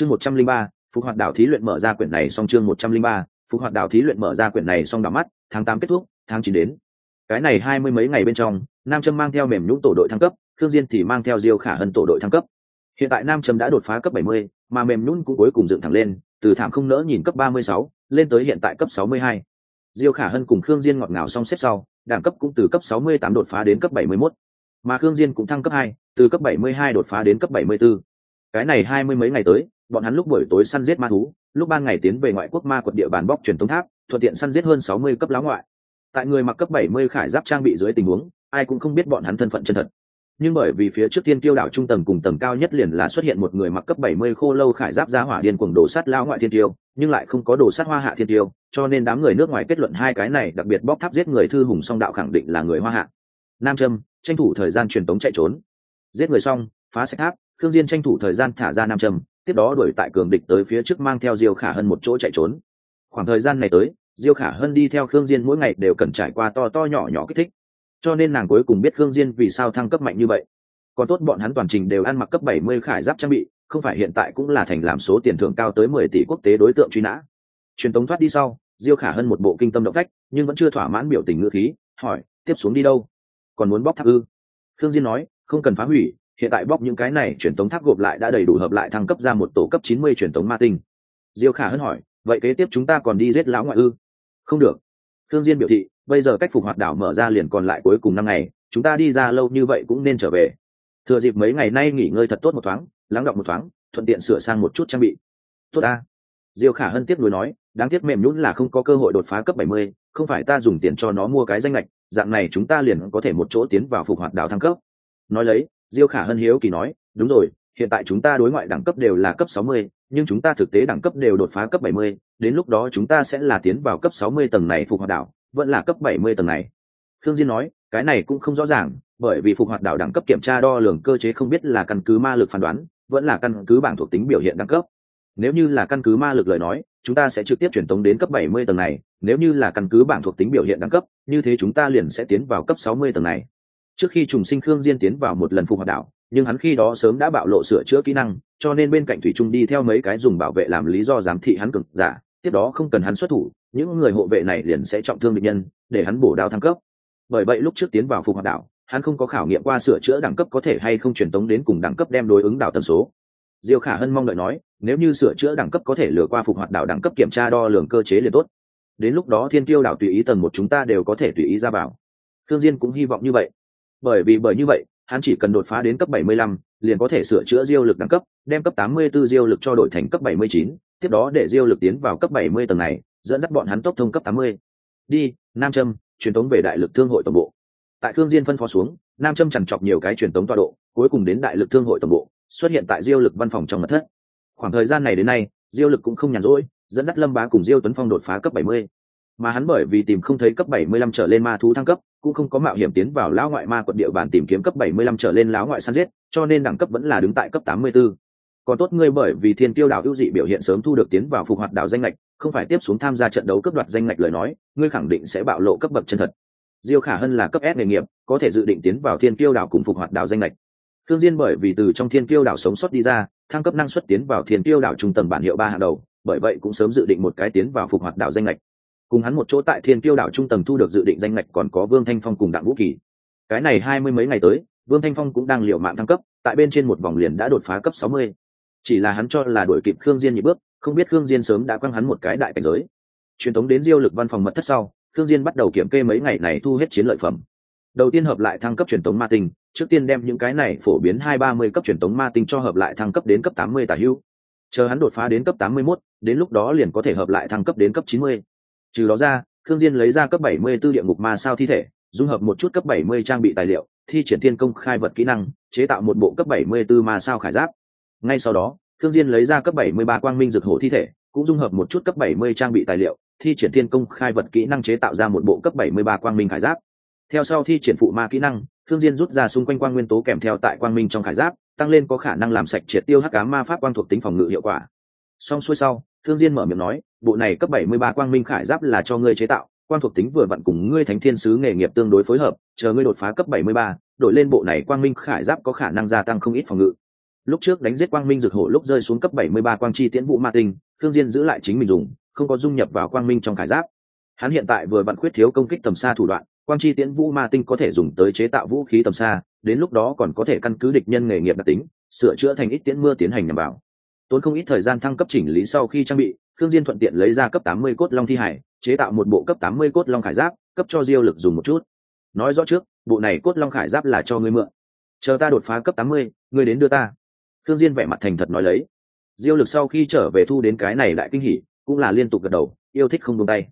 chương một trăm linh ba, phục hoạt đảo thí luyện mở ra quyển này xong chương một trăm linh ba, phục hoạt đảo thí luyện mở ra quyển này xong đảo mắt, tháng tám kết thúc, tháng chín đến cái này hai mươi mấy ngày bên trong, nam trâm mang theo mềm nhũng tổ đội thăng cấp, khương diên thì mang theo diêu khả hân tổ đội thăng cấp hiện tại nam trâm đã đột phá cấp bảy mươi, mà mềm nhũng cũng cuối cùng dựng thẳng lên, từ thảm không nỡ nhìn cấp ba mươi sáu, lên tới hiện tại cấp sáu mươi hai diêu khả hân cùng khương diên ngọt ngào xong xếp sau, đẳng cấp cũng từ cấp sáu mươi tám đột phá đến cấp bảy mươi 71. mà khương diên cũng thăng cấp hai, từ cấp bảy mươi hai đột phá đến cấp bảy mươi 74. cái này hai mươi mấy ngày tới bọn hắn lúc buổi tối săn giết ma thú, lúc ban ngày tiến về ngoại quốc ma quật địa bàn bóc truyền tống tháp, thuận tiện săn giết hơn sáu mươi cấp lão ngoại. Tại người mặc cấp bảy mươi khải giáp trang bị dưới tình huống, ai cũng không biết bọn hắn thân phận chân thật. Nhưng bởi vì phía trước tiên tiêu đảo trung tầng cùng tầng cao nhất liền là xuất hiện một người mặc cấp bảy mươi khô lâu khải giáp giá hỏa điên cuồng đổ sát lao ngoại thiên tiêu, nhưng lại không có đổ sát hoa hạ thiên tiêu, cho nên đám người nước ngoài kết luận hai cái này đặc biệt bóc tháp giết người thư hùng song đạo khẳng định là người hoa hạ. Nam trâm, tranh thủ thời gian truyền tống chạy trốn. Giết người xong, phá sách tháp, Khương diên tranh thủ thời gian thả ra nam trâm tiếp đó đuổi tại cường địch tới phía trước mang theo diêu khả hân một chỗ chạy trốn. Khoảng thời gian này tới, diêu khả hân đi theo khương diên mỗi ngày đều cần trải qua to to nhỏ nhỏ kích thích. Cho nên nàng cuối cùng biết khương diên vì sao thăng cấp mạnh như vậy. Còn tốt bọn hắn toàn trình đều ăn mặc cấp 70 khải giáp trang bị, không phải hiện tại cũng là thành làm số tiền thưởng cao tới 10 tỷ quốc tế đối tượng truy nã. Truyền tống thoát đi sau, diêu khả hân một bộ kinh tâm động phách, nhưng vẫn chưa thỏa mãn biểu tình ngữ khí, hỏi, tiếp xuống đi đâu? Còn muốn bóc tháp ư? Khương diên nói, không cần phá hủy hiện tại bóc những cái này truyền tống tháp gộp lại đã đầy đủ hợp lại thăng cấp ra một tổ cấp 90 truyền tống ma tinh. Diêu khả hân hỏi vậy kế tiếp chúng ta còn đi giết lão ngoại ư? Không được. Thương diên biểu thị bây giờ cách phục hoạt đảo mở ra liền còn lại cuối cùng năm ngày chúng ta đi ra lâu như vậy cũng nên trở về. Thừa dịp mấy ngày nay nghỉ ngơi thật tốt một thoáng lắng đọng một thoáng thuận tiện sửa sang một chút trang bị. Tốt ta. Diêu khả hân tiếp nối nói đáng tiếc mềm nhũn là không có cơ hội đột phá cấp 70, không phải ta dùng tiền cho nó mua cái danh lệch dạng này chúng ta liền có thể một chỗ tiến vào phục hoạt đảo thăng cấp. Nói lấy diêu khả hân hiếu kỳ nói đúng rồi hiện tại chúng ta đối ngoại đẳng cấp đều là cấp 60, nhưng chúng ta thực tế đẳng cấp đều đột phá cấp 70, đến lúc đó chúng ta sẽ là tiến vào cấp 60 tầng này phục hoạt đảo, vẫn là cấp 70 tầng này. Khương Diên nói, cái này cũng không rõ ràng, bởi vì phục hoạt đảo đẳng cấp kiểm tra đo lường cơ chế không biết là căn cứ ma lực phán đoán, vẫn là căn cứ bảng thuộc tính biểu hiện đẳng cấp. Nếu như là căn cứ ma lực lời nói, chúng ta sẽ trực tiếp chuyển tống đến cấp 70 tầng này, nếu như là căn cứ bảng thuộc tính biểu hiện đẳng cấp, như thế chúng ta liền sẽ tiến vào cấp 60 tầng này. Trước khi trùng sinh Khương Diên tiến vào một lần phục hoạt đảo, nhưng hắn khi đó sớm đã bạo lộ sửa chữa kỹ năng cho nên bên cạnh thủy trung đi theo mấy cái dùng bảo vệ làm lý do giám thị hắn cực giả tiếp đó không cần hắn xuất thủ những người hộ vệ này liền sẽ trọng thương bệnh nhân để hắn bổ đao thăng cấp. Bởi vậy lúc trước tiến vào phục hoạt đảo hắn không có khảo nghiệm qua sửa chữa đẳng cấp có thể hay không truyền tống đến cùng đẳng cấp đem đối ứng đảo tần số. Diêu khả hân mong đợi nói nếu như sửa chữa đẳng cấp có thể lừa qua phục hoạt đảo đẳng cấp kiểm tra đo lường cơ chế liền tốt. Đến lúc đó thiên tiêu đảo tùy ý tầng một chúng ta đều có thể tùy ý ra vào. Thương diên cũng hy vọng như vậy bởi vì bởi như vậy hắn chỉ cần đột phá đến cấp 75, liền có thể sửa chữa diêu lực đẳng cấp, đem cấp 84 diêu lực cho đổi thành cấp 79, tiếp đó để diêu lực tiến vào cấp 70 tầng này, dẫn dắt bọn hắn tốc thông cấp 80. Đi, Nam Trâm, truyền tống về đại lực thương hội tổng bộ. Tại Thương Diên phân phó xuống, Nam Trâm chằn chọc nhiều cái truyền tống tọa độ, cuối cùng đến đại lực thương hội tổng bộ, xuất hiện tại diêu lực văn phòng trong mật thất. Khoảng thời gian này đến nay, diêu lực cũng không nhàn rỗi, dẫn dắt Lâm Bá cùng Diêu Tuấn Phong đột phá cấp 70 mà hắn bởi vì tìm không thấy cấp 75 trở lên ma thú thăng cấp, cũng không có mạo hiểm tiến vào lão ngoại ma quật địa bàn tìm kiếm cấp 75 trở lên lão ngoại săn giết, cho nên đẳng cấp vẫn là đứng tại cấp 84. Còn tốt ngươi bởi vì Thiên Tiêu đảo ưu dị biểu hiện sớm thu được tiến vào phục hoạt đảo danh ngạch, không phải tiếp xuống tham gia trận đấu cấp đoạt danh ngạch lời nói, ngươi khẳng định sẽ bạo lộ cấp bậc chân thật. Diêu Khả Hân là cấp S nghề nghiệp, có thể dự định tiến vào Thiên Tiêu đảo cùng phục hoạt đảo danh ngạch. Thương Diên bởi vì từ trong Thiên Tiêu đảo sống sót đi ra, thăng cấp năng suất tiến vào Thiên Tiêu đảo trung tầng bản hiệu ba hàng đầu, bởi vậy cũng sớm dự định một cái tiến vào phục hoạt đảo danh ngạch cùng hắn một chỗ tại thiên tiêu đảo trung tầng thu được dự định danh ngạch còn có vương thanh phong cùng đặng vũ kỳ. Cái này hai mươi mấy ngày tới vương thanh phong cũng đang liệu mạng thăng cấp tại bên trên một vòng liền đã đột phá cấp sáu mươi. Chỉ là hắn cho là đuổi kịp khương diên nhị bước không biết khương diên sớm đã quăng hắn một cái đại cảnh giới. Truyền thống đến diêu lực văn phòng mật thất sau khương diên bắt đầu kiểm kê mấy ngày này thu hết chiến lợi phẩm. Đầu tiên hợp lại thăng cấp truyền thống ma tinh trước tiên đem những cái này phổ biến hai ba mươi cấp truyền thống ma tinh cho hợp lại thăng cấp đến cấp tám mươi tả hưu. Chờ hắn đột phá đến cấp tám mươi 81, đến lúc đó liền có thể hợp lại thăng cấp đến cấp chín mươi trừ đó ra thương diên lấy ra cấp 74 địa ngục ma sao thi thể, dung hợp một chút cấp 70 trang bị tài liệu, thi triển thiên công khai vật kỹ năng, chế tạo một bộ cấp 74 ma sao khải giáp. Ngay sau đó thương diên lấy ra cấp 73 quang minh dược hổ thi thể, cũng dung hợp một chút cấp 70 trang bị tài liệu, thi triển thiên công khai vật kỹ năng chế tạo ra một bộ cấp 73 quang minh khải giáp. Theo sau thi triển phụ ma kỹ năng thương diên rút ra xung quanh quang nguyên tố kèm theo tại quang minh trong khải giáp, tăng lên có khả năng làm sạch triệt tiêu hắc ám ma pháp quang thuộc tính phòng ngự hiệu quả. Song xuôi sau thương diên mở miệng nói bộ này cấp 73 quang minh khải giáp là cho ngươi chế tạo quang thuộc tính vừa vặn cùng ngươi thánh thiên sứ nghề nghiệp tương đối phối hợp chờ ngươi đột phá cấp 73, đổi lên bộ này quang minh khải giáp có khả năng gia tăng không ít phòng ngự. Lúc trước đánh giết quang minh rực hổ lúc rơi xuống cấp 73 quang chi tiễn vụ ma tinh thương diên giữ lại chính mình dùng không có dung nhập vào quang minh trong khải giáp. Hắn hiện tại vừa vặn khuyết thiếu công kích tầm xa thủ đoạn quang chi tiễn vũ ma tinh có thể dùng tới chế tạo vũ khí tầm xa đến lúc đó còn có thể căn cứ địch nhân nghề nghiệp đặc tính sửa chữa thành ít tiễn mưa tiến hành nhằm vào tốn không ít thời gian thăng cấp chỉnh lý sau khi trang bị thương diên thuận tiện lấy ra cấp 80 cốt long thi hải chế tạo một bộ cấp 80 cốt long khải giáp cấp cho diêu lực dùng một chút. Nói rõ trước bộ này cốt long khải giáp là cho ngươi mượn. Chờ ta đột phá cấp 80, ngươi đến đưa ta. Thương diên vẻ mặt thành thật nói lấy. Diêu lực sau khi trở về thu đến cái này lại kinh hỉ cũng là liên tục gật đầu yêu thích không buông tay.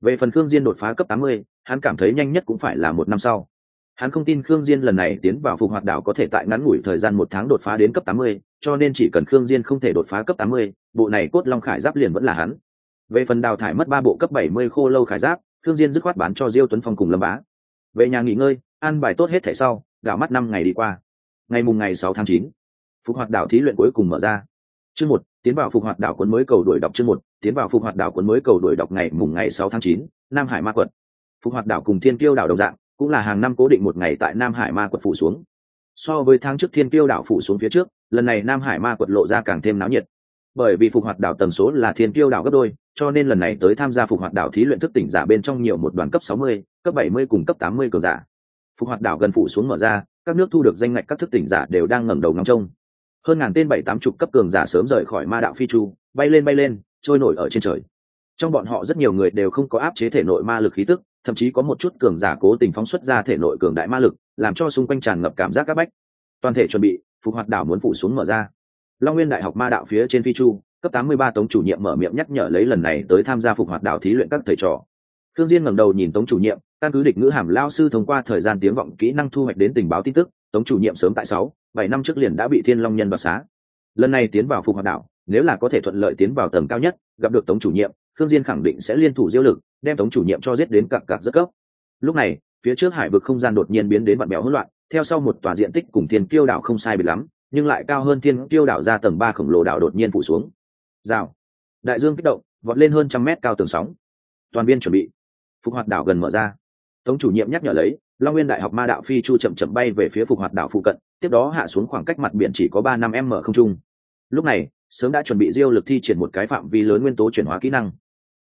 Về phần khương diên đột phá cấp 80, hắn cảm thấy nhanh nhất cũng phải là một năm sau. Hắn không tin khương diên lần này tiến vào phục hoạt đảo có thể tại ngắn ngủi thời gian một tháng đột phá đến cấp 80, cho nên chỉ cần khương diên không thể đột phá cấp 80, bộ này cốt long khải giáp liền vẫn là hắn. Về phần đào thải mất ba bộ cấp 70 khô lâu khải giáp khương diên dứt khoát bán cho diêu tuấn phong cùng lâm bá. Về nhà nghỉ ngơi ăn bài tốt hết thể sau đảo mắt năm ngày đi qua. Ngày mùng ngày 6 tháng 9, phục hoạt đảo thí luyện cuối cùng mở ra. Chương một tiến vào phục hoạt đảo cuốn mới cầu đuổi đọc chương một tiến vào phục hoạt đảo cuốn mới cầu đuổi đọc ngày mùng ngày 6 tháng 9, nam hải ma quật. Phục hoạt đảo cùng thiên kiêu đảo đồng dạng cũng là hàng năm cố định một ngày tại nam hải ma quật phủ xuống so với tháng trước thiên tiêu đảo phủ xuống phía trước lần này nam hải ma quật lộ ra càng thêm náo nhiệt. Bởi vì phục hoạt đảo tần số là thiên tiêu đảo gấp đôi cho nên lần này tới tham gia phục hoạt đảo thí luyện thức tỉnh giả bên trong nhiều một đoàn cấp 60, cấp 70 cùng cấp 80 cường giả. Phục hoạt đảo gần phủ xuống mở ra các nước thu được danh ngạch các thức tỉnh giả đều đang ngẩng đầu ngắm trông. Hơn ngàn tên bảy tám chục cấp cường giả sớm rời khỏi ma đạo phi chu bay lên bay lên trôi nổi ở trên trời trong bọn họ rất nhiều người đều không có áp chế thể nội ma lực khí tức, thậm chí có một chút cường giả cố tình phóng xuất ra thể nội cường đại ma lực, làm cho xung quanh tràn ngập cảm giác áp bách. Toàn thể chuẩn bị, phục hoạt đảo muốn phủ xuống mở ra. Long nguyên đại học ma đạo phía trên phi chu, cấp tám mươi ba tống chủ nhiệm mở miệng nhắc nhở lấy lần này tới tham gia phục hoạt đảo thí luyện các thầy trò. Thương diên ngẩng đầu nhìn tống chủ nhiệm, căn cứ địch ngữ hàm lao sư thông qua thời gian tiếng vọng kỹ năng thu hoạch đến tình báo tin tức, tống chủ nhiệm sớm tại sáu, bảy năm trước liền đã bị thiên long nhân đoạt xá. Lần này tiến vào phục hoạt đảo, nếu là có thể thuận lợi tiến vào tầm cao nhất, gặp được tống chủ nhiệm khương diên khẳng định sẽ liên thủ diêu lực, đem tống chủ nhiệm cho giết đến cặc cặc rất cấp lúc này, phía trước hải vực không gian đột nhiên biến đến vặn bèo hỗn loạn, theo sau một tòa diện tích cùng thiên kiêu đảo không sai biệt lắm, nhưng lại cao hơn thiên kiêu đảo ra tầng ba khổng lồ đảo đột nhiên phủ xuống. Rào. Đại dương kích động, vọt lên hơn trăm mét cao tường sóng. Toàn biên chuẩn bị. Phục hoạt đảo gần mở ra. Tống chủ nhiệm nhắc nhở lấy, long nguyên đại học ma đạo phi chu chậm chậm bay về phía phục hoạt đảo phụ cận, tiếp đó hạ xuống khoảng cách mặt biển chỉ có ba năm m không trung. Lúc này, sớm đã chuẩn bị diêu lực thi triển một cái phạm vi lớn nguyên tố chuyển hóa kỹ năng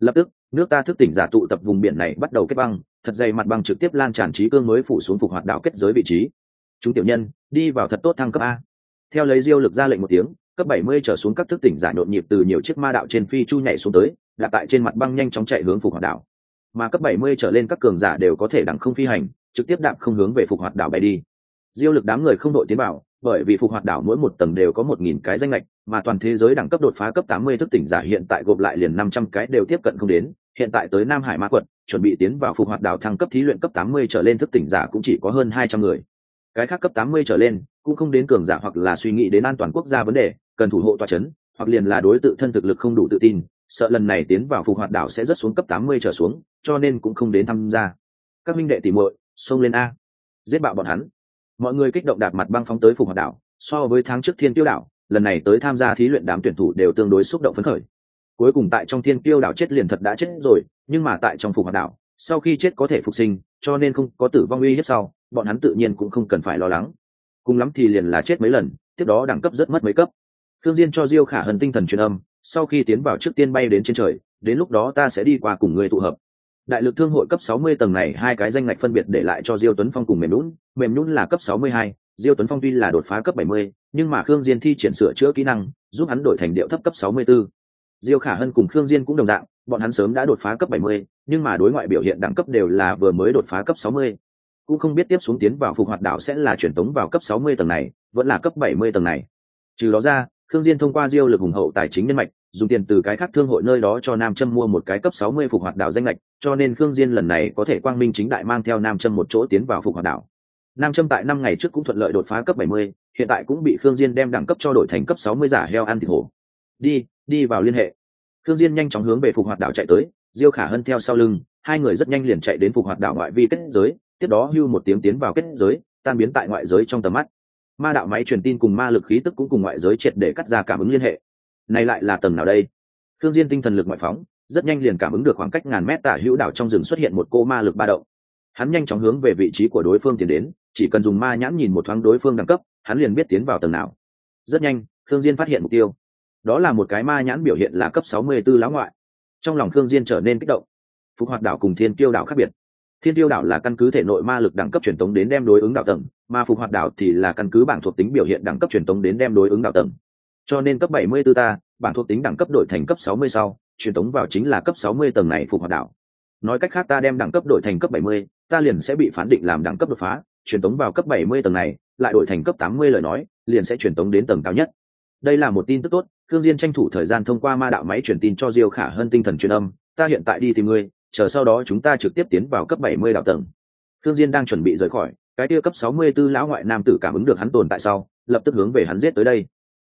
lập tức, nước ta thức tỉnh giả tụ tập vùng biển này bắt đầu kết băng, thật dày mặt băng trực tiếp lan tràn trí cương mới phủ xuống phục hoạt đảo kết giới vị trí. Chúng tiểu nhân, đi vào thật tốt thăng cấp a. Theo lấy diêu lực ra lệnh một tiếng, cấp 70 trở xuống các thức tỉnh giả nhộn nhịp từ nhiều chiếc ma đạo trên phi chu nhảy xuống tới, đặt tại trên mặt băng nhanh chóng chạy hướng phục hoạt đảo mà cấp 70 trở lên các cường giả đều có thể đẳng không phi hành, trực tiếp đạp không hướng về phục hoạt đảo bay đi. Diêu lực đám người không đội tiến bảo bởi vì phục hoạt đảo mỗi một tầng đều có một nghìn cái danh lệch mà toàn thế giới đẳng cấp đột phá cấp 80 thức tỉnh giả hiện tại gộp lại liền 500 cái đều tiếp cận không đến, hiện tại tới nam hải ma quật, chuẩn bị tiến vào phục hoạt đảo thăng cấp thí luyện cấp 80 trở lên thức tỉnh giả cũng chỉ có hơn 200 người. Cái khác cấp 80 trở lên, cũng không đến cường giả hoặc là suy nghĩ đến an toàn quốc gia vấn đề, cần thủ hộ tòa chấn, hoặc liền là đối tự thân thực lực không đủ tự tin, sợ lần này tiến vào phục hoạt đảo sẽ rất xuống cấp 80 trở xuống, cho nên cũng không đến tham gia. Các minh đệ tỉ muội, xông lên a. Giết bạo bọn hắn. Mọi người kích động đạp mặt băng phóng tới phục hoạt đảo, so với tháng trước thiên tiêu đảo lần này tới tham gia thí luyện đám tuyển thủ đều tương đối xúc động phấn khởi. Cuối cùng tại trong thiên tiêu đảo chết liền thật đã chết rồi nhưng mà tại trong phục hoạt đảo sau khi chết có thể phục sinh cho nên không có tử vong uy hiếp sau bọn hắn tự nhiên cũng không cần phải lo lắng. Cùng lắm thì liền là chết mấy lần tiếp đó đẳng cấp rất mất mấy cấp. Thương diên cho diêu khả hân tinh thần truyền âm sau khi tiến vào trước tiên bay đến trên trời đến lúc đó ta sẽ đi qua cùng người tụ hợp. Đại lực thương hội cấp 60 tầng này hai cái danh ngạch phân biệt để lại cho diêu tuấn phong cùng mềm nhũn. Mềm nhũn là cấp 62, diêu tuấn phong tuy là đột phá cấp 70, nhưng mà khương diên thi triển sửa chữa kỹ năng giúp hắn đổi thành điệu thấp cấp 64. diêu khả hân cùng khương diên cũng đồng dạng bọn hắn sớm đã đột phá cấp 70, nhưng mà đối ngoại biểu hiện đẳng cấp đều là vừa mới đột phá cấp 60. cũng không biết tiếp xuống tiến vào phục hoạt đảo sẽ là chuyển tống vào cấp 60 tầng này vẫn là cấp 70 tầng này trừ đó ra khương diên thông qua diêu lực hùng hậu tài chính nhân mạch dùng tiền từ cái khác thương hội nơi đó cho nam châm mua một cái cấp 60 phục hoạt đảo danh lệch cho nên khương diên lần này có thể quang minh chính đại mang theo nam châm một chỗ tiến vào phục hoạt đảo nam châm tại năm ngày trước cũng thuận lợi đột phá cấp 70, hiện tại cũng bị khương diên đem đẳng cấp cho đổi thành cấp 60 giả heo ăn thịt hổ. Đi đi vào liên hệ. Khương diên nhanh chóng hướng về phục hoạt đảo chạy tới diêu khả hân theo sau lưng hai người rất nhanh liền chạy đến phục hoạt đảo ngoại vi kết giới tiếp đó hưu một tiếng tiến vào kết giới tan biến tại ngoại giới trong tầm mắt. Ma đạo máy truyền tin cùng ma lực khí tức cũng cùng ngoại giới triệt để cắt ra cảm ứng liên hệ. Này lại là tầng nào đây? Thương diên tinh thần lực ngoại phóng rất nhanh liền cảm ứng được khoảng cách ngàn mét tả hữu đảo trong rừng xuất hiện một cô ma lực ba động. Hắn nhanh chóng hướng về vị trí của đối phương tiến đến chỉ cần dùng ma nhãn nhìn một thoáng đối phương đẳng cấp hắn liền biết tiến vào tầng nào. Rất nhanh thương diên phát hiện mục tiêu. Đó là một cái ma nhãn biểu hiện là cấp 64 lão ngoại. Trong lòng thương diên trở nên kích động. Phục hoạt đảo cùng thiên tiêu đảo khác biệt. Thiên tiêu đảo là căn cứ thể nội ma lực đẳng cấp truyền tống đến đem đối ứng đạo tầng mà phục hoạt đảo thì là căn cứ bảng thuộc tính biểu hiện đẳng cấp truyền tống đến đem đối ứng đạo tầng. Cho nên cấp 74 ta bảng thuộc tính đẳng cấp đổi thành cấp 60 sau truyền tống vào chính là cấp 60 tầng này phục hoạt đảo. Nói cách khác ta đem đẳng cấp đổi thành cấp 70, ta liền sẽ bị phán định làm đẳng cấp đột phá truyền tống vào cấp 70 tầng này lại đổi thành cấp 80 lời nói liền sẽ truyền tống đến tầng cao nhất. Đây là một tin tức tốt thương diên tranh thủ thời gian thông qua ma đạo máy truyền tin cho diêu khả hơn tinh thần truyền âm ta hiện tại đi tìm ngươi chờ sau đó chúng ta trực tiếp tiến vào cấp 70 đạo tầng. Thương diên đang chuẩn bị rời khỏi cái kia cấp 64 lão ngoại nam tử cảm ứng được hắn tồn tại sau lập tức hướng về hắn giết tới đây.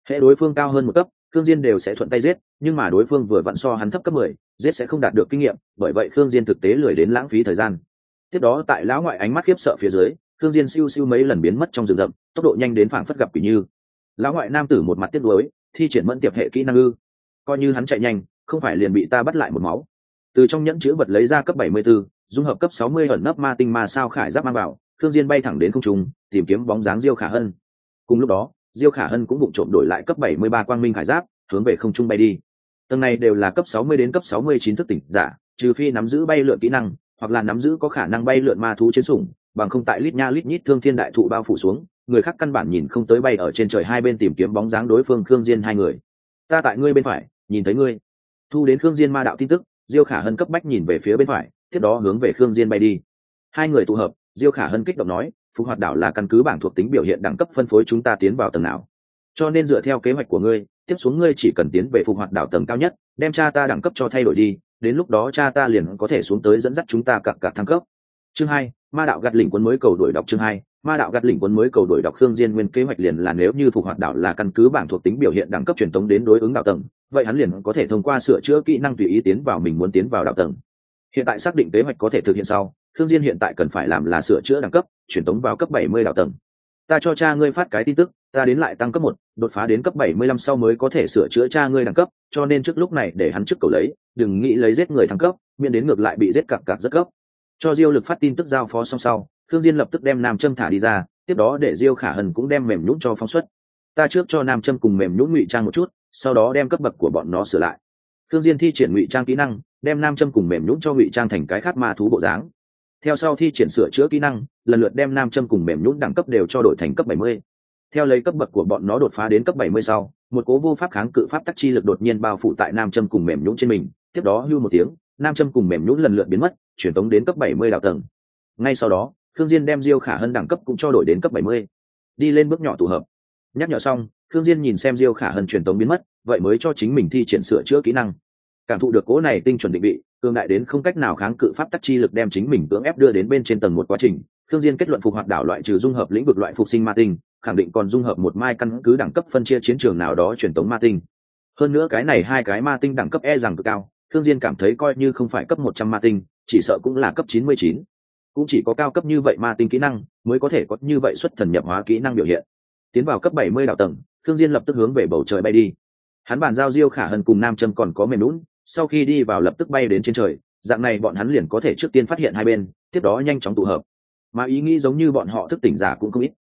Hệ đối phương cao hơn một cấp thương diên đều sẽ thuận tay giết nhưng mà đối phương vừa vặn so hắn thấp cấp 10, giết sẽ không đạt được kinh nghiệm bởi vậy thương diên thực tế lười đến lãng phí thời gian. Tiếp đó tại lão ngoại ánh mắt khiếp sợ phía dưới thương diên siêu siêu mấy lần biến mất trong rừng rậm tốc độ nhanh đến phảng phất gặp quỷ như. Lão ngoại nam tử một mặt tiếc nuối thi triển mẫn tiệp hệ kỹ năng ư. Coi như hắn chạy nhanh không phải liền bị ta bắt lại một máu. Từ trong nhẫn chứa vật lấy ra cấp 74, dung hợp cấp 60 ẩn nấp ma tinh ma sao khải giáp mang vào thương diên bay thẳng đến không trung tìm kiếm bóng dáng diêu khả hân. Cùng lúc đó diêu khả hân cũng vụng trộm đổi lại cấp 73 quang minh khải giáp hướng về không trung bay đi. Tầng này đều là cấp 60 đến cấp 69 thức tỉnh giả trừ phi nắm giữ bay lượn kỹ năng hoặc là nắm giữ có khả năng bay lượn ma thú chiến sủng bằng không tại lít nha lít nhít thương thiên đại thụ bao phủ xuống, người khác căn bản nhìn không tới bay ở trên trời hai bên tìm kiếm bóng dáng đối phương khương diên hai người. Ta tại ngươi bên phải, nhìn thấy ngươi. Thu đến khương diên ma đạo tin tức, diêu khả hân cấp bách nhìn về phía bên phải, tiếp đó hướng về khương diên bay đi. Hai người tụ hợp, diêu khả hân kích động nói, phục hoạt đảo là căn cứ bảng thuộc tính biểu hiện đẳng cấp phân phối chúng ta tiến vào tầng nào. Cho nên dựa theo kế hoạch của ngươi, tiếp xuống ngươi chỉ cần tiến về phục hoạt đảo tầng cao nhất, đem cha ta đẳng cấp cho thay đổi đi, đến lúc đó cha ta liền có thể xuống tới dẫn dắt chúng ta cặp cặp thăng cấp. Chương hai ma đạo gạt lỉnh quân mới cầu đuổi đọc chương hai, ma đạo gạt lỉnh quân mới cầu đuổi đọc khương diên nguyên kế hoạch liền là nếu như phục hoạt đảo là căn cứ bảng thuộc tính biểu hiện đẳng cấp truyền tống đến đối ứng đạo tầng, vậy hắn liền có thể thông qua sửa chữa kỹ năng tùy ý tiến vào mình muốn tiến vào đạo tầng. Hiện tại xác định kế hoạch có thể thực hiện sau, khương diên hiện tại cần phải làm là sửa chữa đẳng cấp, truyền tống vào cấp 70 đạo tầng. Ta cho cha ngươi phát cái tin tức, ta đến lại tăng cấp một, đột phá đến cấp 75 sau mới có thể sửa chữa cha ngươi đẳng cấp, cho nên trước lúc này để hắn trước cầu lấy, đừng nghĩ lấy giết người thăng cấp, miễn đến ngược lại bị giết cặc cặc rất cấp cho diêu lực phát tin tức giao phó xong sau thương diên lập tức đem nam châm thả đi ra, tiếp đó để diêu khả hân cũng đem mềm nhũn cho phóng xuất. Ta trước cho nam châm cùng mềm nhũn ngụy trang một chút, sau đó đem cấp bậc của bọn nó sửa lại. Thương diên thi triển ngụy trang kỹ năng, đem nam châm cùng mềm nhũn cho ngụy trang thành cái khát ma thú bộ dáng. Theo sau thi triển sửa chữa kỹ năng, lần lượt đem nam châm cùng mềm nhũn đẳng cấp đều cho đổi thành cấp 70. theo lấy cấp bậc của bọn nó đột phá đến cấp 70 sau, một cố vô pháp kháng cự pháp tắc chi lực đột nhiên bao phủ tại nam châm cùng mềm nhũn trên mình, tiếp đó hưu một tiếng nam châm cùng mềm nhũn lần lượt biến mất, truyền tống đến cấp 70 đạo tầng. Ngay sau đó thương diên đem diêu khả hân đẳng cấp cũng cho đổi đến cấp 70. đi lên bước nhỏ tụ hợp. Nhắc nhở xong thương diên nhìn xem diêu khả hân truyền tống biến mất, vậy mới cho chính mình thi triển sửa chữa kỹ năng. Cảm thụ được cố này tinh chuẩn định vị cương đại đến không cách nào kháng cự pháp tắc chi lực đem chính mình cưỡng ép đưa đến bên trên tầng một quá trình thương diên kết luận phục hoạt đảo loại trừ dung hợp lĩnh vực loại phục sinh ma tinh, khẳng định còn dung hợp một mai căn cứ đẳng cấp phân chia chiến trường nào đó truyền tống ma tinh. Hơn nữa cái này hai cái ma tinh đẳng cấp e rằng cực cao thương diên cảm thấy coi như không phải cấp một trăm ma tinh, chỉ sợ cũng là cấp chín mươi chín. Cũng chỉ có cao cấp như vậy ma tinh kỹ năng mới có thể có như vậy xuất thần nhập hóa kỹ năng biểu hiện. Tiến vào cấp bảy mươi đạo tầng thương diên lập tức hướng về bầu trời bay đi. Hắn bàn giao diêu khả hân cùng nam châm còn có mềm lún, sau khi đi vào lập tức bay đến trên trời, dạng này bọn hắn liền có thể trước tiên phát hiện hai bên, tiếp đó nhanh chóng tụ hợp. Mà ý nghĩ giống như bọn họ thức tỉnh giả cũng không ít.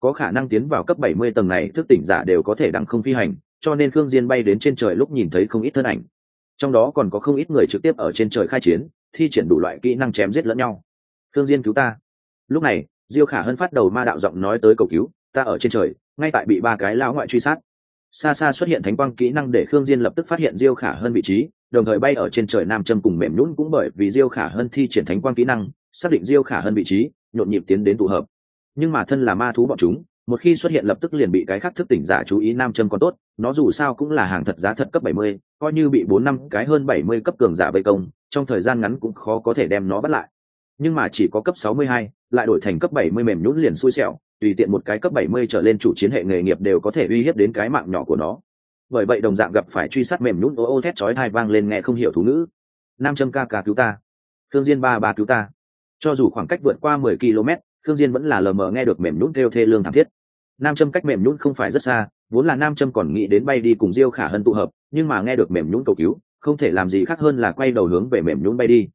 Có khả năng tiến vào cấp bảy mươi tầng này, thức tỉnh giả đều có thể đặng không phi hành, cho nên khương diên bay đến trên trời lúc nhìn thấy không ít thân ảnh trong đó còn có không ít người trực tiếp ở trên trời khai chiến, thi triển đủ loại kỹ năng chém giết lẫn nhau. Thương diên cứu ta. Lúc này, diêu khả hân phát đầu ma đạo giọng nói tới cầu cứu, ta ở trên trời, ngay tại bị ba cái lão ngoại truy sát. Xa xa xuất hiện thánh quang kỹ năng để khương diên lập tức phát hiện diêu khả hân vị trí, đồng thời bay ở trên trời nam châm cùng mềm nhũn cũng bởi vì diêu khả hân thi triển thánh quang kỹ năng, xác định diêu khả hân vị trí, nhộn nhịp tiến đến tụ hợp. Nhưng mà thân là ma thú bọn chúng một khi xuất hiện lập tức liền bị cái khác thức tỉnh giả chú ý nam châm còn tốt nó dù sao cũng là hàng thật giá thật cấp 70, coi như bị bốn năm cái hơn 70 cấp cường giả vây công trong thời gian ngắn cũng khó có thể đem nó bắt lại. Nhưng mà chỉ có cấp 62, lại đổi thành cấp 70 mềm nhũn liền xui xẻo tùy tiện một cái cấp 70 trở lên chủ chiến hệ nghề nghiệp đều có thể uy hiếp đến cái mạng nhỏ của nó. Bởi vậy đồng dạng gặp phải truy sát mềm nhũn ô ô thét chói hai vang lên nghe không hiểu thú ngữ. Nam châm ca ca cứu ta. Thương diên ba ba cứu ta. Cho dù khoảng cách vượt qua 10 km thương diên vẫn là lờ mờ nghe được mềm nhũn kêu thê lương thảm thiết. Nam châm cách mềm nhũn không phải rất xa, vốn là nam châm còn nghĩ đến bay đi cùng diêu khả hân tụ hợp, nhưng mà nghe được mềm nhũn cầu cứu, không thể làm gì khác hơn là quay đầu hướng về mềm nhũn bay đi.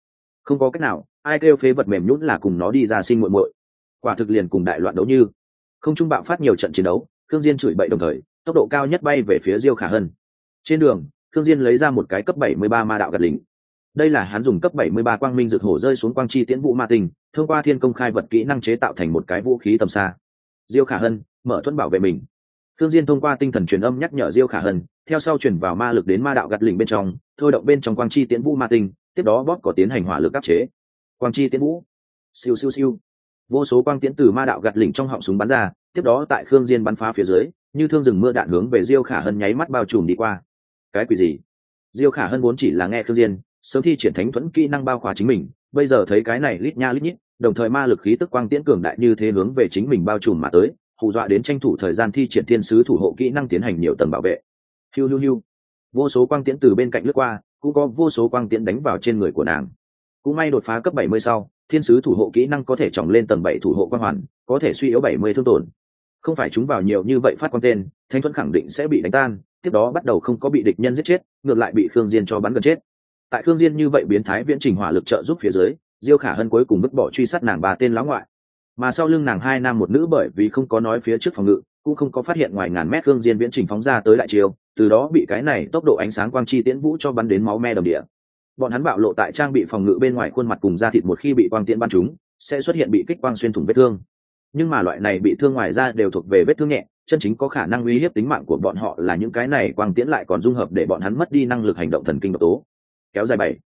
Không có cách nào, ai kêu phế vật mềm nhũn là cùng nó đi ra sinh muội muội. Quả thực liền cùng đại loạn đấu như. Không trung bạo phát nhiều trận chiến đấu thương diên chửi bậy đồng thời, tốc độ cao nhất bay về phía diêu khả hân. Trên đường thương diên lấy ra một cái cấp 73 ma đạo gạt lính đây là hắn dùng cấp 73 quang minh dược hổ rơi xuống quang chi tiễn vũ ma tình thông qua thiên công khai vật kỹ năng chế tạo thành một cái vũ khí tầm xa. Diêu khả hân mở thuẫn bảo vệ mình. Thương diên thông qua tinh thần truyền âm nhắc nhở diêu khả hân theo sau truyền vào ma lực đến ma đạo gạt lình bên trong thôi động bên trong quang chi tiễn vũ ma tình, tiếp đó bóp có tiến hành hỏa lực áp chế. Quang chi tiễn vũ. Siêu siêu siêu. Vô số quang tiễn từ ma đạo gạt lình trong họng súng bắn ra tiếp đó tại khương diên bắn phá phía dưới như thương rừng mưa đạn hướng về diêu khả hân nháy mắt bao trùm đi qua. Cái quỷ gì? Diêu khả hân vốn chỉ là nghe khương diên sớm thi triển thánh thuẫn kỹ năng bao khóa chính mình, bây giờ thấy cái này lít nha lít nhít, đồng thời ma lực khí tức quang tiễn cường đại như thế hướng về chính mình bao trùm mà tới, hù dọa đến tranh thủ thời gian thi triển thiên sứ thủ hộ kỹ năng tiến hành nhiều tầng bảo vệ. Hiu hiu hiu. Vô số quang tiễn từ bên cạnh lướt qua, cũng có vô số quang tiễn đánh vào trên người của nàng. Cũng may đột phá cấp 70 sau, thiên sứ thủ hộ kỹ năng có thể chỏng lên tầng bảy thủ hộ quang hoàn, có thể suy yếu 70 thương tổn. Không phải chúng vào nhiều như vậy phát quang tên thanh thuẫn khẳng định sẽ bị đánh tan, tiếp đó bắt đầu không có bị địch nhân giết chết, ngược lại bị khương diên cho bắn gần chết tại khương diên như vậy biến thái viễn trình hỏa lực trợ giúp phía dưới, diêu khả hân cuối cùng vứt bỏ truy sát nàng ba tên lão ngoại. Mà sau lưng nàng hai nam một nữ bởi vì không có nói phía trước phòng ngự, cũng không có phát hiện ngoài ngàn mét khương diên viễn trình phóng ra tới đại chiều từ đó bị cái này tốc độ ánh sáng quang chi tiễn vũ cho bắn đến máu me đồng địa. Bọn hắn bạo lộ tại trang bị phòng ngự bên ngoài khuôn mặt cùng da thịt một khi bị quang tiễn bắn chúng sẽ xuất hiện bị kích quang xuyên thủng vết thương. Nhưng mà loại này bị thương ngoài da đều thuộc về vết thương nhẹ, chân chính có khả năng uy hiếp tính mạng của bọn họ là những cái này quang tiễn lại còn dung hợp để bọn hắn mất đi năng lực hành động thần kinh độc tố kéo dài bảy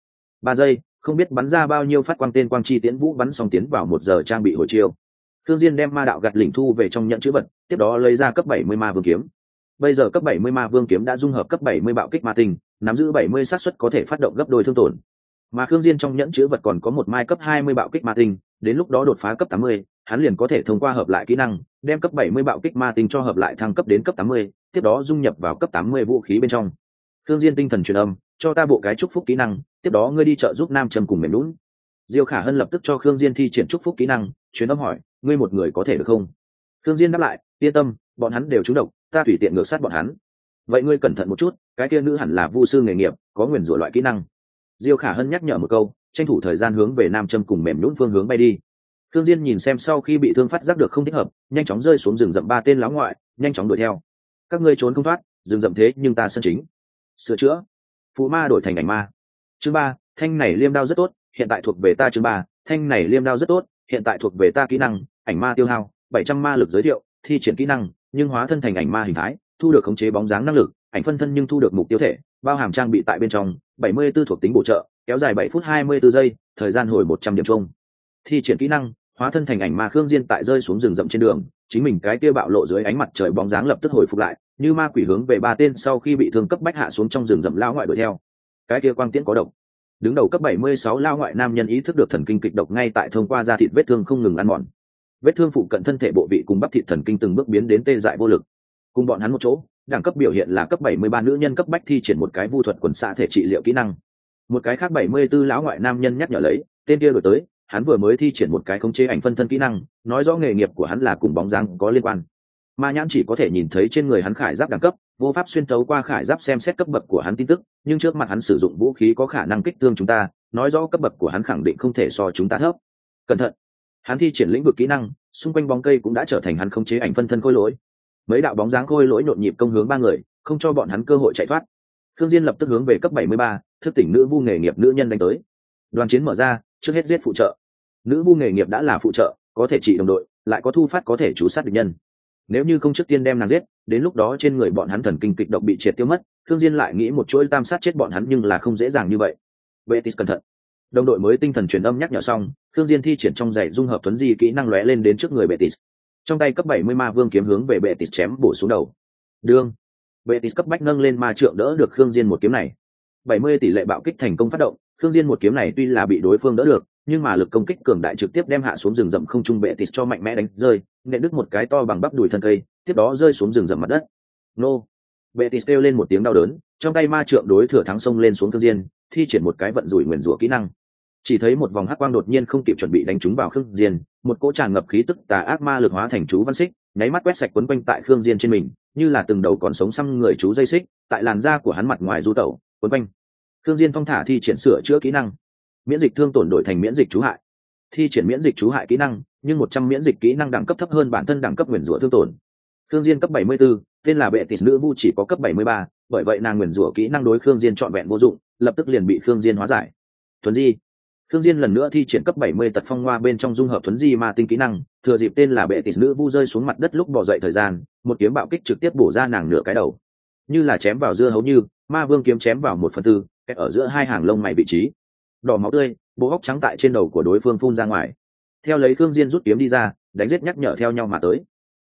ba giây không biết bắn ra bao nhiêu phát quang tên quang chi tiễn vũ bắn xong tiến vào một giờ trang bị hồi chiêu. Thương diên đem ma đạo gạt lỉnh thu về trong nhận chữ vật tiếp đó lấy ra cấp 70 ma vương kiếm. Bây giờ cấp 70 ma vương kiếm đã dung hợp cấp 70 bạo kích ma tình, nắm giữ 70 xác suất có thể phát động gấp đôi thương tổn. Mà thương diên trong nhẫn chữ vật còn có một mai cấp 20 bạo kích ma tinh đến lúc đó đột phá cấp 80, hắn liền có thể thông qua hợp lại kỹ năng đem cấp 70 bạo kích ma tinh cho hợp lại thăng cấp đến cấp 80, tiếp đó dung nhập vào cấp 80 vũ khí bên trong. Thương diên tinh thần truyền âm cho ta bộ cái chúc phúc kỹ năng tiếp đó ngươi đi chợ giúp nam trầm cùng mềm lún diêu khả hân lập tức cho khương diên thi triển chúc phúc kỹ năng truyền âm hỏi ngươi một người có thể được không khương diên đáp lại yên tâm bọn hắn đều trúng độc ta tùy tiện ngược sát bọn hắn vậy ngươi cẩn thận một chút cái kia nữ hẳn là vu sư nghề nghiệp có nguyền rủa loại kỹ năng diêu khả hân nhắc nhở một câu tranh thủ thời gian hướng về nam châm cùng mềm nhũn phương hướng bay đi Khương Diên nhìn xem sau khi bị thương phát giác được không thích hợp, nhanh chóng rơi xuống rừng rậm ba tên láo ngoại, nhanh chóng đuổi theo. Các ngươi trốn không thoát, rừng rậm thế nhưng ta sân chính. Sửa chữa. Phụ ma đổi thành ảnh ma. Chương ba, thanh này liêm đao rất tốt, hiện tại thuộc về ta chương ba, thanh này liêm đao rất tốt, hiện tại thuộc về ta kỹ năng, ảnh ma tiêu hao, bảy trăm ma lực giới thiệu, thi triển kỹ năng, nhưng hóa thân thành ảnh ma hình thái, thu được khống chế bóng dáng năng lực, ảnh phân thân nhưng thu được mục tiêu thể, bao hàm trang bị tại bên trong, bảy mươi 74 thuộc tính bổ trợ, kéo dài bảy phút hai mươi 24 giây, thời gian hồi một trăm điểm chung. Thi triển kỹ năng, hóa thân thành ảnh ma khương diên tại rơi xuống rừng rậm trên đường, chính mình cái kia bạo lộ dưới ánh mặt trời bóng dáng lập tức hồi phục lại, như ma quỷ hướng về ba tên sau khi bị thương cấp bách hạ xuống trong rừng rậm lao ngoại đuổi theo. Cái kia quang tiễn có độc. Đứng đầu cấp 76 lao ngoại nam nhân ý thức được thần kinh kịch độc ngay tại thông qua da thịt vết thương không ngừng ăn mòn. Vết thương phụ cận thân thể bộ vị cùng bắp thịt thần kinh từng bước biến đến tê dại vô lực. Cùng bọn hắn một chỗ, đẳng cấp biểu hiện là cấp 73 nữ nhân cấp bách thi triển một cái vu thuật quần xạ thể trị liệu kỹ năng. Một cái khác 74 lão ngoại nam nhân nhắc nhở lấy, tên kia đổi tới, hắn vừa mới thi triển một cái khống chế ảnh phân thân kỹ năng, nói rõ nghề nghiệp của hắn là cùng bóng dáng có liên quan. Ma nhãn chỉ có thể nhìn thấy trên người hắn khải giáp đẳng cấp, vô pháp xuyên tấu qua khải giáp xem xét cấp bậc của hắn tin tức, nhưng trước mặt hắn sử dụng vũ khí có khả năng kích thương chúng ta, nói rõ cấp bậc của hắn khẳng định không thể so chúng ta thấp. Cẩn thận. Hắn thi triển lĩnh vực kỹ năng, xung quanh bóng cây cũng đã trở thành hắn khống chế ảnh phân thân khôi lỗi. Mấy đạo bóng dáng khôi lỗi nhộn nhịp công hướng ba người, không cho bọn hắn cơ hội chạy thoát. Thương Diên lập tức hướng về cấp 73, thức tỉnh nữ vu nghề nghiệp nữ nhân đánh tới. Đoàn chiến mở ra, trước hết giết phụ trợ nữ vu nghề nghiệp đã là phụ trợ có thể trị đồng đội lại có thu phát có thể chú sát địch nhân nếu như không trước tiên đem nàng giết, đến lúc đó trên người bọn hắn thần kinh kịch độc bị triệt tiêu mất thương diên lại nghĩ một chuỗi tam sát chết bọn hắn nhưng là không dễ dàng như vậy. Betis cẩn thận. Đồng đội mới tinh thần truyền âm nhắc nhở xong thương diên thi triển trong giày dung hợp tuấn di kỹ năng lóe lên đến trước người betis. Trong tay cấp 70 ma vương kiếm hướng về betis chém bổ xuống đầu. Đương. Betis cấp bách nâng lên ma trượng đỡ được thương diên một kiếm này. 70 tỷ lệ bạo kích thành công phát động thương diên một kiếm này tuy là bị đối phương đỡ được nhưng mà lực công kích cường đại trực tiếp đem hạ xuống rừng rậm không trung bệ tịt cho mạnh mẽ đánh rơi nệ đứt một cái to bằng bắp đùi thân cây, tiếp đó rơi xuống rừng rậm mặt đất. Nô! Bệ tịt kêu lên một tiếng đau đớn, trong tay ma trượng đối thừa thắng sông lên xuống thương diên, thi triển một cái vận rủi nguyền rủa kỹ năng. Chỉ thấy một vòng hắc quang đột nhiên không kịp chuẩn bị đánh trúng vào khương diên, một cỗ tràn ngập khí tức tà ác ma lực hóa thành chú văn xích, nháy mắt quét sạch quấn quanh tại khương diên trên mình, như là từng đầu còn sống xăm người chú dây xích, tại làn da của hắn mặt ngoài du tẩu, quấn quanh. Khương diên phong thả thi triển sửa chữa kỹ năng miễn dịch thương tổn đổi thành miễn dịch chú hại. Thi triển miễn dịch chú hại kỹ năng nhưng một trăm miễn dịch kỹ năng đẳng cấp thấp hơn bản thân đẳng cấp nguyền rủa thương tổn. Thương diên cấp bảy mươi 74, tên là bệ tịt nữ vu chỉ có cấp 73, bởi vậy nàng nguyền rủa kỹ năng đối khương diên trọn vẹn vô dụng lập tức liền bị khương diên hóa giải. Thuấn di. Khương diên lần nữa thi triển cấp 70 tật phong hoa bên trong dung hợp thuấn di ma tinh kỹ năng thừa dịp tên là bệ tịt nữ vu rơi xuống mặt đất lúc bỏ dậy thời gian một kiếm bạo kích trực tiếp bổ ra nàng nửa cái đầu. Như là chém vào dưa hấu như ma vương kiếm chém vào một phần tư ở giữa hai hàng lông mày vị trí đỏ máu tươi bộ góc trắng tại trên đầu của đối phương phun ra ngoài. Theo lấy khương diên rút kiếm đi ra đánh giết nhắc nhở theo nhau mà tới.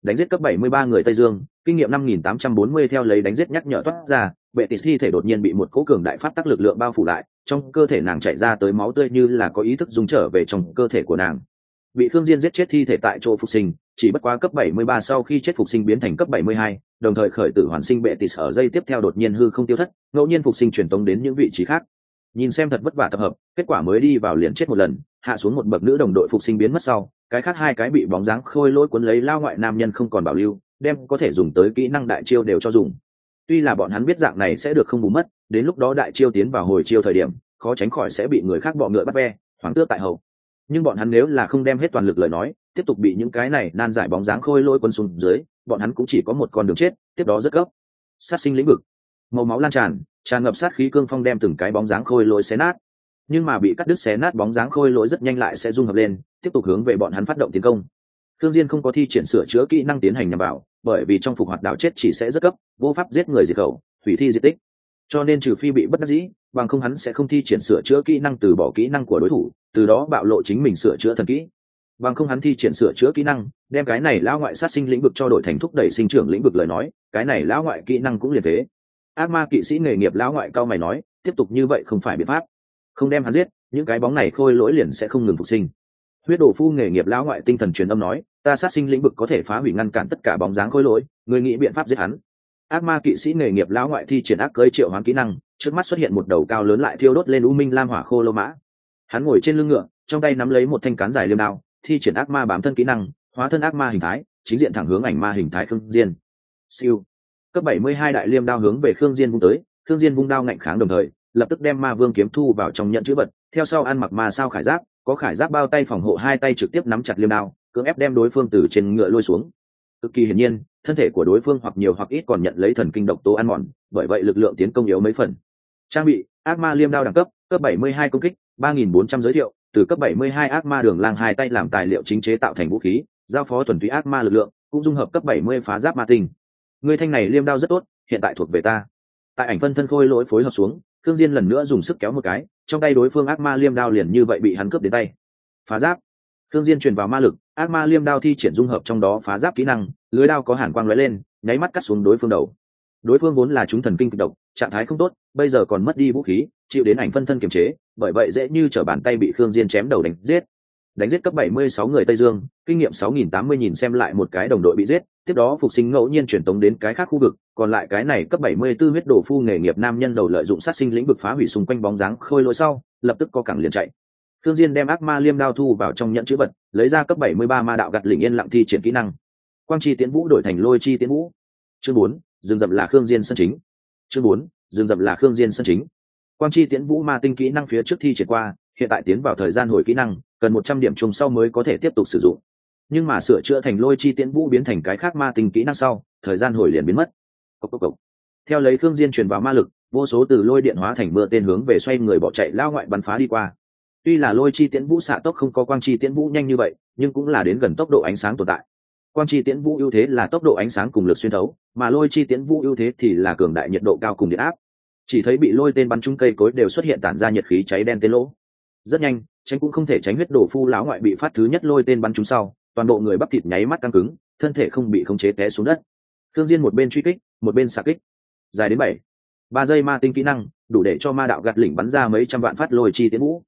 Đánh giết cấp 73 người tây dương kinh nghiệm 5840 theo lấy đánh giết nhắc nhở thoát ra vệ tịt thi thể đột nhiên bị một cỗ cường đại phát tác lực lượng bao phủ lại trong cơ thể nàng chảy ra tới máu tươi như là có ý thức dùng trở về trong cơ thể của nàng. Bị khương diên giết chết thi thể tại chỗ phục sinh chỉ bất quá cấp 73 sau khi chết phục sinh biến thành cấp 72, đồng thời khởi tử hoàn sinh bệ tịt ở dây tiếp theo đột nhiên hư không tiêu thất ngẫu nhiên phục sinh truyền tống đến những vị trí khác nhìn xem thật vất vả tập hợp, kết quả mới đi vào liền chết một lần, hạ xuống một bậc nữ đồng đội phục sinh biến mất sau, cái khác hai cái bị bóng dáng khôi lỗi cuốn lấy lao ngoại nam nhân không còn bảo lưu, đem có thể dùng tới kỹ năng đại chiêu đều cho dùng. Tuy là bọn hắn biết dạng này sẽ được không bù mất, đến lúc đó đại chiêu tiến vào hồi chiêu thời điểm, khó tránh khỏi sẽ bị người khác bọ ngựa bắt ve, hoảng tước tại hậu. Nhưng bọn hắn nếu là không đem hết toàn lực lời nói, tiếp tục bị những cái này nan giải bóng dáng khôi lôi quân xuống dưới, bọn hắn cũng chỉ có một con đường chết, tiếp đó rất gấp. Sát sinh lĩnh vực. Màu máu lan tràn tràn ngập sát khí cương phong đem từng cái bóng dáng khôi lỗi xé nát. Nhưng mà bị cắt đứt xé nát bóng dáng khôi lỗi rất nhanh lại sẽ dung hợp lên, tiếp tục hướng về bọn hắn phát động tiến công. Thương diên không có thi triển sửa chữa kỹ năng tiến hành nhằm vào, bởi vì trong phục hoạt đạo chết chỉ sẽ rất cấp vô pháp giết người diệt khẩu, hủy thi diệt tích. Cho nên trừ phi bị bất đắc dĩ, bằng không hắn sẽ không thi triển sửa chữa kỹ năng từ bỏ kỹ năng của đối thủ, từ đó bạo lộ chính mình sửa chữa thần kỹ. Bằng không hắn thi triển sửa chữa kỹ năng, đem cái này lão ngoại sát sinh lĩnh vực cho đổi thành thúc đẩy sinh trưởng lĩnh vực lời nói, cái này lão ngoại kỹ năng cũng liền thế ác ma kỵ sĩ nghề nghiệp lão ngoại cao mày nói, tiếp tục như vậy không phải biện pháp. Không đem hắn giết, những cái bóng này khôi lỗi liền sẽ không ngừng phục sinh. Huyết Đồ phu nghề nghiệp lão ngoại tinh thần truyền âm nói, ta sát sinh lĩnh vực có thể phá hủy ngăn cản tất cả bóng dáng khôi lỗi, người nghĩ biện pháp giết hắn. Ác ma kỵ sĩ nghề nghiệp lão ngoại thi triển ác cơi triệu hoán kỹ năng, trước mắt xuất hiện một đầu cao lớn lại thiêu đốt lên u minh lam hỏa khô lô mã. Hắn ngồi trên lưng ngựa, trong tay nắm lấy một thanh cán dài liêm đao, thi triển ác ma bám thân kỹ năng, hóa thân ác ma hình thái, chính diện thẳng hướng ảnh ma hình thái khương diên. Siêu cấp 72 đại liêm đao hướng về khương diên vung tới, khương diên vung đao ngạnh kháng đồng thời, lập tức đem ma vương kiếm thu vào trong nhận chữ vật, theo sau ăn mặc ma sao khải giáp, có khải giáp bao tay phòng hộ hai tay trực tiếp nắm chặt liêm đao, cưỡng ép đem đối phương từ trên ngựa lôi xuống. Cực kỳ hiển nhiên, thân thể của đối phương hoặc nhiều hoặc ít còn nhận lấy thần kinh độc tố ăn mòn, bởi vậy lực lượng tiến công yếu mấy phần. Trang bị, ác ma liêm đao đẳng cấp cấp 72 công kích 3.400 giới thiệu, từ cấp 72 ác ma đường lang hai tay làm tài liệu chính chế tạo thành vũ khí, giao phó thuần túy ác ma lực lượng, cũng dung hợp cấp 70 phá giáp ma tinh người thanh này liêm đao rất tốt, hiện tại thuộc về ta. Tại ảnh phân thân khôi lỗi phối hợp xuống thương diên lần nữa dùng sức kéo một cái, trong tay đối phương ác ma liêm đao liền như vậy bị hắn cướp đến tay. Phá giáp. Thương diên truyền vào ma lực, ác ma liêm đao thi triển dung hợp trong đó phá giáp kỹ năng, lưới đao có hàn quang lóe lên, nháy mắt cắt xuống đối phương đầu. Đối phương vốn là chúng thần kinh kịch độc, trạng thái không tốt, bây giờ còn mất đi vũ khí, chịu đến ảnh phân thân kiềm chế, bởi vậy dễ như trở bàn tay bị khương diên chém đầu đánh giết đánh giết cấp 76 người tây dương kinh nghiệm 6080 nhìn xem lại một cái đồng đội bị giết tiếp đó phục sinh ngẫu nhiên truyền tống đến cái khác khu vực còn lại cái này cấp 74 huyết đổ phu nghề nghiệp nam nhân đầu lợi dụng sát sinh lĩnh vực phá hủy xung quanh bóng dáng khôi lỗi sau lập tức có cẳng liền chạy Thương Diên đem ác ma liêm đao thu vào trong nhận chữ vật, lấy ra cấp 73 ma đạo gặt lĩnh yên lặng thi triển kỹ năng. Quang chi tiến vũ đổi thành lôi chi tiến vũ. Chương 4, dừng dậm là Khương Diên sân chính. Chương 4, dừng dậm là Khương Diên sân chính. Quang chi tiến vũ ma tinh kỹ năng phía trước thi triển qua, hiện tại tiến vào thời gian hồi kỹ năng, cần 100 điểm trùng sau mới có thể tiếp tục sử dụng. Nhưng mà sửa chữa thành lôi chi tiễn vũ biến thành cái khác ma tình kỹ năng sau, thời gian hồi liền biến mất. Cốc cốc cốc. Theo lấy Khương Diên truyền vào ma lực, vô số từ lôi điện hóa thành mưa tên hướng về xoay người bỏ chạy lao ngoại bắn phá đi qua tuy là lôi chi tiễn vũ xạ tốc không có quang chi tiễn vũ nhanh như vậy nhưng cũng là đến gần tốc độ ánh sáng tồn tại quang chi tiễn vũ ưu thế là tốc độ ánh sáng cùng lực xuyên thấu mà lôi chi tiễn vũ ưu thế thì là cường đại nhiệt độ cao cùng điện áp chỉ thấy bị lôi tên bắn trúng cây cối đều xuất hiện tản ra nhiệt khí cháy đen tên lỗ rất nhanh, tránh cũng không thể tránh huyết đổ phu lão ngoại bị phát thứ nhất lôi tên bắn trúng sau, toàn bộ người bắp thịt nháy mắt căng cứng, thân thể không bị khống chế té xuống đất. Thương diên một bên truy kích, một bên xạ kích. Dài đến bảy. Ba giây ma tinh kỹ năng, đủ để cho ma đạo gạt lỉnh bắn ra mấy trăm vạn phát lôi chi tiến vũ.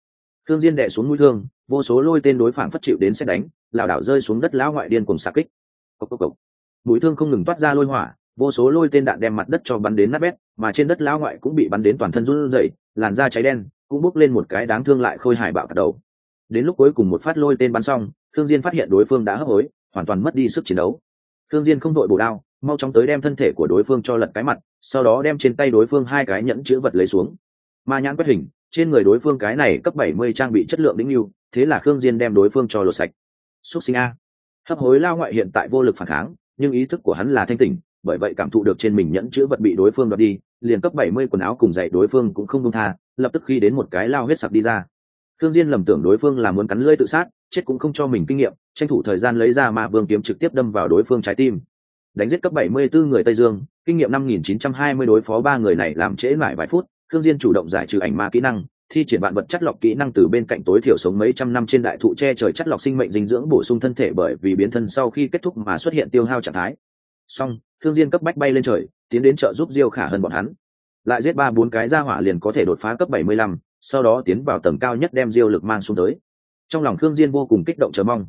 Thương diên đè xuống mũi thương, vô số lôi tên đối phản phất chịu đến xét đánh, lảo đảo rơi xuống đất lão ngoại điên cùng xạ kích. Cốc cốc cốc. mũi thương không ngừng toát ra lôi hỏa, vô số lôi tên đạn đem mặt đất cho bắn đến nát bét, mà trên đất lão ngoại cũng bị bắn đến toàn thân run rẩy, làn da cháy đen cũng bốc lên một cái đáng thương lại khôi hài bạo tạc đầu đến lúc cuối cùng một phát lôi tên bắn xong thương diên phát hiện đối phương đã hấp hối hoàn toàn mất đi sức chiến đấu thương diên không đội bổ đao mau chóng tới đem thân thể của đối phương cho lật cái mặt sau đó đem trên tay đối phương hai cái nhẫn chứa vật lấy xuống ma nhãn quét hình trên người đối phương cái này cấp 70 trang bị chất lượng đỉnh lưu, thế là Khương Diên đem đối phương cho lột sạch. Xuất sinh a. Hấp hối lao ngoại hiện tại vô lực phản kháng, nhưng ý thức của hắn là thanh tỉnh, bởi vậy cảm thụ được trên mình nhẫn chữ vật bị đối phương đoạt đi, liền cấp bảy mươi quần áo cùng dạy đối phương cũng không công tha, lập tức khi đến một cái lao huyết sặc đi ra. Thương diên lầm tưởng đối phương là muốn cắn lưỡi tự sát, chết cũng không cho mình kinh nghiệm, tranh thủ thời gian lấy ra ma vương kiếm trực tiếp đâm vào đối phương trái tim. Đánh giết cấp 74 người tây dương, kinh nghiệm 5920 đối phó ba người này làm trễ lại vài phút thương diên chủ động giải trừ ảnh ma kỹ năng, thi triển bạn vật chất lọc kỹ năng từ bên cạnh tối thiểu sống mấy trăm năm trên đại thụ che trời chất lọc sinh mệnh dinh dưỡng bổ sung thân thể bởi vì biến thân sau khi kết thúc mà xuất hiện tiêu hao trạng thái xong thương diên cấp bách bay lên trời tiến đến trợ giúp diêu khả hơn bọn hắn. Lại giết ba bốn cái ra hỏa liền có thể đột phá cấp 75, sau đó tiến vào tầng cao nhất đem diêu lực mang xuống tới. Trong lòng thương diên vô cùng kích động chờ mong.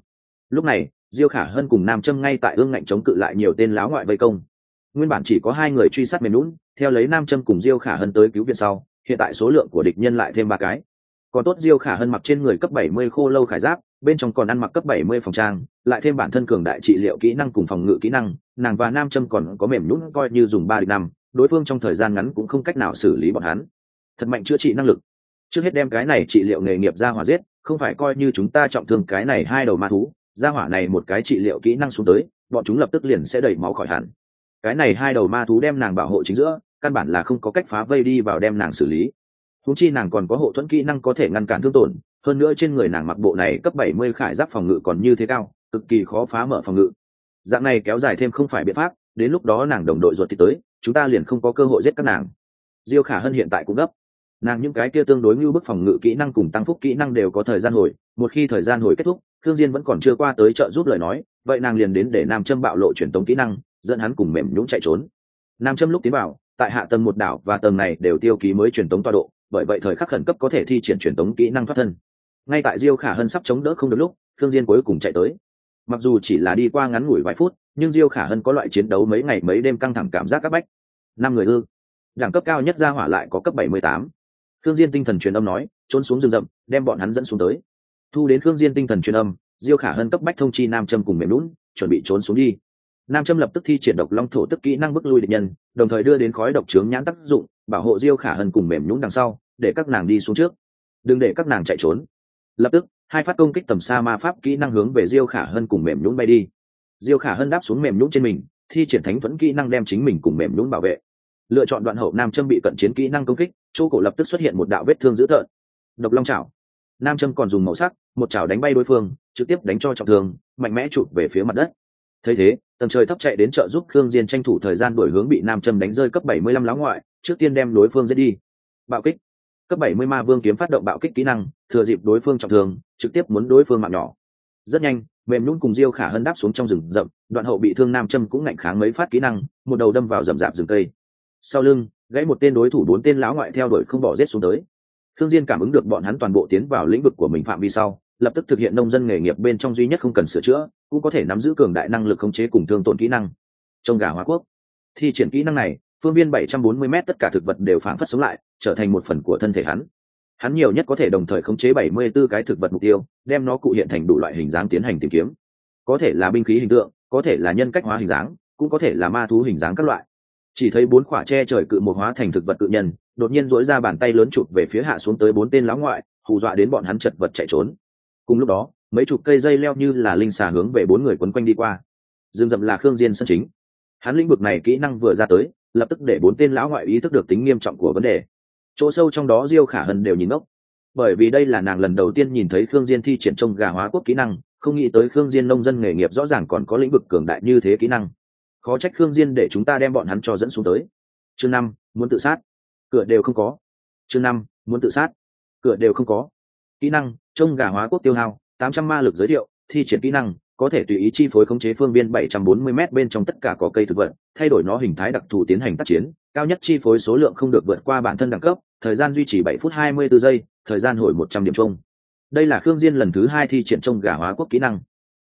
Lúc này diêu khả hơn cùng nam trâm ngay tại ương ngạnh chống cự lại nhiều tên láo ngoại vây công. Nguyên bản chỉ có hai người truy sát mềm lún theo lấy nam trâm cùng diêu khả hơn tới cứu viện sau hiện tại số lượng của địch nhân lại thêm ba cái. Còn tốt diêu khả hơn mặc trên người cấp 70 khô lâu khải giáp bên trong còn ăn mặc cấp 70 phòng trang, lại thêm bản thân cường đại trị liệu kỹ năng cùng phòng ngự kỹ năng, nàng và nam châm còn có mềm nhũn coi như dùng ba địch năm, đối phương trong thời gian ngắn cũng không cách nào xử lý bọn hắn. Thật mạnh chữa trị năng lực. Trước hết đem cái này trị liệu nghề nghiệp ra hỏa giết, không phải coi như chúng ta trọng thương cái này hai đầu ma thú, ra hỏa này một cái trị liệu kỹ năng xuống tới, bọn chúng lập tức liền sẽ đẩy máu khỏi hẳn. Cái này hai đầu ma thú đem nàng bảo hộ chính giữa, căn bản là không có cách phá vây đi vào đem nàng xử lý. Húng chi nàng còn có hộ thuẫn kỹ năng có thể ngăn cản thương tổn hơn nữa trên người nàng mặc bộ này cấp bảy mươi khải giáp phòng ngự còn như thế cao, cực kỳ khó phá mở phòng ngự. Dạng này kéo dài thêm không phải biện pháp, đến lúc đó nàng đồng đội ruột thì tới, chúng ta liền không có cơ hội giết các nàng. Diêu khả hân hiện tại cũng gấp. Nàng những cái kia tương đối như bức phòng ngự kỹ năng cùng tăng phúc kỹ năng đều có thời gian hồi, một khi thời gian hồi kết thúc thương diên vẫn còn chưa qua tới trợ giúp lời nói, vậy nàng liền đến để nam châm bạo lộ truyền tống kỹ năng, dẫn hắn cùng mềm nhũng chạy trốn. Nam châm lúc tiến vào, tại hạ tầng một đảo và tầng này đều tiêu ký mới truyền tống tọa độ, bởi vậy thời khắc khẩn cấp có thể thi triển truyền tống kỹ năng thoát thân ngay tại diêu khả hân sắp chống đỡ không được lúc thương diên cuối cùng chạy tới mặc dù chỉ là đi qua ngắn ngủi vài phút nhưng diêu khả hân có loại chiến đấu mấy ngày mấy đêm căng thẳng cảm giác các bách năm người ư đẳng cấp cao nhất ra hỏa lại có cấp 78. Thương Diên tinh thần truyền âm nói, trốn xuống rừng rậm, đem bọn hắn dẫn xuống tới. Thu đến Thương Diên tinh thần truyền âm, Diêu Khả Hân cấp bách thông chi Nam Trâm cùng mềm lún, chuẩn bị trốn xuống đi. Nam Trâm lập tức thi triển độc long thổ tức kỹ năng bức lui địch nhân, đồng thời đưa đến khói độc trướng nhãn tác dụng, bảo hộ Diêu Khả Hân cùng mềm nhũn đằng sau, để các nàng đi xuống trước. Đừng để các nàng chạy trốn. Lập tức, hai phát công kích tầm xa ma pháp kỹ năng hướng về Diêu Khả Hân cùng mềm nhũn bay đi. Diêu Khả Hân đáp xuống mềm nhũn trên mình, thi triển thánh thuẫn kỹ năng đem chính mình cùng mềm nhũn bảo vệ. Lựa chọn đoạn hậu nam châm bị cận chiến kỹ năng công kích chỗ cổ lập tức xuất hiện một đạo vết thương dữ tợn. Độc long chảo. Nam châm còn dùng màu sắc một chảo đánh bay đối phương trực tiếp đánh cho trọng thương mạnh mẽ chụp về phía mặt đất. Thấy thế tầng trời thấp chạy đến trợ giúp khương diên tranh thủ thời gian đổi hướng bị nam châm đánh rơi cấp 75 láo ngoại trước tiên đem đối phương giết đi. Bạo kích cấp 70 ma vương kiếm phát động bạo kích kỹ năng, thừa dịp đối phương trọng thương, trực tiếp muốn đối phương mạng nhỏ. Rất nhanh, mềm nhún cùng diêu khả hân đáp xuống trong rừng rậm, đoạn hậu bị thương nam châm cũng ngạnh kháng mấy phát kỹ năng, một đầu đâm vào rậm rạp rừng cây. Sau lưng, gãy một tên đối thủ bốn tên lão ngoại theo đuổi không bỏ rết xuống tới. Thương diên cảm ứng được bọn hắn toàn bộ tiến vào lĩnh vực của mình phạm vi sau, lập tức thực hiện nông dân nghề nghiệp bên trong duy nhất không cần sửa chữa, cũng có thể nắm giữ cường đại năng lực khống chế cùng thương tổn kỹ năng. Trong gà hóa quốc. Thi triển kỹ năng này phương viên 740 m tất cả thực vật đều phản phất sống lại, trở thành một phần của thân thể hắn. Hắn nhiều nhất có thể đồng thời khống chế 74 cái thực vật mục tiêu, đem nó cụ hiện thành đủ loại hình dáng tiến hành tìm kiếm. Có thể là binh khí hình tượng, có thể là nhân cách hóa hình dáng, cũng có thể là ma thú hình dáng các loại. Chỉ thấy bốn khỏa che trời cự một hóa thành thực vật cự nhân, đột nhiên dỗi ra bàn tay lớn chụp về phía hạ xuống tới bốn tên lão ngoại, hù dọa đến bọn hắn chật vật chạy trốn. Cùng lúc đó, mấy chục cây dây leo như là linh xà hướng về bốn người quấn quanh đi qua. Dương dậm là khương diên sân chính. Hắn lĩnh vực này kỹ năng vừa ra tới lập tức để bốn tên lão ngoại ý thức được tính nghiêm trọng của vấn đề. Chỗ sâu trong đó diêu khả hân đều nhìn ngốc. Bởi vì đây là nàng lần đầu tiên nhìn thấy khương diên thi triển trông gà hóa quốc kỹ năng, không nghĩ tới khương diên nông dân nghề nghiệp rõ ràng còn có lĩnh vực cường đại như thế kỹ năng. Khó trách khương diên để chúng ta đem bọn hắn cho dẫn xuống tới. Chương năm, muốn tự sát. Cửa đều không có. Chương năm, muốn tự sát. Cửa đều không có. Kỹ năng, trông gà hóa quốc tiêu hao, tám trăm ma lực giới thiệu, thi triển kỹ năng có thể tùy ý chi phối khống chế phương viên 740 m bên trong tất cả có cây thực vật, thay đổi nó hình thái đặc thù tiến hành tác chiến, cao nhất chi phối số lượng không được vượt qua bản thân đẳng cấp, thời gian duy trì 7 phút 24 giây, thời gian hồi 100 điểm chung. Đây là Khương Diên lần thứ hai thi triển trông gà hóa quốc kỹ năng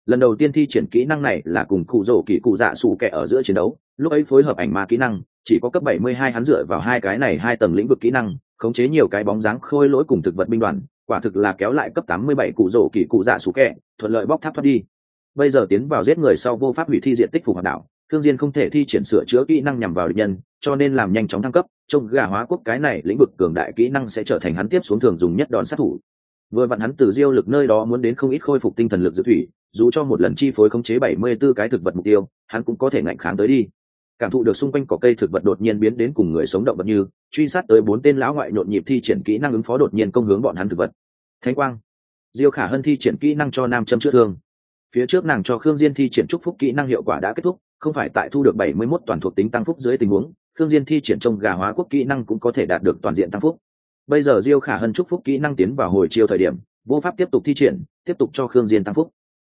lần đầu tiên thi triển kỹ năng này là cùng cụ rổ kỳ cụ dạ sủ kẻ ở giữa chiến đấu lúc ấy phối hợp ảnh ma kỹ năng chỉ có cấp 72 hắn dựa vào hai cái này hai tầng lĩnh vực kỹ năng khống chế nhiều cái bóng dáng khôi lỗi cùng thực vật binh đoàn quả thực là kéo lại cấp 87 cụ rổ kỳ cụ dạ sủ kẻ thuận lợi bóc tháp thoát đi bây giờ tiến vào giết người sau vô pháp hủy thi diện tích phục hoạt đảo, thương diên không thể thi triển sửa chữa kỹ năng nhằm vào địch nhân, cho nên làm nhanh chóng thăng cấp trong gà hóa quốc cái này lĩnh vực cường đại kỹ năng sẽ trở thành hắn tiếp xuống thường dùng nhất đòn sát thủ. Vừa vặn hắn từ diêu lực nơi đó muốn đến không ít khôi phục tinh thần lực dự thủy, dù cho một lần chi phối khống chế 74 cái thực vật mục tiêu, hắn cũng có thể ngạnh kháng tới đi. Cảm thụ được xung quanh cỏ cây thực vật đột nhiên biến đến cùng người sống động vật như, truy sát tới bốn tên lão ngoại nhộn nhịp thi triển kỹ năng ứng phó đột nhiên công hướng bọn hắn thực vật. Thánh quang. Diêu khả hân thi triển kỹ năng cho nam châm chữa thương phía trước nàng cho khương diên thi triển trúc phúc kỹ năng hiệu quả đã kết thúc, không phải tại thu được 71 toàn thuộc tính tăng phúc dưới tình huống, khương diên thi triển trong gà hóa quốc kỹ năng cũng có thể đạt được toàn diện tăng phúc. Bây giờ diêu khả hân trúc phúc kỹ năng tiến vào hồi chiêu thời điểm, vô pháp tiếp tục thi triển, tiếp tục cho khương diên tăng phúc.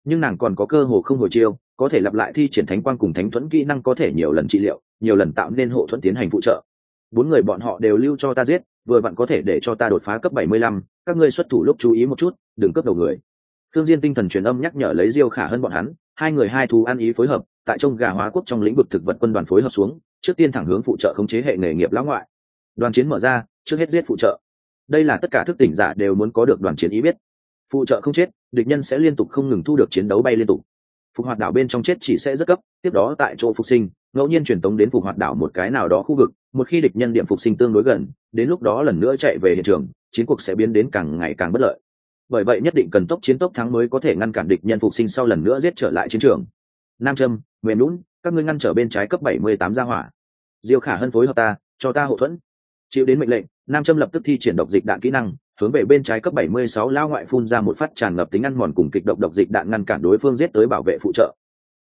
Nhưng nàng còn có cơ hội không hồi chiêu, có thể lặp lại thi triển thánh quang cùng thánh thuẫn kỹ năng có thể nhiều lần trị liệu, nhiều lần tạo nên hộ thuẫn tiến hành phụ trợ. Bốn người bọn họ đều lưu cho ta giết, vừa vặn có thể để cho ta đột phá cấp bảy mươi lăm, các ngươi xuất thủ lúc chú ý một chút, đừng cướp đầu người thương diên tinh thần truyền âm nhắc nhở lấy diêu khả hơn bọn hắn, hai người hai thú ăn ý phối hợp, tại trong gà hóa quốc trong lĩnh vực thực vật quân đoàn phối hợp xuống, trước tiên thẳng hướng phụ trợ khống chế hệ nghề nghiệp lão ngoại. Đoàn chiến mở ra, trước hết giết phụ trợ. Đây là tất cả thức tỉnh giả đều muốn có được đoàn chiến ý biết. Phụ trợ không chết, địch nhân sẽ liên tục không ngừng thu được chiến đấu bay liên tục. Phục hoạt đảo bên trong chết chỉ sẽ rất cấp tiếp đó tại chỗ phục sinh, ngẫu nhiên truyền tống đến phục hoạt đảo một cái nào đó khu vực, một khi địch nhân điểm phục sinh tương đối gần, đến lúc đó lần nữa chạy về hiện trường, chiến cuộc sẽ biến đến càng ngày càng bất lợi bởi vậy nhất định cần tốc chiến tốc thắng mới có thể ngăn cản địch nhân phục sinh sau lần nữa giết trở lại chiến trường nam trâm mềm lún các ngươi ngăn trở bên trái cấp bảy mươi tám gia hỏa diêu khả hân phối hợp ta cho ta hậu thuẫn chịu đến mệnh lệnh nam trâm lập tức thi triển độc dịch đạn kỹ năng hướng về bên trái cấp 76 lao ngoại phun ra một phát tràn ngập tính ăn mòn cùng kịch độc độc dịch đạn ngăn cản đối phương giết tới bảo vệ phụ trợ.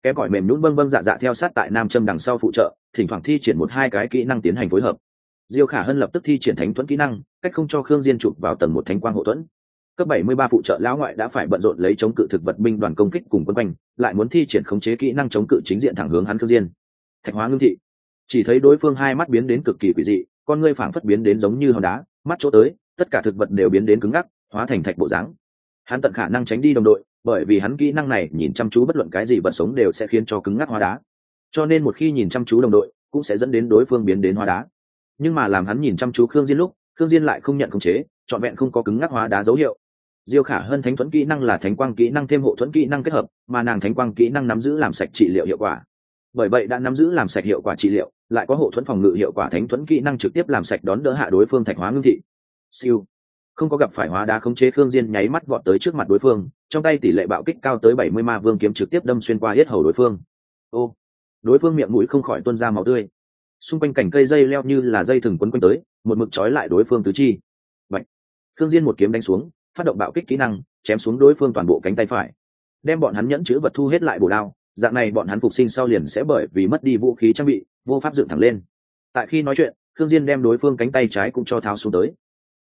Kém cỏi mềm nhũn vâng vâng dạ dạ theo sát tại nam châm đằng sau phụ trợ, thỉnh thoảng thi triển một hai cái kỹ năng tiến hành phối hợp. Diêu Khả Hân lập tức thi triển thánh thuẫn kỹ năng, cách không cho Khương Diên chụp vào tầng một thánh quang hộ thuẫn. Cấp 73 phụ trợ lão ngoại đã phải bận rộn lấy chống cự thực vật binh đoàn công kích cùng quân quanh, lại muốn thi triển khống chế kỹ năng chống cự chính diện thẳng hướng hắn Khương Diên. Thạch hóa ngưng thị, chỉ thấy đối phương hai mắt biến đến cực kỳ quỷ dị, con ngươi phảng phất biến đến giống như hòn đá, mắt chỗ tới, tất cả thực vật đều biến đến cứng ngắc hóa thành thạch bộ dáng. Hắn tận khả năng tránh đi đồng đội bởi vì hắn kỹ năng này nhìn chăm chú bất luận cái gì vật sống đều sẽ khiến cho cứng ngắc hóa đá. Cho nên một khi nhìn chăm chú đồng đội cũng sẽ dẫn đến đối phương biến đến hóa đá. Nhưng mà làm hắn nhìn chăm chú khương diên lúc khương diên lại không nhận khống chế trọn vẹn không có cứng ngắc hóa đá dấu hiệu diêu khả hơn thánh thuẫn kỹ năng là thánh quang kỹ năng thêm hộ thuẫn kỹ năng kết hợp, mà nàng thánh quang kỹ năng nắm giữ làm sạch trị liệu hiệu quả. Bởi vậy đã nắm giữ làm sạch hiệu quả trị liệu, lại có hộ thuẫn phòng ngự hiệu quả thánh thuẫn kỹ năng trực tiếp làm sạch đón đỡ hạ đối phương thạch hóa ngưng thị. Siêu. Không có gặp phải hóa đá khống chế khương diên nháy mắt vọt tới trước mặt đối phương, trong tay tỷ lệ bạo kích cao tới bảy mươi ma vương kiếm trực tiếp đâm xuyên qua yết hầu đối phương. Ô. Đối phương miệng mũi không khỏi tuôn ra máu tươi. Xung quanh cảnh cây dây leo như là dây thừng quấn quanh tới, một mực trói lại đối phương tứ chi. Bạch. khương diên một kiếm đánh xuống phát động bạo kích kỹ năng, chém xuống đối phương toàn bộ cánh tay phải. Đem bọn hắn nhẫn chữ vật thu hết lại bổ lao dạng này bọn hắn phục sinh sau liền sẽ bởi vì mất đi vũ khí trang bị, vô pháp dựng thẳng lên. Tại khi nói chuyện, khương diên đem đối phương cánh tay trái cũng cho tháo xuống tới.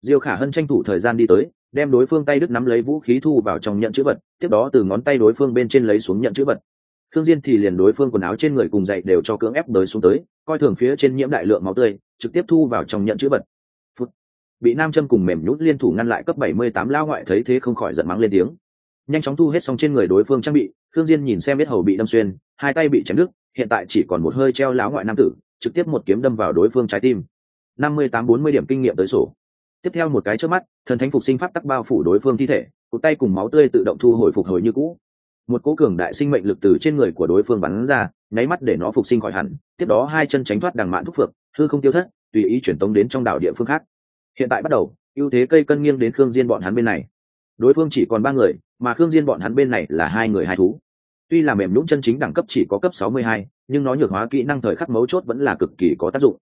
Diêu khả hân tranh thủ thời gian đi tới, đem đối phương tay đứt nắm lấy vũ khí thu vào trong nhận chữ vật, tiếp đó từ ngón tay đối phương bên trên lấy xuống nhận chữ vật. Thương diên thì liền đối phương quần áo trên người cùng dậy đều cho cưỡng ép đới xuống tới, coi thường phía trên nhiễm đại lượng máu tươi, trực tiếp thu vào trong nhận chữ vật bị nam châm cùng mềm nhút liên thủ ngăn lại cấp 78 lao ngoại thấy thế không khỏi giận mắng lên tiếng. Nhanh chóng thu hết xong trên người đối phương trang bị thương diên nhìn xem biết hầu bị đâm xuyên, hai tay bị chém đứt, hiện tại chỉ còn một hơi treo láo ngoại nam tử, trực tiếp một kiếm đâm vào đối phương trái tim. năm mươi tám bốn mươi điểm kinh nghiệm tới sổ. Tiếp theo một cái trước mắt, thần thánh phục sinh pháp tắc bao phủ đối phương thi thể cụt tay cùng máu tươi tự động thu hồi phục hồi như cũ. Một cố cường đại sinh mệnh lực từ trên người của đối phương bắn ra, nháy mắt để nó phục sinh khỏi hẳn, tiếp đó hai chân tránh thoát đằng mạn thúc phược hư không tiêu thất, tùy ý chuyển tống đến trong đảo địa phương khác hiện tại bắt đầu ưu thế cây cân nghiêng đến khương diên bọn hắn bên này. Đối phương chỉ còn ba người mà khương diên bọn hắn bên này là hai người hai thú. Tuy là mềm nhũng chân chính đẳng cấp chỉ có cấp 62, nhưng nó nhược hóa kỹ năng thời khắc mấu chốt vẫn là cực kỳ có tác dụng.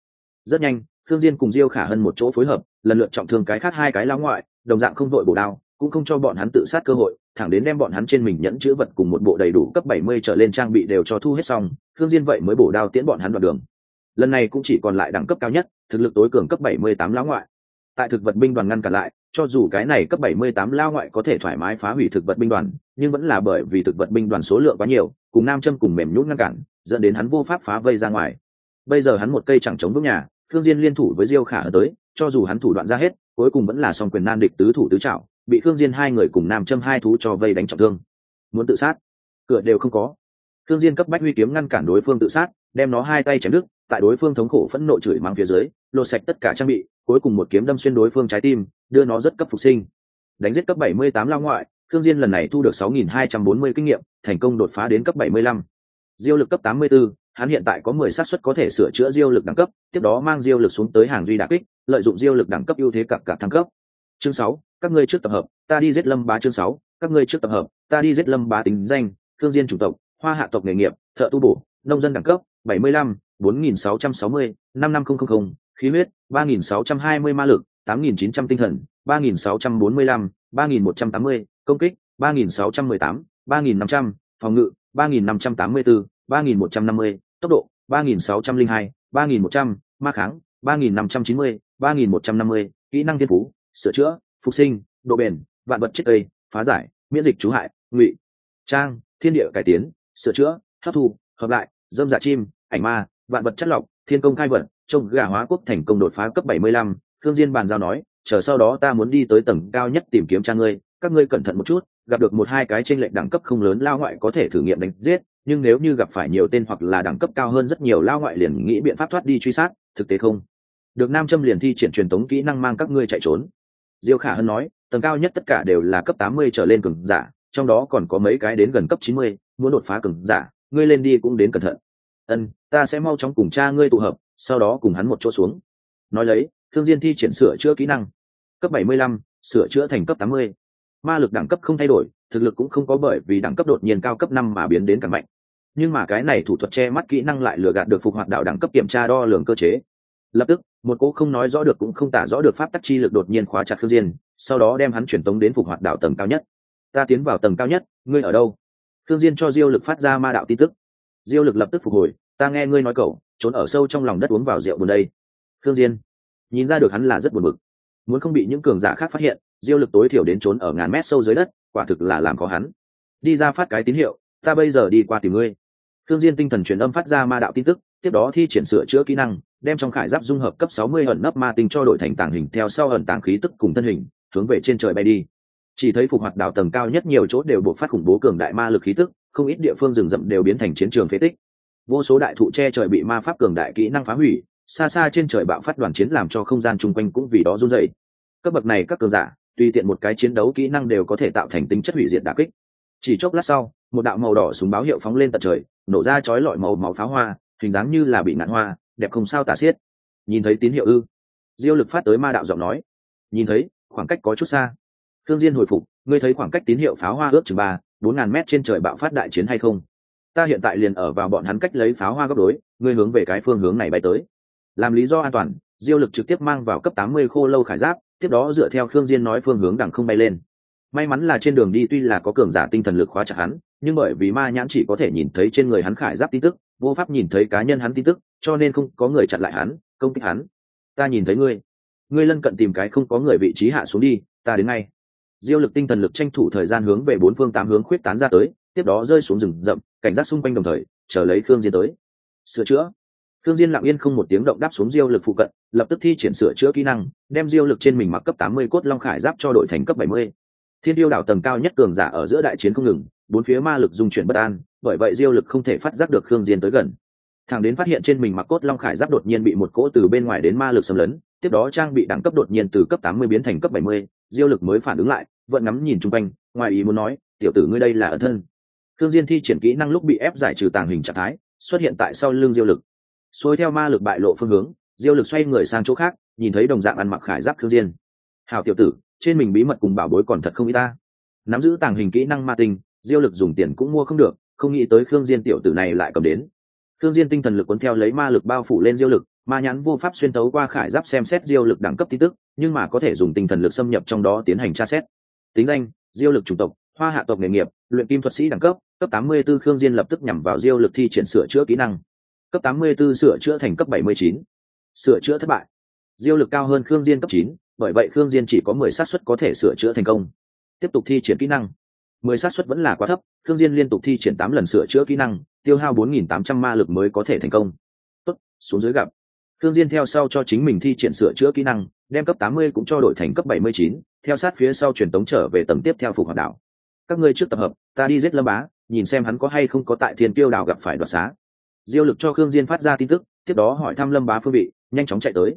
Rất nhanh khương diên cùng diêu khả hơn một chỗ phối hợp lần lượt trọng thương cái khác hai cái lão ngoại đồng dạng không đội bổ đao cũng không cho bọn hắn tự sát cơ hội thẳng đến đem bọn hắn trên mình nhẫn chữ vật cùng một bộ đầy đủ cấp 70 trở lên trang bị đều cho thu hết xong khương diên vậy mới bổ đao tiễn bọn hắn đoạn đường. Lần này cũng chỉ còn lại đẳng cấp cao nhất thực lực tối cường cấp 78 lão ngoại tại thực vật binh đoàn ngăn cản lại, cho dù cái này cấp 78 lao ngoại có thể thoải mái phá hủy thực vật binh đoàn, nhưng vẫn là bởi vì thực vật binh đoàn số lượng quá nhiều, cùng nam châm cùng mềm nhũn ngăn cản, dẫn đến hắn vô pháp phá vây ra ngoài. Bây giờ hắn một cây chẳng chống bước nhà thương diên liên thủ với diêu khả ở tới, cho dù hắn thủ đoạn ra hết, cuối cùng vẫn là song quyền nan địch tứ thủ tứ trảo, bị thương diên hai người cùng nam châm hai thú cho vây đánh trọng thương. Muốn tự sát? Cửa đều không có. Thương diên cấp bách huy kiếm ngăn cản đối phương tự sát, đem nó hai tay chém đứt tại đối phương thống khổ phẫn nộ chửi mắng phía dưới lột sạch tất cả trang bị cuối cùng một kiếm đâm xuyên đối phương trái tim đưa nó rất cấp phục sinh đánh giết cấp 78 lao ngoại thương diên lần này thu được 6.240 kinh nghiệm thành công đột phá đến cấp 75. diêu lực cấp 84, hắn hiện tại có mười xác suất có thể sửa chữa diêu lực đẳng cấp, tiếp đó mang diêu lực xuống tới hàng duy đẳng kích, lợi dụng diêu lực đẳng cấp ưu thế cặp cả thăng cấp. Chương sáu, các ngươi trước tập hợp, ta đi giết Lâm Bá chương sáu, các ngươi trước tập hợp, ta đi giết Lâm Bá tính danh, thương diên chủ tộc, hoa hạ tộc nghề nghiệp, thợ tu bổ, nông dân đẳng cấp, bảy mươi lăm, 4660, 55000, khí huyết, 3620 ma lực, 8900 tinh thần, 3645, 3180, công kích, 3618, 3500, phòng ngự, 3584, 3150, tốc độ, 3602, 3100, ma kháng, 3590, 3150, kỹ năng thiên phú, sửa chữa, phục sinh, độ bền, vạn vật chết cây, phá giải, miễn dịch chú hại, ngụy, trang, thiên địa cải tiến, sửa chữa, hấp thu, hợp lại, dâm dạ chim, ảnh ma, vạn vật chất lọc, thiên công khai vật, trông gà hóa quốc thành công đột phá cấp 75, Thương Diên bàn giao nói, chờ sau đó ta muốn đi tới tầng cao nhất tìm kiếm cha ngươi, các ngươi cẩn thận một chút, gặp được một hai cái trên lệnh đẳng cấp không lớn lao ngoại có thể thử nghiệm đánh giết, nhưng nếu như gặp phải nhiều tên hoặc là đẳng cấp cao hơn rất nhiều lao ngoại liền nghĩ biện pháp thoát đi truy sát, thực tế không. Được Nam Châm liền thi triển truyền tống kỹ năng mang các ngươi chạy trốn. Diêu Khả Hân nói, tầng cao nhất tất cả đều là cấp 80 trở lên cường giả, trong đó còn có mấy cái đến gần cấp 90, muốn đột phá cường giả, ngươi lên đi cũng đến cẩn thận. Ân, ta sẽ mau chóng cùng cha ngươi tụ hợp, sau đó cùng hắn một chỗ xuống. Nói lấy, Thương Diên thi triển sửa chữa kỹ năng. Cấp 75, sửa chữa thành cấp 80. Ma lực đẳng cấp không thay đổi, thực lực cũng không có bởi vì đẳng cấp đột nhiên cao cấp 5 mà biến đến càng mạnh. Nhưng mà cái này thủ thuật che mắt kỹ năng lại lừa gạt được phục hoạt đạo đẳng cấp kiểm tra đo lường cơ chế. Lập tức, một cô không nói rõ được cũng không tả rõ được pháp tắc chi lực đột nhiên khóa chặt Khương Diên, sau đó đem hắn chuyển tống đến phục hoạt đạo tầng cao nhất. Ta tiến vào tầng cao nhất, ngươi ở đâu? Khương Diên cho Diêu Lực phát ra ma đạo tin tức. Diêu Lực lập tức phục hồi, ta nghe ngươi nói cậu, trốn ở sâu trong lòng đất uống vào rượu buồn đây. Khương Diên, nhìn ra được hắn là rất buồn bực, muốn không bị những cường giả khác phát hiện, Diêu Lực tối thiểu đến trốn ở ngàn mét sâu dưới đất, quả thực là làm khó hắn. Đi ra phát cái tín hiệu, ta bây giờ đi qua tìm ngươi. Khương Diên tinh thần truyền âm phát ra ma đạo tin tức, tiếp đó thi triển sửa chữa kỹ năng, đem trong khải giáp dung hợp cấp 60 ẩn nấp ma tinh cho đổi thành tàng hình theo sau ẩn tàng khí tức cùng thân hình, hướng về trên trời bay đi. Chỉ thấy phục hoạt đảo tầng cao nhất nhiều chỗ đều buộc phát khủng bố cường đại ma lực khí tức, không ít địa phương rừng rậm đều biến thành chiến trường phế tích. Vô số đại thụ che trời bị ma pháp cường đại kỹ năng phá hủy, xa xa trên trời bạo phát đoàn chiến làm cho không gian chung quanh cũng vì đó run rẩy. Cấp bậc này các cường giả, tùy tiện một cái chiến đấu kỹ năng đều có thể tạo thành tính chất hủy diệt đả kích. Chỉ chốc lát sau, một đạo màu đỏ súng báo hiệu phóng lên tận trời, nổ ra chói lọi màu máu pháo hoa, hình dáng như là bị ngạn hoa, đẹp không sao tả xiết. Nhìn thấy tín hiệu ư? Diêu Lực phát tới ma đạo giọng nói. Nhìn thấy, khoảng cách có chút xa. Thương Diên hồi phục, ngươi thấy khoảng cách tín hiệu pháo hoa ước chừng ba, bốn ngàn mét trên trời bạo phát đại chiến hay không? Ta hiện tại liền ở vào bọn hắn cách lấy pháo hoa góc đối, ngươi hướng về cái phương hướng này bay tới. Làm lý do an toàn, Diêu Lực trực tiếp mang vào cấp 80 khô lâu khải giáp, tiếp đó dựa theo Khương Diên nói phương hướng đằng không bay lên. May mắn là trên đường đi tuy là có cường giả tinh thần lực khóa chặt hắn, nhưng bởi vì ma nhãn chỉ có thể nhìn thấy trên người hắn khải giáp tin tức, vô pháp nhìn thấy cá nhân hắn tin tức, cho nên không có người chặn lại hắn, công kích hắn. Ta nhìn thấy ngươi, ngươi lân cận tìm cái không có người vị trí hạ xuống đi, ta đến ngay. Diêu lực tinh thần lực tranh thủ thời gian hướng về bốn phương tám hướng khuyết tán ra tới, tiếp đó rơi xuống rừng rậm, cảnh giác xung quanh đồng thời, chờ lấy Khương Diên tới. Sửa chữa. Khương Diên lặng yên không một tiếng động đáp xuống Diêu lực phụ cận, lập tức thi triển sửa chữa kỹ năng, đem Diêu lực trên mình mặc cấp 80 cốt long khải giáp cho đội thành cấp 70. Thiên tiêu đảo tầng cao nhất cường giả ở giữa đại chiến không ngừng, bốn phía ma lực dung chuyển bất an, bởi vậy Diêu lực không thể phát giác được Khương Diên tới gần. thằng đến phát hiện trên mình mặc cốt long khải giáp đột nhiên bị một cỗ từ bên ngoài đến ma lực xâm lấn, tiếp đó trang bị đẳng cấp đột nhiên từ cấp 80 biến thành cấp 70, Diêu lực mới phản ứng lại, vẫn ngắm nhìn xung quanh, ngoài ý muốn nói, tiểu tử ngươi đây là ở thân. Thương Diên thi triển kỹ năng lúc bị ép giải trừ tàng hình trạng thái, xuất hiện tại sau lưng Diêu lực. Xuôi theo ma lực bại lộ phương hướng, Diêu lực xoay người sang chỗ khác, nhìn thấy đồng dạng ăn mặc khải giáp Thương Diên. "Hảo tiểu tử, trên mình bí mật cùng bảo bối còn thật không ít ta." Nắm giữ tàng hình kỹ năng ma tinh, Diêu lực dùng tiền cũng mua không được, không nghĩ tới Khương Diên tiểu tử này lại cầm đến. Khương Diên tinh thần lực cuốn theo lấy ma lực bao phủ lên Diêu lực, ma nhãn vô pháp xuyên tấu qua khải giáp xem xét Diêu lực đẳng cấp tin tức, nhưng mà có thể dùng tinh thần lực xâm nhập trong đó tiến hành tra xét. Tính danh: Diêu lực chủng tộc, Hoa hạ tộc nghề nghiệp, luyện kim thuật sĩ đẳng cấp, cấp 84 Khương Diên lập tức nhằm vào Diêu lực thi triển sửa chữa kỹ năng. Cấp 84 sửa chữa thành cấp 79. Sửa chữa thất bại. Diêu lực cao hơn Khương Diên cấp 9, bởi vậy Khương Diên chỉ có 10 xác suất có thể sửa chữa thành công. Tiếp tục thi triển kỹ năng. 10 xác suất vẫn là quá thấp, Khương Diên liên tục thi triển 8 lần sửa chữa kỹ năng, tiêu hao 4800 ma lực mới có thể thành công. Tốt, xuống dưới gặp. Khương Diên theo sau cho chính mình thi triển sửa chữa kỹ năng, đem cấp 80 cũng cho đổi thành cấp 79, theo sát phía sau truyền tống trở về tầng tiếp theo phục hoạt đảo. Các ngươi trước tập hợp, ta đi giết Lâm Bá, nhìn xem hắn có hay không có tại Thiên Tiêu đảo gặp phải đoạt xá. Diêu Lực cho Khương Diên phát ra tin tức, tiếp đó hỏi thăm Lâm Bá phương vị, nhanh chóng chạy tới.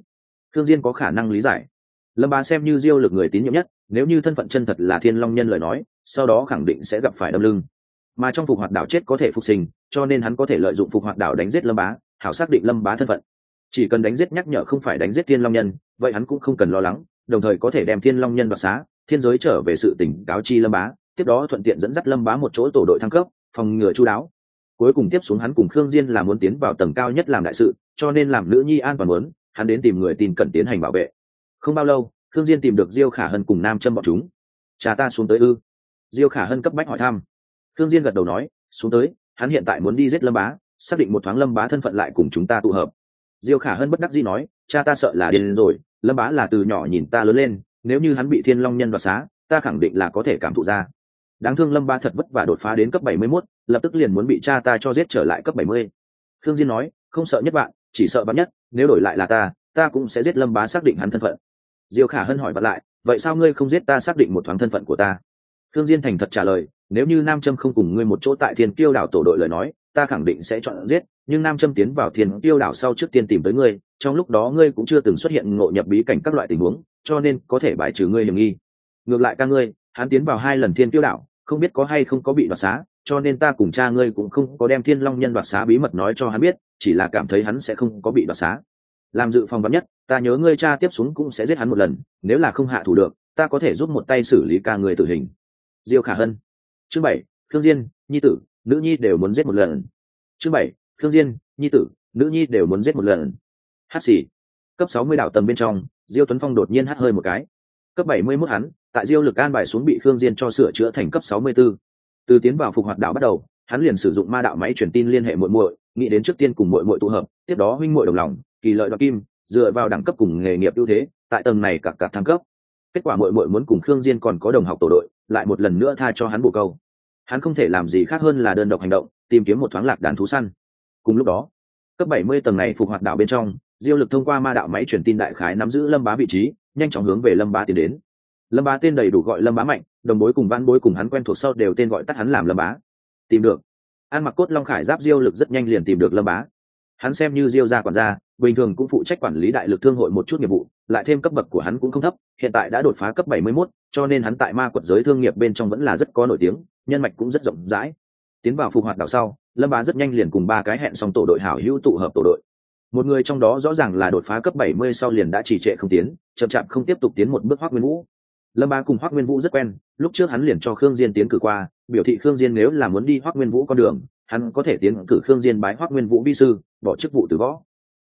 Khương Diên có khả năng lý giải. Lâm Bá xem như Diêu Lực người tín nhiệm nhất, nếu như thân phận chân thật là Thiên Long nhân lời nói, sau đó khẳng định sẽ gặp phải đâm lưng. Mà trong phục hoạt đảo chết có thể phục sinh, cho nên hắn có thể lợi dụng phục hoạt đảo đánh giết Lâm Bá, hảo xác định Lâm Bá thân phận. Chỉ cần đánh giết nhắc nhở không phải đánh giết Thiên Long nhân, vậy hắn cũng không cần lo lắng, đồng thời có thể đem Thiên Long nhân đoạt xá, thiên giới trở về sự tỉnh cáo chi Lâm Bá, tiếp đó thuận tiện dẫn dắt Lâm Bá một chỗ tổ đội thăng cấp, phòng ngừa chú đáo. cuối cùng tiếp xuống hắn cùng khương diên là muốn tiến vào tầng cao nhất làm đại sự cho nên làm nữ nhi an toàn muốn hắn đến tìm người tin cẩn tiến hành bảo vệ. Không bao lâu khương diên tìm được diêu khả hân cùng nam châm bọn chúng. Cha ta xuống tới ư? Diêu khả hân cấp bách hỏi thăm. Khương diên gật đầu nói xuống tới hắn hiện tại muốn đi giết lâm bá xác định một thoáng lâm bá thân phận lại cùng chúng ta tụ hợp. Diêu khả hân bất đắc dĩ nói cha ta sợ là điên rồi lâm bá là từ nhỏ nhìn ta lớn lên nếu như hắn bị thiên long nhân đoạt xá ta khẳng định là có thể cảm thụ ra đáng thương lâm ba thật vất vả đột phá đến cấp bảy mươi mốt, lập tức liền muốn bị cha ta cho giết trở lại cấp bảy mươi. Khương diên nói, không sợ nhất bạn, chỉ sợ bạn nhất, nếu đổi lại là ta ta cũng sẽ giết lâm bá xác định hắn thân phận. Diêu khả hân hỏi bạn lại, vậy sao ngươi không giết ta xác định một thoáng thân phận của ta? Khương diên thành thật trả lời, nếu như nam trâm không cùng ngươi một chỗ tại thiên tiêu đảo tổ đội lời nói, ta khẳng định sẽ chọn giết, nhưng nam trâm tiến vào thiên tiêu đảo sau trước tiên tìm tới ngươi, trong lúc đó ngươi cũng chưa từng xuất hiện ngộ nhập bí cảnh các loại tình huống, cho nên có thể bài trừ ngươi hiểm nghi. Ngược lại ca ngươi, hắn tiến vào hai lần thiên tiêu đảo không biết có hay không có bị đoạt xá, cho nên ta cùng cha ngươi cũng không có đem thiên long nhân đoạt xá bí mật nói cho hắn biết, chỉ là cảm thấy hắn sẽ không có bị đoạt xá. Làm dự phòng vắn nhất, ta nhớ ngươi cha tiếp xuống cũng sẽ giết hắn một lần, nếu là không hạ thủ được, ta có thể giúp một tay xử lý ca người tử hình. Diêu khả hân. Chương bảy thương diên, nhi tử, nữ nhi đều muốn giết một lần. Chương bảy thương diên, nhi tử, nữ nhi đều muốn giết một lần. Hát xì. Cấp sáu mươi đảo tầm bên trong, diêu tuấn phong đột nhiên hát hơi một cái. Cấp bảy mươi mốt hắn tại diêu lực an bài xuống bị khương diên cho sửa chữa thành cấp sáu mươi 64. từ tiến vào phục hoạt đảo bắt đầu, hắn liền sử dụng ma đạo máy truyền tin liên hệ muội muội, nghĩ đến trước tiên cùng muội muội tụ hợp, tiếp đó huynh muội đồng lòng, kỳ lợi đoạt kim, dựa vào đẳng cấp cùng nghề nghiệp ưu thế, tại tầng này cả cả thăng cấp. Kết quả muội muội muốn cùng khương diên còn có đồng học tổ đội, lại một lần nữa tha cho hắn bổ câu. Hắn không thể làm gì khác hơn là đơn độc hành động, tìm kiếm một thoáng lạc đàn thú săn. Cùng lúc đó, cấp 70 tầng này phục hoạt đảo bên trong, diêu lực thông qua ma đạo máy truyền tin đại khái nắm giữ lâm bá vị trí, nhanh chóng hướng về lâm bá tiến đến lâm bá tên đầy đủ gọi lâm bá mạnh đồng bối cùng văn bối cùng hắn quen thuộc sau đều tên gọi tắt hắn làm lâm bá. Tìm được. An mặc cốt long khải giáp diêu lực rất nhanh liền tìm được lâm bá. Hắn xem như diêu gia quản gia bình thường cũng phụ trách quản lý đại lực thương hội một chút nghiệp vụ lại thêm cấp bậc của hắn cũng không thấp hiện tại đã đột phá cấp 71, cho nên hắn tại ma quật giới thương nghiệp bên trong vẫn là rất có nổi tiếng nhân mạch cũng rất rộng rãi. Tiến vào phục hoạt đảo sau lâm bá rất nhanh liền cùng ba cái hẹn xong tổ đội hảo hữu tụ hợp tổ đội. Một người trong đó rõ ràng là đột phá cấp 70 sau liền đã trì trệ không tiến chậm chạp không tiếp tục tiến một bước hoác nguyên vũ lâm bá cùng hoác nguyên vũ rất quen, lúc trước hắn liền cho khương diên tiến cử qua, biểu thị khương diên nếu là muốn đi hoác nguyên vũ con đường, hắn có thể tiến cử khương diên bái hoác nguyên vũ vi sư, bỏ chức vụ từ võ.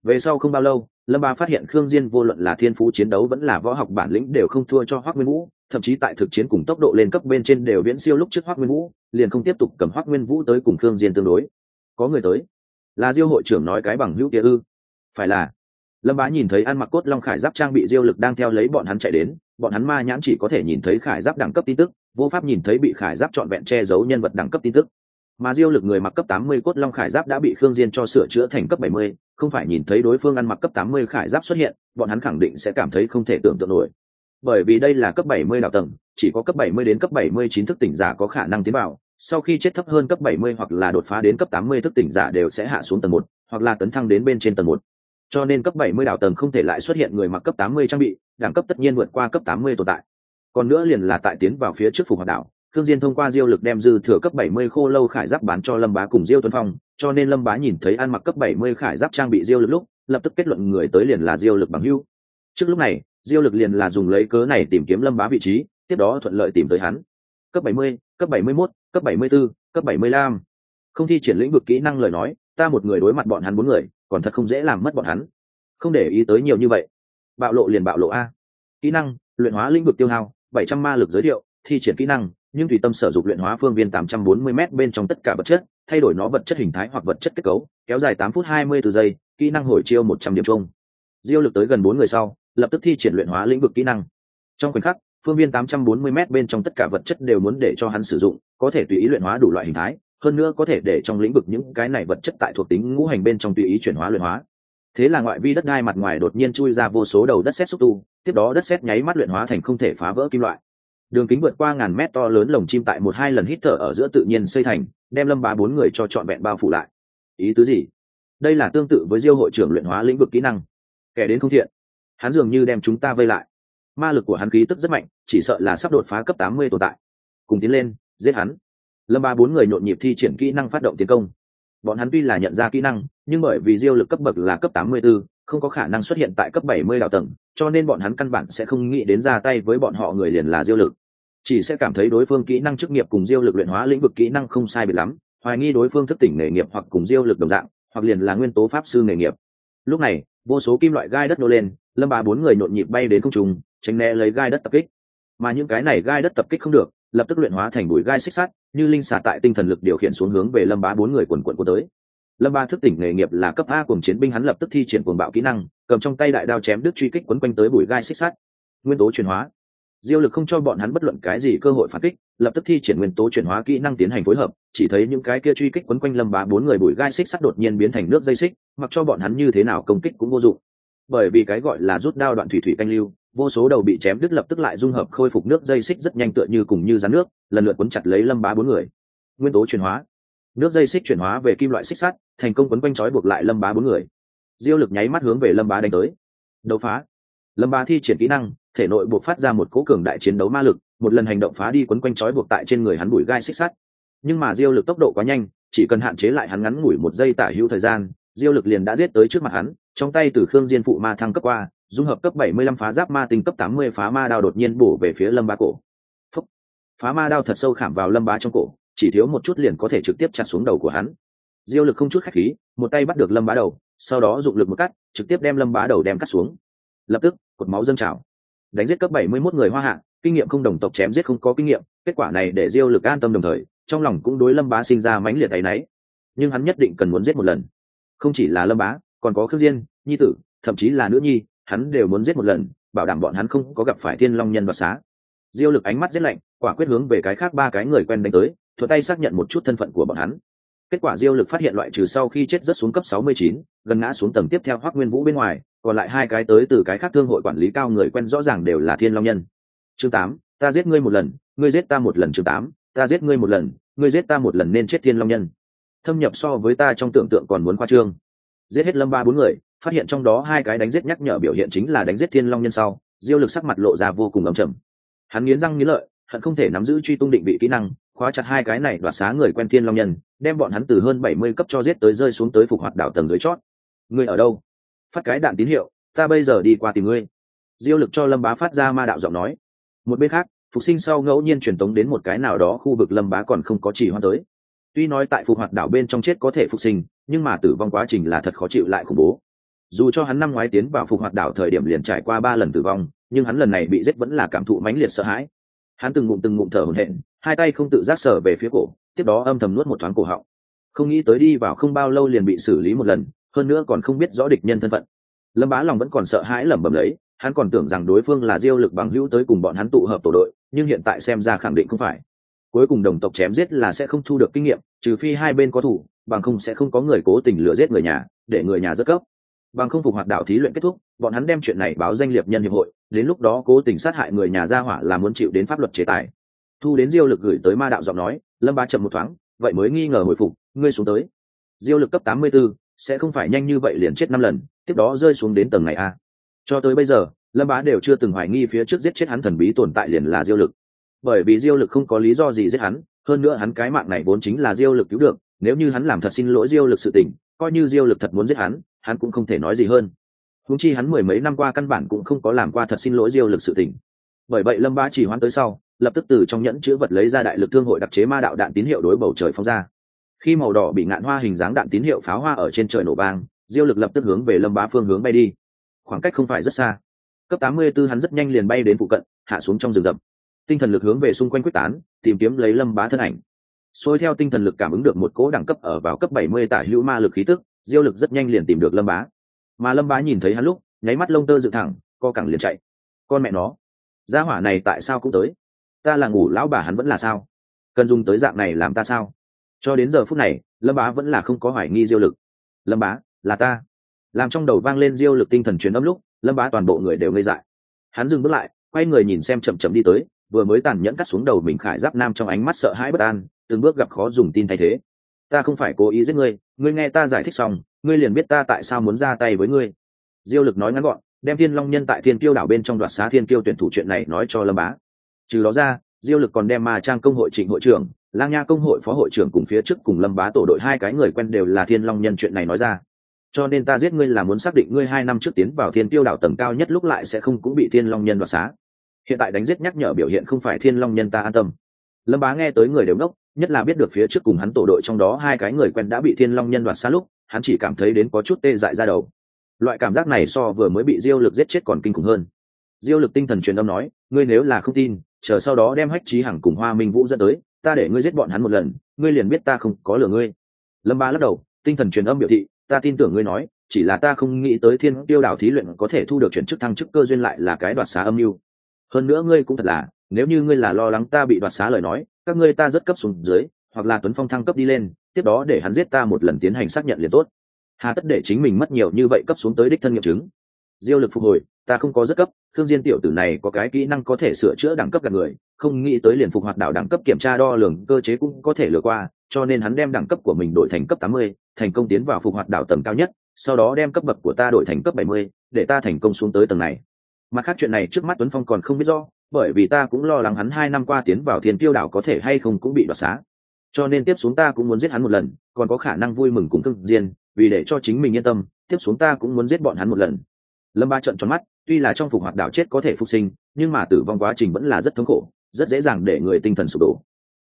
Về sau không bao lâu, lâm bá phát hiện khương diên vô luận là thiên phú chiến đấu vẫn là võ học bản lĩnh đều không thua cho hoác nguyên vũ, thậm chí tại thực chiến cùng tốc độ lên cấp bên trên đều viễn siêu lúc trước hoác nguyên vũ, liền không tiếp tục cầm hoác nguyên vũ tới cùng khương diên tương đối. Có người tới. Là diêu hội trưởng nói cái bằng hữu kia ư? Phải là. Lâm bá nhìn thấy ăn mặc cốt long khải giáp trang bị diêu lực đang theo lấy bọn hắn chạy đến bọn hắn ma nhãn chỉ có thể nhìn thấy khải giáp đẳng cấp tin tức vô pháp nhìn thấy bị khải giáp trọn vẹn che giấu nhân vật đẳng cấp tin tức. Mà diêu lực người mặc cấp 80 cốt long khải giáp đã bị khương diên cho sửa chữa thành cấp 70, không phải nhìn thấy đối phương ăn mặc cấp 80 khải giáp xuất hiện bọn hắn khẳng định sẽ cảm thấy không thể tưởng tượng nổi. Bởi vì đây là cấp 70 đạo tầng chỉ có cấp 70 đến cấp 79 thức tỉnh giả có khả năng tiến vào sau khi chết thấp hơn cấp 70 hoặc là đột phá đến cấp 80 thức tỉnh giả đều sẽ hạ xuống tầng một, hoặc là tấn thăng đến bên trên tầng một cho nên cấp 70 đảo tầng không thể lại xuất hiện người mặc cấp 80 trang bị, đẳng cấp tất nhiên vượt qua cấp 80 tồn tại. Còn nữa liền là tại tiến vào phía trước phục hoạt đảo, Thương Diên thông qua Diêu lực đem dư thừa cấp 70 khô lâu khải giáp bán cho Lâm Bá cùng Diêu Tuấn Phong, cho nên Lâm Bá nhìn thấy ăn mặc cấp 70 khải giáp trang bị Diêu lực lúc, lập tức kết luận người tới liền là Diêu lực bằng hữu. Trước lúc này, Diêu lực liền là dùng lấy cớ này tìm kiếm Lâm Bá vị trí, tiếp đó thuận lợi tìm tới hắn. Cấp 70, cấp 71, cấp 74, cấp 75. Không thi triển lĩnh vực kỹ năng lời nói, ta một người đối mặt bọn hắn bốn người, còn thật không dễ làm mất bọn hắn. Không để ý tới nhiều như vậy. Bạo lộ liền bạo lộ a. Kỹ năng, luyện hóa lĩnh vực tiêu hao, bảy trăm ma lực giới thiệu, thi triển kỹ năng, nhưng tùy tâm sở dụng luyện hóa phương viên tám trăm bốn mươi m bên trong tất cả vật chất, thay đổi nó vật chất hình thái hoặc vật chất kết cấu, kéo dài tám phút hai mươi từ giây, kỹ năng hồi chiêu một trăm điểm chung. Diêu lực tới gần bốn người sau, lập tức thi triển luyện hóa lĩnh vực kỹ năng. Trong khoảnh khắc, phương viên tám trăm bốn mươi m bên trong tất cả vật chất đều muốn để cho hắn sử dụng, có thể tùy ý luyện hóa đủ loại hình thái hơn nữa có thể để trong lĩnh vực những cái này vật chất tại thuộc tính ngũ hành bên trong tùy ý chuyển hóa luyện hóa. Thế là ngoại vi đất đai mặt ngoài đột nhiên chui ra vô số đầu đất xét xúc tu, tiếp đó đất xét nháy mắt luyện hóa thành không thể phá vỡ kim loại. Đường kính vượt qua ngàn mét to lớn lồng chim tại một hai lần hít thở ở giữa tự nhiên xây thành, đem lâm bá bốn người cho trọn vẹn bao phủ lại. Ý tứ gì? Đây là tương tự với diêu hội trưởng luyện hóa lĩnh vực kỹ năng. Kẻ đến không thiện, hắn dường như đem chúng ta vây lại. Ma lực của hắn khí tức rất mạnh, chỉ sợ là sắp đột phá cấp tám mươi tồn tại. Cùng tiến lên, giết hắn lâm ba bốn người nhộn nhịp thi triển kỹ năng phát động tiến công. Bọn hắn tuy là nhận ra kỹ năng nhưng bởi vì diêu lực cấp bậc là cấp 84, không có khả năng xuất hiện tại cấp bảy mươi đạo tầng cho nên bọn hắn căn bản sẽ không nghĩ đến ra tay với bọn họ người liền là diêu lực. Chỉ sẽ cảm thấy đối phương kỹ năng chức nghiệp cùng diêu lực luyện hóa lĩnh vực kỹ năng không sai biệt lắm hoài nghi đối phương thức tỉnh nghề nghiệp hoặc cùng diêu lực đồng dạng hoặc liền là nguyên tố pháp sư nghề nghiệp. Lúc này vô số kim loại gai đất nô lên lâm ba bốn người nhộn nhịp bay đến không trùng tránh né lấy gai đất tập kích. Mà những cái này gai đất tập kích không được lập tức luyện hóa thành bụi gai xích sắt, như linh xả tại tinh thần lực điều khiển xuống hướng về lâm bá bốn người quần quận của tới. Lâm ba thức tỉnh nghề nghiệp là cấp a cùng chiến binh hắn lập tức thi triển cuồng bạo kỹ năng, cầm trong tay đại đao chém đứt truy kích quấn quanh tới bụi gai xích sắt. Nguyên tố chuyển hóa. Diêu lực không cho bọn hắn bất luận cái gì cơ hội phản kích, lập tức thi triển nguyên tố chuyển hóa kỹ năng tiến hành phối hợp, chỉ thấy những cái kia truy kích quấn quanh lâm bá bốn người bụi gai xích sắt đột nhiên biến thành nước dây xích, mặc cho bọn hắn như thế nào công kích cũng vô dụng bởi vì cái gọi là rút đao đoạn thủy thủy canh lưu, vô số đầu bị chém đứt lập tức lại dung hợp khôi phục nước dây xích rất nhanh tựa như cùng như rắn nước, lần lượt quấn chặt lấy lâm bá bốn người. Nguyên tố chuyển hóa. Nước dây xích chuyển hóa về kim loại xích sắt, thành công quấn quanh trói buộc lại lâm bá bốn người. Diêu lực nháy mắt hướng về lâm bá đánh tới. Đấu phá. Lâm bá thi triển kỹ năng, thể nội buộc phát ra một cỗ cường đại chiến đấu ma lực, một lần hành động phá đi quấn quanh trói buộc tại trên người hắn bụi gai xích sắt. Nhưng mà diêu lực tốc độ quá nhanh, chỉ cần hạn chế lại hắn ngắn ngủi một giây tả hữu thời gian diêu lực liền đã giết tới trước mặt hắn, trong tay từ khương diên phụ ma thăng cấp qua, dung hợp cấp 75 phá giáp ma tinh, cấp 80 phá ma đao đột nhiên bổ về phía lâm bá cổ. Phúc. phá ma đao thật sâu khảm vào lâm bá trong cổ, chỉ thiếu một chút liền có thể trực tiếp chặt xuống đầu của hắn. Diêu lực không chút khách khí, một tay bắt được lâm bá đầu, sau đó dụng lực một cắt, trực tiếp đem lâm bá đầu đem cắt xuống. Lập tức, cột máu dâng trào. Đánh giết cấp 71 người hoa hạ, kinh nghiệm không đồng tộc chém giết không có kinh nghiệm, kết quả này để diêu lực an tâm đồng thời, trong lòng cũng đối lâm bá sinh ra mãnh liệt ấy nấy nhưng hắn nhất định cần muốn giết một lần không chỉ là lâm bá còn có khương diên nhi tử thậm chí là nữ nhi hắn đều muốn giết một lần bảo đảm bọn hắn không có gặp phải thiên long nhân đoạt xá. Diêu lực ánh mắt giết lạnh quả quyết hướng về cái khác ba cái người quen đánh tới thuận tay xác nhận một chút thân phận của bọn hắn. Kết quả diêu lực phát hiện loại trừ sau khi chết rất xuống cấp 69, gần ngã xuống tầng tiếp theo hoắc nguyên vũ bên ngoài còn lại hai cái tới từ cái khác thương hội quản lý cao người quen rõ ràng đều là thiên long nhân. Chương tám ta giết ngươi một lần ngươi giết ta một lần chương tám ta giết ngươi một lần ngươi giết ta một lần nên chết thiên long nhân thâm nhập so với ta trong tưởng tượng còn muốn khoa trương. Giết hết lâm ba bốn người, phát hiện trong đó hai cái đánh giết nhắc nhở biểu hiện chính là đánh giết thiên long nhân sau, diêu lực sắc mặt lộ ra vô cùng ấm trầm. Hắn nghiến răng nghiến lợi, hận không thể nắm giữ truy tung định vị kỹ năng, khóa chặt hai cái này đoạt xá người quen thiên long nhân, đem bọn hắn từ hơn bảy mươi cấp cho giết tới rơi xuống tới phục hoạt đảo tầng dưới chót. Ngươi ở đâu? Phát cái đạn tín hiệu, ta bây giờ đi qua tìm ngươi. Diêu lực cho lâm bá phát ra ma đạo giọng nói. Một bên khác, phục sinh sau ngẫu nhiên truyền tống đến một cái nào đó khu vực lâm bá còn không có chỉ hoan tới tuy nói tại phục hoạt đảo bên trong chết có thể phục sinh, nhưng mà tử vong quá trình là thật khó chịu lại khủng bố. Dù cho hắn năm ngoái tiến vào phục hoạt đảo thời điểm liền trải qua ba lần tử vong, nhưng hắn lần này bị giết vẫn là cảm thụ mãnh liệt sợ hãi. Hắn từng ngụm từng ngụm thở hổn hển, hai tay không tự giác sờ về phía cổ, tiếp đó âm thầm nuốt một thoáng cổ họng. Không nghĩ tới đi vào không bao lâu liền bị xử lý một lần, hơn nữa còn không biết rõ địch nhân thân phận. Lâm bá lòng vẫn còn sợ hãi lẩm bẩm lấy, hắn còn tưởng rằng đối phương là diêu lực bằng hữu tới cùng bọn hắn tụ hợp tổ đội, nhưng hiện tại xem ra khẳng định không phải cuối cùng đồng tộc chém giết là sẽ không thu được kinh nghiệm trừ phi hai bên có thủ bằng không sẽ không có người cố tình lừa giết người nhà để người nhà rất cấp. Bằng không phục hoạt đạo thí luyện kết thúc bọn hắn đem chuyện này báo danh liệt nhân hiệp hội đến lúc đó cố tình sát hại người nhà gia hỏa là muốn chịu đến pháp luật chế tài. Thu đến diêu lực gửi tới ma đạo giọng nói lâm ba chậm một thoáng vậy mới nghi ngờ hồi phục ngươi xuống tới. Diêu lực cấp tám mươi 84, sẽ không phải nhanh như vậy liền chết năm lần tiếp đó rơi xuống đến tầng này a. Cho tới bây giờ lâm bá đều chưa từng hoài nghi phía trước giết chết hắn thần bí tồn tại liền là diêu lực bởi vì diêu lực không có lý do gì giết hắn hơn nữa hắn cái mạng này vốn chính là diêu lực cứu được nếu như hắn làm thật xin lỗi diêu lực sự tình coi như diêu lực thật muốn giết hắn hắn cũng không thể nói gì hơn. Húng chi hắn mười mấy năm qua căn bản cũng không có làm qua thật xin lỗi diêu lực sự tình. Bởi vậy lâm bá chỉ hoãn tới sau lập tức từ trong nhẫn chứa vật lấy ra đại lực thương hội đặc chế ma đạo đạn tín hiệu đối bầu trời phóng ra. Khi màu đỏ bị ngạn hoa hình dáng đạn tín hiệu pháo hoa ở trên trời nổ bang, diêu lực lập tức hướng về lâm bá phương hướng bay đi. Khoảng cách không phải rất xa. Cấp 84 hắn rất nhanh liền bay đến phụ cận hạ xuống trong rừng rậm tinh thần lực hướng về xung quanh quyết tán, tìm kiếm lấy lâm bá thân ảnh. Xôi theo tinh thần lực cảm ứng được một cỗ đẳng cấp ở vào cấp 70 tả hữu ma lực khí tức, diêu lực rất nhanh liền tìm được lâm bá. Mà lâm bá nhìn thấy hắn lúc, nháy mắt lông tơ dựng thẳng, co cẳng liền chạy. Con mẹ nó, gia hỏa này tại sao cũng tới? Ta là ngủ lão bà hắn vẫn là sao? Cần dùng tới dạng này làm ta sao? Cho đến giờ phút này, lâm bá vẫn là không có hoài nghi diêu lực. Lâm bá, là ta. Làm trong đầu vang lên diêu lực tinh thần truyền âm lúc, lâm bá toàn bộ người đều ngây dại. Hắn dừng bước lại, quay người nhìn xem chậm chậm đi tới vừa mới tàn nhẫn cắt xuống đầu mình khải giáp nam trong ánh mắt sợ hãi bất an, từng bước gặp khó dùng tin thay thế. Ta không phải cố ý giết ngươi ngươi nghe ta giải thích xong, ngươi liền biết ta tại sao muốn ra tay với ngươi. Diêu lực nói ngắn gọn, đem thiên long nhân tại thiên kiêu đảo bên trong đoạt xá thiên kiêu tuyển thủ chuyện này nói cho lâm bá. Trừ đó ra, diêu lực còn đem ma trang công hội trịnh hội trưởng, lang nha công hội phó hội trưởng cùng phía trước cùng lâm bá tổ đội hai cái người quen đều là thiên long nhân chuyện này nói ra. Cho nên ta giết ngươi là muốn xác định ngươi hai năm trước tiến vào thiên tiêu đảo tầng cao nhất lúc lại sẽ không cũng bị thiên long nhân đoạt xá hiện tại đánh giết nhắc nhở biểu hiện không phải thiên long nhân ta an tâm. Lâm bá nghe tới người đều nốc nhất là biết được phía trước cùng hắn tổ đội trong đó hai cái người quen đã bị thiên long nhân đoạt xa lúc, hắn chỉ cảm thấy đến có chút tê dại ra đầu. Loại cảm giác này so vừa mới bị diêu lực giết chết còn kinh khủng hơn. Diêu lực tinh thần truyền âm nói, ngươi nếu là không tin, chờ sau đó đem hách trí hằng cùng hoa minh vũ dẫn tới, ta để ngươi giết bọn hắn một lần, ngươi liền biết ta không có lừa ngươi. Lâm ba lắc đầu, tinh thần truyền âm biểu thị, ta tin tưởng ngươi nói, chỉ là ta không nghĩ tới thiên tiêu đảo thí luyện có thể thu được chuyển chức thăng chức cơ duyên lại là cái đoạt xá âm mưu hơn nữa ngươi cũng thật là nếu như ngươi là lo lắng ta bị đoạt xá lời nói các ngươi ta rất cấp xuống dưới hoặc là tuấn phong thăng cấp đi lên tiếp đó để hắn giết ta một lần tiến hành xác nhận liền tốt. Hà tất để chính mình mất nhiều như vậy cấp xuống tới đích thân nghiệm chứng. Diêu lực phục hồi ta không có rất cấp thương diên tiểu tử này có cái kỹ năng có thể sửa chữa đẳng cấp cả người không nghĩ tới liền phục hoạt đảo đẳng cấp kiểm tra đo lường cơ chế cũng có thể lừa qua cho nên hắn đem đẳng cấp của mình đổi thành cấp 80, thành công tiến vào phục hoạt đảo tầng cao nhất sau đó đem cấp bậc của ta đổi thành cấp 70, để ta thành công xuống tới tầng này mặt khác chuyện này trước mắt tuấn phong còn không biết do bởi vì ta cũng lo lắng hắn hai năm qua tiến vào thiên tiêu đảo có thể hay không cũng bị đoạt xá. Cho nên tiếp xuống ta cũng muốn giết hắn một lần, còn có khả năng vui mừng cùng thương diên vì để cho chính mình yên tâm, tiếp xuống ta cũng muốn giết bọn hắn một lần. Lâm ba trận tròn mắt, tuy là trong phục hoạt đảo chết có thể phục sinh, nhưng mà tử vong quá trình vẫn là rất thống khổ, rất dễ dàng để người tinh thần sụp đổ.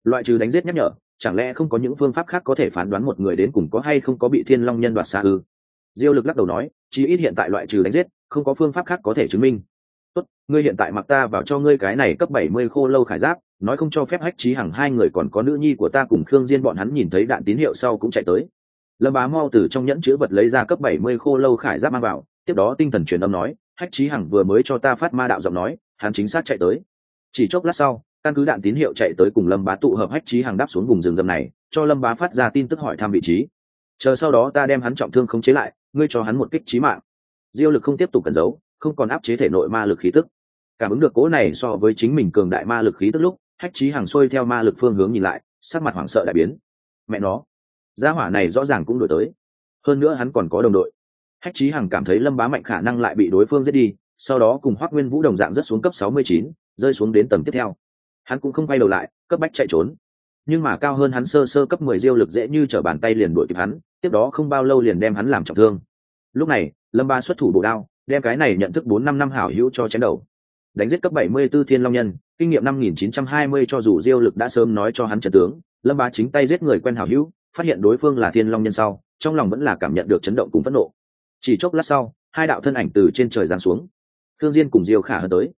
Loại trừ đánh giết nhắc nhở, chẳng lẽ không có những phương pháp khác có thể phán đoán một người đến cùng có hay không có bị thiên long nhân đoạt xa ư? Diêu lực lắc đầu nói, chí ít hiện tại loại trừ đánh giết, không có phương pháp khác có thể chứng minh tốt, ngươi hiện tại mặc ta vào cho ngươi cái này cấp bảy mươi khô lâu khải giáp, nói không cho phép hách trí hằng hai người còn có nữ nhi của ta cùng khương diên bọn hắn nhìn thấy đạn tín hiệu sau cũng chạy tới. Lâm bá mau từ trong nhẫn chứa vật lấy ra cấp bảy mươi khô lâu khải giáp mang vào, tiếp đó tinh thần truyền âm nói, hách trí hằng vừa mới cho ta phát ma đạo giọng nói, hắn chính xác chạy tới. Chỉ chốc lát sau, căn cứ đạn tín hiệu chạy tới cùng lâm bá tụ hợp hách trí hằng đáp xuống vùng rừng rầm này, cho lâm bá phát ra tin tức hỏi thăm vị trí. Chờ sau đó ta đem hắn trọng thương khống chế lại, ngươi cho hắn một kích trí mạng. Diêu lực không tiếp tục cẩn giấu không còn áp chế thể nội ma lực khí tức. Cảm ứng được cố này so với chính mình cường đại ma lực khí tức lúc, hách trí hàng xuôi theo ma lực phương hướng nhìn lại, sắc mặt hoảng sợ đại biến. Mẹ nó, gia hỏa này rõ ràng cũng đổi tới. Hơn nữa hắn còn có đồng đội. Hách trí hằng cảm thấy lâm bá mạnh khả năng lại bị đối phương giết đi, sau đó cùng hoác nguyên vũ đồng dạng rất xuống cấp sáu mươi chín, rơi xuống đến tầng tiếp theo. Hắn cũng không quay đầu lại, cấp bách chạy trốn. Nhưng mà cao hơn hắn sơ sơ cấp mười diêu lực dễ như t bàn tay liền đuổi kịp hắn, tiếp đó không bao lâu liền đem hắn làm trọng thương. Lúc này, lâm ba xuất thủ bộ đao đem cái này nhận thức bốn năm năm hảo hữu cho chém đầu. Đánh giết cấp bảy mươi 74 thiên long nhân, kinh nghiệm năm nghìn chín trăm hai mươi cho dù diêu lực đã sớm nói cho hắn trận tướng, lâm bá chính tay giết người quen hảo hữu, phát hiện đối phương là thiên long nhân sau, trong lòng vẫn là cảm nhận được chấn động cùng phẫn nộ. Chỉ chốc lát sau, hai đạo thân ảnh từ trên trời giáng xuống. Thương diên cùng diêu khả hơn tới.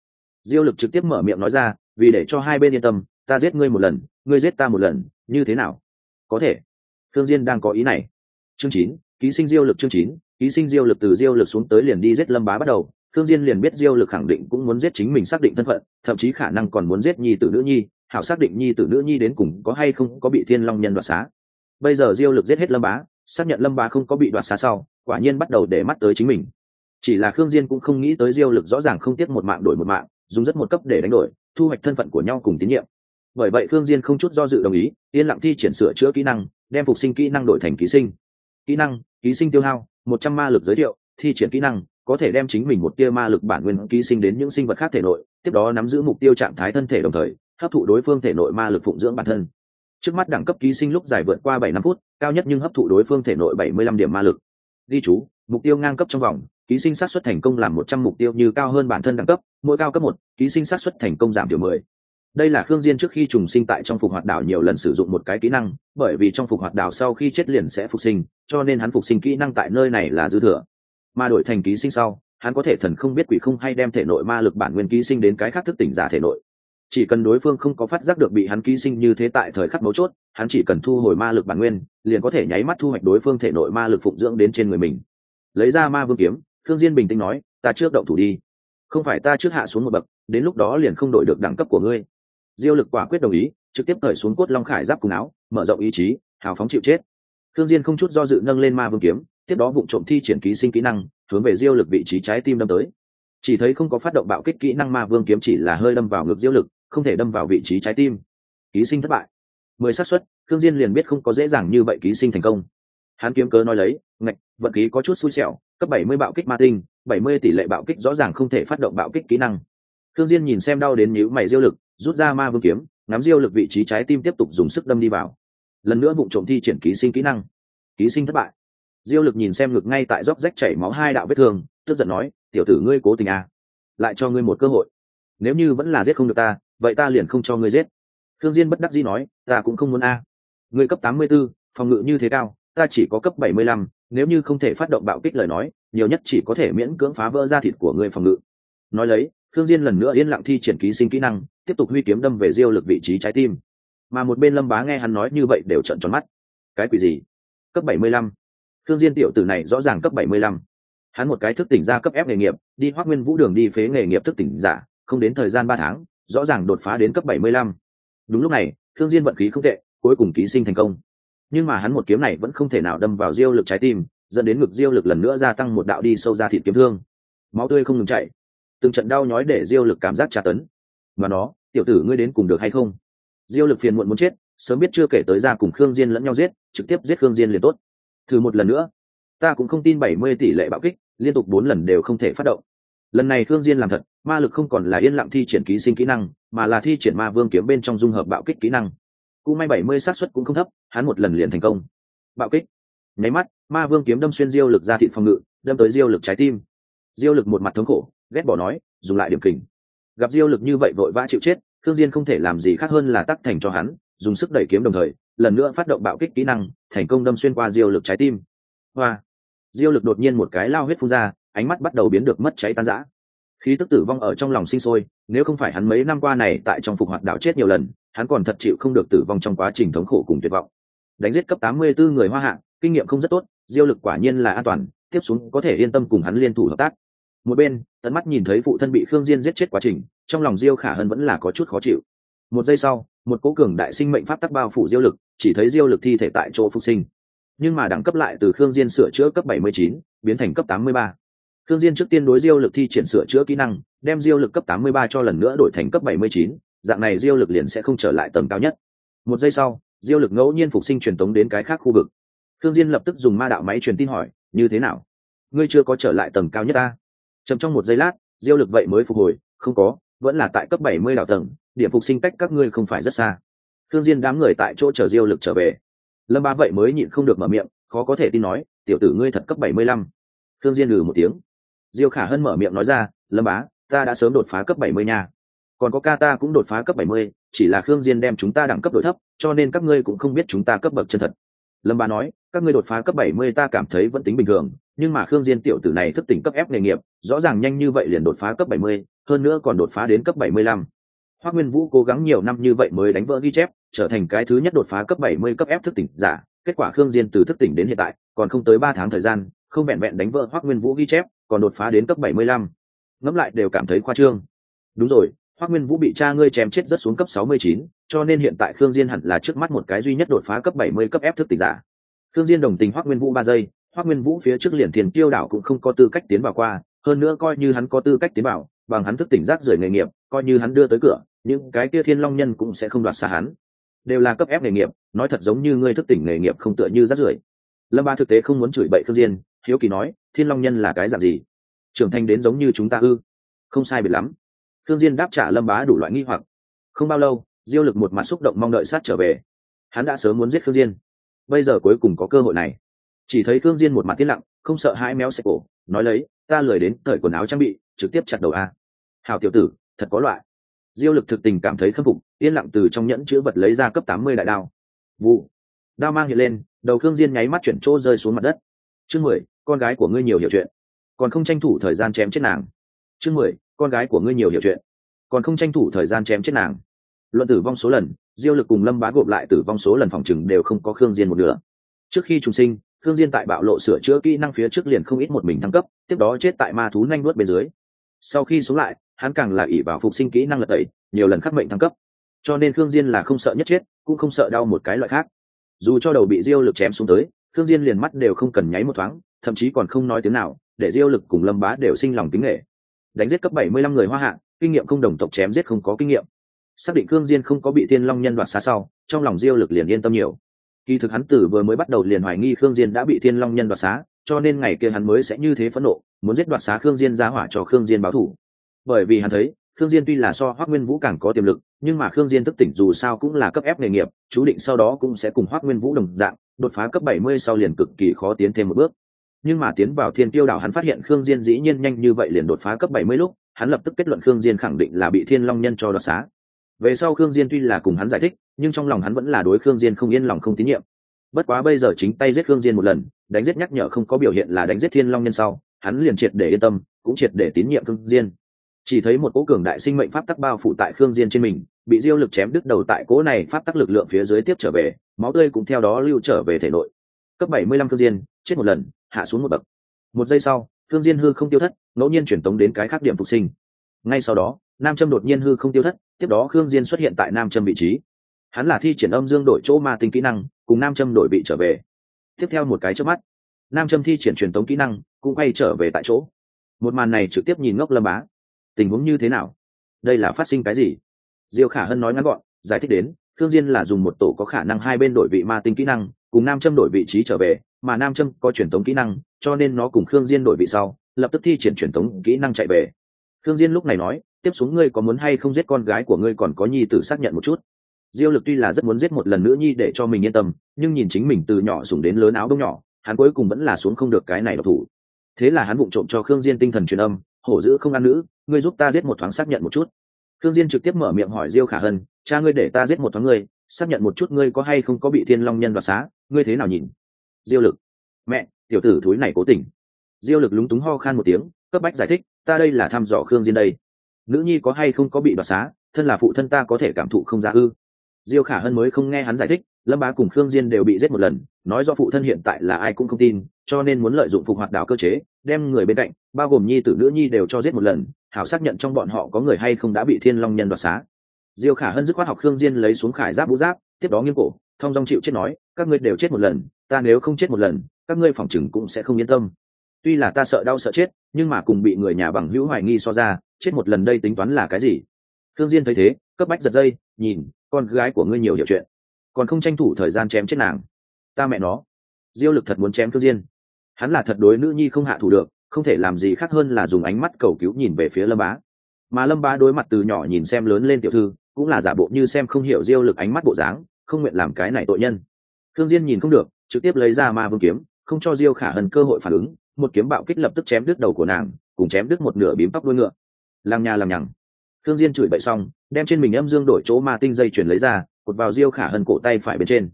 Diêu lực trực tiếp mở miệng nói ra, vì để cho hai bên yên tâm, ta giết ngươi một lần, ngươi giết ta một lần, như thế nào? Có thể. Thương diên đang có ý này. Chương chín ký sinh diêu lực chương chín, ký sinh diêu lực từ diêu lực xuống tới liền đi giết lâm bá bắt đầu. Thương diên liền biết diêu lực khẳng định cũng muốn giết chính mình xác định thân phận, thậm chí khả năng còn muốn giết nhi tử nữ nhi. Hảo xác định nhi tử nữ nhi đến cùng có hay không có bị thiên long nhân đoạt xá. Bây giờ diêu lực giết hết lâm bá, xác nhận lâm bá không có bị đoạt xá sau, quả nhiên bắt đầu để mắt tới chính mình. Chỉ là khương diên cũng không nghĩ tới diêu lực rõ ràng không tiếc một mạng đổi một mạng, dùng rất một cấp để đánh đổi, thu hoạch thân phận của nhau cùng tín nhiệm. Bởi vậy khương diên không chút do dự đồng ý, yên lặng thi triển sửa chữa kỹ năng, đem phục sinh kỹ năng đổi thành ký sinh kỹ năng, ký sinh tiêu hao, một trăm ma lực giới thiệu, thi triển kỹ năng, có thể đem chính mình một tia ma lực bản nguyên ký sinh đến những sinh vật khác thể nội, tiếp đó nắm giữ mục tiêu trạng thái thân thể đồng thời, hấp thụ đối phương thể nội ma lực phụng dưỡng bản thân. Trước mắt đẳng cấp ký sinh lúc dài vượt qua bảy năm phút, cao nhất nhưng hấp thụ đối phương thể nội bảy mươi lăm điểm ma lực. Ghi chú, mục tiêu ngang cấp trong vòng, ký sinh sát xuất thành công làm một trăm mục tiêu như cao hơn bản thân đẳng cấp, mỗi cao cấp một, ký sinh sát xuất thành công giảm thiểu mười đây là khương diên trước khi trùng sinh tại trong phục hoạt đảo nhiều lần sử dụng một cái kỹ năng, bởi vì trong phục hoạt đảo sau khi chết liền sẽ phục sinh, cho nên hắn phục sinh kỹ năng tại nơi này là dư thừa. Mà đổi thành ký sinh sau, hắn có thể thần không biết quỷ không hay đem thể nội ma lực bản nguyên ký sinh đến cái khác thức tỉnh giả thể nội. Chỉ cần đối phương không có phát giác được bị hắn ký sinh như thế tại thời khắc mấu chốt, hắn chỉ cần thu hồi ma lực bản nguyên, liền có thể nháy mắt thu hoạch đối phương thể nội ma lực phụng dưỡng đến trên người mình. Lấy ra ma vương kiếm thương diên bình tĩnh nói, ta trước động thủ đi. Không phải ta trước hạ xuống một bậc, đến lúc đó liền không đổi được đẳng cấp của ngươi diêu lực quả quyết đồng ý, trực tiếp cởi xuống cốt long khải giáp cùng áo, mở rộng ý chí, hào phóng chịu chết. Thương diên không chút do dự nâng lên ma vương kiếm, tiếp đó vụng trộm thi triển ký sinh kỹ năng, hướng về diêu lực vị trí trái tim đâm tới. Chỉ thấy không có phát động bạo kích kỹ năng ma vương kiếm chỉ là hơi đâm vào ngực diêu lực, không thể đâm vào vị trí trái tim. Ký sinh thất bại. Mười xác suất thương diên liền biết không có dễ dàng như vậy ký sinh thành công. Hắn kiếm cớ nói lấy, ngạch, vận khí có chút xui xẻo, cấp bảy mươi bạo kích ma tinh, bảy mươi tỷ lệ bạo kích rõ ràng không thể phát động bạo kích kỹ năng. Thương diên nhìn xem đau đến nhíu mày diêu lực rút ra ma vương kiếm nắm diêu lực vị trí trái tim tiếp tục dùng sức đâm đi vào. Lần nữa vụ trộm thi triển ký sinh kỹ năng. Ký sinh thất bại. Diêu lực nhìn xem ngực ngay tại dốc rách chảy máu hai đạo vết thương tức giận nói tiểu tử ngươi cố tình à? Lại cho ngươi một cơ hội. Nếu như vẫn là giết không được ta vậy ta liền không cho ngươi giết. Thương diên bất đắc dĩ nói ta cũng không muốn a ngươi cấp tám mươi 84, phòng ngự như thế cao ta chỉ có cấp bảy mươi lăm, nếu như không thể phát động bạo kích lời nói nhiều nhất chỉ có thể miễn cưỡng phá vỡ da thịt của ngươi phòng ngự. Nói lấy thương diên lần nữa yên lặng thi triển ký sinh kỹ năng tiếp tục huy kiếm đâm về diêu lực vị trí trái tim. Mà một bên lâm bá nghe hắn nói như vậy đều trợn tròn mắt. Cái quỷ gì? Cấp bảy mươi lăm. Thương diên tiểu tử này rõ ràng cấp bảy mươi lăm. Hắn một cái thức tỉnh ra cấp ép nghề nghiệp, đi hoác nguyên vũ đường đi phế nghề nghiệp thức tỉnh giả, không đến thời gian ba tháng, rõ ràng đột phá đến cấp bảy mươi lăm. Đúng lúc này, thương diên vận khí không tệ, cuối cùng ký sinh thành công. Nhưng mà hắn một kiếm này vẫn không thể nào đâm vào diêu lực trái tim, dẫn đến ngực diêu lực lần nữa gia tăng một đạo đi sâu ra thịt kiếm thương. Máu tươi không ngừng chảy. Từng trận đau nhói để diêu lực cảm giác tra tấn và nó, tiểu tử ngươi đến cùng được hay không? Diêu lực phiền muộn muốn chết, sớm biết chưa kể tới ra cùng khương diên lẫn nhau giết, trực tiếp giết khương diên liền tốt. Thử một lần nữa. Ta cũng không tin bảy mươi tỷ lệ bạo kích, liên tục bốn lần đều không thể phát động. Lần này khương diên làm thật, ma lực không còn là yên lặng thi triển ký sinh kỹ năng, mà là thi triển ma vương kiếm bên trong dung hợp bạo kích kỹ năng. Cũng may bảy mươi xác suất cũng không thấp, hắn một lần liền thành công. Bạo kích. Nháy mắt, ma vương kiếm đâm xuyên diêu lực ra thị phòng ngự, đâm tới diêu lực trái tim. Diêu lực một mặt thống khổ, ghét bỏ nói, dùng lại điểm kình gặp diêu lực như vậy vội vã chịu chết thương diên không thể làm gì khác hơn là tắc thành cho hắn, dùng sức đẩy kiếm đồng thời, lần nữa phát động bạo kích kỹ năng, thành công đâm xuyên qua diêu lực trái tim. Hoa! Diêu lực đột nhiên một cái lao huyết phun ra, ánh mắt bắt đầu biến được mất cháy tan rã. Khí tức tử vong ở trong lòng sinh sôi, nếu không phải hắn mấy năm qua này tại trong phục hoạt đảo chết nhiều lần, hắn còn thật chịu không được tử vong trong quá trình thống khổ cùng tuyệt vọng. Đánh giết cấp 84 người hoa hạng kinh nghiệm không rất tốt, diêu lực quả nhiên là an toàn, tiếp xuống có thể yên tâm cùng hắn liên thủ hợp tác một bên tận mắt nhìn thấy phụ thân bị khương diên giết chết quá trình trong lòng diêu khả hân vẫn là có chút khó chịu. Một giây sau một cố cường đại sinh mệnh pháp tắc bao phủ diêu lực chỉ thấy diêu lực thi thể tại chỗ phục sinh. Nhưng mà đẳng cấp lại từ khương diên sửa chữa cấp 79, biến thành cấp 83. khương diên trước tiên đối diêu lực thi triển sửa chữa kỹ năng đem diêu lực cấp 83 cho lần nữa đổi thành cấp 79, dạng này diêu lực liền sẽ không trở lại tầng cao nhất. Một giây sau diêu lực ngẫu nhiên phục sinh truyền tống đến cái khác khu vực. Khương diên lập tức dùng ma đạo máy truyền tin hỏi như thế nào? Ngươi chưa có trở lại tầng cao nhất ta? Chậm trong một giây lát diêu lực vậy mới phục hồi không có vẫn là tại cấp 70 đảo tầng điểm phục sinh cách các ngươi không phải rất xa. Thương diên đám người tại chỗ chờ diêu lực trở về. Lâm ba vậy mới nhịn không được mở miệng khó có thể tin nói tiểu tử ngươi thật cấp 75. thương diên lừ một tiếng. Diêu khả hân mở miệng nói ra lâm bá ta đã sớm đột phá cấp 70 nha. Còn có ca ta cũng đột phá cấp 70, chỉ là khương diên đem chúng ta đẳng cấp đổi thấp cho nên các ngươi cũng không biết chúng ta cấp bậc chân thật lâm Ba nói các ngươi đột phá cấp 70 ta cảm thấy vẫn tính bình thường nhưng mà khương diên tiểu tử này thức tỉnh cấp ép nghề nghiệp rõ ràng nhanh như vậy liền đột phá cấp 70, hơn nữa còn đột phá đến cấp 75. Hoắc Nguyên Vũ cố gắng nhiều năm như vậy mới đánh vỡ ghi chép, trở thành cái thứ nhất đột phá cấp 70 cấp ép thức tỉnh giả, kết quả Khương Diên từ thức tỉnh đến hiện tại, còn không tới ba tháng thời gian, không vẹn vẹn đánh vỡ Hoắc Nguyên Vũ ghi chép, còn đột phá đến cấp 75. Ngẫm lại đều cảm thấy khoa trương. Đúng rồi, Hoắc Nguyên Vũ bị cha ngươi chém chết rất xuống cấp 69, cho nên hiện tại Khương Diên hẳn là trước mắt một cái duy nhất đột phá cấp 70 cấp ép thức tỉnh giả. Khương Diên đồng tình Hoắc Nguyên Vũ 3 giây, Hoắc Nguyên Vũ phía trước liền tiền tiêu đảo cũng không có tư cách tiến vào qua, hơn nữa coi như hắn có tư cách tiến vào, bằng hắn thức tỉnh giác rời nghề nghiệp, coi như hắn đưa tới cửa, những cái kia Thiên Long nhân cũng sẽ không đoạt xa hắn. Đều là cấp ép nghề nghiệp, nói thật giống như ngươi thức tỉnh nghề nghiệp không tựa như rác rưởi. Lâm Ba thực tế không muốn chửi bậy Khương Diên, hiếu kỳ nói, Thiên Long nhân là cái dạng gì? Trưởng thành đến giống như chúng ta ư? Không sai biệt lắm. Khương Diên đáp trả Lâm Bá đủ loại nghi hoặc. Không bao lâu, Diêu Lực một mặt xúc động mong đợi sát trở về. Hắn đã sớm muốn giết Khương Diên, bây giờ cuối cùng có cơ hội này. Chỉ thấy thương diên một mặt tiết lặng không sợ hãi méo xe cổ nói lấy ta lười đến cởi quần áo trang bị trực tiếp chặt đầu a. Hào tiểu tử thật có loại. Diêu lực thực tình cảm thấy khâm phục yên lặng từ trong nhẫn chứa vật lấy ra cấp tám mươi đại đao. Vụ. Đao mang hiện lên đầu khương diên nháy mắt chuyển chỗ rơi xuống mặt đất. Chương mười con gái của ngươi nhiều hiểu chuyện. Còn không tranh thủ thời gian chém chết nàng chương mười, con gái của ngươi nhiều hiểu chuyện. Còn không tranh thủ thời gian chém chết nàng. Luận tử vong số lần, diêu lực cùng lâm bá gộp lại tử vong số lần phòng chừng đều không có khương diên một nửa. Trước khi trùng sinh, khương diên tại bạo lộ sửa chữa kỹ năng phía trước liền không ít một mình thăng cấp, tiếp đó chết tại ma thú nhanh nuốt bên dưới. Sau khi sống lại, hắn càng là ỷ vào phục sinh kỹ năng lật tẩy, nhiều lần khắc mệnh thăng cấp. Cho nên khương diên là không sợ nhất chết, cũng không sợ đau một cái loại khác. Dù cho đầu bị diêu lực chém xuống tới, khương diên liền mắt đều không cần nháy một thoáng, thậm chí còn không nói tiếng nào, để diêu lực cùng lâm bá đều sinh lòng kính nghệ đánh giết cấp 75 người hoa hạng kinh nghiệm không đồng tộc chém giết không có kinh nghiệm. Xác định cương diên không có bị thiên long nhân đoạt xa sau, trong lòng diêu lực liền yên tâm nhiều. Kỳ thực hắn tử vừa mới bắt đầu liền hoài nghi khương diên đã bị thiên long nhân đoạt xá, cho nên ngày kia hắn mới sẽ như thế phẫn nộ, muốn giết đoạt xá khương diên ra hỏa cho khương diên báo thù bởi vì hắn thấy, khương diên tuy là so hoắc nguyên vũ càng có tiềm lực, nhưng mà khương diên thức tỉnh dù sao cũng là cấp ép nghề nghiệp, chú định sau đó cũng sẽ cùng hoắc nguyên vũ đồng dạng, đột phá cấp 70 sau liền cực kỳ khó tiến thêm một bước nhưng mà tiến vào thiên tiêu đảo hắn phát hiện khương diên dĩ nhiên nhanh như vậy liền đột phá cấp 70 lúc, hắn lập tức kết luận khương diên khẳng định là bị thiên long nhân cho đoạt xá. Về sau khương diên tuy là cùng hắn giải thích, nhưng trong lòng hắn vẫn là đối khương diên không yên lòng không tín nhiệm. Bất quá bây giờ chính tay giết khương diên một lần, đánh giết nhắc nhở không có biểu hiện là đánh giết thiên long nhân sau, hắn liền triệt để yên tâm, cũng triệt để tín nhiệm khương diên. Chỉ thấy một cỗ cường đại sinh mệnh pháp tắc bao phủ tại khương diên trên mình, bị diêu lực chém đứt đầu tại cỗ này pháp tắc lực lượng phía dưới tiếp trở về, máu tươi cũng theo đó lưu trở về thể nội. Cấp 75 khương diên, chết một lần hạ xuống một bậc. Một giây sau thương diên hư không tiêu thất, ngẫu nhiên chuyển tống đến cái khác điểm phục sinh. Ngay sau đó, nam châm đột nhiên hư không tiêu thất, tiếp đó khương diên xuất hiện tại nam châm vị trí. Hắn là thi triển âm dương đổi chỗ ma tinh kỹ năng, cùng nam châm đổi vị trở về. Tiếp theo một cái trước mắt, nam châm thi triển truyền tống kỹ năng, cũng quay trở về tại chỗ. Một màn này trực tiếp nhìn ngốc lâm bá tình huống như thế nào? Đây là phát sinh cái gì? Diêu khả hân nói ngắn gọn, giải thích đến thương diên là dùng một tổ có khả năng hai bên đổi vị ma tinh kỹ năng, cùng nam châm đổi vị trí trở về mà nam châm có truyền tống kỹ năng, cho nên nó cùng khương diên đổi vị sau, lập tức thi triển truyền tống kỹ năng chạy về. Khương diên lúc này nói, tiếp xuống ngươi có muốn hay không giết con gái của ngươi còn có nhi tử xác nhận một chút. Diêu lực tuy là rất muốn giết một lần nữa nhi để cho mình yên tâm, nhưng nhìn chính mình từ nhỏ sủng đến lớn áo đông nhỏ, hắn cuối cùng vẫn là xuống không được cái này độc thủ. Thế là hắn vụng trộm cho khương diên tinh thần truyền âm, hổ dữ không ăn nữ, ngươi giúp ta giết một thoáng xác nhận một chút. Khương diên trực tiếp mở miệng hỏi diêu khả hân, cha ngươi để ta giết một thoáng ngươi, xác nhận một chút ngươi có hay không có bị thiên long nhân đoạt xá, ngươi thế nào nhìn? Diêu lực. Mẹ, tiểu tử thúi này cố tình. Diêu lực lúng túng ho khan một tiếng, cấp bách giải thích, ta đây là thăm dò khương diên đây. Nữ nhi có hay không có bị đoạt xá, thân là phụ thân ta có thể cảm thụ không ra ư? Diêu khả hân mới không nghe hắn giải thích, lâm bá cùng khương diên đều bị giết một lần, nói do phụ thân hiện tại là ai cũng không tin, cho nên muốn lợi dụng phục hoạt đảo cơ chế, đem người bên cạnh, bao gồm nhi tử nữ nhi đều cho giết một lần, hảo xác nhận trong bọn họ có người hay không đã bị thiên long nhân đoạt xá. Diêu khả hân dứt khoát học khương diên lấy xuống khải giáp vũ giáp, tiếp đó nghiêng cổ, thong dong chịu chết nói các ngươi đều chết một lần, ta nếu không chết một lần, các ngươi phòng chừng cũng sẽ không yên tâm. Tuy là ta sợ đau sợ chết, nhưng mà cùng bị người nhà bằng hữu hoài nghi so ra, chết một lần đây tính toán là cái gì? Thương diên thấy thế, cấp bách giật dây, nhìn, con gái của ngươi nhiều hiểu chuyện. Còn không tranh thủ thời gian chém chết nàng. Ta mẹ nó. Diêu lực thật muốn chém thương diên. Hắn là thật đối nữ nhi không hạ thủ được, không thể làm gì khác hơn là dùng ánh mắt cầu cứu nhìn về phía lâm bá. Mà lâm bá đối mặt từ nhỏ nhìn xem lớn lên tiểu thư, cũng là giả bộ như xem không hiểu diêu lực ánh mắt bộ dáng, không nguyện làm cái này tội nhân thương diên nhìn không được, trực tiếp lấy ra ma vương kiếm, không cho diêu khả hân cơ hội phản ứng, một kiếm bạo kích lập tức chém đứt đầu của nàng, cùng chém đứt một nửa bím tóc đuôi ngựa. Lăng nhà làm nhằng. Thương diên chửi bậy xong, đem trên mình âm dương đổi chỗ ma tinh dây chuyển lấy ra, cột vào diêu khả hân cổ tay phải bên trên.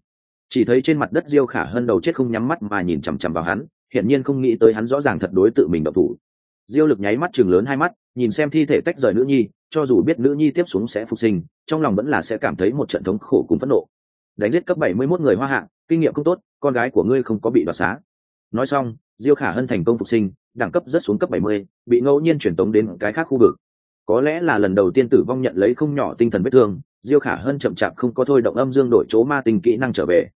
Chỉ thấy trên mặt đất diêu khả hân đầu chết không nhắm mắt mà nhìn chằm chằm vào hắn, hiển nhiên không nghĩ tới hắn rõ ràng thật đối tự mình độc thủ. Diêu lực nháy mắt trừng lớn hai mắt, nhìn xem thi thể tách rời nữ nhi, cho dù biết nữ nhi tiếp xuống sẽ phục sinh, trong lòng vẫn là sẽ cảm thấy một trận thống khổ cùng phẫn nộ đánh giết cấp bảy mươi 71 người hoa hạ, kinh nghiệm không tốt, con gái của ngươi không có bị đoạt xá. Nói xong, diêu khả hân thành công phục sinh, đẳng cấp rất xuống cấp bảy mươi, bị ngẫu nhiên chuyển tống đến cái khác khu vực. Có lẽ là lần đầu tiên tử vong nhận lấy không nhỏ tinh thần vết thương, diêu khả hân chậm chạp không có thôi động âm dương đổi chỗ ma tình kỹ năng trở về.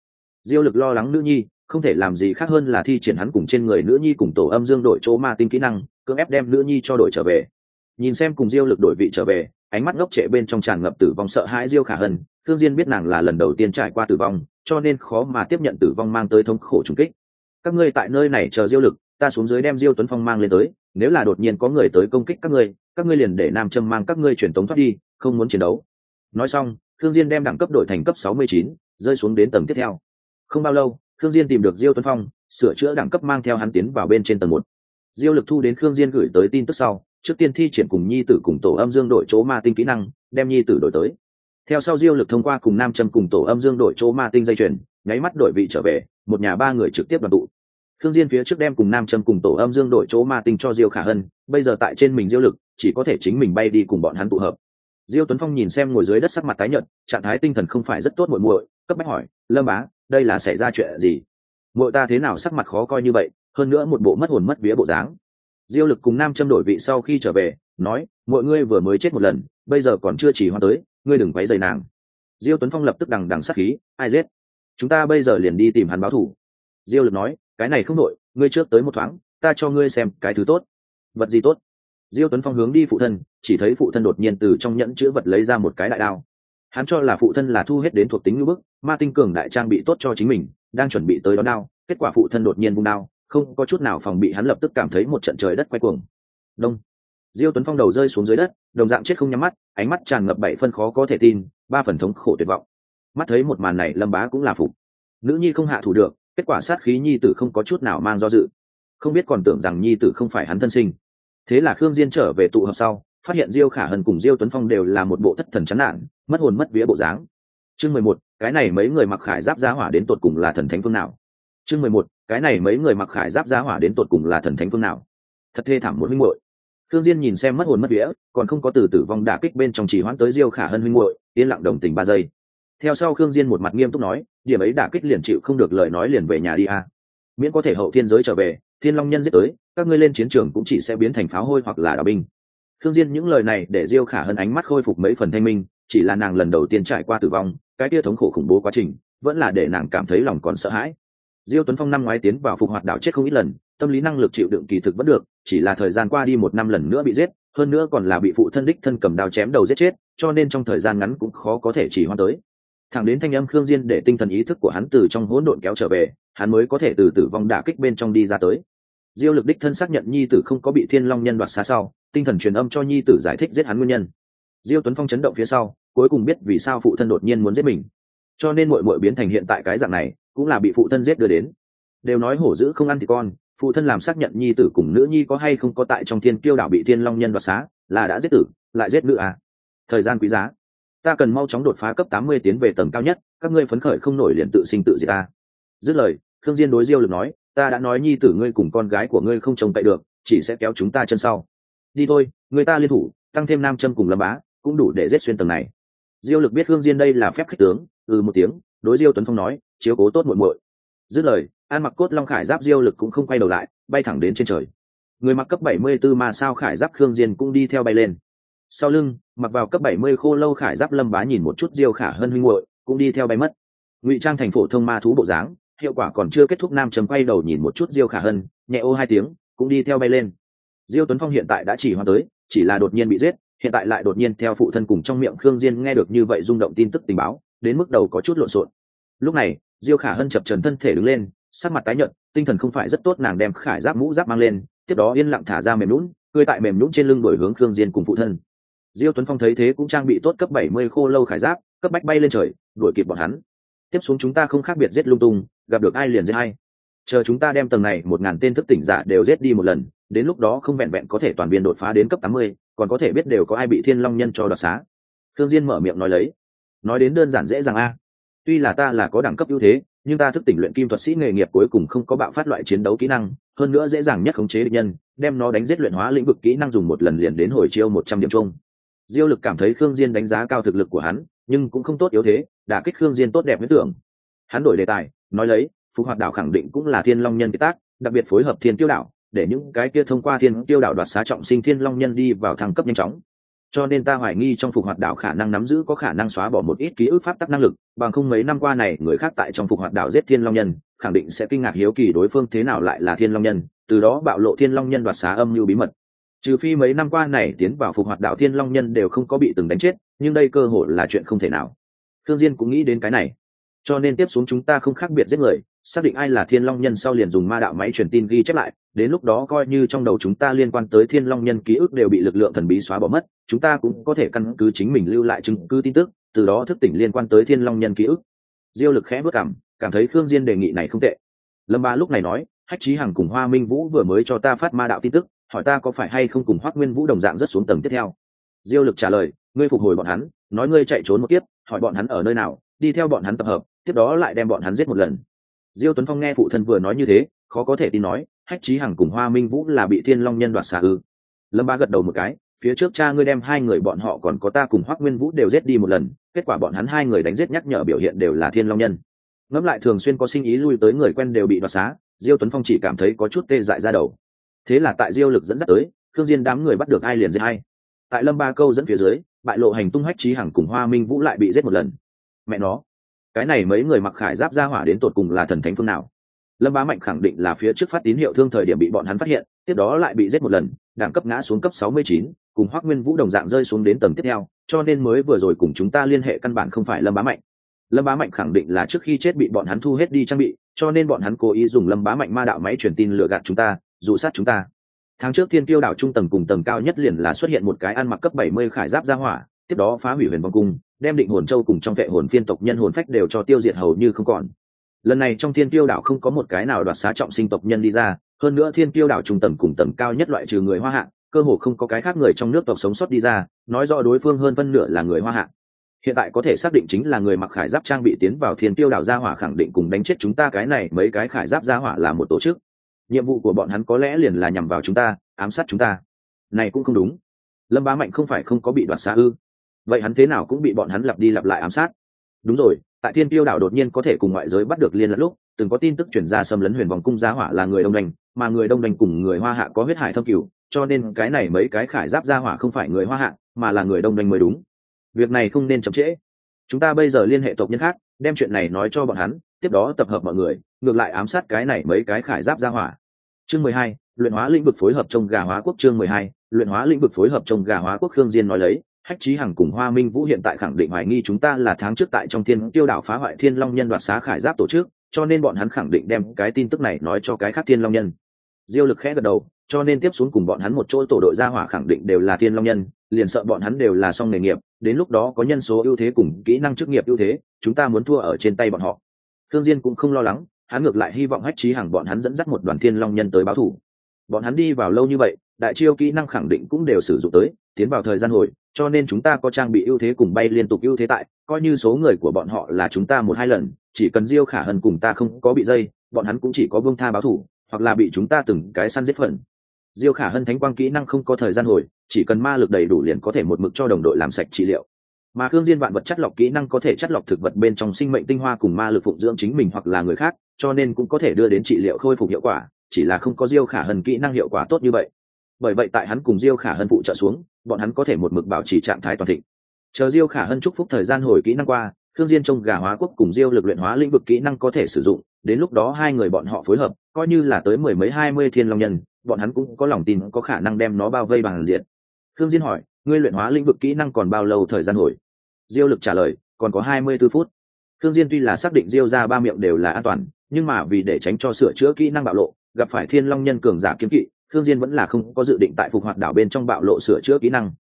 Diêu lực lo lắng nữ nhi, không thể làm gì khác hơn là thi triển hắn cùng trên người nữ nhi cùng tổ âm dương đổi chỗ ma tinh kỹ năng, cưỡng ép đem nữ nhi cho đổi trở về. Nhìn xem cùng diêu lực đổi vị trở về, ánh mắt ngốc trệ bên trong tràn ngập tử vong sợ hãi diêu khả hân thương diên biết nàng là lần đầu tiên trải qua tử vong cho nên khó mà tiếp nhận tử vong mang tới thống khổ trùng kích. Các ngươi tại nơi này chờ diêu lực ta xuống dưới đem diêu tuấn phong mang lên tới nếu là đột nhiên có người tới công kích các ngươi các ngươi liền để nam châm mang các ngươi truyền tống thoát đi không muốn chiến đấu. Nói xong thương diên đem đẳng cấp đổi thành cấp 69, rơi xuống đến tầng tiếp theo. Không bao lâu thương diên tìm được diêu tuấn phong sửa chữa đẳng cấp mang theo hắn tiến vào bên trên tầng một. Diêu lực thu đến khương diên gửi tới tin tức sau trước tiên thi triển cùng nhi tử cùng tổ âm dương đội chỗ ma tinh kỹ năng đem nhi tử đổi tới theo sau diêu lực thông qua cùng nam châm cùng tổ âm dương đổi chỗ ma tinh dây chuyền nháy mắt đổi vị trở về một nhà ba người trực tiếp đoàn tụ Thương Diên phía trước đem cùng Nam Châm cùng Tổ Âm Dương đổi chỗ ma tinh cho Diêu Khả Hân, bây giờ tại trên mình Diêu Lực, chỉ có thể chính mình bay đi cùng bọn hắn tụ hợp. Diêu Tuấn Phong nhìn xem ngồi dưới đất sắc mặt tái nhợt, trạng thái tinh thần không phải rất tốt muội muội, cấp bách hỏi, "Lâm bá, đây là xảy ra chuyện gì? Muội ta thế nào sắc mặt khó coi như vậy, hơn nữa một bộ mất hồn mất vía bộ dáng." Diêu Lực cùng Nam Châm đổi vị sau khi trở về, nói, "Muội ngươi vừa mới chết một lần, bây giờ còn chưa chỉ hoa tới, ngươi đừng quấy rầy nàng." Diêu Tuấn Phong lập tức đằng đằng sát khí, "Ai giết? Chúng ta bây giờ liền đi tìm hắn báo thù." Diêu Lực nói, cái này không đội ngươi trước tới một thoáng ta cho ngươi xem cái thứ tốt vật gì tốt diêu tuấn phong hướng đi phụ thân chỉ thấy phụ thân đột nhiên từ trong nhẫn chữ vật lấy ra một cái đại đao hắn cho là phụ thân là thu hết đến thuộc tính ngữ bức ma tinh cường đại trang bị tốt cho chính mình đang chuẩn bị tới đón đao kết quả phụ thân đột nhiên vung đao không có chút nào phòng bị hắn lập tức cảm thấy một trận trời đất quay cuồng đông diêu tuấn phong đầu rơi xuống dưới đất, đồng dạng chết không nhắm mắt, ánh mắt tràn ngập bảy phân khó có thể tin, ba phần thống khổ tuyệt vọng. Mắt thấy một màn này, lâm bá cũng là phục. Nữ nhi không hạ thủ được, kết quả sát khí nhi tử không có chút nào mang do dự. Không biết còn tưởng rằng nhi tử không phải hắn thân sinh. Thế là khương diên trở về tụ hợp sau, phát hiện diêu khả hân cùng diêu tuấn phong đều là một bộ thất thần chán nản, mất hồn mất vía bộ dáng. Chương mười một, cái này mấy người mặc khải giáp giá hỏa đến tột cùng là thần thánh phương nào? Chương mười một, cái này mấy người mặc khải giáp giá hỏa đến tột cùng là thần thánh phương nào? Thật thê thảm một huynh muội thương diên nhìn xem mất hồn mất vía, còn không có từ tử vong đả kích bên trong chỉ hoãn tới diêu khả hân huynh muội, yên lặng đồng tình ba giây. Theo sau khương diên một mặt nghiêm túc nói, điểm ấy đả kích liền chịu không được lời nói liền về nhà đi a. Miễn có thể hậu thiên giới trở về, thiên long nhân giết tới, các ngươi lên chiến trường cũng chỉ sẽ biến thành pháo hôi hoặc là đạo binh. Khương diên những lời này để diêu khả hân ánh mắt khôi phục mấy phần thanh minh, chỉ là nàng lần đầu tiên trải qua tử vong, cái kia thống khổ khủng bố quá trình, vẫn là để nàng cảm thấy lòng còn sợ hãi. Diêu tuấn phong năm ngoái tiến vào phục hoạt đảo chết không ít lần tâm lý năng lực chịu đựng kỳ thực vẫn được, chỉ là thời gian qua đi một năm lần nữa bị giết, hơn nữa còn là bị phụ thân đích thân cầm đao chém đầu giết chết, cho nên trong thời gian ngắn cũng khó có thể chỉ hoan tới. Thẳng đến thanh âm khương diên để tinh thần ý thức của hắn từ trong hỗn độn kéo trở về, hắn mới có thể từ tử vong đả kích bên trong đi ra tới. Diêu lực đích thân xác nhận nhi tử không có bị thiên long nhân đoạt xa sau, tinh thần truyền âm cho nhi tử giải thích giết hắn nguyên nhân. Diêu tuấn phong chấn động phía sau, cuối cùng biết vì sao phụ thân đột nhiên muốn giết mình. Cho nên muội muội biến thành hiện tại cái dạng này, cũng là bị phụ thân giết đưa đến. Đều nói hổ dữ không ăn thì con phụ thân làm xác nhận nhi tử cùng nữ nhi có hay không có tại trong thiên kiêu đảo bị thiên long nhân đoạt xá, là đã giết tử, lại giết nữ à. Thời gian quý giá. Ta cần mau chóng đột phá cấp tám mươi tiến về tầng cao nhất, các ngươi phấn khởi không nổi liền tự sinh tự diệt ta. Dứt lời thương diên đối diêu lực nói, ta đã nói nhi tử ngươi cùng con gái của ngươi không trông cậy được, chỉ sẽ kéo chúng ta chân sau. Đi thôi, người ta liên thủ, tăng thêm nam châm cùng lâm bá, cũng đủ để giết xuyên tầng này. Diêu lực biết hương diên đây là phép khích tướng ừ một tiếng, đối diêu tuấn phong nói, chiếu cố tốt muội muội. Dứt lời an mặc cốt long khải giáp diêu lực cũng không quay đầu lại, bay thẳng đến trên trời. Người mặc cấp 74 mà sao khải giáp khương diên cũng đi theo bay lên. Sau lưng, mặc vào cấp 70 khô lâu khải giáp lâm bá nhìn một chút diêu khả hơn huynh muội, cũng đi theo bay mất. Ngụy trang thành phổ thông ma thú bộ dáng, hiệu quả còn chưa kết thúc nam Trầm quay đầu nhìn một chút diêu khả hân nhẹ ô hai tiếng, cũng đi theo bay lên. Diêu tuấn phong hiện tại đã chỉ hoa tới, chỉ là đột nhiên bị giết, hiện tại lại đột nhiên theo phụ thân cùng trong miệng khương diên nghe được như vậy rung động tin tức tình báo, đến mức đầu có chút lộn xộn. Lúc này, diêu khả hân chập trần thân thể đứng lên sắc mặt tái nhợt, tinh thần không phải rất tốt, nàng đem khải giáp mũ giáp mang lên, tiếp đó yên lặng thả ra mềm lún cười tại mềm lún trên lưng đổi hướng khương diên cùng phụ thân. Diêu tuấn phong thấy thế cũng trang bị tốt cấp 70 khô lâu khải giáp, cấp bách bay lên trời, đuổi kịp bọn hắn. Tiếp xuống chúng ta không khác biệt giết lung tung, gặp được ai liền giết hay chờ chúng ta đem tầng này một ngàn tên thức tỉnh giả đều giết đi một lần, đến lúc đó không vẹn vẹn có thể toàn biên đột phá đến cấp tám mươi, còn có thể biết đều có ai bị thiên long nhân cho đoạt xá. Thương diên mở miệng nói lấy. Nói đến đơn giản dễ dàng a. Tuy là ta là có đẳng cấp ưu thế nhưng ta thức tỉnh luyện kim thuật sĩ nghề nghiệp cuối cùng không có bạo phát loại chiến đấu kỹ năng, hơn nữa dễ dàng nhất khống chế địch nhân, đem nó đánh giết luyện hóa lĩnh vực kỹ năng dùng một lần liền đến hồi chiêu một trăm điểm chung. Diêu lực cảm thấy khương diên đánh giá cao thực lực của hắn, nhưng cũng không tốt yếu thế đã kích khương diên tốt đẹp với tưởng. Hắn đổi đề tài, nói lấy, phục hoạt đảo khẳng định cũng là thiên long nhân kế tác, đặc biệt phối hợp thiên tiêu đảo, để những cái kia thông qua thiên tiêu đảo đoạt xá trọng sinh thiên long nhân đi vào thăng cấp nhanh chóng cho nên ta hoài nghi trong phục hoạt đảo khả năng nắm giữ có khả năng xóa bỏ một ít ký ức pháp tắc năng lực, bằng không mấy năm qua này, người khác tại trong phục hoạt đảo giết thiên long nhân, khẳng định sẽ kinh ngạc hiếu kỳ đối phương thế nào lại là thiên long nhân, từ đó bạo lộ thiên long nhân đoạt xá âm mưu bí mật. Trừ phi mấy năm qua này tiến vào phục hoạt đạo thiên long nhân đều không có bị từng đánh chết, nhưng đây cơ hội là chuyện không thể nào. Thương diên cũng nghĩ đến cái này. Cho nên tiếp xuống chúng ta không khác biệt giết người, xác định ai là thiên long nhân sau liền dùng ma đạo máy truyền tin ghi chép lại đến lúc đó coi như trong đầu chúng ta liên quan tới thiên long nhân ký ức đều bị lực lượng thần bí xóa bỏ mất, chúng ta cũng có thể căn cứ chính mình lưu lại chứng cứ tin tức, từ đó thức tỉnh liên quan tới thiên long nhân ký ức. Diêu lực khẽ bước cảm cảm thấy khương diên đề nghị này không tệ. Lâm ba lúc này nói, hách trí hằng cùng hoa minh vũ vừa mới cho ta phát ma đạo tin tức, hỏi ta có phải hay không cùng Hoắc nguyên vũ đồng dạng rất xuống tầng tiếp theo? Diêu lực trả lời, ngươi phục hồi bọn hắn, nói ngươi chạy trốn một kiếp, hỏi bọn hắn ở nơi nào, đi theo bọn hắn tập hợp, tiếp đó lại đem bọn hắn giết một lần. Diêu tuấn phong nghe phụ thân vừa nói như thế khó có thể tin nói, hách trí hằng cùng hoa minh vũ là bị thiên long nhân đoạt xả ư. Lâm ba gật đầu một cái, phía trước cha ngươi đem hai người bọn họ còn có ta cùng hoác nguyên vũ đều giết đi một lần, kết quả bọn hắn hai người đánh giết nhắc nhở biểu hiện đều là thiên long nhân. Ngẫm lại thường xuyên có sinh ý lui tới người quen đều bị đoạt xá, diêu tuấn phong chỉ cảm thấy có chút tê dại ra đầu. Thế là tại diêu lực dẫn dắt tới thương diên đám người bắt được ai liền giết ai. Tại lâm ba câu dẫn phía dưới, bại lộ hành tung hách trí hằng cùng hoa minh vũ lại bị giết một lần. Mẹ nó, cái này mấy người mặc khải giáp ra hỏa đến tột cùng là thần thánh phương nào? Lâm bá mạnh khẳng định là phía trước phát tín hiệu thương thời điểm bị bọn hắn phát hiện tiếp đó lại bị giết một lần đẳng cấp ngã xuống cấp 69, cùng hoác nguyên vũ đồng dạng rơi xuống đến tầng tiếp theo cho nên mới vừa rồi cùng chúng ta liên hệ căn bản không phải lâm bá mạnh. Lâm bá mạnh khẳng định là trước khi chết bị bọn hắn thu hết đi trang bị cho nên bọn hắn cố ý dùng lâm bá mạnh ma đạo máy truyền tin lừa gạt chúng ta dụ sát chúng ta. Tháng trước thiên tiêu đảo trung tầng cùng tầng cao nhất liền là xuất hiện một cái ăn mặc cấp 70 khải giáp ra hỏa tiếp đó phá hủy huyền vong cung đem định hồn châu cùng trong vệ hồn phiên tộc nhân hồn phách đều cho tiêu diệt hầu như không còn lần này trong thiên tiêu đảo không có một cái nào đoạt xá trọng sinh tộc nhân đi ra, hơn nữa thiên tiêu đảo trung tầng cùng tầng cao nhất loại trừ người hoa hạ, cơ hồ không có cái khác người trong nước tộc sống sót đi ra, nói rõ đối phương hơn phân nửa là người hoa hạ. Hiện tại có thể xác định chính là người mặc khải giáp trang bị tiến vào thiên tiêu đảo gia hỏa khẳng định cùng đánh chết chúng ta cái này, mấy cái khải giáp gia hỏa là một tổ chức. Nhiệm vụ của bọn hắn có lẽ liền là nhằm vào chúng ta, ám sát chúng ta. Này cũng không đúng. Lâm bá mạnh không phải không có bị đoạt xa ư? Vậy hắn thế nào cũng bị bọn hắn lặp đi lặp lại ám sát. Đúng rồi tại thiên tiêu đảo đột nhiên có thể cùng ngoại giới bắt được liên lạc lúc, từng có tin tức chuyển ra xâm lấn huyền vòng cung gia hỏa là người đông đành, mà người đông đành cùng người hoa hạ có huyết hải thâm cửu, cho nên cái này mấy cái khải giáp gia hỏa không phải người hoa hạ, mà là người đông đành mới đúng. Việc này không nên chậm trễ. Chúng ta bây giờ liên hệ tộc nhân khác, đem chuyện này nói cho bọn hắn, tiếp đó tập hợp mọi người, ngược lại ám sát cái này mấy cái khải giáp gia hỏa. Chương mười hai, luyện hóa lĩnh vực phối hợp trong gà hóa quốc, chương mười hai, luyện hóa lĩnh vực phối hợp trong gà hóa quốc khương diên nói lấy hách trí hằng cùng hoa minh vũ hiện tại khẳng định hoài nghi chúng ta là tháng trước tại trong thiên tiêu đảo phá hoại thiên long nhân đoạt xá khải giáp tổ chức, cho nên bọn hắn khẳng định đem cái tin tức này nói cho cái khác thiên long nhân. Diêu lực khẽ gật đầu, cho nên tiếp xuống cùng bọn hắn một chỗ tổ đội gia hỏa khẳng định đều là thiên long nhân, liền sợ bọn hắn đều là song nghề nghiệp, đến lúc đó có nhân số ưu thế cùng kỹ năng chức nghiệp ưu thế, chúng ta muốn thua ở trên tay bọn họ. Thương diên cũng không lo lắng, hắn ngược lại hy vọng hách trí hằng bọn hắn dẫn dắt một đoàn thiên long nhân tới báo thủ. Bọn hắn đi vào lâu như vậy đại chiêu kỹ năng khẳng định cũng đều sử dụng tới, tiến vào thời gian hồi, cho nên chúng ta có trang bị ưu thế cùng bay liên tục ưu thế tại, coi như số người của bọn họ là chúng ta một hai lần, chỉ cần diêu khả hân cùng ta không có bị dây, bọn hắn cũng chỉ có vương tha báo thủ, hoặc là bị chúng ta từng cái săn giết phần. Diêu khả hân thánh quang kỹ năng không có thời gian hồi, chỉ cần ma lực đầy đủ liền có thể một mực cho đồng đội làm sạch trị liệu. Mà khương diên vạn vật chất lọc kỹ năng có thể chất lọc thực vật bên trong sinh mệnh tinh hoa cùng ma lực phụng dưỡng chính mình hoặc là người khác, cho nên cũng có thể đưa đến trị liệu khôi phục hiệu quả, chỉ là không có diêu khả hân kỹ năng hiệu quả tốt như vậy bởi vậy tại hắn cùng diêu khả hân phụ trợ xuống, bọn hắn có thể một mực bảo trì trạng thái toàn thịnh. Chờ diêu khả hân chúc phúc thời gian hồi kỹ năng qua thương diên trông gà hóa quốc cùng diêu lực luyện hóa lĩnh vực kỹ năng có thể sử dụng, đến lúc đó hai người bọn họ phối hợp, coi như là tới mười mấy hai mươi thiên long nhân, bọn hắn cũng có lòng tin có khả năng đem nó bao vây bằng diện. Thương diên hỏi, ngươi luyện hóa lĩnh vực kỹ năng còn bao lâu thời gian hồi? Diêu lực trả lời, còn có hai mươi 24 phút. Thương diên tuy là xác định diêu ra ba miệng đều là an toàn, nhưng mà vì để tránh cho sửa chữa kỹ năng bạo lộ, gặp phải thiên long nhân cường giả kiếm kỵ thương diên vẫn là không có dự định tại phục hoạt đảo bên trong bạo lộ sửa chữa kỹ năng.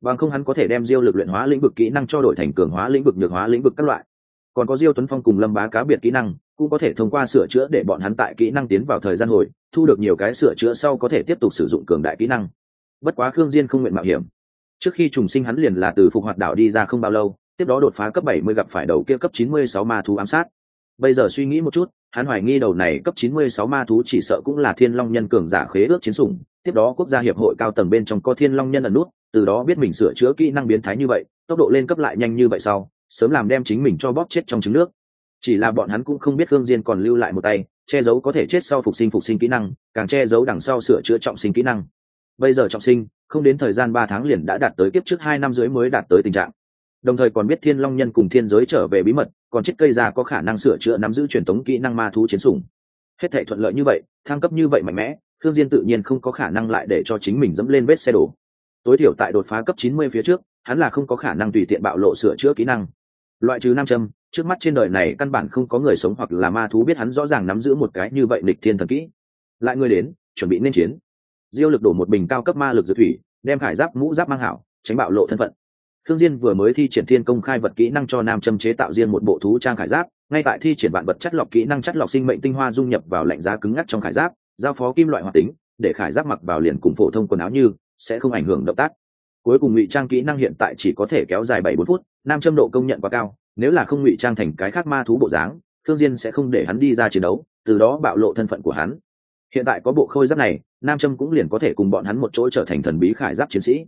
Bằng không hắn có thể đem diêu lực luyện hóa lĩnh vực kỹ năng cho đổi thành cường hóa lĩnh vực, nhược hóa lĩnh vực các loại. Còn có diêu tuấn phong cùng lâm bá cá biệt kỹ năng, cũng có thể thông qua sửa chữa để bọn hắn tại kỹ năng tiến vào thời gian hồi, thu được nhiều cái sửa chữa sau có thể tiếp tục sử dụng cường đại kỹ năng. Bất quá khương diên không nguyện mạo hiểm. Trước khi trùng sinh hắn liền là từ phục hoạt đảo đi ra không bao lâu, tiếp đó đột phá cấp 70 gặp phải đầu kia cấp 96 ma thú ám sát bây giờ suy nghĩ một chút, hắn hoài nghi đầu này cấp 96 ma thú chỉ sợ cũng là thiên long nhân cường giả khế ước chiến sủng, tiếp đó quốc gia hiệp hội cao tầng bên trong có thiên long nhân ẩn nút, từ đó biết mình sửa chữa kỹ năng biến thái như vậy, tốc độ lên cấp lại nhanh như vậy sau, sớm làm đem chính mình cho bóp chết trong trứng nước. Chỉ là bọn hắn cũng không biết hương diên còn lưu lại một tay, che giấu có thể chết sau phục sinh phục sinh kỹ năng, càng che giấu đằng sau sửa chữa trọng sinh kỹ năng. Bây giờ trọng sinh, không đến thời gian ba tháng liền đã đạt tới kiếp trước hai năm dưới mới đạt tới tình trạng. Đồng thời còn biết thiên long nhân cùng thiên giới trở về bí mật còn chiếc cây già có khả năng sửa chữa nắm giữ truyền thống kỹ năng ma thú chiến sủng. Hết thể thuận lợi như vậy, thăng cấp như vậy mạnh mẽ thương diên tự nhiên không có khả năng lại để cho chính mình dẫm lên vết xe đổ. Tối thiểu tại đột phá cấp 90 phía trước, hắn là không có khả năng tùy tiện bạo lộ sửa chữa kỹ năng. Loại trừ nam châm, trước mắt trên đời này căn bản không có người sống hoặc là ma thú biết hắn rõ ràng nắm giữ một cái như vậy lịch thiên thần kỹ. Lại người đến, chuẩn bị nên chiến. Diêu lực đổ một bình cao cấp ma lực dược thủy, đem khải giáp, mũ giáp mang hảo, tránh bạo lộ thân phận. Thương Diên vừa mới thi triển thiên công khai vật kỹ năng cho nam châm chế tạo riêng một bộ thú trang khải giáp, ngay tại thi triển vạn vật chất lọc kỹ năng chất lọc sinh mệnh tinh hoa dung nhập vào lạnh giá cứng ngắc trong khải giáp, giao phó kim loại hoạt tính, để khải giáp mặc vào liền cùng phổ thông quần áo như, sẽ không ảnh hưởng động tác. Cuối cùng ngụy trang kỹ năng hiện tại chỉ có thể kéo dài bảy bốn phút, nam châm độ công nhận quá cao, nếu là không ngụy trang thành cái khác ma thú bộ dáng, Thương Diên sẽ không để hắn đi ra chiến đấu, từ đó bạo lộ thân phận của hắn. Hiện tại có bộ khôi giáp này, nam châm cũng liền có thể cùng bọn hắn một chỗ trở thành thần bí khải giáp chiến sĩ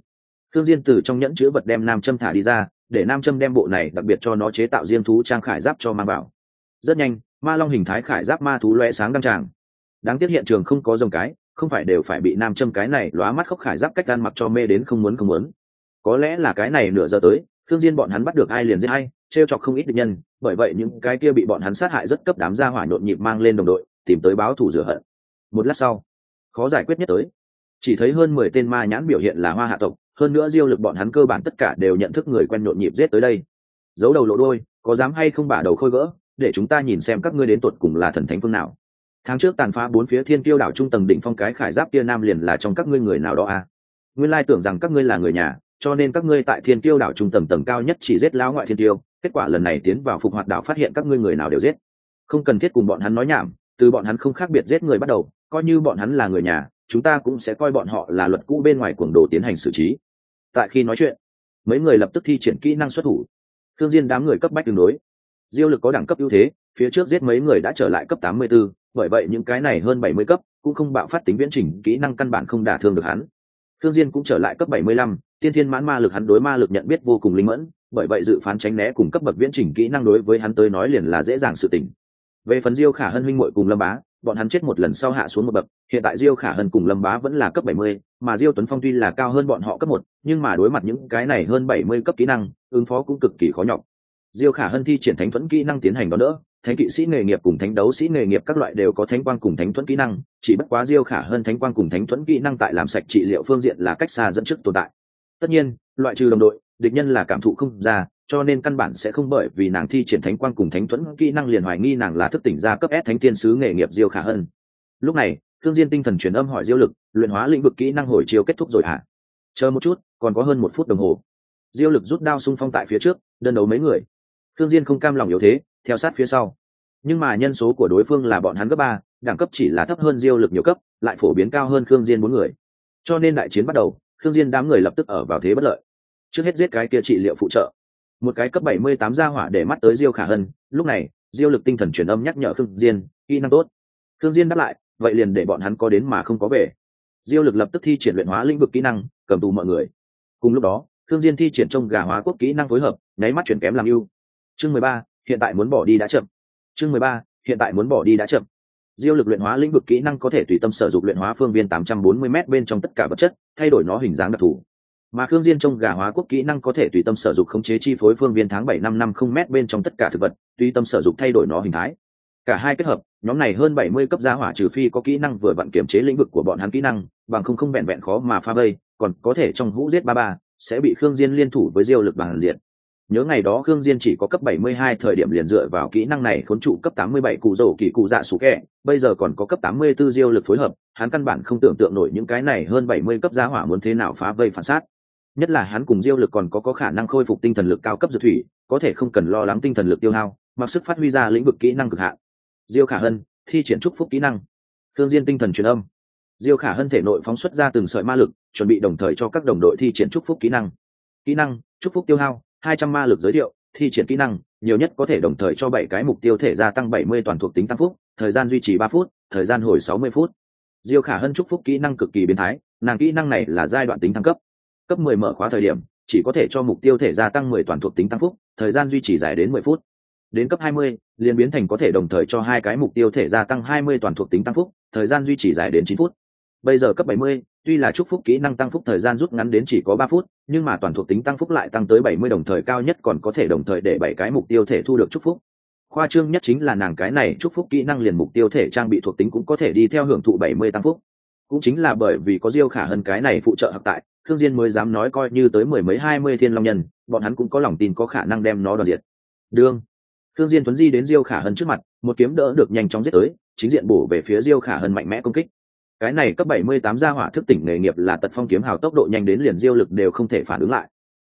thương diên từ trong nhẫn chứa vật đem nam châm thả đi ra, để nam châm đem bộ này đặc biệt cho nó chế tạo riêng thú trang khải giáp cho mang vào. Rất nhanh, ma long hình thái khải giáp ma thú lóe sáng đăng tràng. Đáng tiếc hiện trường không có rồng cái, không phải đều phải bị nam châm cái này lóa mắt khóc khải giáp cách gan mặc cho mê đến không muốn không muốn. Có lẽ là cái này nửa giờ tới thương diên bọn hắn bắt được ai liền giết ai treo chọc không ít địch nhân, bởi vậy những cái kia bị bọn hắn sát hại rất cấp đám gia hỏa nhộn nhịp mang lên đồng đội, tìm tới báo thù rửa hận. Một lát sau, khó giải quyết nhất tới. Chỉ thấy hơn mười tên ma nhãn biểu hiện là hoa hạ tộc hơn nữa diêu lực bọn hắn cơ bản tất cả đều nhận thức người quen nhộn nhịp giết tới đây. Giấu đầu lộ đôi, có dám hay không bả đầu khôi gỡ, để chúng ta nhìn xem các ngươi đến tuột cùng là thần thánh phương nào. Tháng trước tàn phá bốn phía thiên tiêu đảo trung tầng đỉnh phong cái khải giáp kia nam liền là trong các ngươi người nào đó à? Nguyên lai tưởng rằng các ngươi là người nhà, cho nên các ngươi tại thiên tiêu đảo trung tầng tầng cao nhất chỉ giết lão ngoại thiên tiêu kết quả lần này tiến vào phục hoạt đảo phát hiện các ngươi người nào đều giết. Không cần thiết cùng bọn hắn nói nhảm, từ bọn hắn không khác biệt giết người bắt đầu, coi như bọn hắn là người nhà, chúng ta cũng sẽ coi bọn họ là luật cũ bên ngoài cuồng đồ tiến hành xử trí tại khi nói chuyện mấy người lập tức thi triển kỹ năng xuất thủ. Thương diên đám người cấp bách tương đối. Diêu lực có đẳng cấp ưu thế phía trước giết mấy người đã trở lại cấp 84, bởi vậy những cái này hơn 70 cấp cũng không bạo phát tính viễn trình kỹ năng căn bản không đả thương được hắn. Thương diên cũng trở lại cấp 75, tiên thiên mãn ma lực hắn đối ma lực nhận biết vô cùng linh mẫn bởi vậy dự phán tránh né cùng cấp bậc viễn trình kỹ năng đối với hắn tới nói liền là dễ dàng sự tỉnh về phần diêu khả hân huynh muội cùng lâm bá bọn hắn chết một lần sau hạ xuống một bậc hiện tại diêu khả hân cùng lâm bá vẫn là cấp 70, mà diêu tuấn phong tuy là cao hơn bọn họ cấp một nhưng mà đối mặt những cái này hơn 70 cấp kỹ năng ứng phó cũng cực kỳ khó nhọc. Diêu khả hân thi triển thánh thuẫn kỹ năng tiến hành đó nữa thánh kỵ sĩ nghề nghiệp cùng thánh đấu sĩ nghề nghiệp các loại đều có thánh quang cùng thánh thuẫn kỹ năng chỉ bất quá diêu khả hơn thánh quang cùng thánh thuẫn kỹ năng tại làm sạch trị liệu phương diện là cách xa dẫn trước tồn tại. Tất nhiên loại trừ đồng đội địch nhân là cảm thụ không ra cho nên căn bản sẽ không bởi vì nàng thi triển thánh quang cùng thánh thuẫn kỹ năng liền hoài nghi nàng là thức tỉnh ra cấp S thánh tiên sứ nghề nghiệp diêu khả hơn lúc này, thương diên tinh thần truyền âm hỏi diêu lực, luyện hóa lĩnh vực kỹ năng hồi chiều kết thúc rồi hả? Chờ một chút, còn có hơn một phút đồng hồ. Diêu lực rút đao xung phong tại phía trước, đơn đấu mấy người. Thương diên không cam lòng yếu thế, theo sát phía sau. Nhưng mà nhân số của đối phương là bọn hắn cấp ba, đẳng cấp chỉ là thấp hơn diêu lực nhiều cấp, lại phổ biến cao hơn Thương diên bốn người. Cho nên đại chiến bắt đầu, Thương diên đám người lập tức ở vào thế bất lợi. Trước hết giết cái kia trị liệu phụ trợ một cái cấp 78 gia hỏa để mắt tới diêu khả hân lúc này diêu lực tinh thần truyền âm nhắc nhở khương diên kỹ năng tốt. Khương diên đáp lại vậy liền để bọn hắn có đến mà không có về. Diêu lực lập tức thi triển luyện hóa lĩnh vực kỹ năng cầm tù mọi người. Cùng lúc đó khương diên thi triển trong gà hóa quốc kỹ năng phối hợp nháy mắt chuyển kém làm ưu. Chương 13, hiện tại muốn bỏ đi đã chậm. Chương 13, hiện tại muốn bỏ đi đã chậm. Diêu lực luyện hóa lĩnh vực kỹ năng có thể tùy tâm sử dụng luyện hóa phương viên 840 m bên trong tất cả vật chất thay đổi nó hình dáng đặc thù mà khương diên trong gà hóa quốc kỹ năng có thể tùy tâm sở dụng khống chế chi phối phương viên tháng bảy năm năm không mét bên trong tất cả thực vật, tùy tâm sở dụng thay đổi nó hình thái. Cả hai kết hợp, nhóm này hơn 70 cấp gia hỏa trừ phi có kỹ năng vừa vặn kiểm chế lĩnh vực của bọn hắn kỹ năng, bằng không không vẹn vẹn khó mà pha vây, còn có thể trong hũ giết ba ba sẽ bị khương diên liên thủ với diêu lực bằng diện. Nhớ ngày đó khương diên chỉ có cấp 72 thời điểm liền dựa vào kỹ năng này khốn trụ cấp 87 cụ rổ kỳ cụ dạ sủ kẹ, bây giờ còn có cấp 84 diêu lực phối hợp, hắn căn bản không tưởng tượng nổi những cái này hơn 70 cấp giá hỏa muốn thế nào phá vây phản sát nhất là hắn cùng diêu lực còn có có khả năng khôi phục tinh thần lực cao cấp dược thủy, có thể không cần lo lắng tinh thần lực tiêu hao, mặc sức phát huy ra lĩnh vực kỹ năng cực hạn. Diêu khả hân, thi triển trúc phúc kỹ năng. Thương diên tinh thần truyền âm. Diêu khả hân thể nội phóng xuất ra từng sợi ma lực, chuẩn bị đồng thời cho các đồng đội thi triển trúc phúc kỹ năng. Kỹ năng trúc phúc tiêu hao, hai trăm ma lực giới thiệu, thi triển kỹ năng, nhiều nhất có thể đồng thời cho bảy cái mục tiêu thể gia tăng bảy mươi toàn thuộc tính tăng phúc, thời gian duy trì ba phút, thời gian hồi sáu mươi phút. Diêu khả hân chúc phúc kỹ năng cực kỳ biến thái, nàng kỹ năng này là giai đoạn tính thăng cấp cấp mười mở khóa thời điểm chỉ có thể cho mục tiêu thể gia tăng mười toàn thuộc tính tăng phúc thời gian duy trì dài đến mười phút. Đến cấp hai mươi liền biến thành có thể đồng thời cho hai cái mục tiêu thể gia tăng hai mươi toàn thuộc tính tăng phúc thời gian duy trì dài đến 9 phút. Bây giờ cấp 70, tuy là chúc phúc kỹ năng tăng phúc thời gian rút ngắn đến chỉ có 3 phút nhưng mà toàn thuộc tính tăng phúc lại tăng tới 70 đồng thời cao nhất còn có thể đồng thời để 7 cái mục tiêu thể thu được chúc phúc. Khoa trương nhất chính là nàng cái này chúc phúc kỹ năng liền mục tiêu thể trang bị thuộc tính cũng có thể đi theo hưởng thụ 70 tăng phúc. Cũng chính là bởi vì có diêu khả hơn cái này phụ trợ hợp tại thương diên mới dám nói coi như tới mười mấy hai mươi thiên long nhân, bọn hắn cũng có lòng tin có khả năng đem nó đoạt diệt. Đương thương diên tuấn di đến diêu khả hân trước mặt, một kiếm đỡ được nhanh chóng giết tới, chính diện bổ về phía diêu khả hân mạnh mẽ công kích. Cái này cấp 78 gia hỏa thức tỉnh nghề nghiệp là tật phong kiếm hào tốc độ nhanh đến liền diêu lực đều không thể phản ứng lại.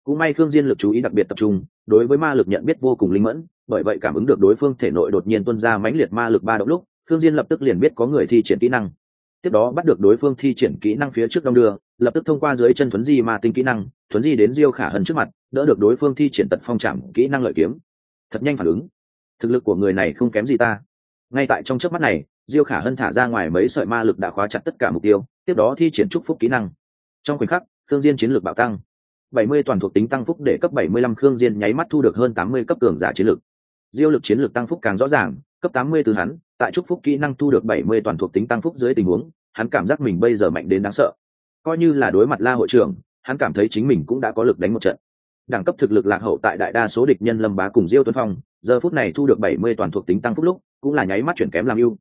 Cũng may thương diên lực chú ý đặc biệt tập trung, đối với ma lực nhận biết vô cùng linh mẫn, bởi vậy cảm ứng được đối phương thể nội đột nhiên tuôn ra mãnh liệt ma lực ba động lúc thương diên lập tức liền biết có người thi triển kỹ năng tiếp đó bắt được đối phương thi triển kỹ năng phía trước đông đưa, lập tức thông qua dưới chân thuấn di ma tinh kỹ năng, thuấn di đến diêu khả hân trước mặt, đỡ được đối phương thi triển tật phong chạm kỹ năng lợi kiếm. Thật nhanh phản ứng. Thực lực của người này không kém gì ta. Ngay tại trong chớp mắt này, diêu khả hân thả ra ngoài mấy sợi ma lực đã khóa chặt tất cả mục tiêu, tiếp đó thi triển trúc phúc kỹ năng. Trong khoảnh khắc thương diên chiến lược bạo tăng. 70 toàn thuộc tính tăng phúc để cấp 75 khương diên nháy mắt thu được hơn 80 cấp cường giả chiến lược. Diêu lực chiến lược tăng phúc càng rõ ràng cấp 80 từ hắn, tại chúc phúc kỹ năng thu được 70 toàn thuộc tính tăng phúc dưới tình huống, hắn cảm giác mình bây giờ mạnh đến đáng sợ. Coi như là đối mặt la hội trưởng, hắn cảm thấy chính mình cũng đã có lực đánh một trận. Đẳng cấp thực lực lạc hậu tại đại đa số địch nhân lâm bá cùng diêu tuấn phong, giờ phút này thu được 70 toàn thuộc tính tăng phúc lúc, cũng là nháy mắt chuyển kém làm ưu.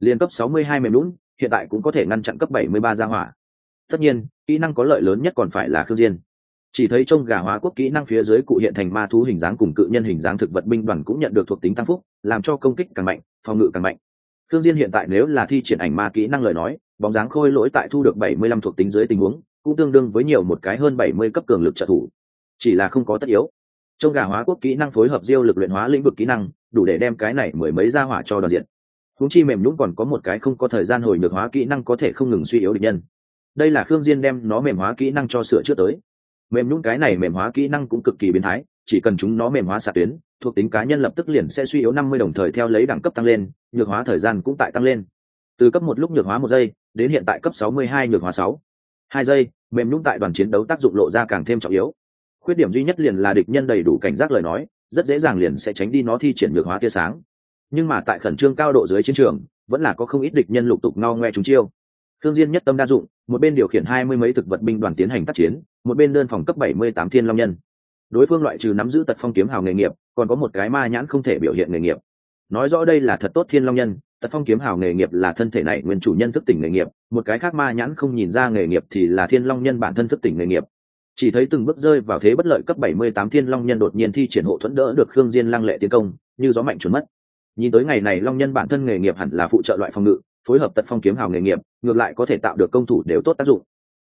Liên cấp 62 mềm lún, hiện tại cũng có thể ngăn chặn cấp 73 ra hỏa. Tất nhiên, kỹ năng có lợi lớn nhất còn phải là khương diên chỉ thấy trong gà hóa quốc kỹ năng phía dưới cụ hiện thành ma thú hình dáng cùng cự nhân hình dáng thực vật binh đoàn cũng nhận được thuộc tính tăng phúc, làm cho công kích càng mạnh, phòng ngự càng mạnh. Khương diên hiện tại nếu là thi triển ảnh ma kỹ năng lời nói, bóng dáng khôi lỗi tại thu được 75 thuộc tính dưới tình huống, cũng tương đương với nhiều một cái hơn 70 cấp cường lực trợ thủ. Chỉ là không có tất yếu. Trong gà hóa quốc kỹ năng phối hợp diêu lực luyện hóa lĩnh vực kỹ năng, đủ để đem cái này mười mấy ra hỏa cho đoàn diện. Huống chi mềm nhũng còn có một cái không có thời gian hồi ngược hóa kỹ năng có thể không ngừng suy yếu địch nhân. Đây là khương diên đem nó mềm hóa kỹ năng cho sửa trước tới mềm nhũng cái này mềm hóa kỹ năng cũng cực kỳ biến thái, chỉ cần chúng nó mềm hóa xạ tuyến, thuộc tính cá nhân lập tức liền sẽ suy yếu năm mươi đồng thời theo lấy đẳng cấp tăng lên, nhược hóa thời gian cũng tại tăng lên. Từ cấp một lúc nhược hóa một giây, đến hiện tại cấp sáu mươi hai nhược hóa sáu. Hai giây, mềm nhũng tại đoàn chiến đấu tác dụng lộ ra càng thêm trọng yếu. Khuyết điểm duy nhất liền là địch nhân đầy đủ cảnh giác lời nói, rất dễ dàng liền sẽ tránh đi nó thi triển nhược hóa tia sáng. Nhưng mà tại khẩn trương cao độ dưới chiến trường, vẫn là có không ít địch nhân lục tục ngao ngoe chúng chiêu thương diên nhất tâm đa dụng, một bên điều khiển hai mươi mấy thực vật binh đoàn tiến hành tác chiến, một bên đơn phòng cấp bảy mươi tám thiên long nhân. Đối phương loại trừ nắm giữ tật phong kiếm hào nghề nghiệp, còn có một cái ma nhãn không thể biểu hiện nghề nghiệp. Nói rõ đây là thật tốt thiên long nhân, tật phong kiếm hào nghề nghiệp là thân thể này nguyên chủ nhân thức tỉnh nghề nghiệp, một cái khác ma nhãn không nhìn ra nghề nghiệp thì là thiên long nhân bản thân thức tỉnh nghề nghiệp. Chỉ thấy từng bước rơi vào thế bất lợi cấp bảy mươi tám thiên long nhân đột nhiên thi triển hộ thuẫn đỡ được khương diên lăng lệ tiến công, như gió mạnh chuẩn mất. Nhìn tới ngày này long nhân bản thân nghề nghiệp hẳn là phụ trợ loại phòng ngự phối hợp tật phong kiếm hào nghề nghiệp, ngược lại có thể tạo được công thủ đều tốt tác dụng.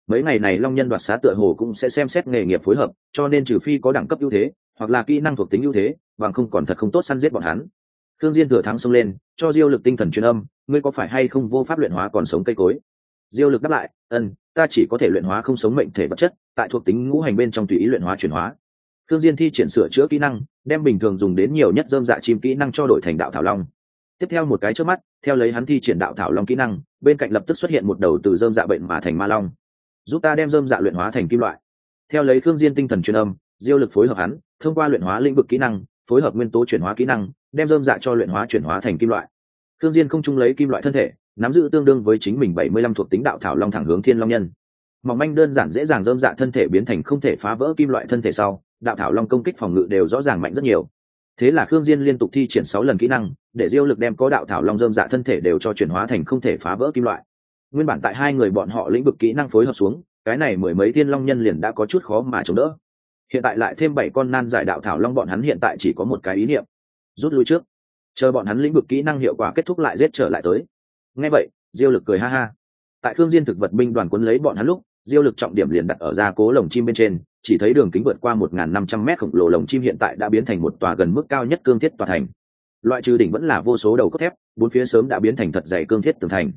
Mấy ngày này long nhân đoạt xá tựa hồ cũng sẽ xem xét nghề nghiệp phối hợp, cho nên trừ phi có đẳng cấp ưu thế, hoặc là kỹ năng thuộc tính ưu thế, bằng không còn thật không tốt săn giết bọn hắn. Thương diên thừa thắng xông lên, cho diêu lực tinh thần truyền âm, ngươi có phải hay không vô pháp luyện hóa còn sống cây cối? Diêu lực đáp lại ân ta chỉ có thể luyện hóa không sống mệnh thể vật chất, tại thuộc tính ngũ hành bên trong tùy ý luyện hóa chuyển hóa. Thương diên thi triển sửa chữa kỹ năng, đem bình thường dùng đến nhiều nhất dơm dạ chim kỹ năng cho đổi thành đạo thảo long tiếp theo một cái trước mắt, theo lấy hắn thi triển đạo thảo long kỹ năng, bên cạnh lập tức xuất hiện một đầu từ dơm dạ bệnh mà thành ma long. Giúp ta đem dơm dạ luyện hóa thành kim loại. Theo lấy khương diên tinh thần truyền âm, diêu lực phối hợp hắn, thông qua luyện hóa lĩnh vực kỹ năng, phối hợp nguyên tố chuyển hóa kỹ năng, đem dơm dạ cho luyện hóa chuyển hóa thành kim loại. Khương diên không chung lấy kim loại thân thể, nắm giữ tương đương với chính mình bảy mươi lăm thuộc tính đạo thảo long thẳng hướng thiên long nhân. Mỏng manh đơn giản dễ dàng dơm dạ thân thể biến thành không thể phá vỡ kim loại thân thể sau, đạo thảo long công kích phòng ngự đều rõ ràng mạnh rất nhiều thế là khương diên liên tục thi triển sáu lần kỹ năng, để diêu lực đem có đạo thảo long dơm dạ thân thể đều cho chuyển hóa thành không thể phá vỡ kim loại. Nguyên bản tại hai người bọn họ lĩnh vực kỹ năng phối hợp xuống, cái này mười mấy thiên long nhân liền đã có chút khó mà chống đỡ. Hiện tại lại thêm bảy con nan giải đạo thảo long bọn hắn hiện tại chỉ có một cái ý niệm, rút lui trước. Chờ bọn hắn lĩnh vực kỹ năng hiệu quả kết thúc lại giết trở lại tới. Ngay vậy, diêu lực cười ha ha. Tại khương diên thực vật binh đoàn cuốn lấy bọn hắn lúc, diêu lực trọng điểm liền đặt ở ra cố lồng chim bên trên chỉ thấy đường kính vượt qua một năm trăm mét khổng lồ lồng chim hiện tại đã biến thành một tòa gần mức cao nhất cương thiết tòa thành. Loại trừ đỉnh vẫn là vô số đầu cốt thép, bốn phía sớm đã biến thành thật dày cương thiết tường thành.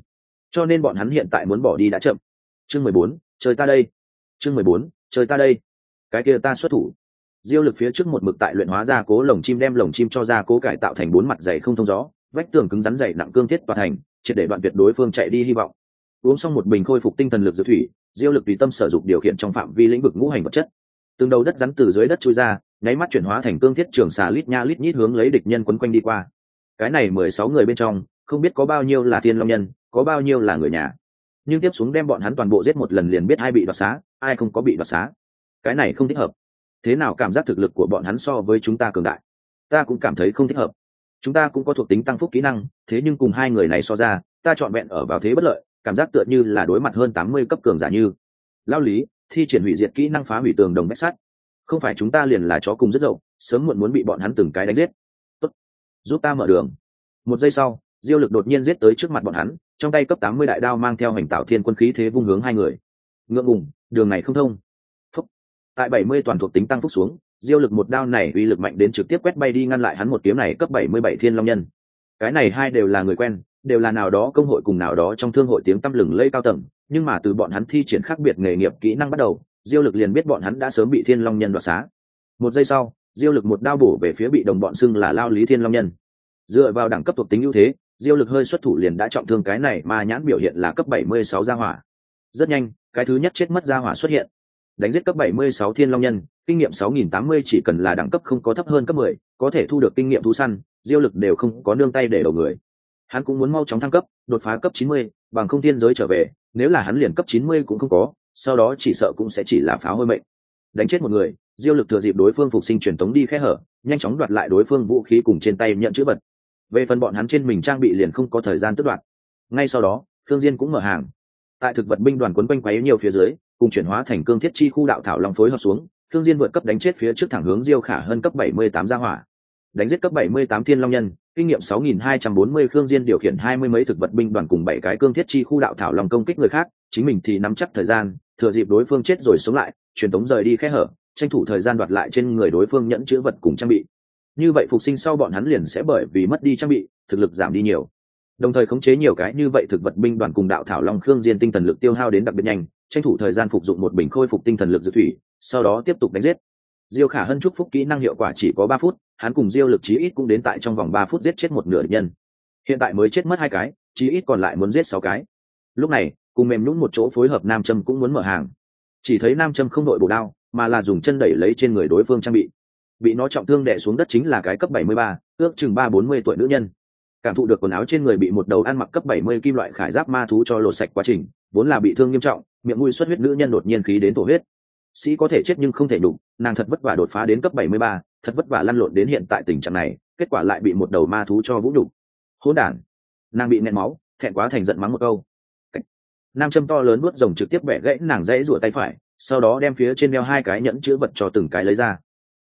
Cho nên bọn hắn hiện tại muốn bỏ đi đã chậm. Chương mười bốn, chơi ta đây. Chương mười bốn, chơi ta đây. Cái kia ta xuất thủ. Diêu lực phía trước một mực tại luyện hóa ra cố lồng chim đem lồng chim cho ra cố cải tạo thành bốn mặt dày không thông gió, vách tường cứng rắn dày nặng cương thiết tòa thành, triệt để đoạn tuyệt đối phương chạy đi hy vọng uống xong một bình khôi phục tinh thần lực dược thủy, diêu lực tùy tâm sở dụng điều khiển trong phạm vi lĩnh vực ngũ hành vật chất. Từng đầu đất rắn từ dưới đất chui ra, nháy mắt chuyển hóa thành cương thiết trường xà lít nha lít nhít hướng lấy địch nhân quấn quanh đi qua. Cái này mười sáu người bên trong, không biết có bao nhiêu là thiên long nhân, có bao nhiêu là người nhà. Nhưng tiếp xuống đem bọn hắn toàn bộ giết một lần liền biết ai bị đoạt xá, ai không có bị đoạt xá. Cái này không thích hợp. Thế nào cảm giác thực lực của bọn hắn so với chúng ta cường đại? Ta cũng cảm thấy không thích hợp. Chúng ta cũng có thuộc tính tăng phúc kỹ năng, thế nhưng cùng hai người này so ra, ta chọn vẹn ở vào thế bất lợi cảm giác tựa như là đối mặt hơn tám mươi cấp cường giả như. Lao lý, thi triển hủy diệt kỹ năng phá hủy tường đồng bách sắt. Không phải chúng ta liền là chó cùng rất dậu, sớm muộn muốn bị bọn hắn từng cái đánh giết. Tốt. giúp ta mở đường. Một giây sau, diêu lực đột nhiên giết tới trước mặt bọn hắn, trong tay cấp tám mươi đại đao mang theo hành tạo thiên quân khí thế vung hướng hai người. Ngượng ngùng, đường này không thông. Phúc. tại bảy mươi toàn thuộc tính tăng phúc xuống, diêu lực một đao này uy lực mạnh đến trực tiếp quét bay đi ngăn lại hắn một kiếm này cấp bảy mươi bảy thiên long nhân. Cái này hai đều là người quen đều là nào đó công hội cùng nào đó trong thương hội tiếng tăm lừng lây cao tầng nhưng mà từ bọn hắn thi triển khác biệt nghề nghiệp kỹ năng bắt đầu diêu lực liền biết bọn hắn đã sớm bị thiên long nhân đoạt xá. Một giây sau diêu lực một đao bổ về phía bị đồng bọn xưng là lao lý thiên long nhân. Dựa vào đẳng cấp thuộc tính ưu thế diêu lực hơi xuất thủ liền đã trọng thương cái này mà nhãn biểu hiện là cấp 76 gia hỏa. Rất nhanh cái thứ nhất chết mất gia hỏa xuất hiện. Đánh giết cấp 76 thiên long nhân kinh nghiệm 6080 chỉ cần là đẳng cấp không có thấp hơn cấp 10, có thể thu được kinh nghiệm thú săn diêu lực đều không có nương tay để đầu người hắn cũng muốn mau chóng thăng cấp đột phá cấp 90, bằng không thiên giới trở về nếu là hắn liền cấp 90 cũng không có sau đó chỉ sợ cũng sẽ chỉ là pháo hơi mệnh. Đánh chết một người diêu lực thừa dịp đối phương phục sinh truyền tống đi khe hở nhanh chóng đoạt lại đối phương vũ khí cùng trên tay nhận chữ vật. Về phần bọn hắn trên mình trang bị liền không có thời gian tước đoạt. Ngay sau đó thương diên cũng mở hàng. Tại thực vật binh đoàn quấn quanh quấy nhiều phía dưới cùng chuyển hóa thành cương thiết chi khu đạo thảo long phối hợp xuống thương diên vượt cấp đánh chết phía trước thẳng hướng diêu khả hơn cấp 78 gia hỏa đánh giết cấp 78 thiên long nhân, kinh nghiệm 6240 khương diên điều khiển hai mươi mấy thực vật binh đoàn cùng bảy cái cương thiết chi khu đạo thảo long công kích người khác, chính mình thì nắm chắc thời gian, thừa dịp đối phương chết rồi sống lại, truyền tống rời đi khe hở, tranh thủ thời gian đoạt lại trên người đối phương nhẫn chứa vật cùng trang bị. Như vậy phục sinh sau bọn hắn liền sẽ bởi vì mất đi trang bị, thực lực giảm đi nhiều. Đồng thời khống chế nhiều cái như vậy thực vật binh đoàn cùng đạo thảo long khương diên tinh thần lực tiêu hao đến đặc biệt nhanh, tranh thủ thời gian phục dụng một bình khôi phục tinh thần lực dự thủy, sau đó tiếp tục đánh giết. Diêu khả hân chúc phúc kỹ năng hiệu quả chỉ có ba phút hắn cùng diêu lực chí ít cũng đến tại trong vòng ba phút giết chết một nửa địch nhân. Hiện tại mới chết mất hai cái chí ít còn lại muốn giết sáu cái. Lúc này cùng mềm nhũng một chỗ phối hợp nam châm cũng muốn mở hàng. Chỉ thấy nam châm không đội bổ đao mà là dùng chân đẩy lấy trên người đối phương trang bị. Bị nó trọng thương đè xuống đất chính là cái cấp 73, ước chừng ba bốn mươi tuổi nữ nhân. Cảm thụ được quần áo trên người bị một đầu ăn mặc cấp 70 kim loại khải giáp ma thú cho lột sạch quá trình vốn là bị thương nghiêm trọng miệng mũi xuất huyết nữ nhân đột nhiên khí đến thổ huyết sĩ có thể chết nhưng không thể đủ nàng thật vất vả đột phá đến cấp 73, thật vất vả lăn lộn đến hiện tại tình trạng này kết quả lại bị một đầu ma thú cho vũ đủ hỗn đản. Nàng bị nẹn máu thẹn quá thành giận mắng một câu. Nam châm to lớn nuốt rồng trực tiếp bẻ gãy nàng dãy rủa tay phải sau đó đem phía trên đeo hai cái nhẫn chữ vật cho từng cái lấy ra.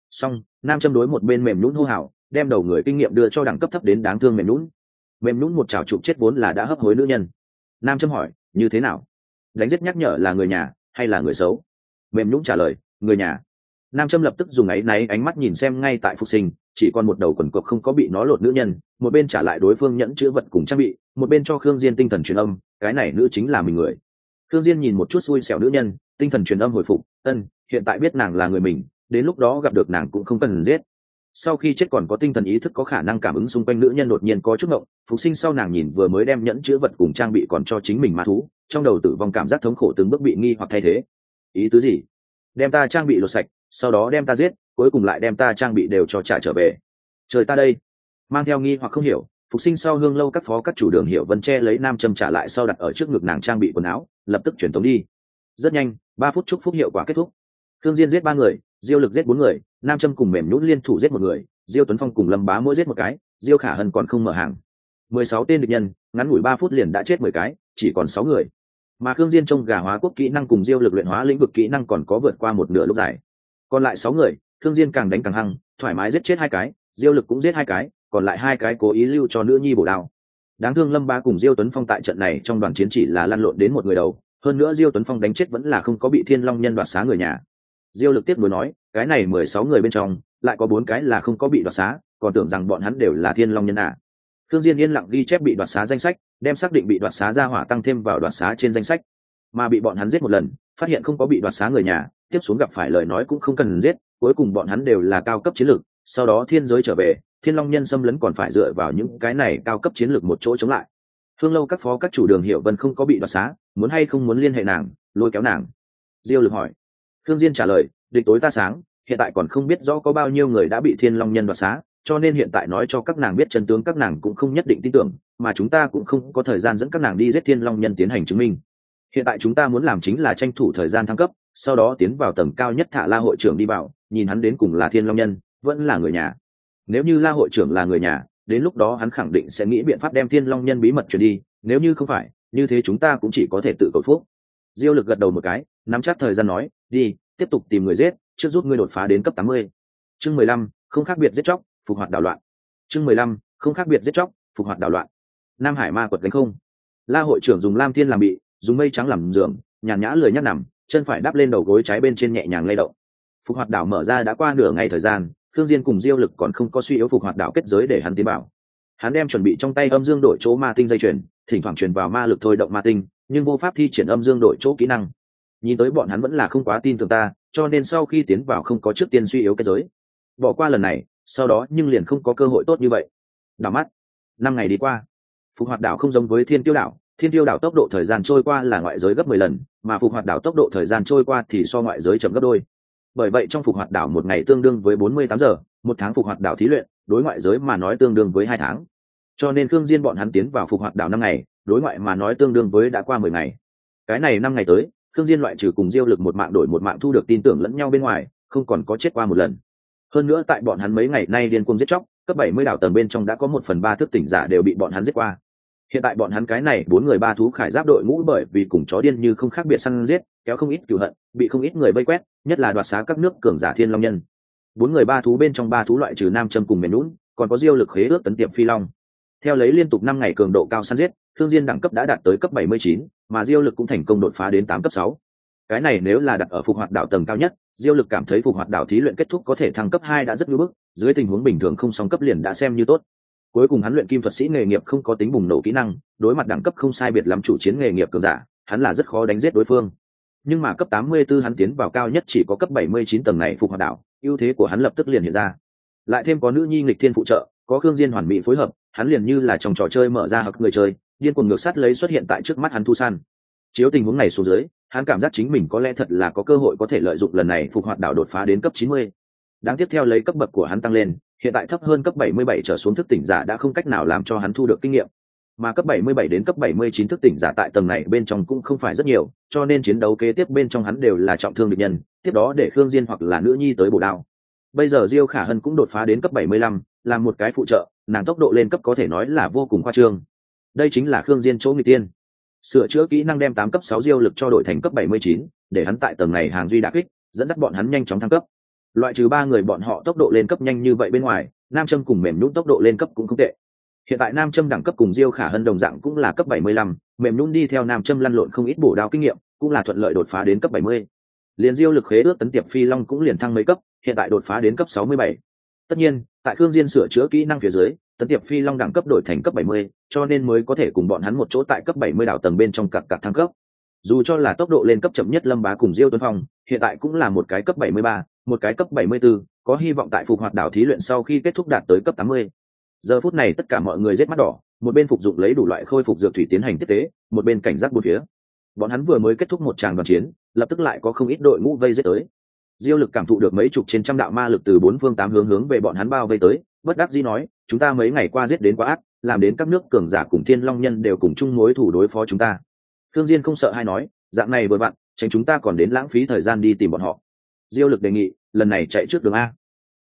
Xong nam châm đối một bên mềm nhún hô hào đem đầu người kinh nghiệm đưa cho đẳng cấp thấp đến đáng thương mềm nhún mềm nhún một chảo chụp chết vốn là đã hấp hối nữ nhân. Nam châm hỏi như thế nào? Đánh giết nhắc nhở là người nhà hay là người xấu? Mềm nhũng trả lời, người nhà. Nam châm lập tức dùng áy náy ánh mắt nhìn xem ngay tại phục sinh, chỉ còn một đầu quần cộc không có bị nó lột nữ nhân, một bên trả lại đối phương nhẫn chữ vật cùng trang bị, một bên cho khương diên tinh thần truyền âm, cái này nữ chính là mình người. Khương diên nhìn một chút xui xẻo nữ nhân, tinh thần truyền âm hồi phục, ân, hiện tại biết nàng là người mình, đến lúc đó gặp được nàng cũng không cần giết. Sau khi chết còn có tinh thần ý thức có khả năng cảm ứng xung quanh nữ nhân đột nhiên có chút ngộng, phục sinh sau nàng nhìn vừa mới đem nhẫn chữ vật cùng trang bị còn cho chính mình mã thú, trong đầu tử vong cảm giác thống khổ từng bước bị nghi hoặc thay thế ý tứ gì? Đem ta trang bị lột sạch, sau đó đem ta giết, cuối cùng lại đem ta trang bị đều cho trả trở về. Trời ta đây. Mang theo nghi hoặc không hiểu, phục sinh sau hương lâu các phó các chủ đường hiểu vân che lấy nam châm trả lại sau đặt ở trước ngực nàng trang bị quần áo, lập tức chuyển tống đi. Rất nhanh, ba phút chúc phúc hiệu quả kết thúc. Thương diên giết ba người, diêu lực giết bốn người, nam châm cùng mềm nhũn liên thủ giết một người, diêu tuấn phong cùng lâm bá mỗi giết một cái, diêu khả hân còn không mở hàng. Mười sáu tên địch nhân, ngắn ngủi ba phút liền đã chết mười cái, chỉ còn sáu người mà khương diên trong gà hóa quốc kỹ năng cùng diêu lực luyện hóa lĩnh vực kỹ năng còn có vượt qua một nửa lúc dài. Còn lại sáu người, khương diên càng đánh càng hăng, thoải mái giết chết hai cái, diêu lực cũng giết hai cái, còn lại hai cái cố ý lưu cho nữ nhi bổ đao. Đáng thương lâm ba cùng diêu tuấn phong tại trận này trong đoàn chiến chỉ là lăn lộn đến một người đầu, hơn nữa diêu tuấn phong đánh chết vẫn là không có bị thiên long nhân đoạt xá người nhà. Diêu lực tiếp nối nói, cái này mười sáu người bên trong, lại có bốn cái là không có bị đoạt xá, còn tưởng rằng bọn hắn đều là thiên long nhân à. thương diên yên lặng ghi chép bị đoạt xá danh sách đem xác định bị đoạt xá ra hỏa tăng thêm vào đoạt xá trên danh sách. Mà bị bọn hắn giết một lần, phát hiện không có bị đoạt xá người nhà, tiếp xuống gặp phải lời nói cũng không cần giết, cuối cùng bọn hắn đều là cao cấp chiến lược, sau đó thiên giới trở về, thiên long nhân xâm lấn còn phải dựa vào những cái này cao cấp chiến lược một chỗ chống lại. Hương lâu các phó các chủ đường hiệu vân không có bị đoạt xá, muốn hay không muốn liên hệ nàng, lôi kéo nàng. Diêu lực hỏi. Thương diên trả lời, địch tối ta sáng, hiện tại còn không biết rõ có bao nhiêu người đã bị thiên long nhân đoạt xá cho nên hiện tại nói cho các nàng biết chân tướng các nàng cũng không nhất định tin tưởng, mà chúng ta cũng không có thời gian dẫn các nàng đi giết thiên long nhân tiến hành chứng minh. Hiện tại chúng ta muốn làm chính là tranh thủ thời gian thăng cấp, sau đó tiến vào tầng cao nhất thả la hội trưởng đi vào nhìn hắn đến cùng là thiên long nhân, vẫn là người nhà. Nếu như la hội trưởng là người nhà, đến lúc đó hắn khẳng định sẽ nghĩ biện pháp đem thiên long nhân bí mật chuyển đi, nếu như không phải, như thế chúng ta cũng chỉ có thể tự cầu phúc. Diêu lực gật đầu một cái, nắm chắc thời gian nói, đi, tiếp tục tìm người giết, trước giúp ngươi đột phá đến cấp tám mươi. Chương mười lăm, không khác biệt giết chóc phục hoạt đảo loạn. Chương mười lăm, không khác biệt giết chóc, phục hoạt đảo loạn. Nam hải ma quật gánh không. La hội trưởng dùng lam thiên làm bị, dùng mây trắng làm giường, nhàn nhã lười nhắc nằm, chân phải đắp lên đầu gối trái bên trên nhẹ nhàng lay động. Phục hoạt đảo mở ra đã qua nửa ngày thời gian thương diên cùng diêu lực còn không có suy yếu phục hoạt đảo kết giới để hắn tiến bảo hắn đem chuẩn bị trong tay âm dương đổi chỗ ma tinh dây chuyền, thỉnh thoảng truyền vào ma lực thôi động ma tinh, nhưng vô pháp thi triển âm dương đổi chỗ kỹ năng. Nhìn tới bọn hắn vẫn là không quá tin tưởng ta, cho nên sau khi tiến vào không có trước tiên suy yếu kết giới. Bỏ qua lần này sau đó nhưng liền không có cơ hội tốt như vậy. Đảo mắt, năm ngày đi qua, phục hoạt đảo không giống với thiên tiêu đảo. Thiên tiêu đảo tốc độ thời gian trôi qua là ngoại giới gấp mười lần, mà phục hoạt đảo tốc độ thời gian trôi qua thì so ngoại giới chậm gấp đôi. Bởi vậy trong phục hoạt đảo một ngày tương đương với bốn mươi tám giờ, một tháng phục hoạt đảo thí luyện, đối ngoại giới mà nói tương đương với hai tháng. Cho nên khương diên bọn hắn tiến vào phục hoạt đảo năm ngày, đối ngoại mà nói tương đương với đã qua mười ngày. Cái này năm ngày tới, khương diên loại trừ cùng diêu lực một mạng đổi một mạng thu được tin tưởng lẫn nhau bên ngoài, không còn có chết qua một lần hơn nữa tại bọn hắn mấy ngày nay điên cuồng giết chóc cấp bảy mươi đảo tầng bên trong đã có một phần ba thức tỉnh giả đều bị bọn hắn giết qua. Hiện tại bọn hắn cái này bốn người ba thú khải giáp đội ngũ bởi vì cùng chó điên như không khác biệt săn giết kéo không ít cựu hận bị không ít người vây quét nhất là đoạt xá các nước cường giả thiên long nhân. Bốn người ba thú bên trong ba thú loại trừ nam châm cùng mềm lún còn có diêu lực khế ước tấn tiệm phi long. Theo lấy liên tục năm ngày cường độ cao săn giết thương diên đẳng cấp đã đạt tới cấp 79, mà diêu lực cũng thành công đột phá đến 8 cấp 6. cái này nếu là đặt ở phục hoạt đảo tầng cao nhất diêu lực cảm thấy phục hoạt đảo thí luyện kết thúc có thể thăng cấp hai đã rất nhu bức, dưới tình huống bình thường không song cấp liền đã xem như tốt. Cuối cùng hắn luyện kim thuật sĩ nghề nghiệp không có tính bùng nổ kỹ năng, đối mặt đẳng cấp không sai biệt lắm chủ chiến nghề nghiệp cường giả, hắn là rất khó đánh giết đối phương. Nhưng mà cấp 84 hắn tiến vào cao nhất chỉ có cấp 79 tầng này phục hoạt đảo, ưu thế của hắn lập tức liền hiện ra. Lại thêm có nữ nhi nghịch thiên phụ trợ, có khương diên hoàn mỹ phối hợp, hắn liền như là trong trò chơi mở ra hặc người chơi, điên cuồng ngược sát lấy xuất hiện tại trước mắt hắn thu san. Chiếu tình huống này xuống dưới hắn cảm giác chính mình có lẽ thật là có cơ hội có thể lợi dụng lần này phục hoạt đảo đột phá đến cấp 90. đáng tiếp theo lấy cấp bậc của hắn tăng lên hiện tại thấp hơn cấp 77 trở xuống thức tỉnh giả đã không cách nào làm cho hắn thu được kinh nghiệm mà cấp 77 đến cấp 79 thức tỉnh giả tại tầng này bên trong cũng không phải rất nhiều, cho nên chiến đấu kế tiếp bên trong hắn đều là trọng thương địch nhân, tiếp đó để Khương Diên hoặc là nữ nhi tới bổ đao. Bây giờ Diêu Khả Hân cũng đột phá đến cấp 75, làm một cái phụ trợ, nàng tốc độ lên cấp có thể nói là vô cùng khoa trương. Đây chính là Khương Diên chỗ nghịch tiên. Sửa chữa kỹ năng đem 8 cấp 6 Diêu lực cho đổi thành cấp 79, để hắn tại tầng này hàng duy đã kích, dẫn dắt bọn hắn nhanh chóng thăng cấp. Loại trừ ba người bọn họ tốc độ lên cấp nhanh như vậy bên ngoài, Nam Châm cùng mềm nhũn tốc độ lên cấp cũng không tệ hiện tại nam châm đẳng cấp cùng diêu khả hân đồng dạng cũng là cấp 75, mềm nhún đi theo nam châm lăn lộn không ít bổ đao kinh nghiệm cũng là thuận lợi đột phá đến cấp 70. liền diêu lực khế ước tấn tiệp phi long cũng liền thăng mấy cấp hiện tại đột phá đến cấp 67. tất nhiên tại khương diên sửa chữa kỹ năng phía dưới tấn tiệp phi long đẳng cấp đổi thành cấp 70, cho nên mới có thể cùng bọn hắn một chỗ tại cấp 70 đảo tầng bên trong cặp cặp thăng cấp. Dù cho là tốc độ lên cấp chậm nhất lâm bá cùng diêu tuấn phong hiện tại cũng là một cái cấp 73, một cái cấp 74, có hy vọng tại phục hoạt đảo thí luyện sau khi kết thúc đạt tới cấp 80 giờ phút này tất cả mọi người rết mắt đỏ một bên phục dụng lấy đủ loại khôi phục dược thủy tiến hành tiếp tế một bên cảnh giác bốn phía. Bọn hắn vừa mới kết thúc một tràng đoàn chiến lập tức lại có không ít đội ngũ vây giết tới. Diêu lực cảm thụ được mấy chục trên trăm đạo ma lực từ bốn phương tám hướng hướng về bọn hắn bao vây tới bất đắc dĩ nói, chúng ta mấy ngày qua giết đến quá ác, làm đến các nước cường giả cùng thiên long nhân đều cùng chung mối thủ đối phó chúng ta. Thương diên không sợ hay nói, dạng này vừa vặn, tránh chúng ta còn đến lãng phí thời gian đi tìm bọn họ. Diêu lực đề nghị, lần này chạy trước đường a.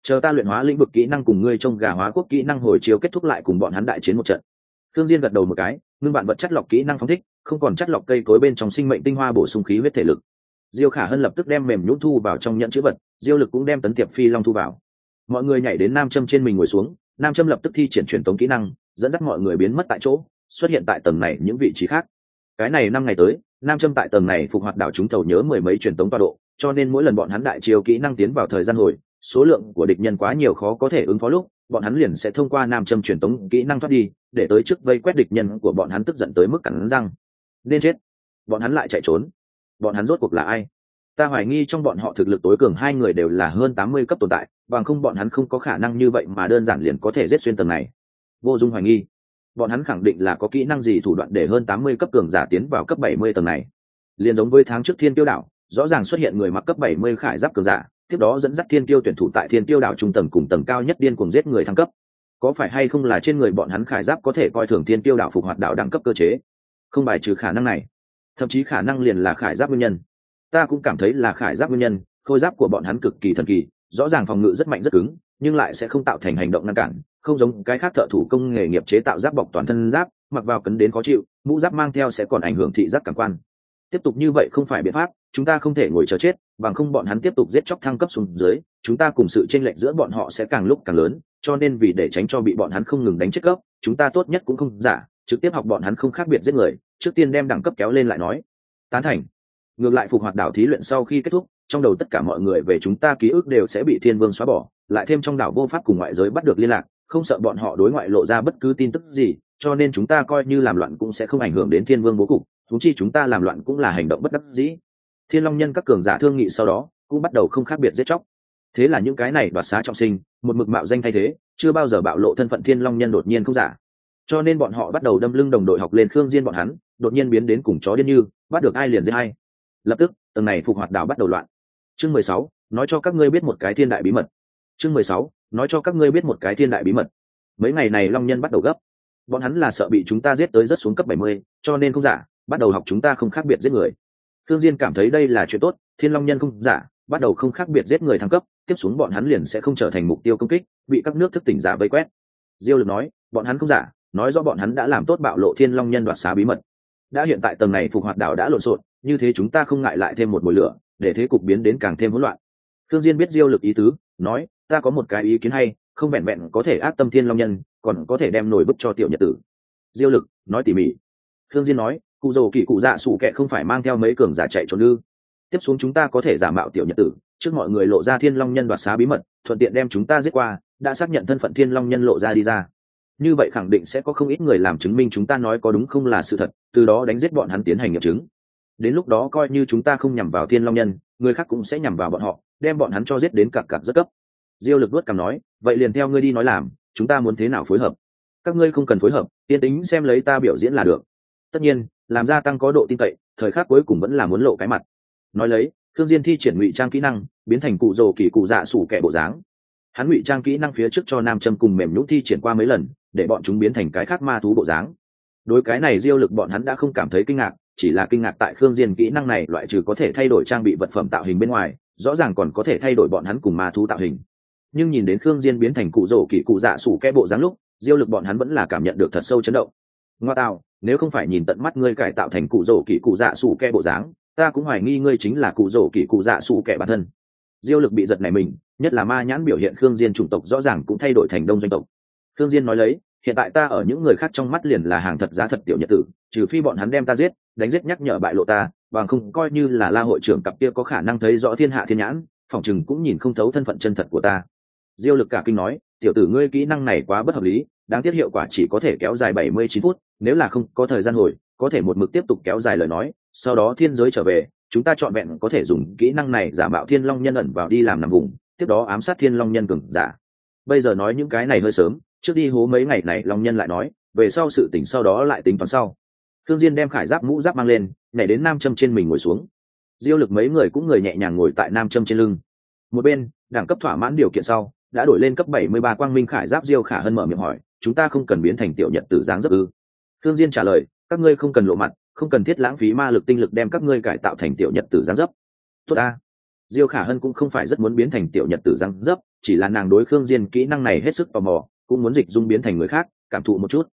Chờ ta luyện hóa lĩnh vực kỹ năng cùng ngươi trong gà hóa quốc kỹ năng hồi chiều kết thúc lại cùng bọn hắn đại chiến một trận. Thương diên gật đầu một cái, ngưng bạn vật chất lọc kỹ năng phóng thích, không còn chất lọc cây cối bên trong sinh mệnh tinh hoa bổ sung khí huyết thể lực. Diêu khả hân lập tức đem mềm nhũn thu vào trong nhận chữ vật, diêu lực cũng đem tấn tiệp phi long thu vào mọi người nhảy đến nam châm trên mình ngồi xuống, nam châm lập tức thi triển truyền tống kỹ năng, dẫn dắt mọi người biến mất tại chỗ, xuất hiện tại tầng này những vị trí khác. Cái này năm ngày tới, nam châm tại tầng này phục hoạt đảo chúng thầu nhớ mười mấy truyền tống toa độ, cho nên mỗi lần bọn hắn đại chiều kỹ năng tiến vào thời gian hồi, số lượng của địch nhân quá nhiều khó có thể ứng phó lúc, bọn hắn liền sẽ thông qua nam châm truyền tống kỹ năng thoát đi, để tới trước vây quét địch nhân của bọn hắn tức giận tới mức cắn răng. Nên chết. Bọn hắn lại chạy trốn. Bọn hắn rốt cuộc là ai? Ta hoài nghi trong bọn họ thực lực tối cường hai người đều là hơn tám mươi cấp tồn tại, bằng không bọn hắn không có khả năng như vậy mà đơn giản liền có thể giết xuyên tầng này. Vô dung hoài nghi. Bọn hắn khẳng định là có kỹ năng gì thủ đoạn để hơn tám mươi cấp cường giả tiến vào cấp bảy mươi tầng này. Liền giống với tháng trước thiên tiêu đảo, rõ ràng xuất hiện người mặc cấp bảy mươi khải giáp cường giả, tiếp đó dẫn dắt thiên tiêu tuyển thủ tại thiên tiêu đảo trung tầng cùng tầng cao nhất điên cùng giết người thăng cấp. Có phải hay không là trên người bọn hắn khải giáp có thể coi thường thiên tiêu đảo phục hoạt đạo đẳng cấp cơ chế? Không bài trừ khả năng này. Thậm chí khả năng liền là khải giáp nguyên nhân ta cũng cảm thấy là khải giáp nguyên nhân, khôi giáp của bọn hắn cực kỳ thần kỳ, rõ ràng phòng ngự rất mạnh rất cứng, nhưng lại sẽ không tạo thành hành động ngăn cản, không giống cái khác thợ thủ công nghề nghiệp chế tạo giáp bọc toàn thân giáp, mặc vào cấn đến khó chịu, mũ giáp mang theo sẽ còn ảnh hưởng thị giác cảm quan. Tiếp tục như vậy không phải biện pháp, chúng ta không thể ngồi chờ chết, bằng không bọn hắn tiếp tục giết chóc thăng cấp xuống dưới, chúng ta cùng sự tranh lệch giữa bọn họ sẽ càng lúc càng lớn, cho nên vì để tránh cho bị bọn hắn không ngừng đánh chết cấp chúng ta tốt nhất cũng không giả, trực tiếp học bọn hắn không khác biệt giết người, trước tiên đem đẳng cấp kéo lên lại nói. Tán thành ngược lại phục hoạt đảo thí luyện sau khi kết thúc, trong đầu tất cả mọi người về chúng ta ký ức đều sẽ bị thiên vương xóa bỏ, lại thêm trong đảo vô pháp cùng ngoại giới bắt được liên lạc, không sợ bọn họ đối ngoại lộ ra bất cứ tin tức gì, cho nên chúng ta coi như làm loạn cũng sẽ không ảnh hưởng đến thiên vương bố cục thú chi chúng ta làm loạn cũng là hành động bất đắc dĩ. Thiên long nhân các cường giả thương nghị sau đó, cũng bắt đầu không khác biệt giết chóc. Thế là những cái này đoạt xá trọng sinh, một mực mạo danh thay thế, chưa bao giờ bạo lộ thân phận thiên long nhân đột nhiên không giả. Cho nên bọn họ bắt đầu đâm lưng đồng đội học lên khương diên bọn hắn, đột nhiên biến đến cùng chó điên như, bắt được ai liền giết ai lập tức tầng này phục hoạt đảo bắt đầu loạn. Chương mười sáu nói cho các ngươi biết một cái thiên đại bí mật. Chương mười sáu nói cho các ngươi biết một cái thiên đại bí mật. Mấy ngày này long nhân bắt đầu gấp. Bọn hắn là sợ bị chúng ta giết tới rất xuống cấp bảy mươi, cho nên không giả bắt đầu học chúng ta không khác biệt giết người. Thương diên cảm thấy đây là chuyện tốt thiên long nhân không giả bắt đầu không khác biệt giết người thăng cấp tiếp xuống bọn hắn liền sẽ không trở thành mục tiêu công kích bị các nước thức tỉnh giả vây quét. Diêu lực nói bọn hắn không giả nói rõ bọn hắn đã làm tốt bạo lộ thiên long nhân đoạt xá bí mật. Đã hiện tại tầng này phục hoạt đảo đã lộn xộn như thế chúng ta không ngại lại thêm một mùi lửa, để thế cục biến đến càng thêm hỗn loạn. Thương diên biết diêu lực ý tứ, nói, ta có một cái ý kiến hay, không vẹn vẹn có thể ác tâm thiên long nhân, còn có thể đem nổi bức cho tiểu nhật tử. Diêu lực nói tỉ mỉ. Thương diên nói, cụ dầu kỳ cụ dạ sụ kệ không phải mang theo mấy cường giả chạy trốn lư. tiếp xuống chúng ta có thể giả mạo tiểu nhật tử, trước mọi người lộ ra thiên long nhân đoạt xá bí mật, thuận tiện đem chúng ta giết qua, đã xác nhận thân phận thiên long nhân lộ ra đi ra. Như vậy khẳng định sẽ có không ít người làm chứng minh chúng ta nói có đúng không là sự thật, từ đó đánh giết bọn hắn tiến hành nghiệm chứng đến lúc đó coi như chúng ta không nhằm vào thiên long nhân, người khác cũng sẽ nhằm vào bọn họ, đem bọn hắn cho giết đến cặp cặp rất cấp. Diêu lực vớt cằm nói, vậy liền theo ngươi đi nói làm, chúng ta muốn thế nào phối hợp? Các ngươi không cần phối hợp, tiên tính xem lấy ta biểu diễn là được. Tất nhiên, làm gia tăng có độ tin cậy, thời khắc cuối cùng vẫn là muốn lộ cái mặt. Nói lấy, thương diên thi triển ngụy trang kỹ năng, biến thành cụ rồ kỳ cụ dạ sủ kẻ bộ dáng. Hắn ngụy trang kỹ năng phía trước cho nam châm cùng mềm nhũ thi triển qua mấy lần, để bọn chúng biến thành cái khác ma thú bộ dáng. Đối cái này diêu lực bọn hắn đã không cảm thấy kinh ngạc chỉ là kinh ngạc tại khương diên kỹ năng này, loại trừ có thể thay đổi trang bị vật phẩm tạo hình bên ngoài, rõ ràng còn có thể thay đổi bọn hắn cùng ma thú tạo hình. Nhưng nhìn đến khương diên biến thành cụ rổ kỳ cụ dạ sủ kẽ bộ dáng lúc, diêu lực bọn hắn vẫn là cảm nhận được thật sâu chấn động. Ngoa tạo, nếu không phải nhìn tận mắt ngươi cải tạo thành cụ rổ kỳ cụ dạ sủ kẽ bộ dáng, ta cũng hoài nghi ngươi chính là cụ rổ kỳ cụ dạ sủ kẽ bản thân. Diêu lực bị giật này mình, nhất là ma nhãn biểu hiện khương diên chủng tộc rõ ràng cũng thay đổi thành đông doanh tộc. Khương diên nói lấy, hiện tại ta ở những người khác trong mắt liền là hàng thật giá thật tiểu nhật tử, trừ phi bọn hắn đem ta giết đánh giết nhắc nhở bại lộ ta, bằng không coi như là la hội trưởng cặp kia có khả năng thấy rõ thiên hạ thiên nhãn, phòng chừng cũng nhìn không thấu thân phận chân thật của ta. Diêu lực cả kinh nói, tiểu tử ngươi kỹ năng này quá bất hợp lý, đáng tiếc hiệu quả chỉ có thể kéo dài bảy mươi chín phút, nếu là không có thời gian hồi, có thể một mực tiếp tục kéo dài lời nói, sau đó thiên giới trở về, chúng ta chọn vẹn có thể dùng kỹ năng này giả mạo thiên long nhân ẩn vào đi làm nằm vùng, tiếp đó ám sát thiên long nhân cường giả. Bây giờ nói những cái này hơi sớm, trước đi hố mấy ngày này long nhân lại nói, về sau sự tỉnh sau đó lại tính toán sau thương diên đem khải giáp mũ giáp mang lên, nhảy đến nam châm trên mình ngồi xuống. Diêu lực mấy người cũng người nhẹ nhàng ngồi tại nam châm trên lưng. Một bên, đẳng cấp thỏa mãn điều kiện sau, đã đổi lên cấp 73 quang minh khải giáp diêu khả hân mở miệng hỏi, chúng ta không cần biến thành tiểu nhật tử dáng dấp ư? Thương diên trả lời, các ngươi không cần lộ mặt, không cần thiết lãng phí ma lực tinh lực đem các ngươi cải tạo thành tiểu nhật tử dáng dấp. Tốt a diêu khả hân cũng không phải rất muốn biến thành tiểu nhật tử dáng dấp, chỉ là nàng đối khương diên kỹ năng này hết sức tò mò, cũng muốn dịch dung biến thành người khác, cảm thụ một chút.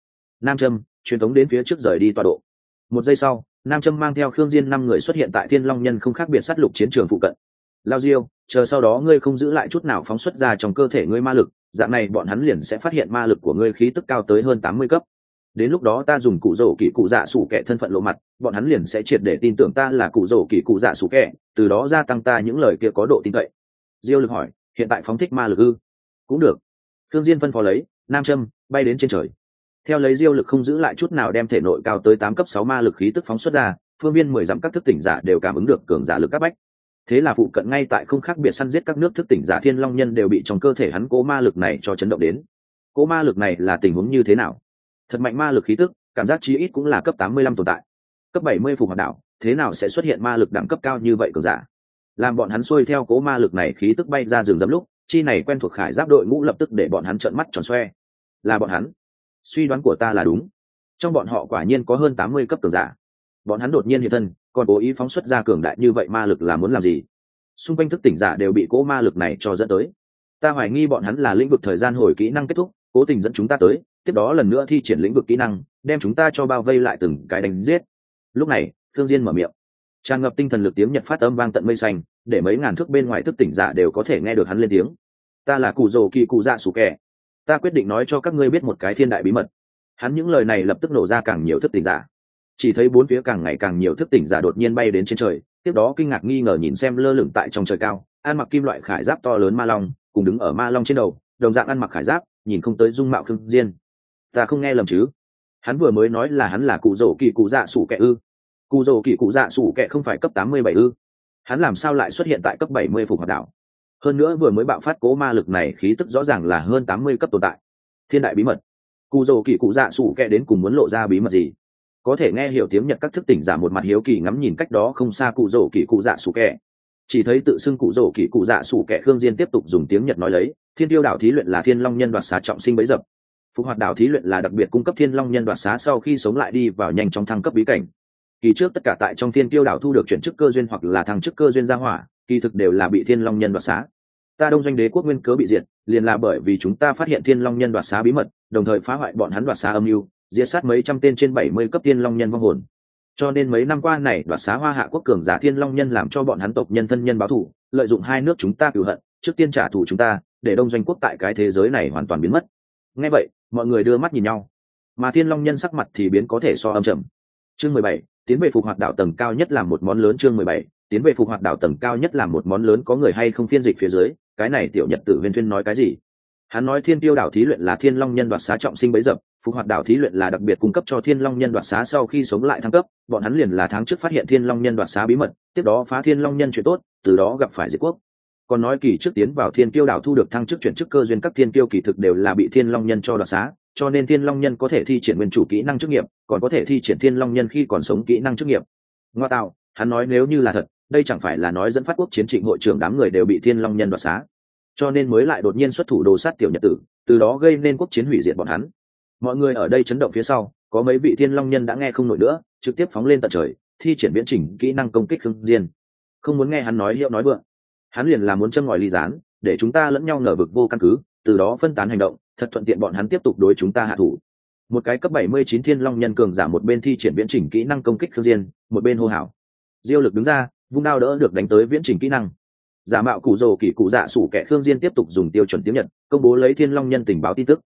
Nam trâm truyền thống đến phía trước rời đi tọa độ. Một giây sau, nam trâm mang theo khương diên năm người xuất hiện tại thiên long nhân không khác biệt sát lục chiến trường phụ cận. Lao diêu, chờ sau đó ngươi không giữ lại chút nào phóng xuất ra trong cơ thể ngươi ma lực, dạng này bọn hắn liền sẽ phát hiện ma lực của ngươi khí tức cao tới hơn tám mươi cấp. Đến lúc đó ta dùng cụ rổ kỳ cụ dạ sủ kẻ thân phận lộ mặt, bọn hắn liền sẽ triệt để tin tưởng ta là cụ rổ kỳ cụ dạ sủ kẻ, từ đó gia tăng ta những lời kia có độ tin cậy. Diêu lực hỏi, hiện tại phóng thích ma lực ư? Cũng được. Thương diên phân phó lấy, nam châm, bay đến trên trời theo lấy diêu lực không giữ lại chút nào đem thể nội cao tới tám cấp sáu ma lực khí tức phóng xuất ra, phương viên mười dặm các thức tỉnh giả đều cảm ứng được cường giả lực các bách. Thế là phụ cận ngay tại không khác biệt săn giết các nước thức tỉnh giả thiên long nhân đều bị trong cơ thể hắn cố ma lực này cho chấn động đến. Cố ma lực này là tình huống như thế nào? Thật mạnh ma lực khí tức, cảm giác chí ít cũng là cấp tám mươi lăm tồn tại. Cấp bảy mươi phù hợp đảo thế nào sẽ xuất hiện ma lực đẳng cấp cao như vậy cường giả? Làm bọn hắn xuôi theo cố ma lực này khí tức bay ra rừng dẫm lúc, chi này quen thuộc khải giáp đội ngũ lập tức để bọn hắn trợn mắt tròn xoe. Là bọn hắn suy đoán của ta là đúng. Trong bọn họ quả nhiên có hơn tám mươi cấp cường giả. Bọn hắn đột nhiên hiện thân, còn cố ý phóng xuất ra cường đại như vậy ma lực là muốn làm gì? Xung quanh thức tỉnh giả đều bị cố ma lực này cho dẫn tới. Ta hoài nghi bọn hắn là lĩnh vực thời gian hồi kỹ năng kết thúc, cố tình dẫn chúng ta tới, tiếp đó lần nữa thi triển lĩnh vực kỹ năng, đem chúng ta cho bao vây lại từng cái đánh giết. Lúc này thương diên mở miệng. Tràn ngập tinh thần lực tiếng nhật phát âm vang tận mây xanh, để mấy ngàn thước bên ngoài thức tỉnh giả đều có thể nghe được hắn lên tiếng. Ta là cụ rồ kỳ cụ dạ sủ kẻ ta quyết định nói cho các ngươi biết một cái thiên đại bí mật. Hắn những lời này lập tức nổ ra càng nhiều thức tỉnh giả. Chỉ thấy bốn phía càng ngày càng nhiều thức tỉnh giả đột nhiên bay đến trên trời, tiếp đó kinh ngạc nghi ngờ nhìn xem lơ lửng tại trong trời cao, ăn mặc kim loại khải giáp to lớn ma long, cùng đứng ở ma long trên đầu, đồng dạng ăn mặc khải giáp, nhìn không tới dung mạo khương diên. Ta không nghe lầm chứ? Hắn vừa mới nói là hắn là cụ rổ kỳ cụ dạ sủ kẹ ư. Cụ rổ kỳ cụ dạ sủ kẹ không phải cấp tám mươi bảy ư. Hắn làm sao lại xuất hiện tại cấp bảy mươi phục hoạt đảo? Hơn nữa vừa mới bạo phát cố ma lực này, khí tức rõ ràng là hơn tám mươi cấp tồn tại. Thiên đại bí mật. Cụ dầu kỳ cụ dạ sủ kẹ đến cùng muốn lộ ra bí mật gì? Có thể nghe hiểu tiếng nhật các thức tỉnh giả một mặt hiếu kỳ ngắm nhìn cách đó không xa cụ rổ kỳ cụ dạ sủ kẹ. Chỉ thấy tự xưng cụ rổ kỳ cụ dạ sủ kẹ khương diên tiếp tục dùng tiếng nhật nói lấy, thiên tiêu đảo thí luyện là thiên long nhân đoạt xá trọng sinh bấy dập. Phục hoạt đảo thí luyện là đặc biệt cung cấp thiên long nhân đoạt xá sau khi sống lại đi vào nhanh chóng thăng cấp bí cảnh. Kỳ trước tất cả tại trong thiên tiêu đảo thu được chuyển chức cơ duyên hoặc là thăng chức cơ duyên gia hỏa, kỳ thực đều là bị thiên long nhân đoạt xá ta đông doanh đế quốc nguyên cớ bị diệt, liền là bởi vì chúng ta phát hiện thiên long nhân đoạt xá bí mật, đồng thời phá hoại bọn hắn đoạt xá âm mưu, diệt sát mấy trăm tên trên bảy mươi cấp thiên long nhân vong hồn. Cho nên mấy năm qua này, đoạt xá hoa hạ quốc cường giả thiên long nhân làm cho bọn hắn tộc nhân thân nhân báo thù lợi dụng hai nước chúng ta cửu hận, trước tiên trả thù chúng ta, để đông doanh quốc tại cái thế giới này hoàn toàn biến mất. Ngay vậy, mọi người đưa mắt nhìn nhau. Mà thiên long nhân sắc mặt thì biến có thể so âm trầm. Chương mười bảy, tiến về phục hoạt đảo tầng cao nhất làm một món lớn. Chương mười bảy, tiến về phục hoạt đảo tầng cao nhất làm một món lớn. Có người hay không phiên dịch phía dưới? Cái này tiểu nhật tử huyên thuyên nói cái gì? Hắn nói thiên tiêu đảo thí luyện là thiên long nhân đoạt xá trọng sinh bấy dập phục hoạt đảo thí luyện là đặc biệt cung cấp cho thiên long nhân đoạt xá sau khi sống lại thăng cấp, bọn hắn liền là tháng trước phát hiện thiên long nhân đoạt xá bí mật, tiếp đó phá thiên long nhân chuyện tốt, từ đó gặp phải diệt quốc. Còn nói kỳ trước tiến vào thiên tiêu đảo thu được thăng chức chuyển chức cơ duyên các thiên tiêu kỳ thực đều là bị thiên long nhân cho đoạt xá, cho nên thiên long nhân có thể thi triển nguyên chủ kỹ năng chức nghiệp, còn có thể thi triển thiên long nhân khi còn sống kỹ năng chức nghiệp. Ngoa tạo, hắn nói nếu như là thật đây chẳng phải là nói dẫn phát quốc chiến trịnh hội trưởng đám người đều bị thiên long nhân đoạt xá. Cho nên mới lại đột nhiên xuất thủ đồ sát tiểu nhật tử, từ đó gây nên quốc chiến hủy diệt bọn hắn. Mọi người ở đây chấn động phía sau, có mấy vị thiên long nhân đã nghe không nổi nữa, trực tiếp phóng lên tận trời, thi triển viễn trình kỹ năng công kích khương diên. Không muốn nghe hắn nói hiệu nói vượng, hắn liền là muốn châm ngòi ly gián, để chúng ta lẫn nhau ngờ vực vô căn cứ, từ đó phân tán hành động, thật thuận tiện bọn hắn tiếp tục đối chúng ta hạ thủ. Một cái cấp 79 thiên long nhân cường giả một bên thi triển viễn trình kỹ năng công kích khương diên, một bên hô hào. Diêu lực đứng ra vung đao đỡ được đánh tới viễn trình kỹ năng. Giả mạo cụ rồ kỳ cụ dạ sủ kẻ khương diên tiếp tục dùng tiêu chuẩn tiếng nhật, công bố lấy thiên long nhân tình báo tin tức.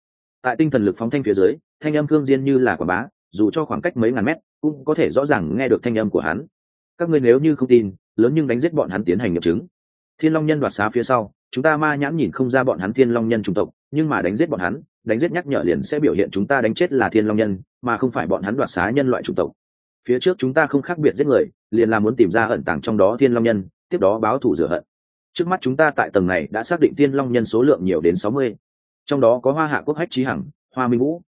Tại tinh thần lực phóng thanh phía dưới, thanh âm khương diên như là quả bá, dù cho khoảng cách mấy ngàn mét, cũng có thể rõ ràng nghe được thanh âm của hắn. Các ngươi nếu như không tin, lớn nhưng đánh giết bọn hắn tiến hành nghiệm chứng. Thiên long nhân đoạt xá phía sau, chúng ta ma nhãn nhìn không ra bọn hắn thiên long nhân trung tộc, nhưng mà đánh giết bọn hắn, đánh giết nhắc nhở liền sẽ biểu hiện chúng ta đánh chết là thiên long nhân, mà không phải bọn hắn đoạt xá nhân loại trung tộc phía trước chúng ta không khác biệt giết người, liền là muốn tìm ra ẩn tàng trong đó thiên long nhân, tiếp đó báo thù rửa hận. Trước mắt chúng ta tại tầng này đã xác định thiên long nhân số lượng nhiều đến sáu mươi. Trong đó có hoa hạ quốc hách trí hằng, hoa minh vũ.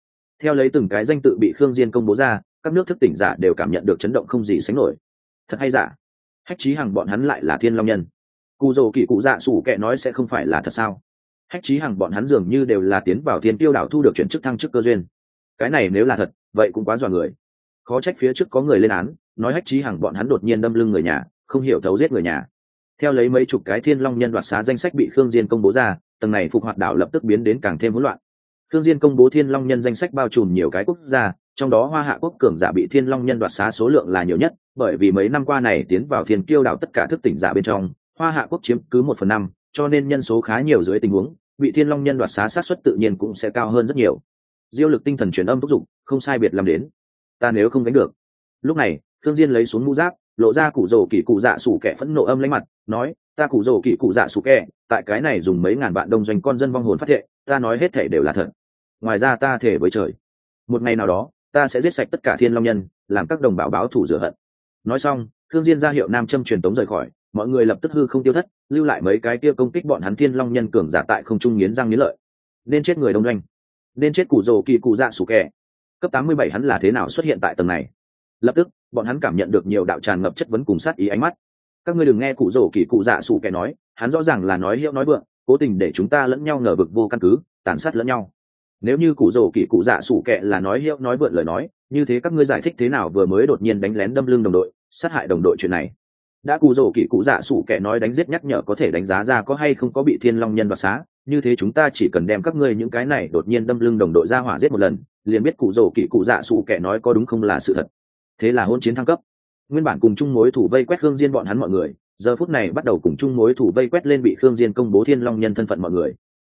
Theo lấy từng cái danh tự bị khương diên công bố ra, các nước thức tỉnh giả đều cảm nhận được chấn động không gì sánh nổi. Thật hay giả? Hách trí hằng bọn hắn lại là thiên long nhân. Cụ dầu kỳ cụ dạ sủ kệ nói sẽ không phải là thật sao? Hách trí hằng bọn hắn dường như đều là tiến vào thiên tiêu đảo thu được chuyển chức thăng chức cơ duyên. Cái này nếu là thật, vậy cũng quá dọa người khó trách phía trước có người lên án, nói hách trí hằng bọn hắn đột nhiên đâm lưng người nhà, không hiểu thấu giết người nhà. Theo lấy mấy chục cái thiên long nhân đoạt xá danh sách bị khương diên công bố ra, tầng này phục hoạt đảo lập tức biến đến càng thêm hỗn loạn. Khương diên công bố thiên long nhân danh sách bao trùm nhiều cái quốc gia, trong đó hoa hạ quốc cường giả bị thiên long nhân đoạt xá số lượng là nhiều nhất, bởi vì mấy năm qua này tiến vào thiên kiêu đảo tất cả thức tỉnh giả bên trong, hoa hạ quốc chiếm cứ một phần năm, cho nên nhân số khá nhiều dưới tình huống, bị thiên long nhân đoạt xá sát xuất tự nhiên cũng sẽ cao hơn rất nhiều. Diêu lực tinh thần truyền âm thúc giục, không sai biệt làm đến ta nếu không đánh được. Lúc này thương diên lấy xuống mũ giáp, lộ ra cụ rồ kỳ cụ dạ sủ kẻ phẫn nộ âm lãnh mặt, nói, ta cụ rồ kỳ cụ dạ sủ kẻ, tại cái này dùng mấy ngàn vạn đông doanh con dân vong hồn phát thệ ta nói hết thể đều là thật. Ngoài ra ta thể với trời. Một ngày nào đó, ta sẽ giết sạch tất cả thiên long nhân, làm các đồng bào báo thủ rửa hận. Nói xong thương diên ra hiệu nam châm truyền tống rời khỏi, mọi người lập tức hư không tiêu thất, lưu lại mấy cái kia công kích bọn hắn thiên long nhân cường giả tại không trung nghiến răng nghiến lợi. Nên chết người đông doanh. Nên chết cụ rồ kỳ cụ dạ sủ kẻ cấp tám mươi bảy hắn là thế nào xuất hiện tại tầng này? Lập tức, bọn hắn cảm nhận được nhiều đạo tràn ngập chất vấn cùng sát ý ánh mắt. Các ngươi đừng nghe cụ rổ kỳ cụ dạ sủ kẻ nói, hắn rõ ràng là nói hiệu nói vượng, cố tình để chúng ta lẫn nhau ngờ vực vô căn cứ, tàn sát lẫn nhau. Nếu như cụ rổ kỳ cụ dạ sủ kệ là nói hiệu nói vượn lời nói, như thế các ngươi giải thích thế nào vừa mới đột nhiên đánh lén đâm lưng đồng đội, sát hại đồng đội chuyện này? Đã cụ rổ kỳ cụ dạ sủ kệ nói đánh giết nhắc nhở có thể đánh giá ra có hay không có bị thiên long nhân đoạt xá như thế chúng ta chỉ cần đem các ngươi những cái này đột nhiên đâm lưng đồng đội ra hỏa giết một lần, liền biết cụ rồ kỵ cụ dạ sụ kẻ nói có đúng không là sự thật. Thế là hôn chiến thăng cấp. Nguyên bản cùng chung mối thủ vây quét khương diên bọn hắn mọi người, giờ phút này bắt đầu cùng chung mối thủ vây quét lên bị khương diên công bố thiên long nhân thân phận mọi người.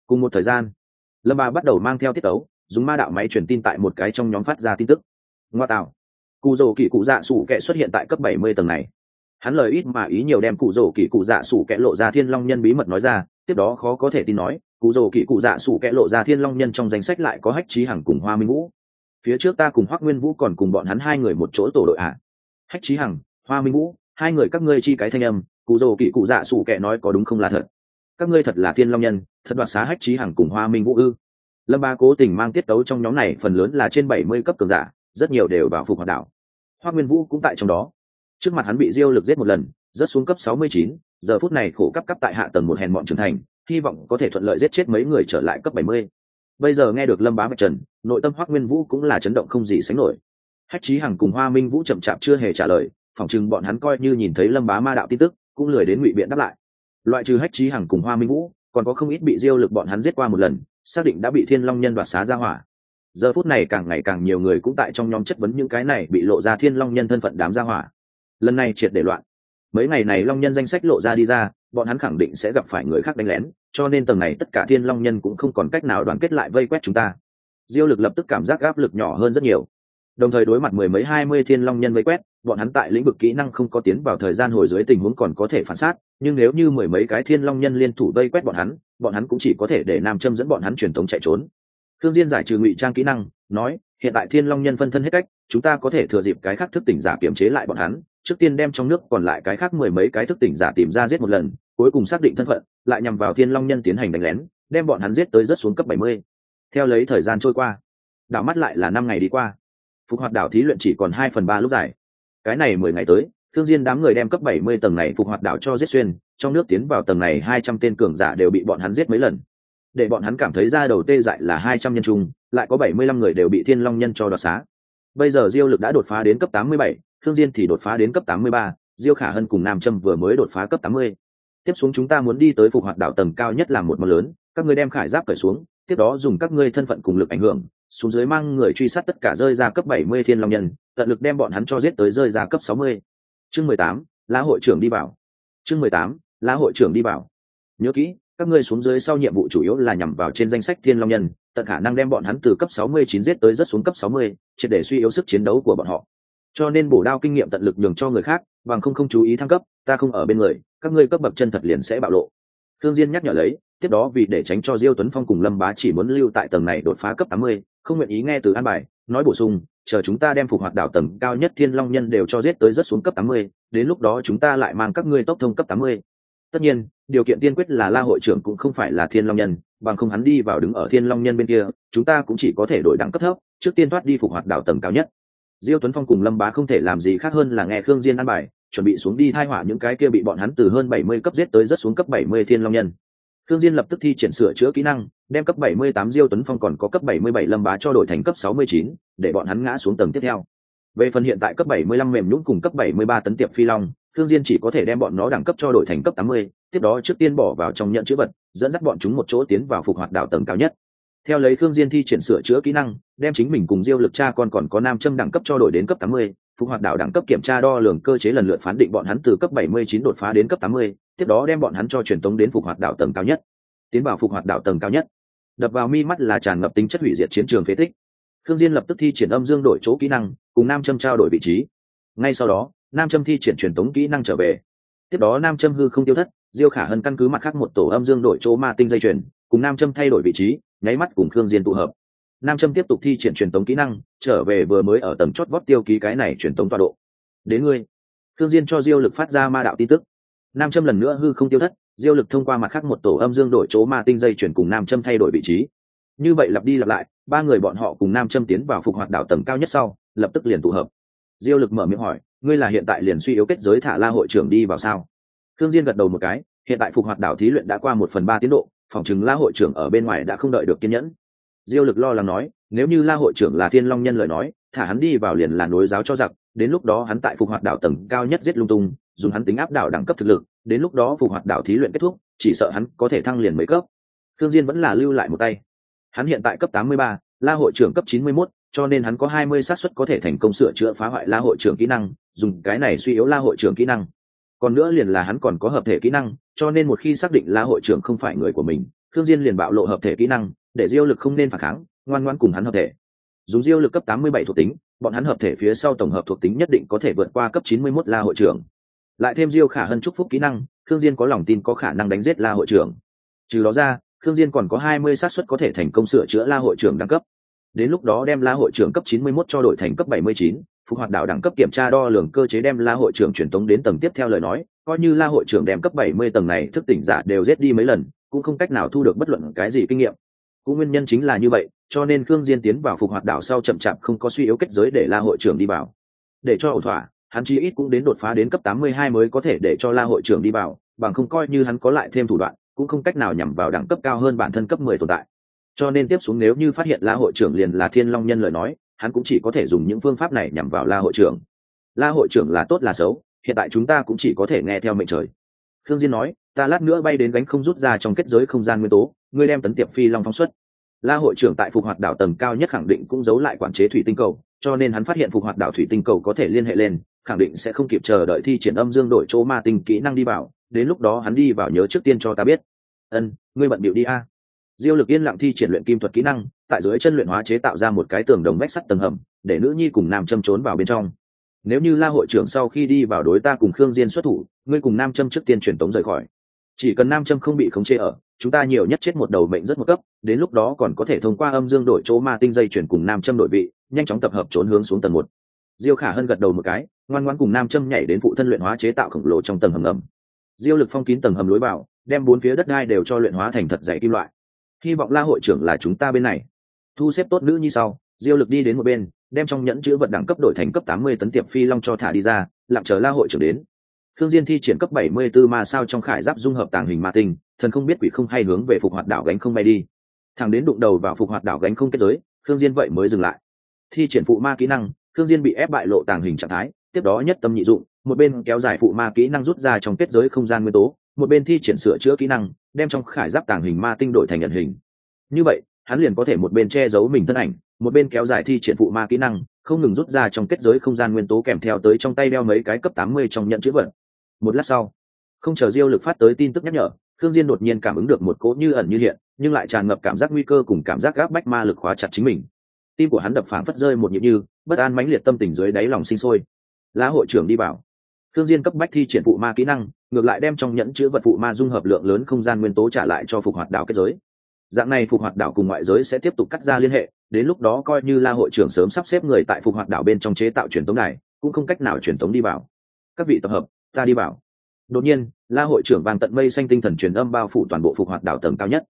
Cùng một thời gian, lâm ba bắt đầu mang theo tiết tấu, dùng ma đạo máy truyền tin tại một cái trong nhóm phát ra tin tức. Ngoa tạo. Cụ rồ kỵ cụ dạ sụ kẻ xuất hiện tại cấp bảy mươi tầng này. Hắn lời ít mà ý nhiều đem cụ rồ kỵ cụ dạ sụ kẻ lộ ra thiên long nhân bí mật nói ra tiếp đó khó có thể tin nói, cụ rồ kỵ cụ dạ sủ kệ lộ ra thiên long nhân trong danh sách lại có hách trí hằng cùng hoa minh vũ. Phía trước ta cùng hoác nguyên vũ còn cùng bọn hắn hai người một chỗ tổ đội ạ à. hách trí hằng, hoa minh vũ, hai người các ngươi chi cái thanh âm, cụ rồ kỵ cụ dạ sủ kệ nói có đúng không là thật? Các ngươi thật là thiên long nhân, thật đoạt xá hách trí hằng cùng hoa minh vũ ư? Lâm ba cố tình mang tiết tấu trong nhóm này phần lớn là trên bảy mươi cấp cường giả, rất nhiều đều vào phục hoạt đảo hoa nguyên vũ cũng tại trong đó. Trước mặt hắn bị diêu lực giết một lần rất xuống cấp sáu mươi chín giờ phút này khổ cấp cấp tại hạ tầng một hèn mọn trưởng thành, hy vọng có thể thuận lợi giết chết mấy người trở lại cấp bảy mươi. Bây giờ nghe được lâm bá mạch trần, nội tâm hoác nguyên vũ cũng là chấn động không gì sánh nổi. Hách trí hằng cùng hoa minh vũ chậm chạp chưa hề trả lời, phỏng chừng bọn hắn coi như nhìn thấy lâm bá ma đạo tin tức, cũng lười đến ngụy biện đáp lại. Loại trừ hách trí hằng cùng hoa minh vũ, còn có không ít bị diêu lực bọn hắn giết qua một lần, xác định đã bị thiên long nhân đoạt xá ra hỏa. Giờ phút này càng ngày càng nhiều người cũng tại trong nhóm chất vấn những cái này bị lộ ra thiên long nhân thân phận đám ra hỏa. Lần này triệt để loạn mấy ngày này long nhân danh sách lộ ra đi ra, bọn hắn khẳng định sẽ gặp phải người khác đánh lén, cho nên tầng này tất cả thiên long nhân cũng không còn cách nào đoàn kết lại vây quét chúng ta. Diêu lực lập tức cảm giác áp lực nhỏ hơn rất nhiều. Đồng thời đối mặt mười mấy hai mươi thiên long nhân vây quét, bọn hắn tại lĩnh vực kỹ năng không có tiến vào thời gian hồi dưới tình huống còn có thể phản sát nhưng nếu như mười mấy cái thiên long nhân liên thủ vây quét bọn hắn bọn hắn cũng chỉ có thể để nam châm dẫn bọn hắn truyền thống chạy trốn. Thương diên giải trừ ngụy trang kỹ năng, nói, hiện tại thiên long nhân phân thân hết cách, chúng ta có thể thừa dịp cái khác thức tỉnh giả kiểm chế lại bọn hắn trước tiên đem trong nước còn lại cái khác mười mấy cái thức tỉnh giả tìm ra giết một lần, cuối cùng xác định thân phận, lại nhằm vào thiên long nhân tiến hành đánh lén, đem bọn hắn giết tới rất xuống cấp bảy mươi. Theo lấy thời gian trôi qua, đảo mắt lại là năm ngày đi qua. Phục hoạt đảo thí luyện chỉ còn hai phần ba lúc dài. Cái này mười ngày tới, thương diên đám người đem cấp bảy mươi tầng này phục hoạt đảo cho giết xuyên, trong nước tiến vào tầng này hai trăm tên cường giả đều bị bọn hắn giết mấy lần. Để bọn hắn cảm thấy ra đầu tê dại là hai trăm nhân trung, lại có bảy mươi lăm người đều bị thiên long nhân cho đoạt xá bây giờ diêu lực đã đột phá đến cấp tám mươi bảy thương diên thì đột phá đến cấp tám mươi ba, diêu khả hân cùng nam trâm vừa mới đột phá cấp tám mươi tiếp xuống chúng ta muốn đi tới phục hoạt đảo tầng cao nhất làm một món lớn, các ngươi đem khải giáp cởi xuống, tiếp đó dùng các ngươi thân phận cùng lực ảnh hưởng, xuống dưới mang người truy sát tất cả rơi ra cấp bảy mươi thiên long nhân, tận lực đem bọn hắn cho giết tới rơi ra cấp sáu mươi chương mười tám, lá hội trưởng đi bảo. chương mười tám, lá hội trưởng đi bảo. nhớ kỹ, các ngươi xuống dưới sau nhiệm vụ chủ yếu là nhằm vào trên danh sách thiên long nhân tận khả năng đem bọn hắn từ cấp 69 giết tới rất xuống cấp 60, triệt để suy yếu sức chiến đấu của bọn họ. Cho nên bổ đao kinh nghiệm tận lực nhường cho người khác bằng không không chú ý thăng cấp ta không ở bên người các ngươi cấp bậc chân thật liền sẽ bạo lộ. Thương diên nhắc nhở lấy tiếp đó vì để tránh cho diêu tuấn phong cùng lâm bá chỉ muốn lưu tại tầng này đột phá cấp 80, không nguyện ý nghe từ an bài nói bổ sung chờ chúng ta đem phục hoạt đảo tầng cao nhất thiên long nhân đều cho giết tới rất xuống cấp 80, đến lúc đó chúng ta lại mang các ngươi tốc thông cấp 80 tất nhiên điều kiện tiên quyết là la hội trưởng cũng không phải là thiên long nhân bằng không hắn đi vào đứng ở thiên long nhân bên kia chúng ta cũng chỉ có thể đổi đẳng cấp thấp trước tiên thoát đi phục hoạt đảo tầng cao nhất. Diêu tuấn phong cùng lâm bá không thể làm gì khác hơn là nghe khương diên ăn bài chuẩn bị xuống đi thai hỏa những cái kia bị bọn hắn từ hơn bảy mươi cấp giết tới rất xuống cấp bảy mươi thiên long nhân. Khương diên lập tức thi triển sửa chữa kỹ năng đem cấp bảy mươi tám diêu tuấn phong còn có cấp bảy mươi bảy lâm bá cho đổi thành cấp sáu mươi chín để bọn hắn ngã xuống tầng tiếp theo. Về phần hiện tại cấp bảy mươi lăm mềm nhũn cùng cấp bảy mươi ba tấn tiệp phi long thương diên chỉ có thể đem bọn nó đẳng cấp cho đổi thành cấp 80, tiếp đó trước tiên bỏ vào trong nhận chữ vật dẫn dắt bọn chúng một chỗ tiến vào phục hoạt đảo tầng cao nhất. Theo lấy thương diên thi triển sửa chữa kỹ năng đem chính mình cùng diêu lực cha con còn có nam châm đẳng cấp cho đổi đến cấp 80, phục hoạt đảo đẳng cấp kiểm tra đo lường cơ chế lần lượt phán định bọn hắn từ cấp 79 đột phá đến cấp 80, tiếp đó đem bọn hắn cho truyền tống đến phục hoạt đảo tầng cao nhất. Tiến vào phục hoạt đảo tầng cao nhất. Đập vào mi mắt là tràn ngập tính chất hủy diệt chiến trường phế tích. Thương diên lập tức thi triển âm dương đổi chỗ kỹ năng cùng nam châm trao đổi vị trí. Ngay sau đó nam châm thi triển truyền tống kỹ năng trở về. Tiếp đó nam châm hư không tiêu thất diêu khả hân căn cứ mặt khác một tổ âm dương đổi chỗ ma tinh dây chuyền, cùng nam châm thay đổi vị trí, nháy mắt cùng khương diên tụ hợp. Nam châm tiếp tục thi triển truyền tống kỹ năng, trở về vừa mới ở tầng chót vót tiêu ký cái này truyền tống tọa độ. Đến ngươi. Khương diên cho diêu lực phát ra ma đạo tin tức. Nam châm lần nữa hư không tiêu thất, diêu lực thông qua mặt khác một tổ âm dương đổi chỗ ma tinh dây chuyển cùng nam châm thay đổi vị trí. Như vậy lặp đi lặp lại, ba người bọn họ cùng nam châm tiến vào phục hoạt đảo tầng cao nhất sau, lập tức liền tụ hợp. Diêu lực mở miệng hỏi, ngươi là hiện tại liền suy yếu kết giới thả la hội trưởng đi vào sao? Thương diên gật đầu một cái hiện tại phục hoạt đảo thí luyện đã qua một phần ba tiến độ phòng chừng la hội trưởng ở bên ngoài đã không đợi được kiên nhẫn. Diêu lực lo lắng nói nếu như la hội trưởng là thiên long nhân lời nói thả hắn đi vào liền là nối giáo cho giặc đến lúc đó hắn tại phục hoạt đảo tầng cao nhất giết lung tung dùng hắn tính áp đảo đẳng cấp thực lực đến lúc đó phục hoạt đảo thí luyện kết thúc chỉ sợ hắn có thể thăng liền mấy cấp. Thương diên vẫn là lưu lại một tay. Hắn hiện tại cấp 83, la hội trưởng cấp 91, cho nên hắn có 20 xác suất có thể thành công sửa chữa phá hoại la hội trưởng kỹ năng dùng cái này suy yếu la hội trưởng kỹ năng còn nữa liền là hắn còn có hợp thể kỹ năng cho nên một khi xác định la hội trưởng không phải người của mình thương diên liền bạo lộ hợp thể kỹ năng để diêu lực không nên phản kháng ngoan ngoan cùng hắn hợp thể. Dùng diêu lực cấp 87 thuộc tính bọn hắn hợp thể phía sau tổng hợp thuộc tính nhất định có thể vượt qua cấp 91 la hội trưởng. Lại thêm diêu khả hân chúc phúc kỹ năng thương diên có lòng tin có khả năng đánh giết la hội trưởng. Trừ đó ra thương diên còn có 20 xác suất có thể thành công sửa chữa la hội trưởng đẳng cấp. Đến lúc đó đem la hội trưởng cấp 91 cho đổi thành cấp 79, phục hoạt đạo đẳng cấp kiểm tra đo lường cơ chế đem la hội trưởng truyền tống đến tầng tiếp theo lời nói, coi như la hội trưởng đem cấp 70 tầng này thức tỉnh giả đều giết đi mấy lần, cũng không cách nào thu được bất luận cái gì kinh nghiệm. Cũng nguyên nhân chính là như vậy, cho nên khương diên tiến vào phục hoạt đảo sau chậm chạp không có suy yếu kết giới để la hội trưởng đi vào. Để cho ổn thỏa, hắn chí ít cũng đến đột phá đến cấp 82 mới có thể để cho la hội trưởng đi vào, bằng không coi như hắn có lại thêm thủ đoạn, cũng không cách nào nhằm vào đẳng cấp cao hơn bản thân cấp 10 tồn tại. Cho nên tiếp xuống nếu như phát hiện la hội trưởng liền là thiên long nhân lời nói hắn cũng chỉ có thể dùng những phương pháp này nhằm vào la hội trưởng. La hội trưởng là tốt là xấu, hiện tại chúng ta cũng chỉ có thể nghe theo mệnh trời. Thương diên nói, ta lát nữa bay đến gánh không rút ra trong kết giới không gian nguyên tố, ngươi đem tấn tiệp phi long phóng xuất. La hội trưởng tại phục hoạt đảo tầng cao nhất khẳng định cũng giấu lại quản chế thủy tinh cầu, cho nên hắn phát hiện phục hoạt đảo thủy tinh cầu có thể liên hệ lên, khẳng định sẽ không kịp chờ đợi thi triển âm dương đổi chỗ ma tinh kỹ năng đi vào, đến lúc đó hắn đi vào nhớ trước tiên cho ta biết. Ân, ngươi bận bịu đi a diêu lực yên lặng thi triển luyện kim thuật kỹ năng, tại dưới chân luyện hóa chế tạo ra một cái tường đồng vách sắt tầng hầm, để nữ nhi cùng nam châm trốn vào bên trong. Nếu như la hội trưởng sau khi đi vào đối ta cùng khương diên xuất thủ, ngươi cùng nam châm trước tiên truyền tống rời khỏi. Chỉ cần nam châm không bị khống chế ở, chúng ta nhiều nhất chết một đầu mệnh rất một cấp, đến lúc đó còn có thể thông qua âm dương đổi chỗ ma tinh dây chuyển cùng nam châm đổi vị, nhanh chóng tập hợp trốn hướng xuống tầng một. Diêu khả hân gật đầu một cái, ngoan ngoan cùng nam châm nhảy đến phụ thân luyện hóa chế tạo khổng lồ trong tầng hầm ngầm. Diêu lực phong kín tầng hầm lối vào, đem bốn phía đất đai đều cho luyện hóa thành thật dày kim loại hy vọng la hội trưởng là chúng ta bên này thu xếp tốt nữ như sau diêu lực đi đến một bên đem trong nhẫn chữ vật đẳng cấp đổi thành cấp tám mươi tấn tiệp phi long cho thả đi ra lặng chờ la hội trưởng đến Thương Diên thi triển cấp 74 ma sao trong khải giáp dung hợp tàng hình ma tinh, thần không biết quỷ không hay hướng về phục hoạt đảo gánh không bay đi. Thẳng đến đụng đầu vào phục hoạt đảo gánh không kết giới, Thương Diên vậy mới dừng lại. Thi triển phụ ma kỹ năng, Thương Diên bị ép bại lộ tàng hình trạng thái, tiếp đó nhất tâm nhị dụng, một bên kéo dài phụ ma kỹ năng rút ra trong kết giới không gian nguyên tố, một bên thi triển sửa chữa kỹ năng, đem trong khải giáp tàng hình ma tinh đổi thành nhận hình. Như vậy, hắn liền có thể một bên che giấu mình thân ảnh, một bên kéo dài thi triển phụ ma kỹ năng, không ngừng rút ra trong kết giới không gian nguyên tố kèm theo tới trong tay đeo mấy cái cấp 80 trong nhận chữ vật một lát sau không chờ diêu lực phát tới tin tức nhắc nhở khương diên đột nhiên cảm ứng được một cỗ như ẩn như hiện nhưng lại tràn ngập cảm giác nguy cơ cùng cảm giác gáp bách ma lực khóa chặt chính mình tim của hắn đập phảng phất rơi một nhịp như bất an mãnh liệt tâm tình dưới đáy lòng sinh sôi lá hội trưởng đi bảo thương diên cấp bách thi triển phụ ma kỹ năng, ngược lại đem trong nhẫn chứa vật phụ ma dung hợp lượng lớn không gian nguyên tố trả lại cho phục hoạt đảo kết giới. Dạng này phục hoạt đảo cùng ngoại giới sẽ tiếp tục cắt ra liên hệ, đến lúc đó coi như la hội trưởng sớm sắp xếp người tại phục hoạt đảo bên trong chế tạo truyền tống này cũng không cách nào truyền tống đi vào. Các vị tập hợp, ta đi vào. Đột nhiên, la hội trưởng vàng tận mây xanh tinh thần truyền âm bao phủ toàn bộ phục hoạt đảo tầng cao nhất.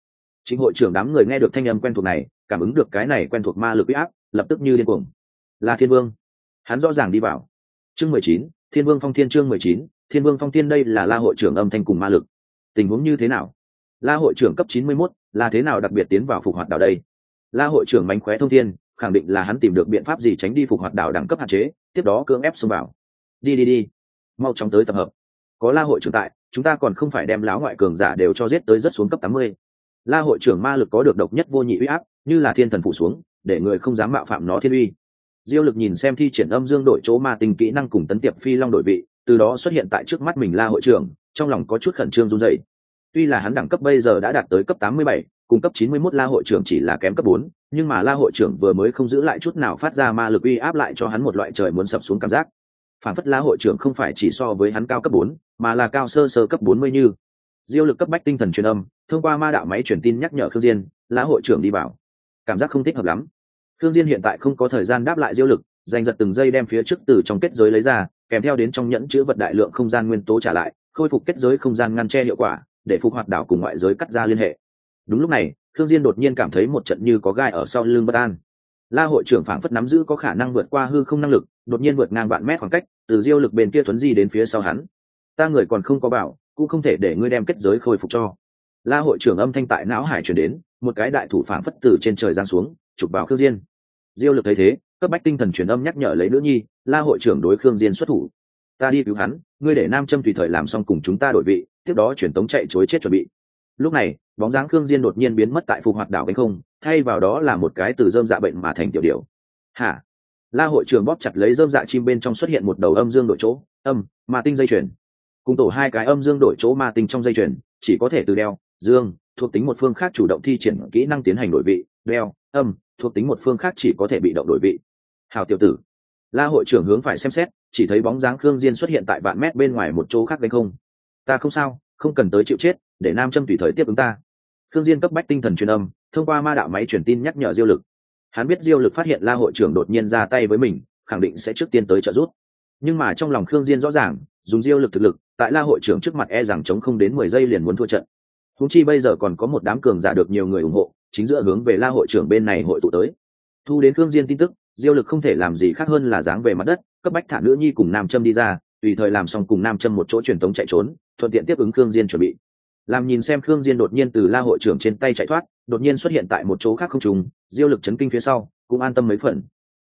Chính hội trưởng đám người nghe được thanh âm quen thuộc này, cảm ứng được cái này quen thuộc ma lực uy áp, lập tức như điên cuồng. La thiên vương, hắn rõ ràng đi vào. Chương mười chín thiên vương phong thiên chương mười chín, thiên vương phong thiên đây là la hội trưởng âm thanh cùng ma lực. Tình huống như thế nào? La hội trưởng cấp chín mươi mốt, là thế nào đặc biệt tiến vào phục hoạt đảo đây? La hội trưởng mánh khóe thông thiên, khẳng định là hắn tìm được biện pháp gì tránh đi phục hoạt đảo đẳng cấp hạn chế, tiếp đó cưỡng ép xông vào. Đi đi đi. Mau chóng tới tập hợp. Có la hội trưởng tại, chúng ta còn không phải đem láo ngoại cường giả đều cho giết tới rất xuống cấp tám mươi. La hội trưởng ma lực có được độc nhất vô nhị uy áp, như là thiên thần phủ xuống, để người không dám mạo phạm nó thiên uy diêu lực nhìn xem thi triển âm dương đổi chỗ ma tình kỹ năng cùng tấn tiệp phi long đổi vị, từ đó xuất hiện tại trước mắt mình la hội trưởng, trong lòng có chút khẩn trương run dậy tuy là hắn đẳng cấp bây giờ đã đạt tới cấp tám mươi bảy, cùng cấp chín mươi 91 la hội trưởng chỉ là kém cấp bốn, nhưng mà la hội trưởng vừa mới không giữ lại chút nào phát ra ma lực uy áp lại cho hắn một loại trời muốn sập xuống cảm giác. Phản phất la hội trưởng không phải chỉ so với hắn cao cấp bốn, mà là cao sơ sơ cấp bốn mươi như. Diêu lực cấp bách tinh thần truyền âm, thông qua ma đạo máy truyền tin nhắc nhở khương diên, la hội trưởng đi vào. Cảm giác không thích hợp lắm khương diên hiện tại không có thời gian đáp lại diêu lực, giành giật từng giây đem phía trước từ trong kết giới lấy ra, kèm theo đến trong nhẫn chứa vật đại lượng không gian nguyên tố trả lại, khôi phục kết giới không gian ngăn che hiệu quả, để phục hoạt đảo cùng ngoại giới cắt ra liên hệ. Đúng lúc này, khương diên đột nhiên cảm thấy một trận như có gai ở sau lưng bất an. La hội trưởng phảng phất nắm giữ có khả năng vượt qua hư không năng lực, đột nhiên vượt ngang vạn mét khoảng cách, từ diêu lực bên kia tuấn di đến phía sau hắn. Ta người còn không có bảo, cũng không thể để ngươi đem kết giới khôi phục cho. La hội trưởng âm thanh tại não hải truyền đến, một cái đại thủ phảng phất từ trên trời giáng xuống chụp vào khương diên. Diêu lực thấy thế, cấp bách tinh thần truyền âm nhắc nhở lấy nữ nhi, la hội trưởng đối khương diên xuất thủ. Ta đi cứu hắn, ngươi để nam châm tùy thời làm xong cùng chúng ta đổi vị, tiếp đó truyền tống chạy chối chết chuẩn bị. Lúc này, bóng dáng khương diên đột nhiên biến mất tại phục hoạt đảo cánh không, thay vào đó là một cái từ dơm dạ bệnh mà thành tiểu điểu. Hả? La hội trưởng bóp chặt lấy dơm dạ chim bên trong xuất hiện một đầu âm dương đội chỗ, âm, ma tinh dây chuyền. Cùng tổ hai cái âm dương đổi chỗ ma tinh trong dây chuyền, chỉ có thể từ đeo, dương, thuộc tính một phương khác chủ động thi triển kỹ năng tiến hành đổi vị, đeo, âm thuộc tính một phương khác chỉ có thể bị động đổi vị. Hào tiểu tử, la hội trưởng hướng phải xem xét, chỉ thấy bóng dáng khương diên xuất hiện tại vạn mét bên ngoài một chỗ khác đánh không. Ta không sao, không cần tới chịu chết, để nam châm tùy thời tiếp ứng ta. Khương diên cấp bách tinh thần truyền âm, thông qua ma đạo máy truyền tin nhắc nhở diêu lực. Hắn biết diêu lực phát hiện la hội trưởng đột nhiên ra tay với mình, khẳng định sẽ trước tiên tới trợ giúp. Nhưng mà trong lòng khương diên rõ ràng, dùng diêu lực thực lực, tại la hội trưởng trước mặt e rằng chống không đến mười giây liền muốn thua trận. Húng chi bây giờ còn có một đám cường giả được nhiều người ủng hộ chính giữa hướng về la hội trưởng bên này hội tụ tới. Thu đến khương diên tin tức, diêu lực không thể làm gì khác hơn là dáng về mặt đất, cấp bách thả nữ nhi cùng nam châm đi ra, tùy thời làm xong cùng nam châm một chỗ truyền tống chạy trốn, thuận tiện tiếp ứng khương diên chuẩn bị. Làm nhìn xem khương diên đột nhiên từ la hội trưởng trên tay chạy thoát, đột nhiên xuất hiện tại một chỗ khác không trùng diêu lực chấn kinh phía sau, cũng an tâm mấy phần.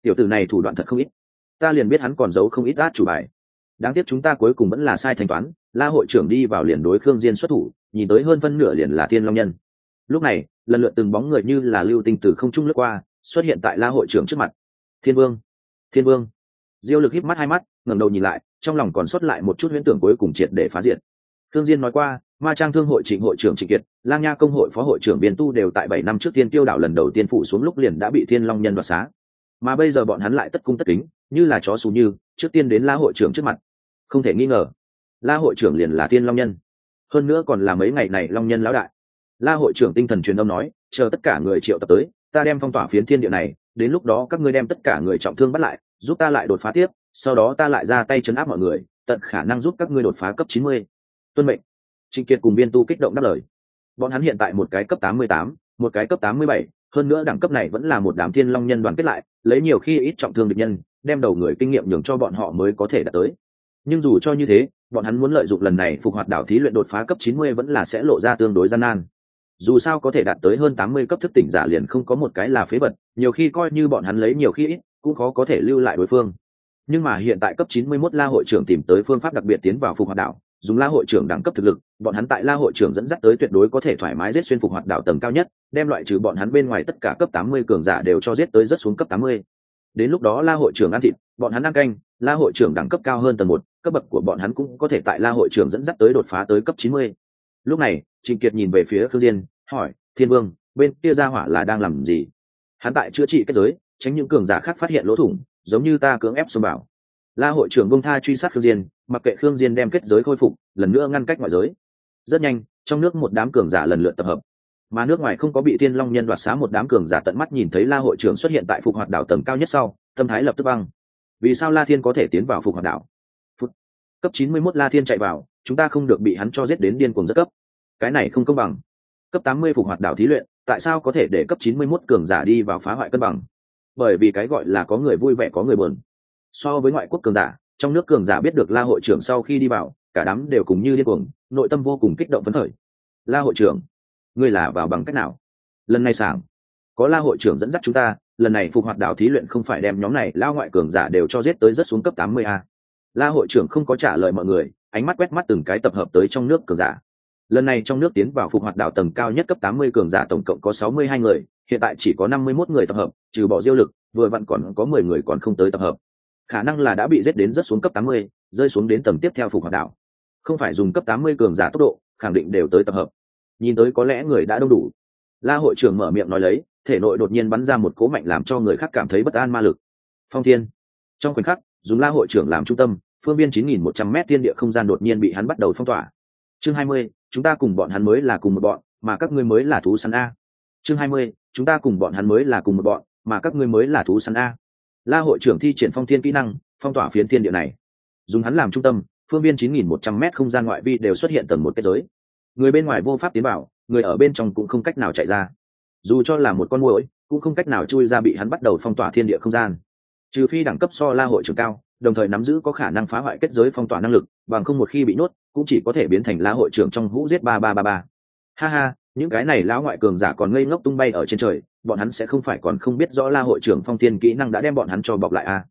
Tiểu tử này thủ đoạn thật không ít. Ta liền biết hắn còn giấu không ít át chủ bài. Đáng tiếc chúng ta cuối cùng vẫn là sai thanh toán, la hội trưởng đi vào liền đối khương diên xuất thủ, nhìn tới hơn phân nửa liền là thiên long nhân lúc này, lần lượt từng bóng người như là lưu tinh từ không trung lướt qua, xuất hiện tại la hội trưởng trước mặt. Thiên vương thiên vương. Diêu lực híp mắt hai mắt, ngẩng đầu nhìn lại, trong lòng còn xuất lại một chút huyễn tưởng cuối cùng triệt để phá diệt. Thương diên nói qua, ma trang thương hội trịnh hội trưởng trịnh kiệt, lang nha công hội phó hội trưởng biên tu đều tại bảy năm trước tiên tiêu đảo lần đầu tiên phủ xuống lúc liền đã bị thiên long nhân đoạt xá. Mà bây giờ bọn hắn lại tất cung tất kính, như là chó xù như, trước tiên đến la hội trưởng trước mặt. Không thể nghi ngờ, la hội trưởng liền là thiên long nhân. Hơn nữa còn là mấy ngày này long nhân lão đại la hội trưởng tinh thần truyền âm nói, chờ tất cả người triệu tập tới, ta đem phong tỏa phiến thiên địa này, đến lúc đó các ngươi đem tất cả người trọng thương bắt lại, giúp ta lại đột phá tiếp, sau đó ta lại ra tay chấn áp mọi người, tận khả năng giúp các ngươi đột phá cấp chín mươi. Tuân mệnh. Trịnh kiệt cùng Biên tu kích động đáp lời. Bọn hắn hiện tại một cái cấp tám mươi tám, một cái cấp tám mươi bảy, hơn nữa đẳng cấp này vẫn là một đám thiên long nhân đoàn kết lại, lấy nhiều khi ít trọng thương địch nhân, đem đầu người kinh nghiệm nhường cho bọn họ mới có thể đạt tới. Nhưng dù cho như thế, bọn hắn muốn lợi dụng lần này phục hoạt đảo thí luyện đột phá cấp chín mươi vẫn là sẽ lộ ra tương đối gian nan dù sao có thể đạt tới hơn tám mươi cấp thức tỉnh giả liền không có một cái là phế vật, nhiều khi coi như bọn hắn lấy nhiều khi ít, cũng khó có thể lưu lại đối phương. Nhưng mà hiện tại cấp chín mươi 91 la hội trưởng tìm tới phương pháp đặc biệt tiến vào phục hoạt đảo, dùng la hội trưởng đẳng cấp thực lực, bọn hắn tại la hội trưởng dẫn dắt tới tuyệt đối có thể thoải mái giết xuyên phục hoạt đảo tầng cao nhất, đem loại trừ bọn hắn bên ngoài tất cả cấp tám mươi cường giả đều cho giết tới rất xuống cấp tám mươi. Đến lúc đó la hội trưởng ăn thịt, bọn hắn ăn canh, la hội trưởng đẳng cấp cao hơn tầng một, cấp bậc của bọn hắn cũng có thể tại la hội trưởng dẫn dắt tới đột phá tới cấp chín mươi. Lúc này trịnh kiệt nhìn về phía khương diên, hỏi, thiên vương, bên kia gia hỏa là đang làm gì? Hắn tại chữa trị kết giới, tránh những cường giả khác phát hiện lỗ thủng, giống như ta cưỡng ép xông vào. La hội trưởng bông tha truy sát khương diên, mặc kệ khương diên đem kết giới khôi phục, lần nữa ngăn cách ngoại giới. Rất nhanh, trong nước một đám cường giả lần lượt tập hợp. Mà nước ngoài không có bị tiên long nhân đoạt xá một đám cường giả tận mắt nhìn thấy la hội trưởng xuất hiện tại phục hoạt đảo tầng cao nhất sau, tâm thái lập tức băng. Vì sao la thiên có thể tiến vào phục hoạt đảo? Phút. cấp chín mươi 91 la thiên chạy vào, chúng ta không được bị hắn cho giết đến điên cuồng rất cấp cái này không công bằng. Cấp tám mươi phục hoạt đảo thí luyện, tại sao có thể để cấp chín mươi 91 cường giả đi vào phá hoại cân bằng? Bởi vì cái gọi là có người vui vẻ có người buồn. So với ngoại quốc cường giả, trong nước cường giả biết được la hội trưởng sau khi đi vào, cả đám đều cùng như điên cuồng, nội tâm vô cùng kích động phấn khởi. La hội trưởng, ngươi là vào bằng cách nào? Lần này sảng, có la hội trưởng dẫn dắt chúng ta, lần này phục hoạt đảo thí luyện không phải đem nhóm này lao ngoại cường giả đều cho giết tới rất xuống cấp tám mươi a. La hội trưởng không có trả lời mọi người, ánh mắt quét mắt từng cái tập hợp tới trong nước cường giả lần này trong nước tiến vào phục hoạt đảo tầng cao nhất cấp tám mươi cường giả tổng cộng có sáu mươi hai người hiện tại chỉ có năm mươi 51 người tập hợp trừ bỏ diêu lực vừa vặn còn có mười người còn không tới tập hợp. Khả năng là đã bị giết đến rất xuống cấp tám mươi rơi xuống đến tầng tiếp theo phục hoạt đảo. Không phải dùng cấp tám mươi cường giả tốc độ khẳng định đều tới tập hợp. Nhìn tới có lẽ người đã đông đủ. La hội trưởng mở miệng nói lấy thể nội đột nhiên bắn ra một cố mạnh làm cho người khác cảm thấy bất an ma lực. Phong thiên. Trong khoảnh khắc dùng la hội trưởng làm trung tâm phương viên 9.100 m thiên địa không gian đột nhiên bị hắn bắt đầu phong tỏa. Chương 20, chúng ta cùng bọn hắn mới là cùng một bọn mà các ngươi mới là thú săn a. Chương 20, chúng ta cùng bọn hắn mới là cùng một bọn mà các ngươi mới là thú săn a. La hội trưởng thi triển phong thiên kỹ năng phong tỏa phiến thiên địa này. Dùng hắn làm trung tâm phương viên 9.100 m không gian ngoại vi đều xuất hiện tầng một kết giới. Người bên ngoài vô pháp tiến vào người ở bên trong cũng không cách nào chạy ra. Dù cho là một con muỗi cũng không cách nào chui ra bị hắn bắt đầu phong tỏa thiên địa không gian. Trừ phi đẳng cấp so la hội trưởng cao đồng thời nắm giữ có khả năng phá hoại kết giới phong tỏa năng lực, bằng không một khi bị nuốt cũng chỉ có thể biến thành la hội trưởng trong hũ giết ba ba ba ba. Ha ha, những cái này lão ngoại cường giả còn ngây ngốc tung bay ở trên trời, bọn hắn sẽ không phải còn không biết rõ la hội trưởng phong thiên kỹ năng đã đem bọn hắn cho bọc lại à.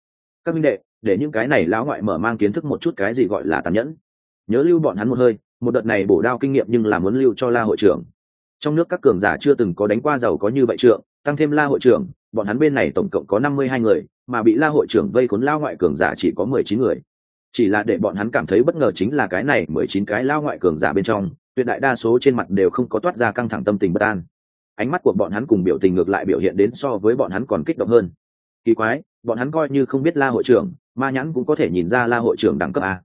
các minh đệ, để những cái này lão ngoại mở mang kiến thức một chút cái gì gọi là tàn nhẫn. Nhớ lưu bọn hắn một hơi, một đợt này bổ đao kinh nghiệm nhưng là muốn lưu cho la hội trưởng. Trong nước các cường giả chưa từng có đánh qua giàu có như vậy trượng, tăng thêm la hội trưởng bọn hắn bên này tổng cộng có năm mươi hai người, mà bị la hội trưởng vây khốn lao ngoại cường giả chỉ có mười chín người. Chỉ là để bọn hắn cảm thấy bất ngờ chính là cái này mười chín cái lao ngoại cường giả bên trong, tuyệt đại đa số trên mặt đều không có toát ra căng thẳng tâm tình bất an. Ánh mắt của bọn hắn cùng biểu tình ngược lại biểu hiện đến so với bọn hắn còn kích động hơn. Kỳ quái, bọn hắn coi như không biết la hội trưởng, ma nhãn cũng có thể nhìn ra la hội trưởng đẳng cấp a.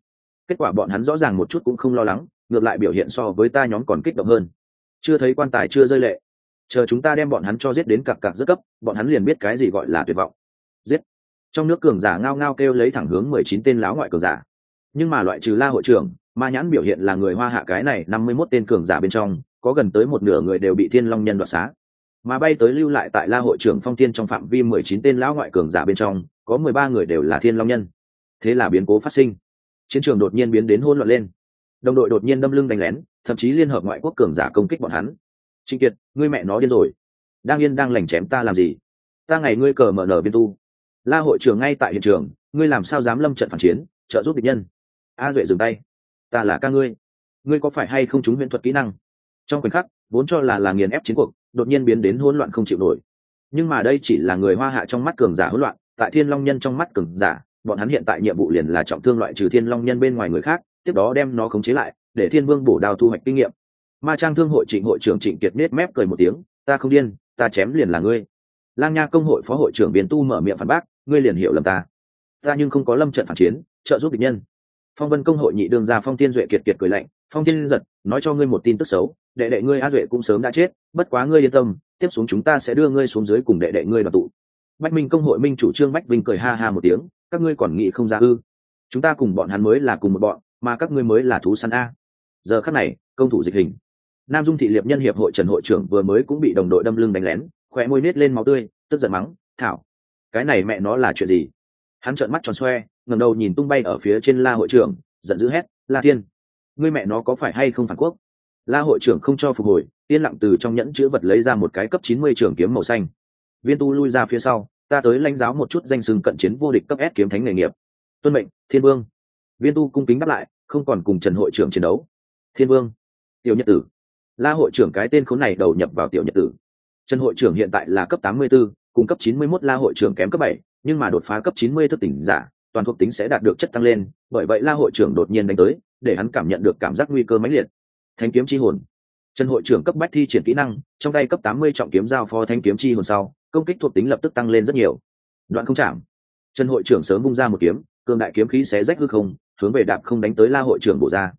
Kết quả bọn hắn rõ ràng một chút cũng không lo lắng, ngược lại biểu hiện so với ta nhóm còn kích động hơn. Chưa thấy quan tài chưa rơi lệ chờ chúng ta đem bọn hắn cho giết đến cặp cặp rất cấp, bọn hắn liền biết cái gì gọi là tuyệt vọng. Giết. Trong nước cường giả ngao ngao kêu lấy thẳng hướng mười chín tên láo ngoại cường giả. Nhưng mà loại trừ la hội trưởng, ma nhãn biểu hiện là người hoa hạ cái này năm mươi mốt tên cường giả bên trong, có gần tới một nửa người đều bị thiên long nhân đoạt xá. Mà bay tới lưu lại tại la hội trưởng phong thiên trong phạm vi mười chín tên lão ngoại cường giả bên trong, có mười ba người đều là thiên long nhân. Thế là biến cố phát sinh. Chiến trường đột nhiên biến đến hôn loạn lên. Đồng đội đột nhiên đâm lưng đánh lén, thậm chí liên hợp ngoại quốc cường giả công kích bọn hắn trịnh kiệt, ngươi mẹ nó điên rồi. Đang yên đang lành chém ta làm gì? Ta ngày ngươi cờ mở nở viên tu. La hội trưởng ngay tại hiện trường, ngươi làm sao dám lâm trận phản chiến, trợ giúp địch nhân? A duệ dừng tay. Ta là ca ngươi. Ngươi có phải hay không trúng huyễn thuật kỹ năng? Trong khoảnh khắc, vốn cho là là nghiền ép chiến cuộc, đột nhiên biến đến hỗn loạn không chịu nổi. Nhưng mà đây chỉ là người hoa hạ trong mắt cường giả hỗn loạn, tại thiên long nhân trong mắt cường giả, bọn hắn hiện tại nhiệm vụ liền là trọng thương loại trừ thiên long nhân bên ngoài người khác, tiếp đó đem nó khống chế lại, để thiên vương bổ đào thu hoạch kinh nghiệm ma trang thương hội trịnh hội trưởng trịnh kiệt nết mép cười một tiếng, ta không điên, ta chém liền là ngươi. Lang nha công hội phó hội trưởng biên tu mở miệng phản bác, ngươi liền hiểu lầm ta. Ta nhưng không có lâm trận phản chiến, trợ giúp địch nhân. Phong vân công hội nhị đương ra phong tiên duệ kiệt kiệt cười lạnh, phong tiên giật, nói cho ngươi một tin tức xấu, đệ đệ ngươi a duệ cũng sớm đã chết, bất quá ngươi yên tâm, tiếp xuống chúng ta sẽ đưa ngươi xuống dưới cùng đệ đệ ngươi đoàn tụ. Bách minh công hội minh chủ trương bách vinh cười ha ha một tiếng, các ngươi còn nghĩ không ra ư? Chúng ta cùng bọn hắn mới là cùng một bọn, mà các ngươi mới là thú săn a. Giờ khắc này, công thủ dịch hình nam dung thị liệp nhân hiệp hội trần hội trưởng vừa mới cũng bị đồng đội đâm lưng đánh lén khỏe môi nết lên máu tươi, tức giận mắng, thảo, cái này mẹ nó là chuyện gì? Hắn trợn mắt tròn xoe, ngẩng đầu nhìn tung bay ở phía trên la hội trưởng, giận dữ hét, la thiên, ngươi mẹ nó có phải hay không phản quốc? La hội trưởng không cho phục hồi, yên lặng từ trong nhẫn chữ vật lấy ra một cái cấp chín mươi trường kiếm màu xanh. Viên tu lui ra phía sau, ta tới lãnh giáo một chút danh sừng cận chiến vô địch cấp s kiếm thánh nghề nghiệp. Tuân mệnh, thiên vương. Viên tu cung kính đáp lại, không còn cùng trần hội trưởng chiến đấu. Thiên vương, tiểu nhật tử la hội trưởng cái tên khốn này đầu nhập vào tiểu nhật tử. Trần hội trưởng hiện tại là cấp tám mươi 84, cùng cấp chín mươi 91 la hội trưởng kém cấp bảy nhưng mà đột phá cấp chín mươi thức tỉnh giả toàn thuộc tính sẽ đạt được chất tăng lên bởi vậy la hội trưởng đột nhiên đánh tới để hắn cảm nhận được cảm giác nguy cơ mãnh liệt. Thanh kiếm chi hồn. Trần hội trưởng cấp bách thi triển kỹ năng trong tay cấp tám mươi trọng kiếm giao phó thanh kiếm chi hồn sau công kích thuộc tính lập tức tăng lên rất nhiều. Đoạn không chạm. Trần hội trưởng sớm bung ra một kiếm cường đại kiếm khí xé rách hư không hướng về đạp không đánh tới la hội trưởng bổ ra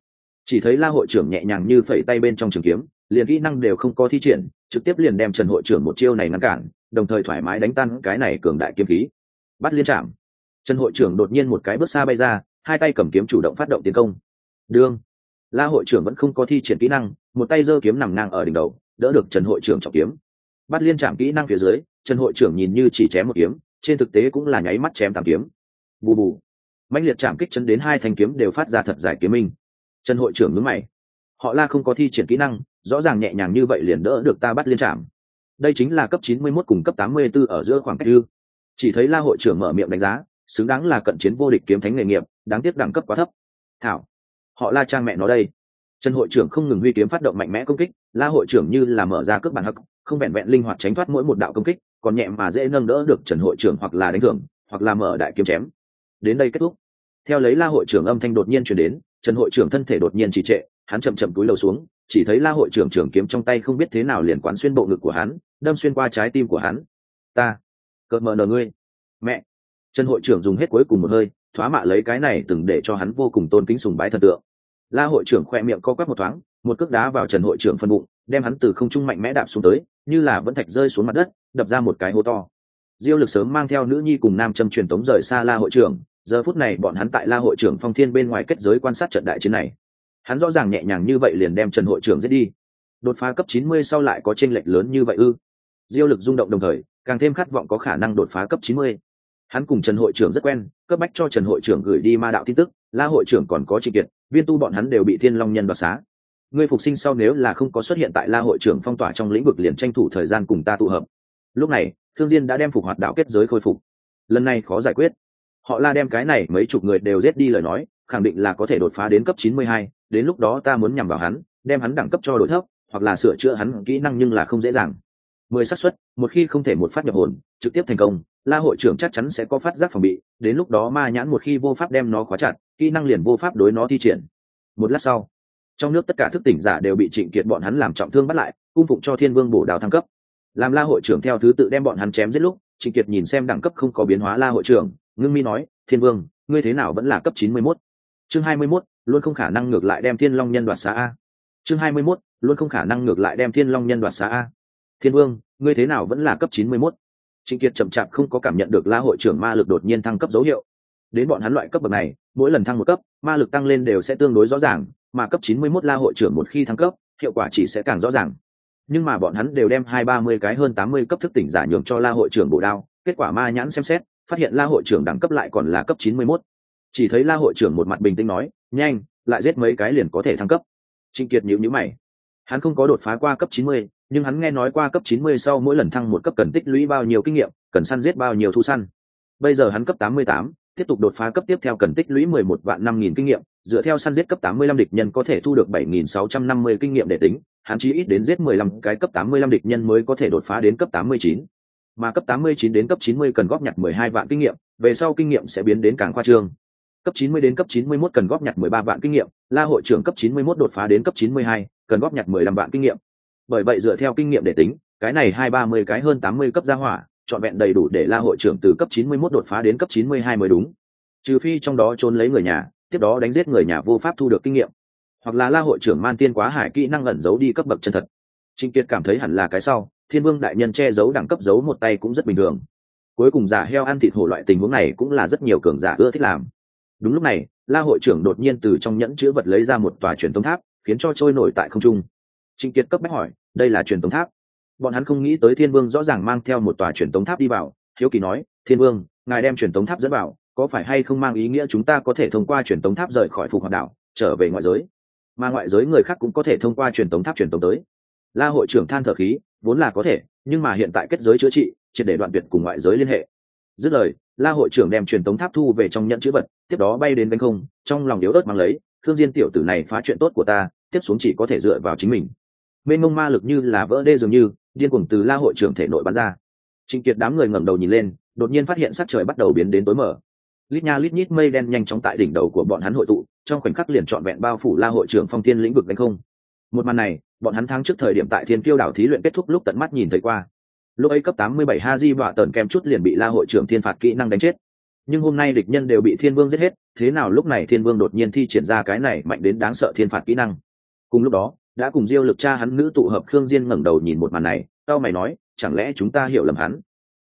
chỉ thấy la hội trưởng nhẹ nhàng như phẩy tay bên trong trường kiếm, liền kỹ năng đều không có thi triển, trực tiếp liền đem trần hội trưởng một chiêu này ngăn cản, đồng thời thoải mái đánh tan cái này cường đại kiếm khí. Bắt liên trạm. Trần hội trưởng đột nhiên một cái bước xa bay ra, hai tay cầm kiếm chủ động phát động tiến công. Đương. La hội trưởng vẫn không có thi triển kỹ năng, một tay giơ kiếm nằm ngang ở đỉnh đầu, đỡ được trần hội trưởng trọng kiếm. Bắt liên trạm kỹ năng phía dưới, trần hội trưởng nhìn như chỉ chém một kiếm, trên thực tế cũng là nháy mắt chém tám kiếm. Bù bù. Mạnh liệt chạm kích chân đến hai thanh kiếm đều phát ra thật giải kiếm minh trần hội trưởng ngứng mày. Họ la không có thi triển kỹ năng, rõ ràng nhẹ nhàng như vậy liền đỡ được ta bắt liên trạm. Đây chính là cấp chín mươi 91 cùng cấp tám mươi 84 ở giữa khoảng cách ư chỉ thấy la hội trưởng mở miệng đánh giá, xứng đáng là cận chiến vô địch kiếm thánh nghề nghiệp, đáng tiếc đẳng cấp quá thấp. Thảo, họ la trang mẹ nó đây. Trần hội trưởng không ngừng huy kiếm phát động mạnh mẽ công kích, la hội trưởng như là mở ra cước bản hắc, không vẹn vẹn linh hoạt tránh thoát mỗi một đạo công kích, còn nhẹ mà dễ nâng đỡ được trần hội trưởng hoặc là đánh thưởng, hoặc là mở đại kiếm chém. Đến đây kết thúc. Theo lấy la hội trưởng âm thanh đột nhiên chuyển đến trần hội trưởng thân thể đột nhiên trì trệ, hắn chậm chậm túi lầu xuống, chỉ thấy la hội trưởng trưởng kiếm trong tay không biết thế nào liền quán xuyên bộ ngực của hắn, đâm xuyên qua trái tim của hắn. Ta, cợt mờ nờ ngươi. Mẹ. Trần hội trưởng dùng hết cuối cùng một hơi, thoá mạ lấy cái này từng để cho hắn vô cùng tôn kính sùng bái thần tượng. La hội trưởng khoe miệng co quắp một thoáng, một cước đá vào trần hội trưởng phân bụng, đem hắn từ không trung mạnh mẽ đạp xuống tới, như là vẫn thạch rơi xuống mặt đất, đập ra một cái hố to. Diêu lực sớm mang theo nữ nhi cùng nam châm truyền tống rời xa la hội trưởng giờ phút này bọn hắn tại la hội trưởng phong thiên bên ngoài kết giới quan sát trận đại chiến này. Hắn rõ ràng nhẹ nhàng như vậy liền đem trần hội trưởng giết đi. Đột phá cấp chín mươi sau lại có tranh lệch lớn như vậy ư? Diêu lực rung động đồng thời, càng thêm khát vọng có khả năng đột phá cấp chín mươi. Hắn cùng trần hội trưởng rất quen, cấp bách cho trần hội trưởng gửi đi ma đạo tin tức, la hội trưởng còn có trịnh kiệt, viên tu bọn hắn đều bị thiên long nhân đoạt xá. Ngươi phục sinh sau nếu là không có xuất hiện tại la hội trưởng phong tỏa trong lĩnh vực liền tranh thủ thời gian cùng ta tụ hợp. Lúc này, thương diên đã đem phục hoạt đạo kết giới khôi phục. Lần này khó giải quyết họ la đem cái này mấy chục người đều giết đi lời nói khẳng định là có thể đột phá đến cấp 92, đến lúc đó ta muốn nhằm vào hắn đem hắn đẳng cấp cho đội thấp hoặc là sửa chữa hắn kỹ năng nhưng là không dễ dàng. Mười xác suất một khi không thể một phát nhập hồn trực tiếp thành công la hội trưởng chắc chắn sẽ có phát giác phòng bị đến lúc đó ma nhãn một khi vô pháp đem nó khóa chặt kỹ năng liền vô pháp đối nó thi triển. Một lát sau trong nước tất cả thức tỉnh giả đều bị trịnh kiệt bọn hắn làm trọng thương bắt lại cung phụng cho thiên vương bổ đào thăng cấp. Làm la hội trưởng theo thứ tự đem bọn hắn chém giết lúc trịnh kiệt nhìn xem đẳng cấp không có biến hóa la hội trưởng ngưng mi nói, thiên vương, ngươi thế nào vẫn là cấp chín mươi mốt? Chương hai mươi mốt, luôn không khả năng ngược lại đem thiên long nhân đoạt xá a. Chương hai mươi mốt, luôn không khả năng ngược lại đem thiên long nhân đoạt xá a. Thiên vương, ngươi thế nào vẫn là cấp chín mươi mốt? Trịnh kiệt chậm chạp không có cảm nhận được la hội trưởng ma lực đột nhiên thăng cấp dấu hiệu. Đến bọn hắn loại cấp bậc này, mỗi lần thăng một cấp, ma lực tăng lên đều sẽ tương đối rõ ràng, mà cấp 91 la hội trưởng một khi thăng cấp, hiệu quả chỉ sẽ càng rõ ràng. Nhưng mà bọn hắn đều đem hai ba mươi cái hơn tám mươi cấp thức tỉnh giả nhường cho la hội trưởng bổ đao, kết quả ma nhãn xem xét phát hiện la hội trưởng đẳng cấp lại còn là cấp 91. chỉ thấy la hội trưởng một mặt bình tĩnh nói nhanh lại giết mấy cái liền có thể thăng cấp trịnh kiệt nhíu nhíu mày hắn không có đột phá qua cấp 90, nhưng hắn nghe nói qua cấp 90 sau mỗi lần thăng một cấp cần tích lũy bao nhiêu kinh nghiệm cần săn giết bao nhiêu thu săn bây giờ hắn cấp 88, tiếp tục đột phá cấp tiếp theo cần tích lũy 11 vạn 5000 kinh nghiệm, dựa theo săn giết cấp 85 địch nhân có thể thu được 7650 kinh nghiệm để tính, hắn chỉ ít đến giết 15 cái cấp 85 địch nhân mới có thể đột phá đến cấp 89. Mà cấp 89 đến cấp 90 cần góp nhặt 12 vạn kinh nghiệm, về sau kinh nghiệm sẽ biến đến càng khoa trương. Cấp 90 đến cấp 91 cần góp nhặt 13 vạn kinh nghiệm, La hội trưởng cấp 91 đột phá đến cấp 92, cần góp nhặt 15 vạn kinh nghiệm. Bởi vậy dựa theo kinh nghiệm để tính, cái này hai ba mươi cái hơn 80 cấp gia hỏa, chọn vẹn đầy đủ để la hội trưởng từ cấp 91 đột phá đến cấp 92 mới đúng trừ phi trong đó trốn lấy người nhà tiếp đó đánh giết người nhà vô pháp thu được kinh nghiệm hoặc là la hội trưởng man tiên quá hải kỹ năng ẩn giấu đi cấp bậc chân thật Trình kiệt cảm thấy hẳn là cái sau thiên vương đại nhân che giấu đẳng cấp giấu một tay cũng rất bình thường. Cuối cùng giả heo ăn thịt hổ loại tình huống này cũng là rất nhiều cường giả ưa thích làm. Đúng lúc này, la hội trưởng đột nhiên từ trong nhẫn chữ vật lấy ra một tòa truyền tống tháp, khiến cho trôi nổi tại không trung. Trịnh kiệt cấp bách hỏi, đây là truyền tống tháp? Bọn hắn không nghĩ tới thiên vương rõ ràng mang theo một tòa truyền tống tháp đi vào, hiếu kỳ nói, thiên vương, ngài đem truyền tống tháp dẫn vào, có phải hay không mang ý nghĩa chúng ta có thể thông qua truyền tống tháp rời khỏi phục hoạt đảo, trở về ngoại giới? Mà ngoại giới người khác cũng có thể thông qua truyền tống tháp truyền tống tới la hội trưởng than thở khí, vốn là có thể, nhưng mà hiện tại kết giới chữa trị, triệt để đoạn tuyệt cùng ngoại giới liên hệ. Dứt lời, la hội trưởng đem truyền tống tháp thu về trong nhận chữ vật, tiếp đó bay đến đánh không, trong lòng yếu ớt mang lấy thương diên tiểu tử này phá chuyện tốt của ta, tiếp xuống chỉ có thể dựa vào chính mình. Mênh mông ma lực như là vỡ đê dường như, điên cuồng từ la hội trưởng thể nội bắn ra. Trịnh kiệt đám người ngẩng đầu nhìn lên, đột nhiên phát hiện sắc trời bắt đầu biến đến tối mở lít nha lít nhít mây đen nhanh chóng tại đỉnh đầu của bọn hắn hội tụ, trong khoảnh khắc liền trọn vẹn bao phủ la hội trưởng phong thiên lĩnh vực đánh không. Một màn này bọn hắn thắng trước thời điểm tại thiên kiêu đảo thí luyện kết thúc lúc tận mắt nhìn thấy qua. Lúc ấy cấp 87 Di bọt tần kem chút liền bị la hội trưởng thiên phạt kỹ năng đánh chết. Nhưng hôm nay địch nhân đều bị thiên vương giết hết, thế nào lúc này thiên vương đột nhiên thi triển ra cái này mạnh đến đáng sợ thiên phạt kỹ năng? Cùng lúc đó, đã cùng diêu lực cha hắn nữ tụ hợp khương diên ngẩng đầu nhìn một màn này tao mày nói, chẳng lẽ chúng ta hiểu lầm hắn?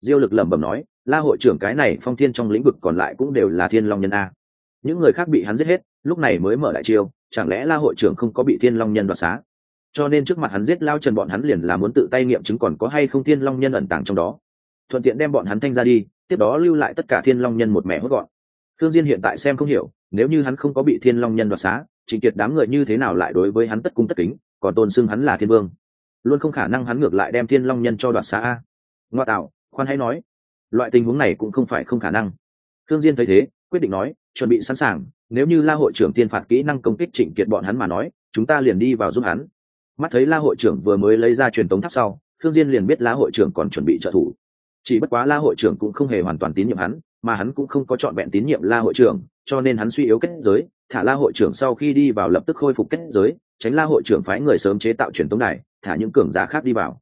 Diêu lực lẩm bẩm nói, la hội trưởng cái này phong thiên trong lĩnh vực còn lại cũng đều là thiên long nhân a. Những người khác bị hắn giết hết, lúc này mới mở đại chiêu, chẳng lẽ la hội trưởng không có bị thiên long nhân đoạt xá? Cho nên trước mặt hắn giết lao trần bọn hắn liền là muốn tự tay nghiệm chứng còn có hay không thiên long nhân ẩn tàng trong đó. Thuận tiện đem bọn hắn thanh ra đi, tiếp đó lưu lại tất cả thiên long nhân một mẻ hốt gọn. Thương diên hiện tại xem không hiểu, nếu như hắn không có bị thiên long nhân đoạt xá, trịnh kiệt đám người như thế nào lại đối với hắn tất cung tất kính, còn tôn xưng hắn là thiên vương? Luôn không khả năng hắn ngược lại đem thiên long nhân cho đoạt xá a. Ngoa tạo, khoan hãy nói. Loại tình huống này cũng không phải không khả năng. Thương diên thấy thế, quyết định nói, chuẩn bị sẵn sàng, nếu như la hội trưởng tiên phạt kỹ năng công kích trịnh kiệt bọn hắn mà nói, chúng ta liền đi vào giúp hắn mắt thấy la hội trưởng vừa mới lấy ra truyền tống tháp sau thương diên liền biết la hội trưởng còn chuẩn bị trợ thủ. Chỉ bất quá la hội trưởng cũng không hề hoàn toàn tín nhiệm hắn, mà hắn cũng không có chọn vẹn tín nhiệm la hội trưởng, cho nên hắn suy yếu kết giới, thả la hội trưởng sau khi đi vào lập tức khôi phục kết giới, tránh la hội trưởng phái người sớm chế tạo truyền tống đài, thả những cường giả khác đi vào.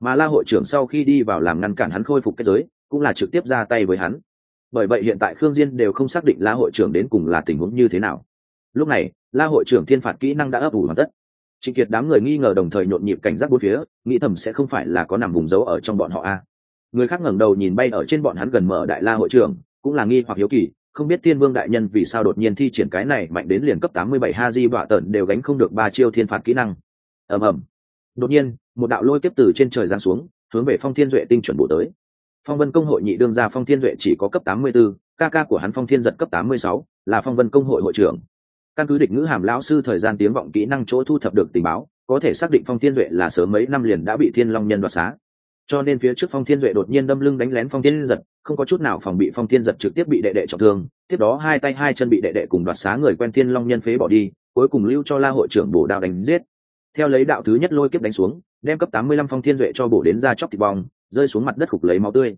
Mà la hội trưởng sau khi đi vào làm ngăn cản hắn khôi phục kết giới, cũng là trực tiếp ra tay với hắn. Bởi vậy hiện tại khương diên đều không xác định la hội trưởng đến cùng là tình huống như thế nào. Lúc này, la hội trưởng thiên phạt kỹ năng đã ấp ủ hoàn tất trịnh kiệt đám người nghi ngờ đồng thời nhộn nhịp cảnh giác bốn phía nghĩ thầm sẽ không phải là có nằm vùng dấu ở trong bọn họ a. Người khác ngẩng đầu nhìn bay ở trên bọn hắn gần mở đại la hội trưởng cũng là nghi hoặc hiếu kỳ không biết thiên vương đại nhân vì sao đột nhiên thi triển cái này mạnh đến liền cấp 87 ha di bọa tợn đều gánh không được ba chiêu thiên phạt kỹ năng. Ầm ầm. Đột nhiên một đạo lôi kiếp từ trên trời giáng xuống hướng về phong thiên duệ tinh chuẩn bộ tới. Phong vân công hội nhị đương gia phong thiên duệ chỉ có cấp 84, ca ca của hắn phong thiên giật cấp 86, là phong vân công hội hội trưởng căn cứ địch ngữ hàm lão sư thời gian tiếng vọng kỹ năng chỗ thu thập được tình báo, có thể xác định phong thiên duệ là sớm mấy năm liền đã bị thiên long nhân đoạt xá. Cho nên phía trước phong thiên duệ đột nhiên đâm lưng đánh lén phong thiên giật không có chút nào phòng bị phong thiên giật trực tiếp bị đệ đệ trọng thương, tiếp đó hai tay hai chân bị đệ đệ cùng đoạt xá người quen thiên long nhân phế bỏ đi, cuối cùng lưu cho la hội trưởng bổ đạo đánh giết. Theo lấy đạo thứ nhất lôi kiếp đánh xuống, đem cấp tám mươi lăm phong thiên duệ cho bổ đến ra chóc thịt bong, rơi xuống mặt đất khục lấy máu tươi.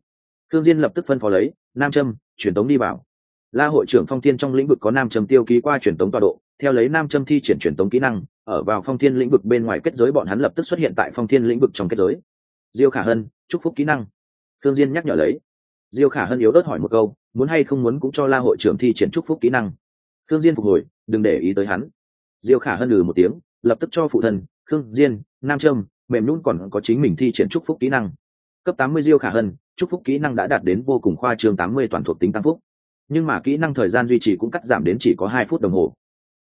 Thương diên lập tức phân phó lấy, nam châm truyền tống đi vào la hội trưởng phong thiên trong lĩnh vực có nam châm tiêu ký qua truyền tống tọa độ, theo lấy nam châm thi triển truyền tống kỹ năng, ở vào phong thiên lĩnh vực bên ngoài kết giới bọn hắn lập tức xuất hiện tại phong thiên lĩnh vực trong kết giới. Diêu khả hân, chúc phúc kỹ năng. Thương diên nhắc nhở lấy. Diêu khả hân yếu ớt hỏi một câu, muốn hay không muốn cũng cho la hội trưởng thi triển chúc phúc kỹ năng. Thương diên phục hồi, đừng để ý tới hắn. Diêu khả hân lừ một tiếng, lập tức cho phụ thân thương diên, nam trâm mềm nhún còn có chính mình thi triển chúc phúc kỹ năng. Cấp 80 diêu khả hân, chúc phúc kỹ năng đã đạt đến vô cùng khoa trương 80 toàn thuộc tính tăng phúc nhưng mà kỹ năng thời gian duy trì cũng cắt giảm đến chỉ có hai phút đồng hồ.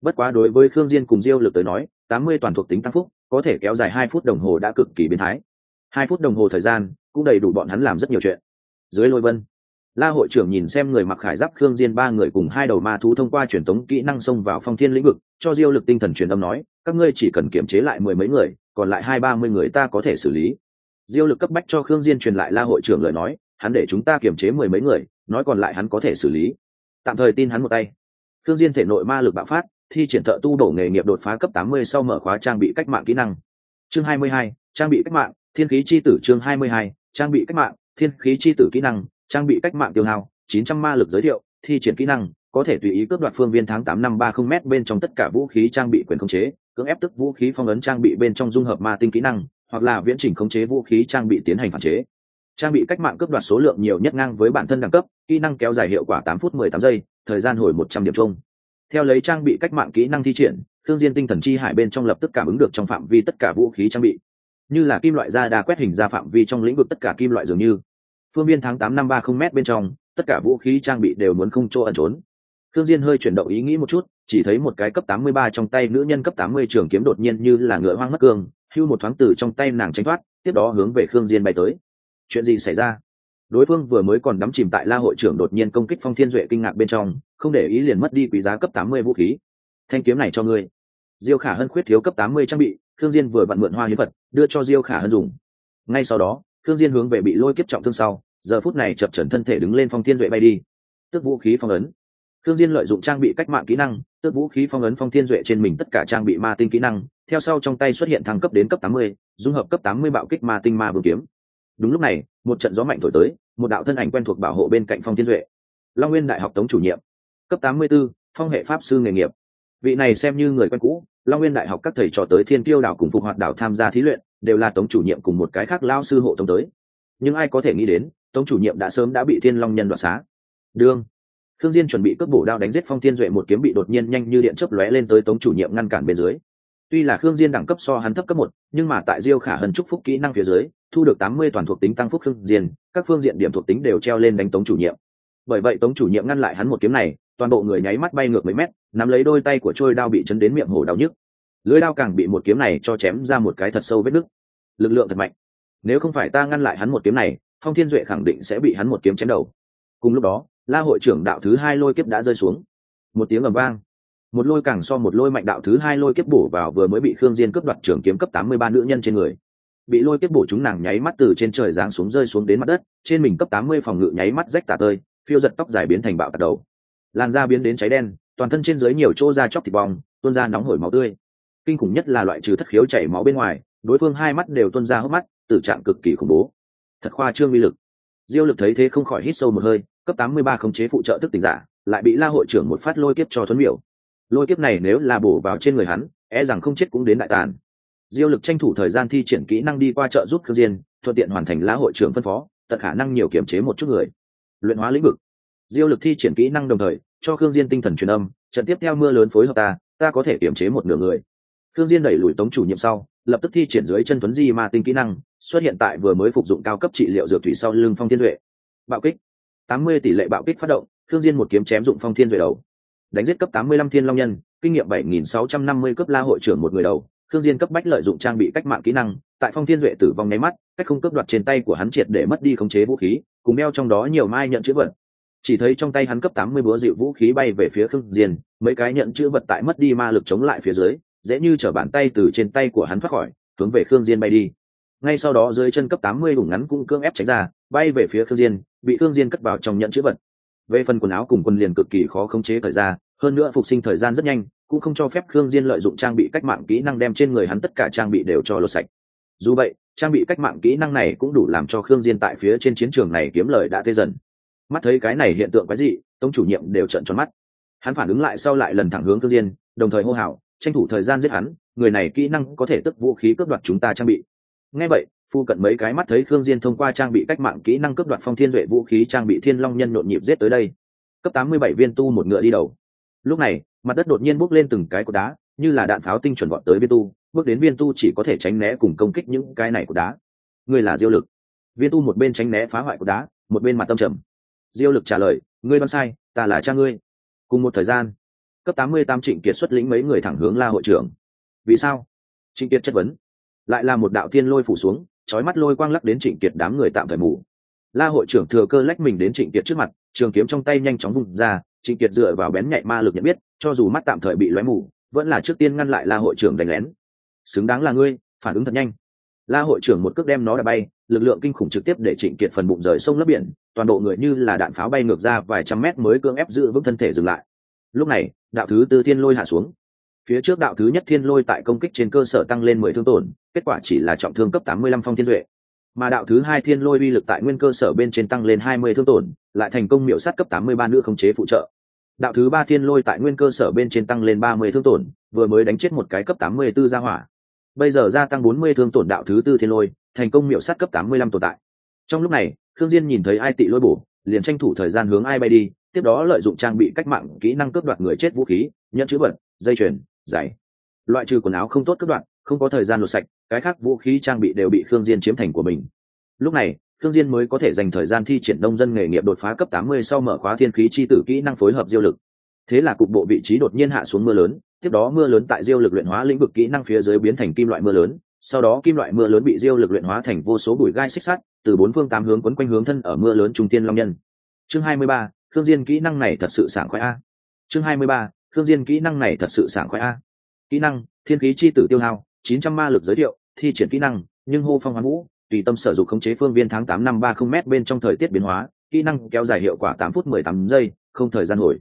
Bất quá đối với khương diên cùng diêu lực tới nói 80 toàn thuộc tính tăng phúc, có thể kéo dài hai phút đồng hồ đã cực kỳ biến thái. Hai phút đồng hồ thời gian cũng đầy đủ bọn hắn làm rất nhiều chuyện. Dưới lôi vân, la hội trưởng nhìn xem người mặc khải giáp khương diên ba người cùng hai đầu ma thú thông qua truyền tống kỹ năng xông vào phong thiên lĩnh vực, cho diêu lực tinh thần truyền âm nói, các ngươi chỉ cần kiểm chế lại mười mấy người, còn lại hai ba mươi người ta có thể xử lý. Diêu lực cấp bách cho khương diên truyền lại la hội trưởng lời nói hắn để chúng ta kiểm chế mười mấy người, nói còn lại hắn có thể xử lý. Tạm thời tin hắn một tay. Thương diên thể nội ma lực bạo phát, thi triển thợ tu đổ nghề nghiệp đột phá cấp tám mươi sau mở khóa trang bị cách mạng kỹ năng. Chương hai mươi hai, trang bị cách mạng, thiên khí chi tử chương hai mươi hai, trang bị cách mạng, thiên khí chi tử kỹ năng, trang bị cách mạng tiêu hao, chín trăm ma lực giới thiệu, thi triển kỹ năng, có thể tùy ý cướp đoạt phương viên tháng tám năm ba không m bên trong tất cả vũ khí trang bị quyền khống chế, cưỡng ép tức vũ khí phong ấn trang bị bên trong dung hợp ma tinh kỹ năng, hoặc là viễn chỉnh khống chế vũ khí trang bị tiến hành phản chế trang bị cách mạng cướp đoạt số lượng nhiều nhất ngang với bản thân đẳng cấp, kỹ năng kéo dài hiệu quả tám phút mười tám giây, thời gian hồi một trăm điểm chung. Theo lấy trang bị cách mạng kỹ năng thi triển, thương diên tinh thần chi hải bên trong lập tức cảm ứng được trong phạm vi tất cả vũ khí trang bị. Như là kim loại da đa quét hình ra phạm vi trong lĩnh vực tất cả kim loại dường như. Phương viên tháng tám năm ba không m bên trong, tất cả vũ khí trang bị đều muốn không chỗ ẩn trốn. Thương diên hơi chuyển động ý nghĩ một chút, chỉ thấy một cái cấp tám mươi ba trong tay nữ nhân cấp tám mươi trường kiếm đột nhiên như là ngựa hoang mất cương, hưu một thoáng từ trong tay nàng tránh thoát, tiếp đó hướng về khương diên bay tới chuyện gì xảy ra? Đối phương vừa mới còn đắm chìm tại la hội trưởng đột nhiên công kích phong thiên duệ kinh ngạc bên trong không để ý liền mất đi quý giá cấp tám mươi vũ khí. Thanh kiếm này cho ngươi. Diêu khả hân khuyết thiếu cấp tám mươi trang bị thương diên vừa vặn mượn hoa hiến vật đưa cho diêu khả hân dùng. Ngay sau đó thương diên hướng về bị lôi kiếp trọng thương sau giờ phút này chập chẩn thân thể đứng lên phong thiên duệ bay đi. Tước vũ khí phong ấn. Thương diên lợi dụng trang bị cách mạng kỹ năng tước vũ khí phong ấn phong thiên duệ trên mình tất cả trang bị ma tinh kỹ năng theo sau trong tay xuất hiện thăng cấp đến cấp tám mươi, dung hợp cấp tám mươi bạo kích ma tinh ma vương kiếm đúng lúc này một trận gió mạnh thổi tới một đạo thân ảnh quen thuộc bảo hộ bên cạnh phong thiên duệ. Long nguyên đại học tống chủ nhiệm cấp tám mươi 84, phong hệ pháp sư nghề nghiệp. Vị này xem như người quen cũ long nguyên đại học các thầy trò tới thiên tiêu đảo cùng phục hoạt đảo tham gia thí luyện đều là tống chủ nhiệm cùng một cái khác lao sư hộ tống tới. Nhưng ai có thể nghĩ đến tống chủ nhiệm đã sớm đã bị thiên long nhân đoạt xá. Đương thương diên chuẩn bị cướp bổ đao đánh giết phong thiên duệ một kiếm bị đột nhiên nhanh như điện chớp lóe lên tới tống chủ nhiệm ngăn cản bên dưới tuy là khương diên đẳng cấp so hắn thấp cấp một, nhưng mà tại diêu khả hân chúc phúc kỹ năng phía dưới, thu được tám mươi toàn thuộc tính tăng phúc khương diên, các phương diện điểm thuộc tính đều treo lên đánh tống chủ nhiệm. Bởi vậy tống chủ nhiệm ngăn lại hắn một kiếm này, toàn bộ người nháy mắt bay ngược mấy mét, nắm lấy đôi tay của trôi đao bị chấn đến miệng hổ đau nhức. Lưỡi đao càng bị một kiếm này cho chém ra một cái thật sâu vết nứt. Lực lượng thật mạnh. Nếu không phải ta ngăn lại hắn một kiếm này, phong thiên duệ khẳng định sẽ bị hắn một kiếm chém đầu. Cùng lúc đó, la hội trưởng đạo thứ hai lôi kiếp đã rơi xuống. Một tiếng ầm vang một lôi càng so một lôi mạnh đạo thứ hai lôi kiếp bổ vào vừa mới bị khương diên cướp đoạt trưởng kiếm cấp tám mươi ba nữ nhân trên người. Bị lôi kiếp bổ chúng nàng nháy mắt từ trên trời giáng xuống rơi xuống đến mặt đất, trên mình cấp tám mươi phòng ngự nháy mắt rách tả tơi, phiêu giật tóc dài biến thành bạo tạt đầu. Làn da biến đến cháy đen, toàn thân trên dưới nhiều chỗ da chóc thịt bong, tuôn ra nóng hổi máu tươi. Kinh khủng nhất là loại trừ thất khiếu chảy máu bên ngoài, đối phương hai mắt đều tuôn ra hốc mắt, tử trạng cực kỳ khủng bố. Thật khoa trương uy lực. Diêu lực thấy thế không khỏi hít sâu một hơi, cấp tám mươi ba khống chế phụ trợ thức tỉnh giả, lại bị la hội trưởng một phát lôi kiếp cho thuấn miểu lôi kiếp này nếu là bổ vào trên người hắn e rằng không chết cũng đến đại tàn. Diêu lực tranh thủ thời gian thi triển kỹ năng đi qua chợ giúp khương diên, thuận tiện hoàn thành lá hội trưởng phân phó, tận khả năng nhiều kiểm chế một chút người. Luyện hóa lĩnh vực. Diêu lực thi triển kỹ năng đồng thời, cho khương diên tinh thần truyền âm, trận tiếp theo mưa lớn phối hợp ta ta có thể kiểm chế một nửa người. Khương diên đẩy lùi tống chủ nhiệm sau, lập tức thi triển dưới chân tuấn di ma tinh kỹ năng, xuất hiện tại vừa mới phục dụng cao cấp trị liệu dược thủy sau lưng phong thiên duệ. Bạo kích. Tám mươi tỷ lệ bạo kích phát động, khương diên một kiếm chém dụng phong thiên duệ đầu đánh giết cấp tám mươi lăm thiên long nhân, kinh nghiệm bảy nghìn sáu trăm năm mươi cấp la hội trưởng một người đầu thương diên cấp bách lợi dụng trang bị cách mạng kỹ năng, tại phong thiên duệ tử vong nháy mắt, cách không cướp đoạt trên tay của hắn triệt để mất đi khống chế vũ khí, cùng đeo trong đó nhiều mai nhận chữ vật chỉ thấy trong tay hắn cấp tám mươi búa dịu vũ khí bay về phía khương diên, mấy cái nhận chữ vật tại mất đi ma lực chống lại phía dưới, dễ như trở bàn tay từ trên tay của hắn thoát khỏi, hướng về khương diên bay đi ngay sau đó dưới chân cấp 80 đủ ngắn cũng cưỡng ép tránh ra, bay về phía khương diên, bị khương diên cất vào trong nhận chữ vật về phần quần áo cùng quần liền cực kỳ khó khống chế thời ra hơn nữa phục sinh thời gian rất nhanh, cũng không cho phép khương diên lợi dụng trang bị cách mạng kỹ năng đem trên người hắn tất cả trang bị đều cho lột sạch. Dù vậy, trang bị cách mạng kỹ năng này cũng đủ làm cho khương diên tại phía trên chiến trường này kiếm lời đã tê dần. Mắt thấy cái này hiện tượng quái dị, tông chủ nhiệm đều trợn tròn mắt. Hắn phản ứng lại sau lại lần thẳng hướng khương diên, đồng thời hô hào, tranh thủ thời gian giết hắn, người này kỹ năng có thể tức vũ khí cướp đoạt chúng ta trang bị. Nghe vậy, phu cận mấy cái mắt thấy khương diên thông qua trang bị cách mạng kỹ năng cướp đoạt phong thiên duệ vũ khí trang bị thiên long nhân nhộn nhịp giết tới đây. Cấp tám mươi bảy viên tu một ngựa đi đầu lúc này, mặt đất đột nhiên bốc lên từng cái cột đá, như là đạn pháo tinh chuẩn bọn tới viên tu. Bước đến viên tu chỉ có thể tránh né cùng công kích những cái này của đá. Ngươi là diêu lực. Viên tu một bên tránh né phá hoại của đá, một bên mặt tâm trầm. Diêu lực trả lời, ngươi đoán sai, ta là cha ngươi. Cùng một thời gian, cấp tám mươi tam trịnh kiệt xuất lĩnh mấy người thẳng hướng la hội trưởng. Vì sao? Trịnh kiệt chất vấn. Lại là một đạo thiên lôi phủ xuống trói mắt lôi quang lắc đến trịnh kiệt đám người tạm thời mù. La hội trưởng thừa cơ lách mình đến trịnh kiệt trước mặt, trường kiếm trong tay nhanh chóng bung ra trịnh kiệt dựa vào bén nhạy ma lực nhận biết, cho dù mắt tạm thời bị lóe mù, vẫn là trước tiên ngăn lại la hội trưởng đánh lén. Xứng đáng là ngươi, phản ứng thật nhanh. La hội trưởng một cước đem nó đã bay, lực lượng kinh khủng trực tiếp để trịnh kiệt phần bụng rời sông lấp biển, toàn bộ người như là đạn pháo bay ngược ra vài trăm mét mới cưỡng ép giữ vững thân thể dừng lại. Lúc này, đạo thứ tư thiên lôi hạ xuống. Phía trước đạo thứ nhất thiên lôi tại công kích trên cơ sở tăng lên mười thương tổn, kết quả chỉ là trọng thương cấp tám mươi lăm phong thiên duệ mà đạo thứ hai thiên lôi uy lực tại nguyên cơ sở bên trên tăng lên hai mươi thương tổn, lại thành công miểu sát cấp tám mươi ba nữ khống chế phụ trợ. Đạo thứ ba thiên lôi tại nguyên cơ sở bên trên tăng lên ba mươi thương tổn, vừa mới đánh chết một cái cấp tám mươi 84 gia hỏa. Bây giờ gia tăng bốn mươi thương tổn đạo thứ tư thiên lôi, thành công miểu sát cấp tám mươi lăm tồn tại. Trong lúc này, khương diên nhìn thấy ai tị lôi bổ, liền tranh thủ thời gian hướng ai bay đi, tiếp đó lợi dụng trang bị cách mạng kỹ năng cướp đoạt người chết vũ khí nhận chữ vật, dây chuyền, giày. Loại trừ quần áo không tốt cướp đoạt, không có thời gian lột sạch cái khác vũ khí trang bị đều bị khương diên chiếm thành của mình. Lúc này khương diên mới có thể dành thời gian thi triển nông dân nghề nghiệp đột phá cấp 80 sau mở khóa thiên khí chi tử kỹ năng phối hợp diêu lực. Thế là cục bộ vị trí đột nhiên hạ xuống mưa lớn tiếp đó mưa lớn tại diêu lực luyện hóa lĩnh vực kỹ năng phía dưới biến thành kim loại mưa lớn sau đó kim loại mưa lớn bị diêu lực luyện hóa thành vô số bụi gai xích sắt từ bốn phương tám hướng quấn quanh hướng thân ở mưa lớn trung tiên long nhân. Chương 23, khương diên kỹ năng này thật sự sảng khoái a. Chương 23, khương diên kỹ năng này thật sự sảng khoái a. Kỹ năng thiên khí chi tử tiêu hao 900 ma lực giới thiệu thi triển kỹ năng nhưng hô phong hoán vũ tùy tâm sở dụng khống chế phương viên tháng tám năm ba không m bên trong thời tiết biến hóa kỹ năng kéo dài hiệu quả tám phút mười tám giây không thời gian hồi.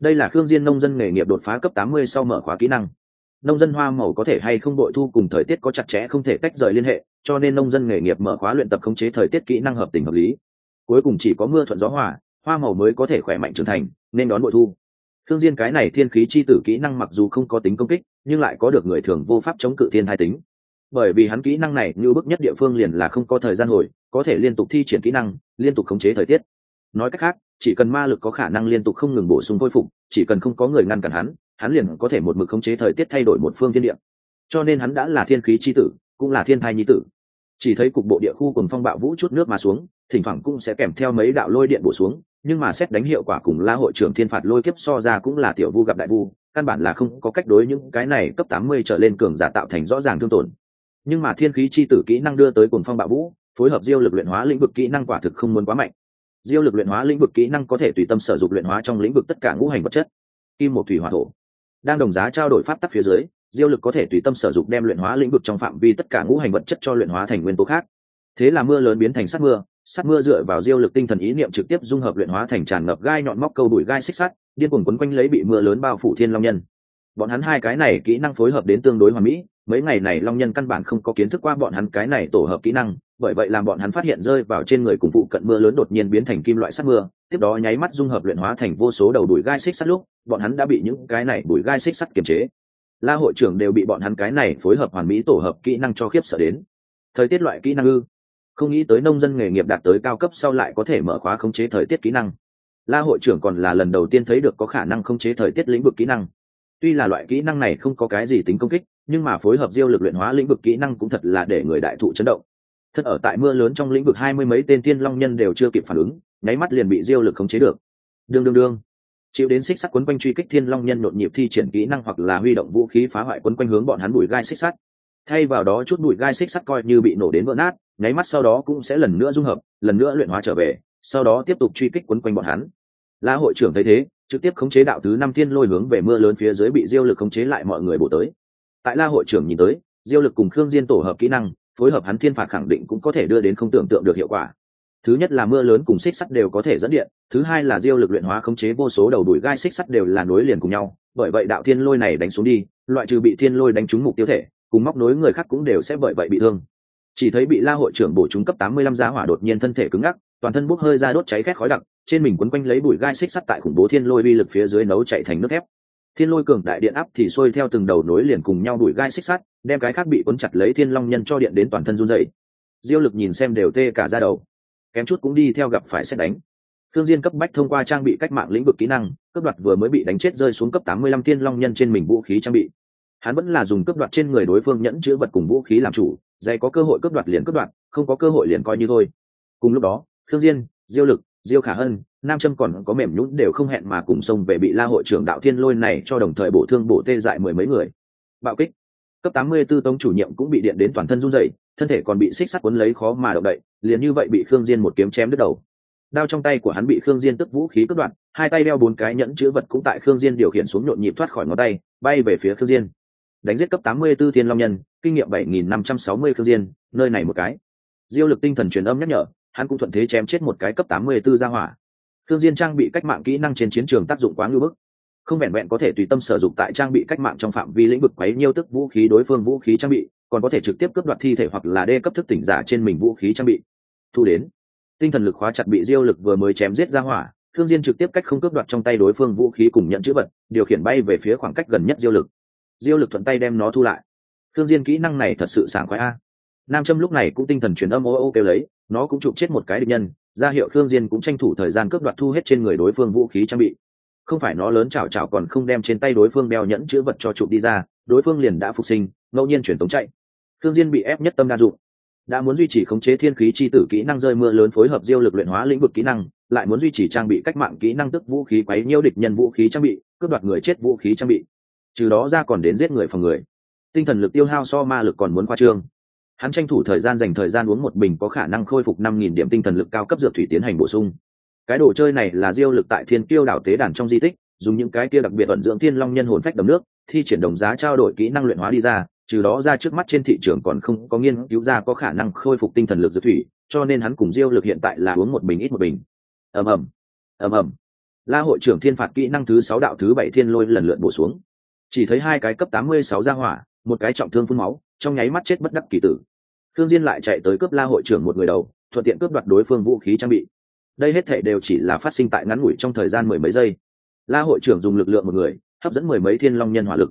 Đây là khương diên nông dân nghề nghiệp đột phá cấp tám mươi sau mở khóa kỹ năng. Nông dân hoa màu có thể hay không bội thu cùng thời tiết có chặt chẽ không thể tách rời liên hệ cho nên nông dân nghề nghiệp mở khóa luyện tập khống chế thời tiết kỹ năng hợp tình hợp lý. Cuối cùng chỉ có mưa thuận gió hòa hoa màu mới có thể khỏe mạnh trưởng thành nên đón bội thu. Khương Diên cái này thiên khí chi tử kỹ năng mặc dù không có tính công kích, nhưng lại có được người thường vô pháp chống cự thiên thai tính. Bởi vì hắn kỹ năng này như bức nhất địa phương liền là không có thời gian hồi, có thể liên tục thi triển kỹ năng, liên tục khống chế thời tiết. Nói cách khác, chỉ cần ma lực có khả năng liên tục không ngừng bổ sung khôi phục, chỉ cần không có người ngăn cản hắn, hắn liền có thể một mực khống chế thời tiết thay đổi một phương thiên địa. Cho nên hắn đã là thiên khí chi tử, cũng là thiên thai nhi tử. Chỉ thấy cục bộ địa khu cùng phong bạo vũ chút nước mà xuống, thỉnh thoảng cũng sẽ kèm theo mấy đạo lôi điện bổ xuống, nhưng mà xét đánh hiệu quả cùng la hội trưởng thiên phạt lôi kiếp so ra cũng là tiểu vu gặp đại vu căn bản là không có cách đối những cái này cấp tám mươi trở lên cường giả tạo thành rõ ràng thương tổn nhưng mà thiên khí chi tử kỹ năng đưa tới cùng phong bạo vũ, phối hợp diêu lực luyện hóa lĩnh vực kỹ năng quả thực không muốn quá mạnh. Diêu lực luyện hóa lĩnh vực kỹ năng có thể tùy tâm sử dụng luyện hóa trong lĩnh vực tất cả ngũ hành vật chất. Kim một thủy hỏa thổ. Đang đồng giá trao đổi pháp tắc phía dưới, diêu lực có thể tùy tâm sử dụng đem luyện hóa lĩnh vực trong phạm vi tất cả ngũ hành vật chất cho luyện hóa thành nguyên tố khác. Thế là mưa lớn biến thành sát mưa sát mưa dựa vào diêu lực tinh thần ý niệm trực tiếp dung hợp luyện hóa thành tràn ngập gai nhọn móc câu đuổi gai xích sắt, điên cuồng quấn quanh lấy bị mưa lớn bao phủ thiên long nhân bọn hắn hai cái này kỹ năng phối hợp đến tương đối hoàn mỹ, mấy ngày này long nhân căn bản không có kiến thức qua bọn hắn cái này tổ hợp kỹ năng, bởi vậy làm bọn hắn phát hiện rơi vào trên người cùng phụ cận mưa lớn đột nhiên biến thành kim loại sắt mưa, tiếp đó nháy mắt dung hợp luyện hóa thành vô số đầu đuổi gai xích sắt lúc, bọn hắn đã bị những cái này đuổi gai xích sắt kiềm chế. La hội trưởng đều bị bọn hắn cái này phối hợp hoàn mỹ tổ hợp kỹ năng cho khiếp sợ đến. Thời tiết loại kỹ năng ư? Không nghĩ tới nông dân nghề nghiệp đạt tới cao cấp sau lại có thể mở khóa khống chế thời tiết kỹ năng. La hội trưởng còn là lần đầu tiên thấy được có khả năng khống chế thời tiết lĩnh vực kỹ năng tuy là loại kỹ năng này không có cái gì tính công kích, nhưng mà phối hợp diêu lực luyện hóa lĩnh vực kỹ năng cũng thật là để người đại thụ chấn động. Thật ở tại mưa lớn trong lĩnh vực hai mươi mấy tên thiên long nhân đều chưa kịp phản ứng, nháy mắt liền bị diêu lực khống chế được. Đương đương đương. Chịu đến xích sắt quấn quanh truy kích thiên long nhân nhộn nhịp thi triển kỹ năng hoặc là huy động vũ khí phá hoại quấn quanh hướng bọn hắn bụi gai xích sắt. Thay vào đó chút bụi gai xích sắt coi như bị nổ đến vỡ nát, nháy mắt sau đó cũng sẽ lần nữa dung hợp, lần nữa luyện hóa trở về, sau đó tiếp tục truy kích quấn quanh bọn hắn la hội trưởng thấy thế, trực tiếp khống chế đạo thứ năm thiên lôi hướng về mưa lớn phía dưới bị diêu lực khống chế lại mọi người bổ tới. Tại la hội trưởng nhìn tới, diêu lực cùng khương diên tổ hợp kỹ năng, phối hợp hắn thiên phạt khẳng định cũng có thể đưa đến không tưởng tượng được hiệu quả. Thứ nhất là mưa lớn cùng xích sắt đều có thể dẫn điện, thứ hai là diêu lực luyện hóa khống chế vô số đầu đuổi gai xích sắt đều là nối liền cùng nhau, bởi vậy đạo thiên lôi này đánh xuống đi, loại trừ bị thiên lôi đánh trúng mục tiêu thể, cùng móc nối người khác cũng đều sẽ bởi vậy bị thương. Chỉ thấy bị la hội trưởng bổ trúng cấp tám mươi lăm giá hỏa đột nhiên thân thể cứng ngắc toàn thân bốc hơi ra đốt cháy khét khói đặc, trên mình quấn quanh lấy bụi gai xích sắt tại khủng bố thiên lôi vi lực phía dưới nấu chạy thành nước thép. Thiên lôi cường đại điện áp thì sôi theo từng đầu nối liền cùng nhau đuổi gai xích sắt, đem cái khác bị cuốn chặt lấy thiên long nhân cho điện đến toàn thân run dậy diêu lực nhìn xem đều tê cả ra đầu. Kém chút cũng đi theo gặp phải xét đánh. Thương diên cấp bách thông qua trang bị cách mạng lĩnh vực kỹ năng cấp đoạt vừa mới bị đánh chết rơi xuống cấp tám mươi lăm thiên long nhân trên mình vũ khí trang bị. Hắn vẫn là dùng cướp đoạt trên người đối phương nhẫn chứa vật cùng vũ khí làm chủ dày có cơ hội cướp đoạt liền cướp đoạt, không có cơ hội liền coi như thôi. Cùng lúc đó Khương diên diêu lực diêu khả hân nam trâm còn có mềm nhũn đều không hẹn mà cùng xông về bị la hội trưởng đạo thiên lôi này cho đồng thời bổ thương bổ tê dại mười mấy người. Bạo kích. Cấp tám mươi 84 tông chủ nhiệm cũng bị điện đến toàn thân run rẩy thân thể còn bị xích sắt cuốn lấy khó mà động đậy liền như vậy bị khương diên một kiếm chém đứt đầu. Đao trong tay của hắn bị khương diên tức vũ khí cướp đoạn, hai tay đeo bốn cái nhẫn chứa vật cũng tại khương diên điều khiển xuống nhộn nhịp thoát khỏi ngón tay bay về phía khương diên. Đánh giết cấp 84 thiên long nhân, kinh nghiệm 7560 khương diên, nơi này một cái. Diêu lực tinh thần truyền âm nhắc nhở, hắn cũng thuận thế chém chết một cái cấp 84 gia hỏa. Thương Diên trang bị cách mạng kỹ năng trên chiến trường tác dụng quá nhu bức. Không vẹn vẹn có thể tùy tâm sử dụng tại trang bị cách mạng trong phạm vi lĩnh vực quấy nhiêu tức vũ khí đối phương vũ khí trang bị, còn có thể trực tiếp cướp đoạt thi thể hoặc là đê cấp thức tỉnh giả trên mình vũ khí trang bị. Thu đến. Tinh thần lực khóa chặt bị Diêu lực vừa mới chém giết gia hỏa, Thương Diên trực tiếp cách không cướp đoạt trong tay đối phương vũ khí cùng nhận chữ vật, điều khiển bay về phía khoảng cách gần nhất Diêu lực diêu lực thuận tay đem nó thu lại thương diên kỹ năng này thật sự sảng khoái a nam châm lúc này cũng tinh thần truyền âm ô ô kêu lấy nó cũng chụp chết một cái địch nhân, ra hiệu khương diên cũng tranh thủ thời gian cướp đoạt thu hết trên người đối phương vũ khí trang bị. Không phải nó lớn chảo chảo còn không đem trên tay đối phương đeo nhẫn chữ vật cho chụp đi ra, đối phương liền đã phục sinh, ngẫu nhiên chuyển tống chạy. Khương diên bị ép nhất tâm đa dụng. Đã muốn duy trì khống chế thiên khí chi tử kỹ năng rơi mưa lớn phối hợp diêu lực luyện hóa lĩnh vực kỹ năng, lại muốn duy trì trang bị cách mạng kỹ năng tức vũ khí quấy nhiêu địch nhân vũ khí trang bị, cướp đoạt người chết vũ khí trang bị. Trừ đó ra còn đến giết người phòng người. Tinh thần lực tiêu hao so ma lực còn muốn qua trương hắn tranh thủ thời gian dành thời gian uống một bình có khả năng khôi phục năm nghìn điểm tinh thần lực cao cấp dược thủy tiến hành bổ sung. Cái đồ chơi này là diêu lực tại thiên tiêu đảo tế đàn trong di tích, dùng những cái kia đặc biệt vận dưỡng thiên long nhân hồn phách đầm nước, thi triển đồng giá trao đổi kỹ năng luyện hóa đi ra, trừ đó ra trước mắt trên thị trường còn không có nghiên cứu ra có khả năng khôi phục tinh thần lực dược thủy, cho nên hắn cùng diêu lực hiện tại là uống một bình ít một bình. Ầm ầm ầm ầm. La hội trưởng thiên phạt kỹ năng thứ sáu đạo thứ bảy thiên lôi lần lượt bổ xuống. Chỉ thấy hai cái cấp tám mươi sáu ra hỏa, một cái trọng thương phun máu, trong nháy mắt chết bất đắc kỳ tử khương diên lại chạy tới cướp la hội trưởng một người đầu, thuận tiện cướp đoạt đối phương vũ khí trang bị. Đây hết thể đều chỉ là phát sinh tại ngắn ngủi trong thời gian mười mấy giây. La hội trưởng dùng lực lượng một người, hấp dẫn mười mấy thiên long nhân hỏa lực.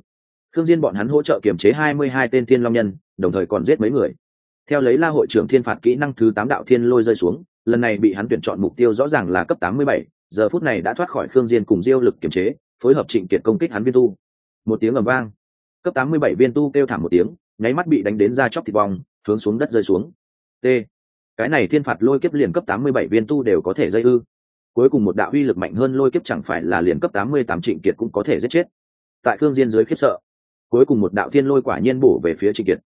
Khương diên bọn hắn hỗ trợ kiềm chế hai mươi hai tên thiên long nhân, đồng thời còn giết mấy người. Theo lấy la hội trưởng thiên phạt kỹ năng thứ tám đạo thiên lôi rơi xuống, lần này bị hắn tuyển chọn mục tiêu rõ ràng là cấp tám mươi bảy, giờ phút này đã thoát khỏi khương diên cùng diêu lực kiềm chế, phối hợp trịnh kiệt công kích hắn viên tu. Một tiếng ầm vang. Cấp tám mươi bảy viên tu kêu thảm một tiếng, nháy mắt bị đánh đến ra chóc thịt bong hướng xuống đất rơi xuống. T. Cái này thiên phạt lôi kiếp liền cấp tám mươi bảy viên tu đều có thể dây ư. Cuối cùng một đạo uy lực mạnh hơn lôi kiếp chẳng phải là liền cấp tám mươi tám trịnh kiệt cũng có thể giết chết. Tại thương diên dưới khiếp sợ cuối cùng một đạo thiên lôi quả nhiên bổ về phía trịnh kiệt.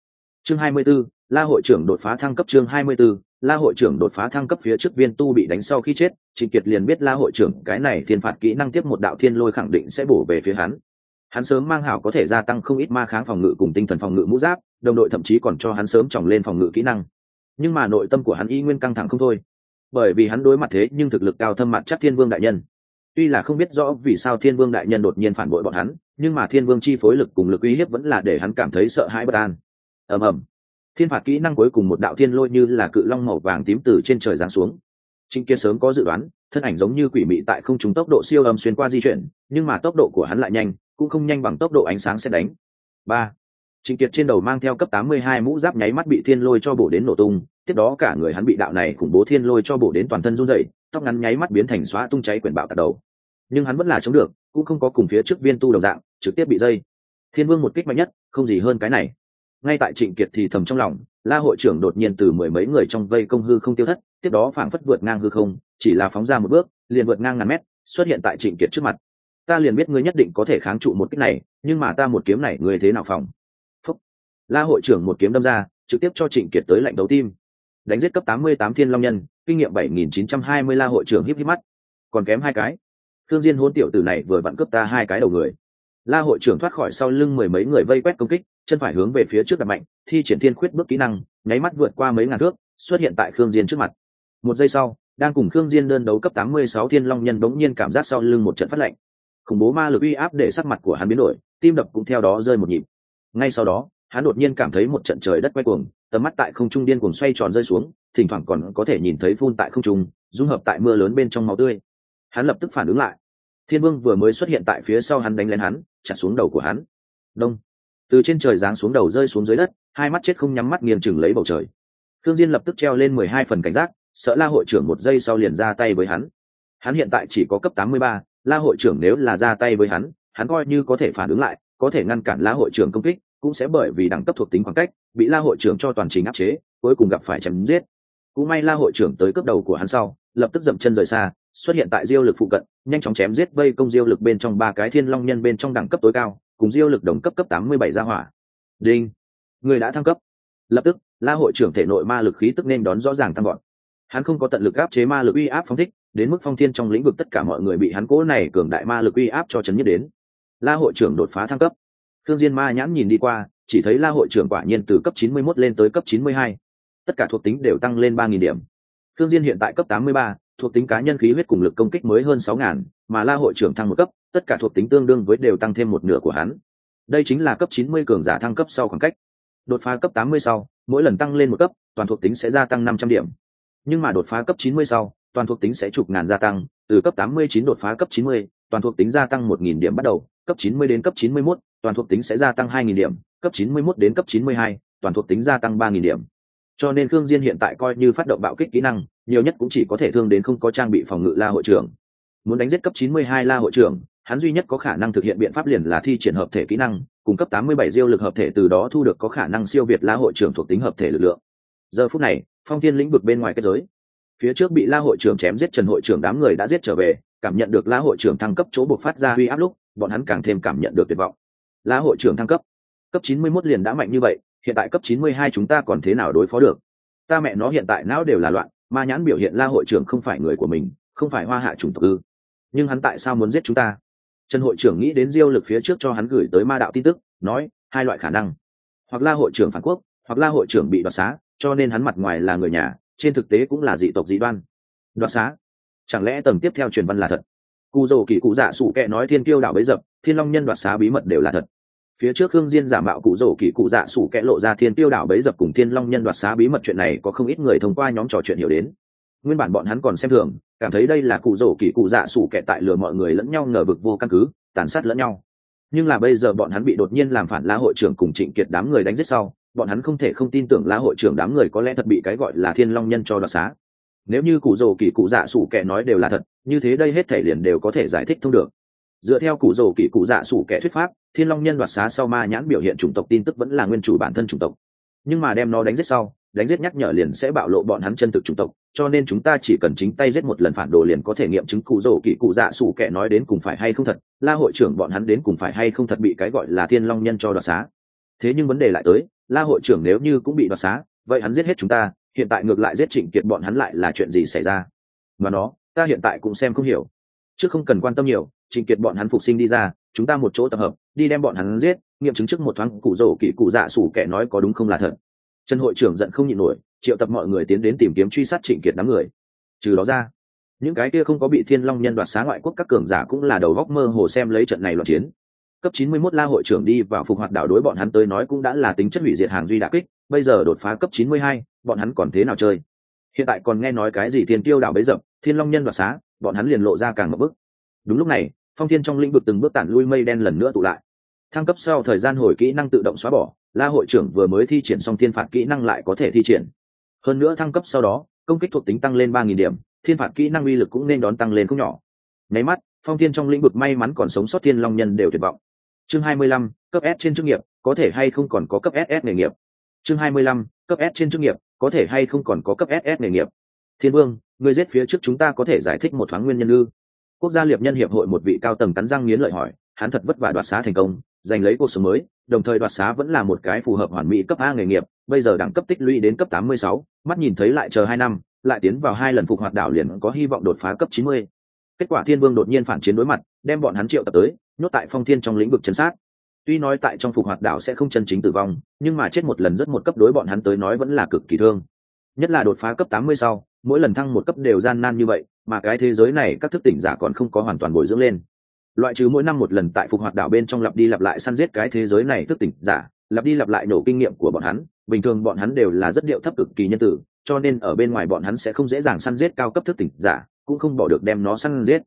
Chương hai mươi 24, la hội trưởng đột phá thăng cấp chương hai mươi 24, la hội trưởng đột phá thăng cấp phía trước viên tu bị đánh sau khi chết trịnh kiệt liền biết la hội trưởng cái này thiên phạt kỹ năng tiếp một đạo thiên lôi khẳng định sẽ bổ về phía hắn hắn sớm mang hảo có thể gia tăng không ít ma kháng phòng ngự cùng tinh thần phòng ngự mũ giáp, đồng đội thậm chí còn cho hắn sớm tròng lên phòng ngự kỹ năng. Nhưng mà nội tâm của hắn y nguyên căng thẳng không thôi. Bởi vì hắn đối mặt thế nhưng thực lực cao thâm mặt chắc thiên vương đại nhân. Tuy là không biết rõ vì sao thiên vương đại nhân đột nhiên phản bội bọn hắn, nhưng mà thiên vương chi phối lực cùng lực uy hiếp vẫn là để hắn cảm thấy sợ hãi bất an. Ầm ầm. Thiên phạt kỹ năng cuối cùng một đạo thiên lôi như là cự long màu vàng tím từ trên trời giáng xuống. Chính kia sớm có dự đoán, thân ảnh giống như quỷ mị tại không trúng tốc độ siêu âm xuyên qua di chuyển, nhưng mà tốc độ của hắn lại nhanh cũng không nhanh bằng tốc độ ánh sáng sẽ đánh. Ba, trịnh kiệt trên đầu mang theo cấp 82 mũ giáp nháy mắt bị thiên lôi cho bổ đến nổ tung, tiếp đó cả người hắn bị đạo này khủng bố thiên lôi cho bổ đến toàn thân run rẩy, tóc ngắn nháy mắt biến thành xóa tung cháy quyển bạo tạc đầu. Nhưng hắn vẫn là chống được, cũng không có cùng phía trước viên tu đồng dạng, trực tiếp bị dây. Thiên vương một kích mạnh nhất, không gì hơn cái này. Ngay tại trịnh kiệt thì thầm trong lòng, la hội trưởng đột nhiên từ mười mấy người trong vây công hư không tiêu thất, tiếp đó phảng phất vượt ngang hư không, chỉ là phóng ra một bước, liền vượt ngang ngàn mét, xuất hiện tại trịnh kiệt trước mặt ta liền biết ngươi nhất định có thể kháng trụ một kích này, nhưng mà ta một kiếm này ngươi thế nào phòng? Phúc. la hội trưởng một kiếm đâm ra, trực tiếp cho trịnh kiệt tới lạnh đấu tim. Đánh giết cấp tám mươi tám thiên long nhân, kinh nghiệm bảy nghìn chín trăm hai mươi la hội trưởng híp híp mắt. Còn kém hai cái. Thương diên hôn tiểu tử này vừa vặn cướp ta hai cái đầu người. La hội trưởng thoát khỏi sau lưng mười mấy người vây quét công kích, chân phải hướng về phía trước đặt mạnh, thi triển thiên khuyết bước kỹ năng, nháy mắt vượt qua mấy ngàn thước, xuất hiện tại khương diên trước mặt. Một giây sau, đang cùng khương diên đơn đấu cấp tám mươi sáu thiên long nhân đống nhiên cảm giác sau lưng một trận phát lạnh khủng bố ma lực uy áp để sắc mặt của hắn biến đổi, tim đập cũng theo đó rơi một nhịp. Ngay sau đó, hắn đột nhiên cảm thấy một trận trời đất quay cuồng, tầm mắt tại không trung điên cuồng xoay tròn rơi xuống, thỉnh thoảng còn có thể nhìn thấy phun tại không trung, dung hợp tại mưa lớn bên trong máu tươi. Hắn lập tức phản ứng lại. Thiên vương vừa mới xuất hiện tại phía sau hắn đánh lên hắn, chặt xuống đầu của hắn. Đông. Từ trên trời giáng xuống đầu rơi xuống dưới đất, hai mắt chết không nhắm mắt nghiêng chừng lấy bầu trời. Thương diên lập tức treo lên mười hai phần cảnh giác, sợ la hội trưởng một giây sau liền ra tay với hắn. Hắn hiện tại chỉ có cấp tám mươi ba la hội trưởng nếu là ra tay với hắn hắn coi như có thể phản ứng lại, có thể ngăn cản la hội trưởng công kích, cũng sẽ bởi vì đẳng cấp thuộc tính khoảng cách, bị la hội trưởng cho toàn trình áp chế, cuối cùng gặp phải chém giết. Cũng may la hội trưởng tới cướp đầu của hắn sau, lập tức dậm chân rời xa, xuất hiện tại diêu lực phụ cận, nhanh chóng chém giết vây công diêu lực bên trong ba cái thiên long nhân bên trong đẳng cấp tối cao, cùng diêu lực đồng cấp cấp tám mươi bảy gia hỏa. Đinh! Người đã thăng cấp. Lập tức, la hội trưởng thể nội ma lực khí tức nên đón rõ ràng tăng gọn hắn không có tận lực áp chế ma lực uy áp phóng thích đến mức phong thiên trong lĩnh vực tất cả mọi người bị hắn cố này cường đại ma lực uy áp cho chấn nhất đến. La hội trưởng đột phá thăng cấp. Thương diên ma nhãn nhìn đi qua chỉ thấy la hội trưởng quả nhiên từ cấp 91 lên tới cấp 92. tất cả thuộc tính đều tăng lên 3.000 điểm. Thương diên hiện tại cấp 83, thuộc tính cá nhân khí huyết cùng lực công kích mới hơn 6.000, mà la hội trưởng thăng một cấp tất cả thuộc tính tương đương với đều tăng thêm một nửa của hắn. Đây chính là cấp 90 cường giả thăng cấp sau khoảng cách. Đột phá cấp 80 sau mỗi lần tăng lên một cấp toàn thuộc tính sẽ gia tăng 500 điểm. Nhưng mà đột phá cấp 90 sau toàn thuộc tính sẽ chục ngàn gia tăng từ cấp 89 đột phá cấp 90, toàn thuộc tính gia tăng 1.000 điểm bắt đầu cấp 90 đến cấp 91, toàn thuộc tính sẽ gia tăng 2.000 điểm cấp 91 đến cấp 92, toàn thuộc tính gia tăng 3000 điểm. Cho nên khương diên hiện tại coi như phát động bạo kích kỹ năng nhiều nhất cũng chỉ có thể thương đến không có trang bị phòng ngự la hội trưởng. Muốn đánh giết cấp 92 la hội trưởng hắn duy nhất có khả năng thực hiện biện pháp liền là thi triển hợp thể kỹ năng cung cấp 87 diêu lực hợp thể từ đó thu được có khả năng siêu việt la hội trưởng thuộc tính hợp thể lực lượng. Giờ phút này phong thiên lĩnh vực bên ngoài kết giới phía trước bị la hội trưởng chém giết trần hội trưởng đám người đã giết trở về, cảm nhận được la hội trưởng thăng cấp chỗ buộc phát ra uy áp lúc, bọn hắn càng thêm cảm nhận được tuyệt vọng. La hội trưởng thăng cấp. Cấp 91 liền đã mạnh như vậy, hiện tại cấp 92 chúng ta còn thế nào đối phó được? Ta mẹ nó hiện tại não đều là loạn, ma nhãn biểu hiện la hội trưởng không phải người của mình, không phải hoa hạ chủng tộc ư. Nhưng hắn tại sao muốn giết chúng ta? Trần hội trưởng nghĩ đến diêu lực phía trước cho hắn gửi tới ma đạo tin tức, nói, hai loại khả năng. Hoặc la hội trưởng phản quốc, hoặc la hội trưởng bị đoạt xá, cho nên hắn mặt ngoài là người nhà trên thực tế cũng là dị tộc dị đoan. Đoạt xá. Chẳng lẽ tầng tiếp theo truyền văn là thật? Cụ dầu kỳ cụ dạ sụ kệ nói thiên kiêu đảo bấy dập, thiên long nhân đoạt xá bí mật đều là thật. Phía trước hương diên giả mạo cụ dầu kỳ cụ dạ sụ kẽ lộ ra thiên tiêu đảo bấy dập cùng thiên long nhân đoạt xá bí mật chuyện này có không ít người thông qua nhóm trò chuyện hiểu đến. Nguyên bản bọn hắn còn xem thường, cảm thấy đây là cụ dầu kỳ cụ dạ sụ kẽ tại lừa mọi người lẫn nhau ngờ vực vô căn cứ, tàn sát lẫn nhau. Nhưng là bây giờ bọn hắn bị đột nhiên làm phản la hội trưởng cùng trịnh kiệt đám người đánh giết sau bọn hắn không thể không tin tưởng la hội trưởng đám người có lẽ thật bị cái gọi là thiên long nhân cho đoạt xá. Nếu như cụ rồ kỳ cụ dạ sủ kẻ nói đều là thật, như thế đây hết thể liền đều có thể giải thích thông được. Dựa theo cụ rồ kỳ cụ dạ sủ kẻ thuyết pháp, thiên long nhân đoạt xá sau ma nhãn biểu hiện chủng tộc tin tức vẫn là nguyên chủ bản thân chủng tộc. Nhưng mà đem nó đánh giết sau, đánh giết nhắc nhở liền sẽ bạo lộ bọn hắn chân thực chủng tộc, cho nên chúng ta chỉ cần chính tay giết một lần phản đồ liền có thể nghiệm chứng cụ rồ kỳ cụ dạ sủ kẻ nói đến cùng phải hay không thật, la hội trưởng bọn hắn đến cùng phải hay không thật bị cái gọi là thiên long nhân cho đoạt xá thế nhưng vấn đề lại tới, la hội trưởng nếu như cũng bị đoạt xá, vậy hắn giết hết chúng ta, hiện tại ngược lại giết trịnh kiệt bọn hắn lại là chuyện gì xảy ra? Mà nó, ta hiện tại cũng xem không hiểu. Chứ không cần quan tâm nhiều, trịnh kiệt bọn hắn phục sinh đi ra, chúng ta một chỗ tập hợp, đi đem bọn hắn giết, nghiệm chứng trước một thoáng cụ rổ kỵ cụ dạ sủ kẻ nói có đúng không là thật. Trần hội trưởng giận không nhịn nổi, triệu tập mọi người tiến đến tìm kiếm truy sát trịnh kiệt đám người. Trừ đó ra, những cái kia không có bị thiên long nhân đoạt xá ngoại quốc các cường giả cũng là đầu góc mơ hồ xem lấy trận này loạn chiến cấp 91 la hội trưởng đi vào phục hoạt đảo đối bọn hắn tới nói cũng đã là tính chất hủy diệt hàng duy đả kích bây giờ đột phá cấp 92, bọn hắn còn thế nào chơi? Hiện tại còn nghe nói cái gì thiên tiêu đảo bấy dập thiên long nhân đoạt xá bọn hắn liền lộ ra càng một bước. Đúng lúc này phong thiên trong lĩnh vực từng bước tản lui mây đen lần nữa tụ lại. Thăng cấp sau thời gian hồi kỹ năng tự động xóa bỏ la hội trưởng vừa mới thi triển xong thiên phạt kỹ năng lại có thể thi triển. Hơn nữa thăng cấp sau đó công kích thuộc tính tăng lên ba nghìn điểm thiên phạt kỹ năng uy lực cũng nên đón tăng lên không nhỏ. Nháy mắt phong thiên trong lĩnh vực may mắn còn sống sót thiên long nhân đều tuyệt vọng chương hai mươi lăm cấp s trên chức nghiệp có thể hay không còn có cấp ss nghề nghiệp? Chương hai mươi lăm cấp s trên chức nghiệp có thể hay không còn có cấp ss nghề nghiệp? Thiên vương người giết phía trước chúng ta có thể giải thích một thoáng nguyên nhân ư? Quốc gia liệp nhân hiệp hội một vị cao tầng cắn răng nghiến lợi hỏi hắn thật vất vả đoạt xá thành công giành lấy cuộc sống mới đồng thời đoạt xá vẫn là một cái phù hợp hoàn mỹ cấp a nghề nghiệp bây giờ đẳng cấp tích lũy đến cấp 86, mắt nhìn thấy lại chờ hai năm lại tiến vào hai lần phục hoạt đảo liền có hy vọng đột phá cấp 90. kết quả thiên vương đột nhiên phản chiến đối mặt đem bọn hắn triệu tập tới nhốt tại phong thiên trong lĩnh vực chấn sát. Tuy nói tại trong phục hoạt đảo sẽ không chân chính tử vong, nhưng mà chết một lần rất một cấp đối bọn hắn tới nói vẫn là cực kỳ thương. Nhất là đột phá cấp 80 sau, mỗi lần thăng một cấp đều gian nan như vậy, mà cái thế giới này các thức tỉnh giả còn không có hoàn toàn bồi dưỡng lên. Loại trừ mỗi năm một lần tại phục hoạt đảo bên trong lặp đi lặp lại săn giết cái thế giới này thức tỉnh giả, lặp đi lặp lại nổ kinh nghiệm của bọn hắn, bình thường bọn hắn đều là rất điệu thấp cực kỳ nhân tử, cho nên ở bên ngoài bọn hắn sẽ không dễ dàng săn giết cao cấp thức tỉnh giả, cũng không bỏ được đem nó săn giết.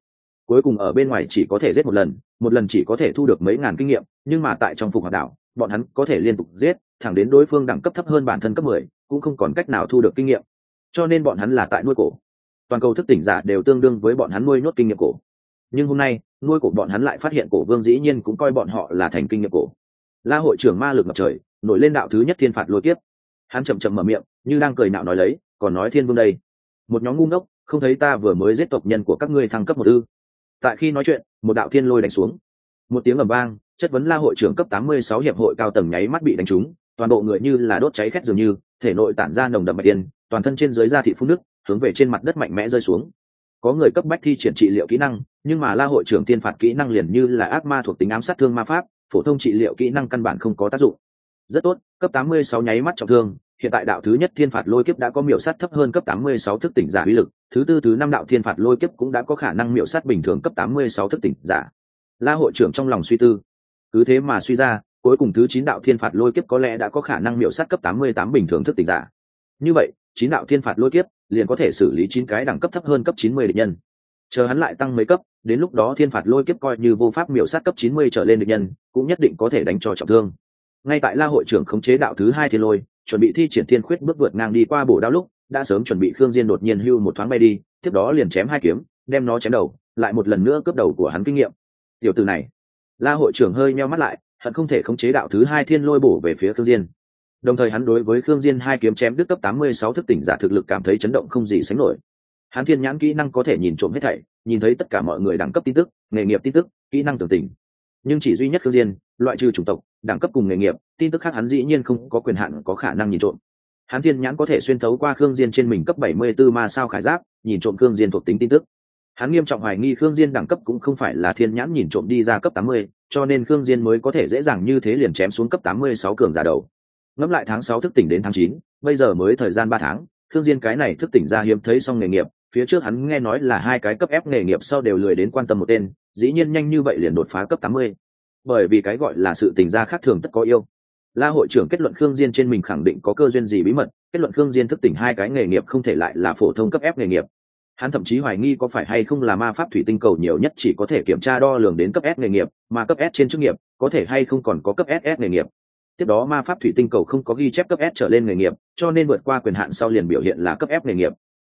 Cuối cùng ở bên ngoài chỉ có thể giết một lần một lần chỉ có thể thu được mấy ngàn kinh nghiệm, nhưng mà tại trong phục hoạt đảo, bọn hắn có thể liên tục giết, thẳng đến đối phương đẳng cấp thấp hơn bản thân cấp mười, cũng không còn cách nào thu được kinh nghiệm. Cho nên bọn hắn là tại nuôi cổ. Toàn cầu thức tỉnh giả đều tương đương với bọn hắn nuôi nhốt kinh nghiệm cổ. Nhưng hôm nay, nuôi cổ bọn hắn lại phát hiện cổ vương dĩ nhiên cũng coi bọn họ là thành kinh nghiệm cổ. La hội trưởng ma lực ngập trời, nổi lên đạo thứ nhất thiên phạt lôi kiếp. Hắn chậm chậm mở miệng, như đang cười nạo nói lấy, còn nói thiên vương đây. Một nhóm ngu ngốc, không thấy ta vừa mới giết tộc nhân của các ngươi thăng cấp một ư? Tại khi nói chuyện, một đạo thiên lôi đánh xuống. Một tiếng ầm vang, chất vấn la hội trưởng cấp tám mươi sáu hiệp hội cao tầng nháy mắt bị đánh trúng, toàn bộ người như là đốt cháy khét dường như, thể nội tản ra nồng đậm mạch tiên toàn thân trên dưới da thị phun nước, hướng về trên mặt đất mạnh mẽ rơi xuống. Có người cấp bách thi triển trị liệu kỹ năng, nhưng mà la hội trưởng tiên phạt kỹ năng liền như là ác ma thuộc tính ám sát thương ma pháp, phổ thông trị liệu kỹ năng căn bản không có tác dụng. Rất tốt, cấp 86 nháy mắt trọng thương hiện tại đạo thứ nhất thiên phạt lôi kiếp đã có miểu sát thấp hơn cấp 86 thức tỉnh giả uy lực, thứ tư, thứ năm đạo thiên phạt lôi kiếp cũng đã có khả năng miểu sát bình thường cấp 86 thức tỉnh giả. La hội trưởng trong lòng suy tư. Cứ thế mà suy ra, cuối cùng thứ chín đạo thiên phạt lôi kiếp có lẽ đã có khả năng miểu sát cấp 88 bình thường thức tỉnh giả. Như vậy, chín đạo thiên phạt lôi kiếp liền có thể xử lý chín cái đẳng cấp thấp hơn cấp 90 địch nhân. Chờ hắn lại tăng mấy cấp, đến lúc đó thiên phạt lôi kiếp coi như vô pháp miểu sát cấp 90 trở lên địch nhân, cũng nhất định có thể đánh cho trọng thương. Ngay tại la hội trưởng khống chế đạo thứ hai thiên lôi chuẩn bị thi triển thiên khuyết bước vượt ngang đi qua bổ đao lúc, đã sớm chuẩn bị khương diên đột nhiên hưu một thoáng bay đi, tiếp đó liền chém hai kiếm, đem nó chém đầu, lại một lần nữa cướp đầu của hắn kinh nghiệm. Tiểu tử này, la hội trưởng hơi meo mắt lại hắn không thể khống chế đạo thứ hai thiên lôi bổ về phía khương diên. Đồng thời hắn đối với khương diên hai kiếm chém đứt cấp 86 thức tỉnh giả thực lực cảm thấy chấn động không gì sánh nổi. Hắn thiên nhãn kỹ năng có thể nhìn trộm hết thảy, nhìn thấy tất cả mọi người đẳng cấp tin tức, nghề nghiệp tin tức, kỹ năng tưởng tình nhưng chỉ duy nhất khương diên loại trừ chủng tộc đẳng cấp cùng nghề nghiệp tin tức khác hắn dĩ nhiên không có quyền hạn có khả năng nhìn trộm. Hắn thiên nhãn có thể xuyên thấu qua khương diên trên mình cấp 74 ma sao khải giáp nhìn trộm khương diên thuộc tính tin tức. Hắn nghiêm trọng hoài nghi khương diên đẳng cấp cũng không phải là thiên nhãn nhìn trộm đi ra cấp 80, cho nên khương diên mới có thể dễ dàng như thế liền chém xuống cấp 86 cường giả đầu. Ngẫm lại tháng 6 thức tỉnh đến tháng 9, bây giờ mới thời gian 3 tháng khương diên cái này thức tỉnh ra hiếm thấy xong nghề nghiệp phía trước hắn nghe nói là hai cái cấp ép nghề nghiệp sau đều lười đến quan tâm một tên, dĩ nhiên nhanh như vậy liền đột phá cấp 80. bởi vì cái gọi là sự tình gia khác thường tất có yêu. La hội trưởng kết luận khương diên trên mình khẳng định có cơ duyên gì bí mật, kết luận khương diên thức tỉnh hai cái nghề nghiệp không thể lại là phổ thông cấp ép nghề nghiệp. Hắn thậm chí hoài nghi có phải hay không là ma pháp thủy tinh cầu nhiều nhất chỉ có thể kiểm tra đo lường đến cấp s nghề nghiệp, mà cấp s trên chức nghiệp, có thể hay không còn có cấp ss nghề nghiệp. Tiếp đó ma pháp thủy tinh cầu không có ghi chép cấp s trở lên nghề nghiệp, cho nên vượt qua quyền hạn sau liền biểu hiện là cấp f nghề nghiệp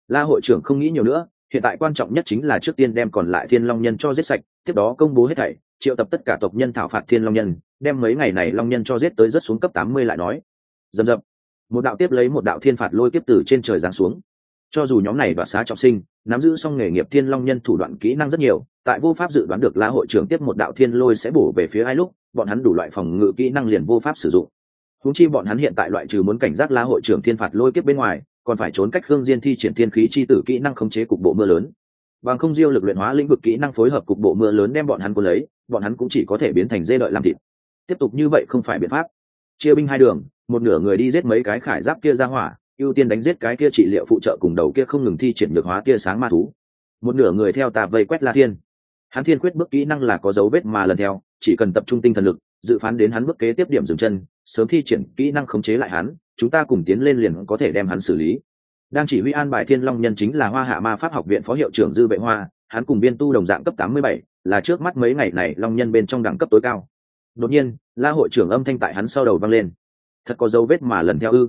la hội trưởng không nghĩ nhiều nữa, hiện tại quan trọng nhất chính là trước tiên đem còn lại thiên long nhân cho giết sạch, tiếp đó công bố hết thảy, triệu tập tất cả tộc nhân thảo phạt thiên long nhân, đem mấy ngày này long nhân cho giết tới rất xuống cấp tám mươi lại nói. Dầm dập. Một đạo tiếp lấy một đạo thiên phạt lôi tiếp từ trên trời giáng xuống. Cho dù nhóm này đoạt xá trọng sinh, nắm giữ xong nghề nghiệp thiên long nhân thủ đoạn kỹ năng rất nhiều, tại vô pháp dự đoán được la hội trưởng tiếp một đạo thiên lôi sẽ bổ về phía ai lúc, bọn hắn đủ loại phòng ngự kỹ năng liền vô pháp sử dụng. Húng chi bọn hắn hiện tại loại trừ muốn cảnh giác la hội trưởng thiên phạt lôi kiếp bên ngoài còn phải trốn cách khương diên thi triển thiên khí chi tử kỹ năng khống chế cục bộ mưa lớn. Bằng không diêu lực luyện hóa lĩnh vực kỹ năng phối hợp cục bộ mưa lớn đem bọn hắn cuốn lấy, bọn hắn cũng chỉ có thể biến thành dê lợi làm thịt. Tiếp tục như vậy không phải biện pháp. Chia binh hai đường, một nửa người đi giết mấy cái khải giáp kia ra hỏa, ưu tiên đánh giết cái kia trị liệu phụ trợ cùng đầu kia không ngừng thi triển được hóa tia sáng ma thú. Một nửa người theo tà vây quét la thiên. Hắn thiên quyết bước kỹ năng là có dấu vết mà lần theo, chỉ cần tập trung tinh thần lực, dự phán đến hắn bước kế tiếp điểm dừng chân, sớm thi triển kỹ năng khống chế lại hắn chúng ta cùng tiến lên liền có thể đem hắn xử lý. Đang chỉ huy an bài thiên long nhân chính là hoa hạ ma pháp học viện phó hiệu trưởng dư vệ hoa, hắn cùng biên tu đồng dạng cấp tám mươi bảy, là trước mắt mấy ngày này long nhân bên trong đẳng cấp tối cao. Đột nhiên, la hội trưởng âm thanh tại hắn sau đầu vang lên. Thật có dấu vết mà lần theo ư.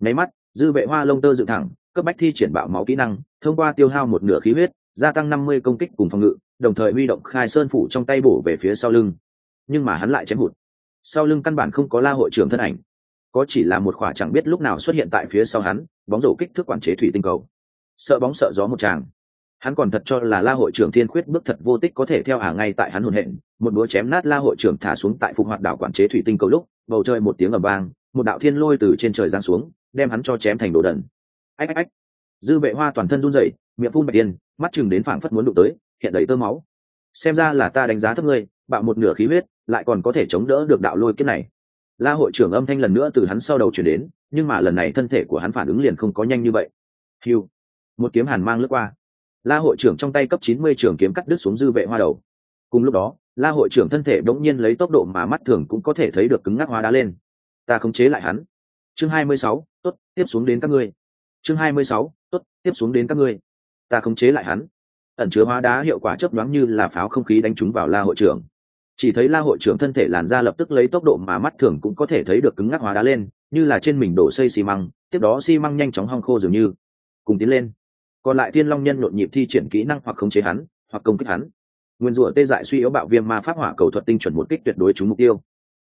Nháy mắt, dư vệ hoa lông tơ dự thẳng, cấp bách thi triển bạo máu kỹ năng, thông qua tiêu hao một nửa khí huyết, gia tăng năm mươi công kích cùng phòng ngự, đồng thời huy động khai sơn phủ trong tay bổ về phía sau lưng. Nhưng mà hắn lại chém hụt. Sau lưng căn bản không có la hội trưởng thân ảnh có chỉ là một khỏa chẳng biết lúc nào xuất hiện tại phía sau hắn, bóng rổ kích thước quản chế thủy tinh cầu. Sợ bóng sợ gió một tràng. Hắn còn thật cho là la hội trưởng thiên khuyết bước thật vô tích có thể theo hàng ngay tại hắn hồn hện, một búa chém nát la hội trưởng thả xuống tại phục hoạt đảo quản chế thủy tinh cầu lúc, bầu trời một tiếng ầm vang, một đạo thiên lôi từ trên trời giáng xuống, đem hắn cho chém thành đồ đần. Ách ách ách. Dư vệ hoa toàn thân run rẩy, miệng phun bạch điên, mắt chừng đến phảng phất muốn đụng tới, hiện đầy tơ máu. Xem ra là ta đánh giá thấp ngươi, bạo một nửa khí huyết, lại còn có thể chống đỡ được đạo lôi kiếp này la hội trưởng âm thanh lần nữa từ hắn sau đầu chuyển đến, nhưng mà lần này thân thể của hắn phản ứng liền không có nhanh như vậy. Hiu. Một kiếm hàn mang lướt qua. La hội trưởng trong tay cấp chín mươi trường kiếm cắt đứt xuống dư vệ hoa đầu. Cùng lúc đó, la hội trưởng thân thể bỗng nhiên lấy tốc độ mà mắt thường cũng có thể thấy được cứng ngắc hoa đá lên. Ta khống chế lại hắn. Chương hai mươi sáu, tốt, tiếp xuống đến các ngươi. Chương hai mươi sáu, tốt, tiếp xuống đến các ngươi. Ta khống chế lại hắn. Ẩn chứa hóa đá hiệu quả chấp đoán như là pháo không khí đánh trúng vào la hội trưởng chỉ thấy la hội trưởng thân thể làn ra lập tức lấy tốc độ mà mắt thường cũng có thể thấy được cứng ngắc hóa đá lên, như là trên mình đổ xây xi măng, tiếp đó xi măng nhanh chóng hong khô dường như. Cùng tiến lên. Còn lại thiên long nhân nhộn nhịp thi triển kỹ năng hoặc khống chế hắn, hoặc công kích hắn. Nguyên rủa tê dại suy yếu bạo viêm ma pháp hỏa cầu thuật tinh chuẩn một kích tuyệt đối trúng mục tiêu.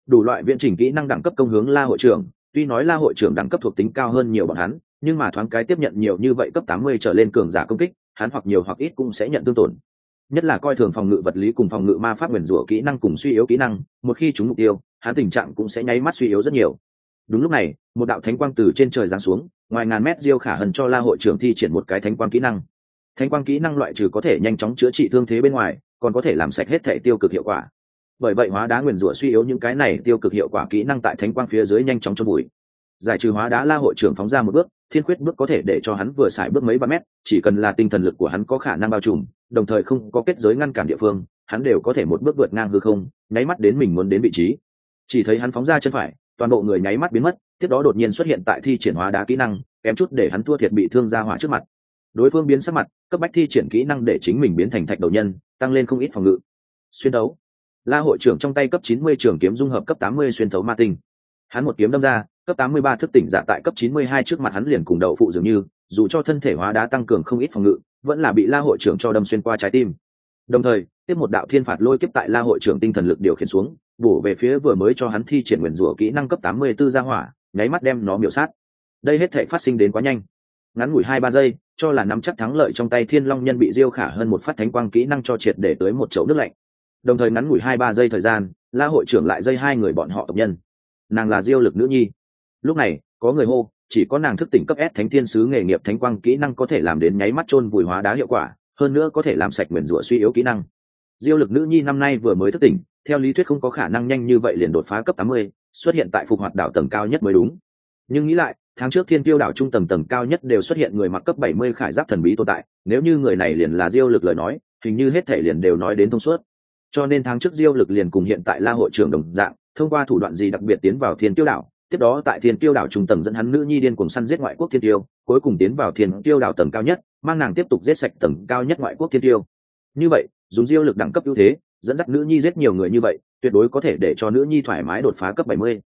Đủ loại viện trình kỹ năng đẳng cấp công hướng la hội trưởng, tuy nói la hội trưởng đẳng cấp thuộc tính cao hơn nhiều bọn hắn, nhưng mà thoáng cái tiếp nhận nhiều như vậy cấp tám mươi trở lên cường giả công kích, hắn hoặc nhiều hoặc ít cũng sẽ nhận tương tổn nhất là coi thường phòng ngự vật lý cùng phòng ngự ma pháp nguyền rủa kỹ năng cùng suy yếu kỹ năng, một khi chúng mục tiêu, hắn tình trạng cũng sẽ nháy mắt suy yếu rất nhiều. Đúng lúc này, một đạo thánh quang từ trên trời giáng xuống, ngoài ngàn mét diêu khả hân cho la hội trưởng thi triển một cái thánh quang kỹ năng. Thánh quang kỹ năng loại trừ có thể nhanh chóng chữa trị thương thế bên ngoài, còn có thể làm sạch hết thể tiêu cực hiệu quả. Bởi vậy hóa đá nguyền rủa suy yếu những cái này tiêu cực hiệu quả kỹ năng tại thánh quang phía dưới nhanh chóng cho bụi. Giải trừ hóa đá la hội trưởng phóng ra một bước thiên quyết bước có thể để cho hắn vừa xài bước mấy ba mét, chỉ cần là tinh thần lực của hắn có khả năng bao trùm, đồng thời không có kết giới ngăn cản địa phương, hắn đều có thể một bước vượt ngang hư không, nháy mắt đến mình muốn đến vị trí. Chỉ thấy hắn phóng ra chân phải, toàn bộ người nháy mắt biến mất, tiếp đó đột nhiên xuất hiện tại thi triển hóa đá kỹ năng, kém chút để hắn thua thiệt bị thương ra hỏa trước mặt. Đối phương biến sắc mặt, cấp bách thi triển kỹ năng để chính mình biến thành thạch đầu nhân, tăng lên không ít phòng ngự. Xuyên đấu la hội trưởng trong tay cấp chín mươi trường kiếm dung hợp cấp tám mươi xuyên thấu ma tinh hắn một kiếm đâm ra, cấp 83 thức tỉnh giả tại cấp 92 trước mặt hắn liền cùng đậu phụ dường như, dù cho thân thể hóa đá tăng cường không ít phòng ngự, vẫn là bị la hội trưởng cho đâm xuyên qua trái tim. Đồng thời, tiếp một đạo thiên phạt lôi kiếp tại la hội trưởng tinh thần lực điều khiển xuống, bổ về phía vừa mới cho hắn thi triển nguyền rủa kỹ năng cấp 84 ra hỏa, nháy mắt đem nó miểu sát. Đây hết thể phát sinh đến quá nhanh. Ngắn ngủi hai ba giây, cho là nắm chắc thắng lợi trong tay thiên long nhân bị diêu khả hơn một phát thánh quang kỹ năng cho triệt để tới một chậu nước lạnh. Đồng thời ngắn ngủi hai ba giây thời gian, la hội trưởng lại dây hai người bọn họ tộc nhân nàng là diêu lực nữ nhi lúc này có người hô chỉ có nàng thức tỉnh cấp S thánh thiên sứ nghề nghiệp thánh quang kỹ năng có thể làm đến nháy mắt chôn vùi hóa đá hiệu quả, hơn nữa có thể làm sạch nguyền rủa suy yếu kỹ năng. Diêu lực nữ nhi năm nay vừa mới thức tỉnh, theo lý thuyết không có khả năng nhanh như vậy liền đột phá cấp 80, xuất hiện tại phục hoạt đảo tầng cao nhất mới đúng. Nhưng nghĩ lại, tháng trước Thiên Tiêu đảo trung tầng tầng cao nhất đều xuất hiện người mặc cấp 70 khải giáp thần bí tồn tại, nếu như người này liền là Diêu lực lời nói, hình như hết thể liền đều nói đến thông suốt. Cho nên tháng trước Diêu lực liền cùng hiện tại La hội trưởng đồng dạng, thông qua thủ đoạn gì đặc biệt tiến vào Thiên Tiêu đảo, tiếp đó tại thiên tiêu đảo trung tầng dẫn hắn nữ nhi điên cùng săn giết ngoại quốc thiên tiêu cuối cùng tiến vào thiên tiêu đảo tầng cao nhất mang nàng tiếp tục giết sạch tầng cao nhất ngoại quốc thiên tiêu như vậy dùng diêu lực đẳng cấp ưu thế dẫn dắt nữ nhi giết nhiều người như vậy tuyệt đối có thể để cho nữ nhi thoải mái đột phá cấp 70.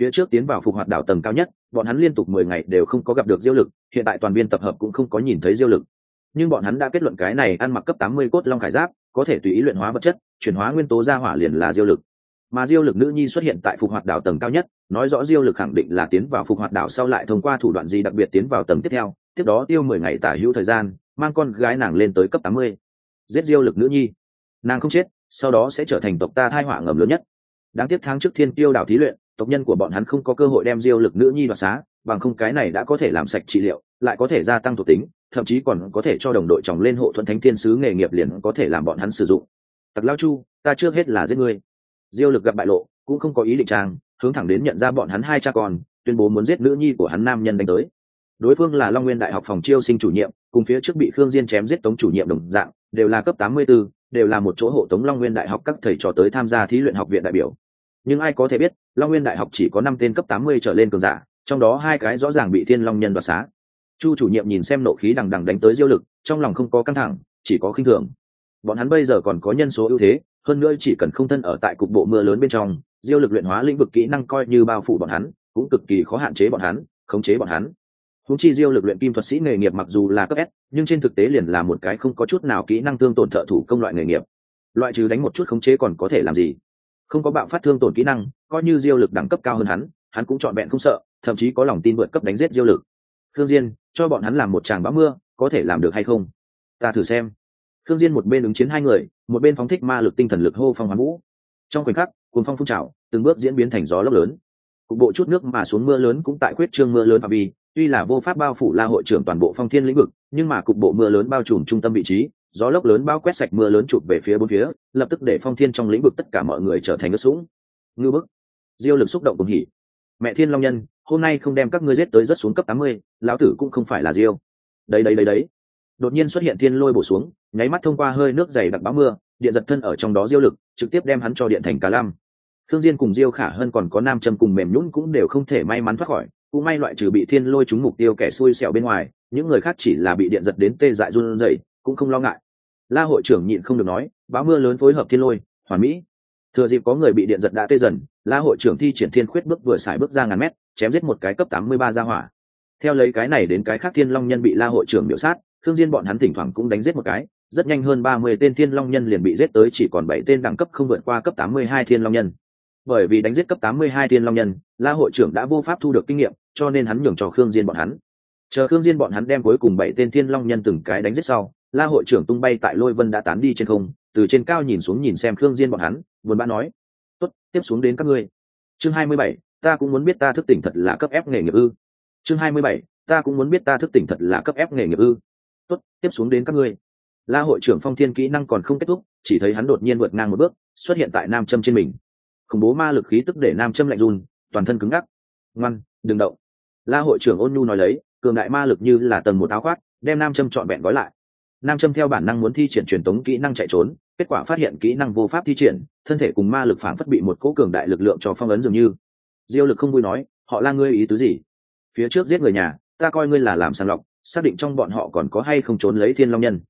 phía trước tiến vào phục hoạt đảo tầng cao nhất bọn hắn liên tục mười ngày đều không có gặp được diêu lực hiện tại toàn biên tập hợp cũng không có nhìn thấy diêu lực. Nhưng bọn hắn đã kết luận cái này ăn mặc cấp 80 cốt long khải giáp có thể tùy ý luyện hóa vật chất chuyển hóa nguyên tố ra hỏa liền là diêu lực mà diêu lực nữ nhi xuất hiện tại phục hoạt đảo tầng cao nhất, nói rõ diêu lực khẳng định là tiến vào phục hoạt đảo sau lại thông qua thủ đoạn gì đặc biệt tiến vào tầng tiếp theo, tiếp đó tiêu mười ngày tả hữu thời gian, mang con gái nàng lên tới cấp tám mươi. Giết diêu lực nữ nhi. Nàng không chết, sau đó sẽ trở thành tộc ta thai họa ngầm lớn nhất. Đáng tiếc tháng trước thiên tiêu đảo thí luyện, tộc nhân của bọn hắn không có cơ hội đem diêu lực nữ nhi đoạt xá, bằng không cái này đã có thể làm sạch trị liệu, lại có thể gia tăng thuộc tính, thậm chí còn có thể cho đồng đội chồng lên hộ thuận thánh thiên sứ nghề nghiệp liền có thể làm bọn hắn sử dụng. Tặc lao chu, ta trước hết là giết ngươi diêu lực gặp bại lộ cũng không có ý định trang hướng thẳng đến nhận ra bọn hắn hai cha con tuyên bố muốn giết nữ nhi của hắn nam nhân đánh tới. Đối phương là long nguyên đại học phòng chiêu sinh chủ nhiệm cùng phía trước bị khương diên chém giết tống chủ nhiệm đồng dạng đều là cấp 84, đều là một chỗ hộ tống long nguyên đại học các thầy trò tới tham gia thí luyện học viện đại biểu. Nhưng ai có thể biết long nguyên đại học chỉ có năm tên cấp 80 trở lên cường giả trong đó hai cái rõ ràng bị thiên long nhân đoạt xá. Chu chủ nhiệm nhìn xem nộ khí đằng đằng đánh tới diêu lực trong lòng không có căng thẳng chỉ có khinh thường. Bọn hắn bây giờ còn có nhân số ưu thế hơn nữa chỉ cần không thân ở tại cục bộ mưa lớn bên trong, diêu lực luyện hóa lĩnh vực kỹ năng coi như bao phủ bọn hắn, cũng cực kỳ khó hạn chế bọn hắn, khống chế bọn hắn. Húng chi diêu lực luyện kim thuật sĩ nghề nghiệp mặc dù là cấp s, nhưng trên thực tế liền là một cái không có chút nào kỹ năng tương tổn thợ thủ công loại nghề nghiệp. Loại trừ đánh một chút khống chế còn có thể làm gì? Không có bạo phát thương tổn kỹ năng, coi như diêu lực đẳng cấp cao hơn hắn hắn cũng trọn vẹn không sợ, thậm chí có lòng tin vượt cấp đánh giết diêu lực. Thương diên, cho bọn hắn làm một tràng bão mưa, có thể làm được hay không? Ta thử xem. Thương diên một bên ứng chiến hai người một bên phóng thích ma lực tinh thần lực hô phong hoán vũ. Trong khoảnh khắc, cuồng phong phun trào, từng bước diễn biến thành gió lốc lớn. Cục bộ chút nước mà xuống mưa lớn cũng tại quyết trương mưa lớn phạm vi, tuy là vô pháp bao phủ la hội trưởng toàn bộ phong thiên lĩnh vực, nhưng mà cục bộ mưa lớn bao trùm trung tâm vị trí, gió lốc lớn bao quét sạch mưa lớn chụp về phía bốn phía, lập tức để phong thiên trong lĩnh vực tất cả mọi người trở thành nước sũng. Ngư bức. Diêu lực xúc động cùng hỉ. Mẹ thiên long nhân, hôm nay không đem các ngươi giết tới rất xuống cấp tám mươi, lão tử cũng không phải là diêu. Đấy đấy đấy đấy đột nhiên xuất hiện thiên lôi bổ xuống, nháy mắt thông qua hơi nước dày đặc báo mưa, điện giật thân ở trong đó diêu lực, trực tiếp đem hắn cho điện thành cá lam. Thương diên cùng diêu khả hơn còn có nam châm cùng mềm nhũn cũng đều không thể may mắn thoát khỏi, cũng may loại trừ bị thiên lôi trúng mục tiêu kẻ xui xẻo bên ngoài, những người khác chỉ là bị điện giật đến tê dại run rẩy, cũng không lo ngại. La hội trưởng nhịn không được nói báo mưa lớn phối hợp thiên lôi, hoàn mỹ. Thừa dịp có người bị điện giật đã tê dần, la hội trưởng thi triển thiên khuyết bước vừa xài bước ra ngàn mét, chém giết một cái cấp tám mươi ba gia hỏa. Theo lấy cái này đến cái khác thiên long nhân bị la hội trưởng biểu sát thương diên bọn hắn thỉnh thoảng cũng đánh giết một cái rất nhanh hơn ba mươi tên thiên long nhân liền bị giết tới chỉ còn bảy tên đẳng cấp không vượt qua cấp tám mươi hai thiên long nhân. Bởi vì đánh giết cấp 82 thiên long nhân la hội trưởng đã vô pháp thu được kinh nghiệm cho nên hắn nhường cho khương diên bọn hắn. Chờ khương diên bọn hắn đem cuối cùng bảy tên thiên long nhân từng cái đánh giết sau la hội trưởng tung bay tại lôi vân đã tán đi trên không từ trên cao nhìn xuống nhìn xem khương diên bọn hắn buồn bã nói tốt tiếp xuống đến các ngươi. Chương 27, ta cũng muốn biết ta thức tỉnh thật là cấp ép nghề nghiệp ư. Chương 27, ta cũng muốn biết ta thức tỉnh thật là cấp ép nghề nghiệp ư tốt, tiếp xuống đến các ngươi. La hội trưởng phong thiên kỹ năng còn không kết thúc, chỉ thấy hắn đột nhiên vượt ngang một bước, xuất hiện tại nam châm trên mình. Khủng bố ma lực khí tức để nam châm lạnh run, toàn thân cứng ngắc. Ngoan, đừng động. La hội trưởng ôn nhu nói lấy, cường đại ma lực như là tầng một áo khoác, đem nam châm trọn vẹn gói lại. Nam châm theo bản năng muốn thi triển truyền tống kỹ năng chạy trốn, kết quả phát hiện kỹ năng vô pháp thi triển, thân thể cùng ma lực phản phất bị một cỗ cường đại lực lượng cho phong ấn dường như. Diêu lực không vui nói, họ la ngươi ý tứ gì? Phía trước giết người nhà, ta coi ngươi là làm sàng lọc xác định trong bọn họ còn có hay không trốn lấy thiên long nhân.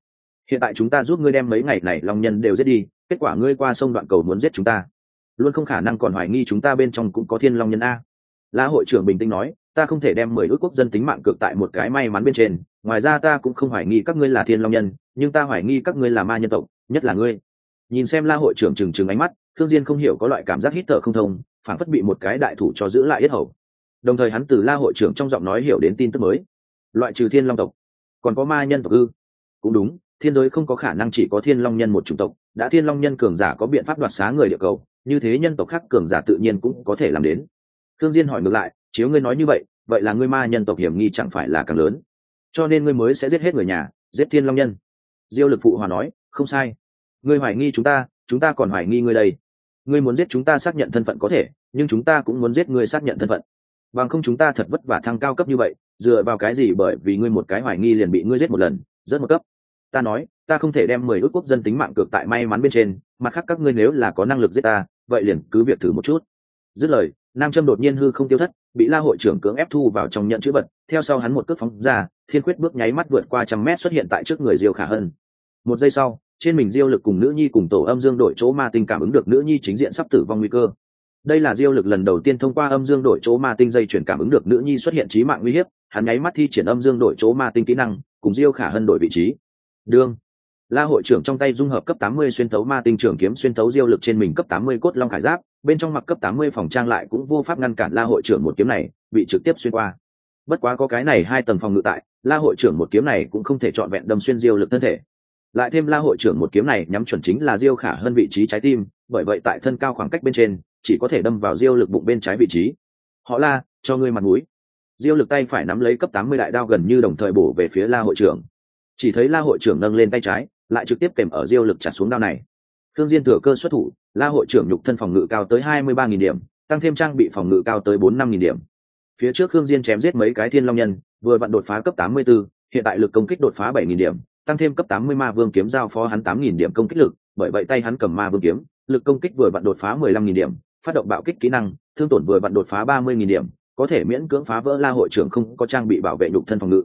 Hiện tại chúng ta giúp ngươi đem mấy ngày này long nhân đều giết đi, kết quả ngươi qua sông đoạn cầu muốn giết chúng ta. Luôn không khả năng còn hoài nghi chúng ta bên trong cũng có thiên long nhân a. La hội trưởng bình tĩnh nói, ta không thể đem mười ước quốc dân tính mạng cược tại một cái may mắn bên trên, ngoài ra ta cũng không hoài nghi các ngươi là thiên long nhân, nhưng ta hoài nghi các ngươi là ma nhân tộc, nhất là ngươi. Nhìn xem la hội trưởng trừng trừng ánh mắt thương diên không hiểu có loại cảm giác hít thở không thông, phản phất bị một cái đại thủ cho giữ lại yết hầu. Đồng thời hắn từ la hội trưởng trong giọng nói hiểu đến tin tức mới loại trừ thiên long tộc. Còn có ma nhân tộc ư? Cũng đúng, thiên giới không có khả năng chỉ có thiên long nhân một chủng tộc. Đã thiên long nhân cường giả có biện pháp đoạt xá người địa cầu, như thế nhân tộc khác cường giả tự nhiên cũng có thể làm đến. Thương diên hỏi ngược lại, chiếu ngươi nói như vậy vậy là ngươi ma nhân tộc hiểm nghi chẳng phải là càng lớn? Cho nên ngươi mới sẽ giết hết người nhà, giết thiên long nhân. Diêu lực phụ hòa nói, không sai. Ngươi hoài nghi chúng ta chúng ta còn hoài nghi ngươi đây. Ngươi muốn giết chúng ta xác nhận thân phận có thể, nhưng chúng ta cũng muốn giết ngươi xác nhận thân phận bằng không chúng ta thật vất vả thăng cao cấp như vậy, dựa vào cái gì bởi vì ngươi một cái hoài nghi liền bị ngươi giết một lần rất một cấp? Ta nói, ta không thể đem mười ước quốc dân tính mạng cược tại may mắn bên trên, mặt khác các ngươi nếu là có năng lực giết ta, vậy liền cứ việc thử một chút. Dứt lời, nam châm đột nhiên hư không tiêu thất, bị la hội trưởng cưỡng ép thu vào trong nhận chữ vật, theo sau hắn một cước phóng ra, thiên quyết bước nháy mắt vượt qua trăm mét xuất hiện tại trước người diêu khả hân. Một giây sau, trên mình diêu lực cùng nữ nhi cùng tổ âm dương đổi chỗ ma tinh cảm ứng được nữ nhi chính diện sắp tử vong nguy cơ đây là diêu lực lần đầu tiên thông qua âm dương đổi chỗ ma tinh dây chuyển cảm ứng được nữ nhi xuất hiện trí mạng nguy hiểm hắn nháy mắt thi triển âm dương đổi chỗ ma tinh kỹ năng, cùng diêu khả hân đổi vị trí. Đương. La hội trưởng trong tay dung hợp cấp 80 xuyên thấu ma tinh trưởng kiếm xuyên thấu diêu lực trên mình cấp 80 cốt long khải giáp, bên trong mặc cấp 80 phòng trang lại cũng vô pháp ngăn cản la hội trưởng một kiếm này, bị trực tiếp xuyên qua. Bất quá có cái này hai tầng phòng ngự tại, la hội trưởng một kiếm này cũng không thể chọn vẹn đâm xuyên diêu lực thân thể. Lại thêm la hội trưởng một kiếm này nhắm chuẩn chính là diêu khả hơn vị trí trái tim bởi vậy tại thân cao khoảng cách bên trên chỉ có thể đâm vào diêu lực bụng bên trái vị trí. Họ la cho ngươi mặt mũi. Diêu lực tay phải nắm lấy cấp 80 đại đao gần như đồng thời bổ về phía la hội trưởng. Chỉ thấy la hội trưởng nâng lên tay trái lại trực tiếp kèm ở diêu lực chặt xuống đao này. Thương diên thừa cơ xuất thủ la hội trưởng nhục thân phòng ngự cao tới hai mươi ba nghìn điểm tăng thêm trang bị phòng ngự cao tới bốn năm nghìn điểm. Phía trước thương diên chém giết mấy cái thiên long nhân vừa vặn đột phá cấp tám mươi 84, hiện tại lực công kích đột phá bảy nghìn điểm tăng thêm cấp tám mươi ma vương kiếm giao phó hắn tám nghìn điểm công kích lực bởi vậy tay hắn cầm ma vương kiếm lực công kích vừa vặn đột phá mười lăm nghìn điểm, phát động bạo kích kỹ năng, thương tổn vừa vặn đột phá ba mươi nghìn điểm, có thể miễn cưỡng phá vỡ la hội trưởng không có trang bị bảo vệ nhục thân phòng ngự.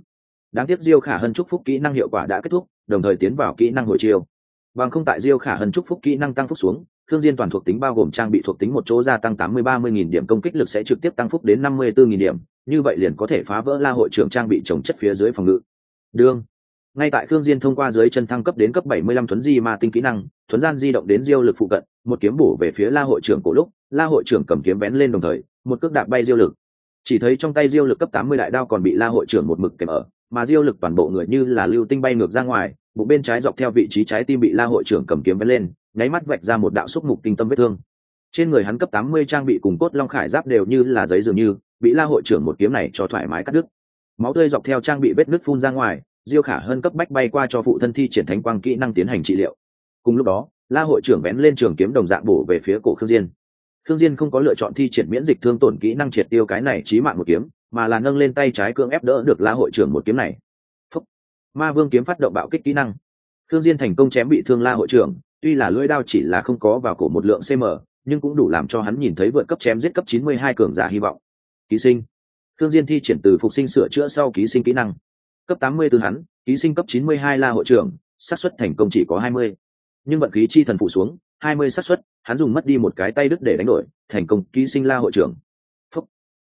Đáng tiếc diêu khả hân chúc phúc kỹ năng hiệu quả đã kết thúc, đồng thời tiến vào kỹ năng hồi chiêu. Bằng không tại diêu khả hân chúc phúc kỹ năng tăng phúc xuống, thương diên toàn thuộc tính bao gồm trang bị thuộc tính một chỗ gia tăng tám mươi ba mươi nghìn điểm, công kích lực sẽ trực tiếp tăng phúc đến năm mươi bốn nghìn điểm, như vậy liền có thể phá vỡ la hội trưởng trang bị chống chất phía dưới phòng ngự. Đương ngay tại khương diên thông qua dưới chân thăng cấp đến cấp bảy mươi lăm thuấn di ma tinh kỹ năng, thuấn gian di động đến diêu lực phụ cận, một kiếm bổ về phía la hội trưởng cổ lúc, la hội trưởng cầm kiếm bén lên đồng thời, một cước đạp bay diêu lực. Chỉ thấy trong tay diêu lực cấp tám mươi đại đao còn bị la hội trưởng một mực kèm ở, mà diêu lực toàn bộ người như là lưu tinh bay ngược ra ngoài, bụng bên trái dọc theo vị trí trái tim bị la hội trưởng cầm kiếm vén lên, nháy mắt vạch ra một đạo xúc mục kinh tâm vết thương. Trên người hắn cấp tám mươi trang bị cùng cốt long khải giáp đều như là giấy dường như, bị la hội trưởng một kiếm này cho thoải mái cắt đứt. Máu tươi dọc theo trang bị vết nứt phun ra ngoài diêu khả hơn cấp bách bay qua cho phụ thân thi triển thánh quang kỹ năng tiến hành trị liệu. Cùng lúc đó, la hội trưởng vén lên trường kiếm đồng dạng bổ về phía cổ khương diên. Khương diên không có lựa chọn thi triển miễn dịch thương tổn kỹ năng triệt tiêu cái này chí mạng một kiếm, mà là nâng lên tay trái cương ép đỡ được la hội trưởng một kiếm này. Phúc. ma vương kiếm phát động bạo kích kỹ năng. Thương diên thành công chém bị thương la hội trưởng, tuy là lưỡi đao chỉ là không có vào cổ một lượng cm nhưng cũng đủ làm cho hắn nhìn thấy vượt cấp chém giết cấp 92 cường giả hy vọng. Ký sinh! Thương diên thi triển từ phục sinh sửa chữa sau ký sinh kỹ năng cấp 80 từ hắn, ký sinh cấp 92 la hội trưởng, xác suất thành công chỉ có 20. nhưng vận khí chi thần phủ xuống 20 xác suất, hắn dùng mất đi một cái tay đứt để đánh đổi, thành công ký sinh la hội trưởng.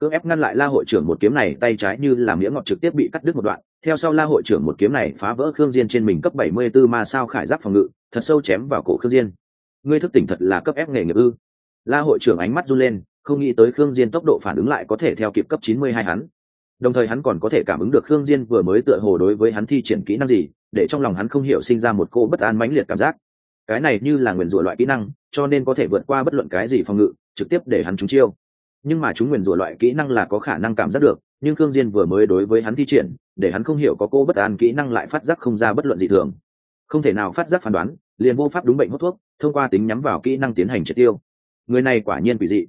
Cưỡng ép ngăn lại la hội trưởng một kiếm này, tay trái như là miếng ngọt trực tiếp bị cắt đứt một đoạn. Theo sau la hội trưởng một kiếm này phá vỡ khương diên trên mình cấp 74 ma sao khải giáp phòng ngự, thật sâu chém vào cổ khương diên. Ngươi thức tỉnh thật là cấp ép nghề nghiệp ư? La hội trưởng ánh mắt run lên, không nghĩ tới khương diên tốc độ phản ứng lại có thể theo kịp cấp 92 hắn đồng thời hắn còn có thể cảm ứng được khương diên vừa mới tựa hồ đối với hắn thi triển kỹ năng gì, để trong lòng hắn không hiểu sinh ra một cô bất an mãnh liệt cảm giác. Cái này như là nguyền rủa loại kỹ năng, cho nên có thể vượt qua bất luận cái gì phòng ngự, trực tiếp để hắn trúng chiêu. Nhưng mà chúng nguyền rủa loại kỹ năng là có khả năng cảm giác được, nhưng khương diên vừa mới đối với hắn thi triển, để hắn không hiểu có cô bất an kỹ năng lại phát giác không ra bất luận gì thường. Không thể nào phát giác phán đoán, liền vô pháp đúng bệnh hút thuốc, thông qua tính nhắm vào kỹ năng tiến hành triệt tiêu. Người này quả nhiên quỷ dị.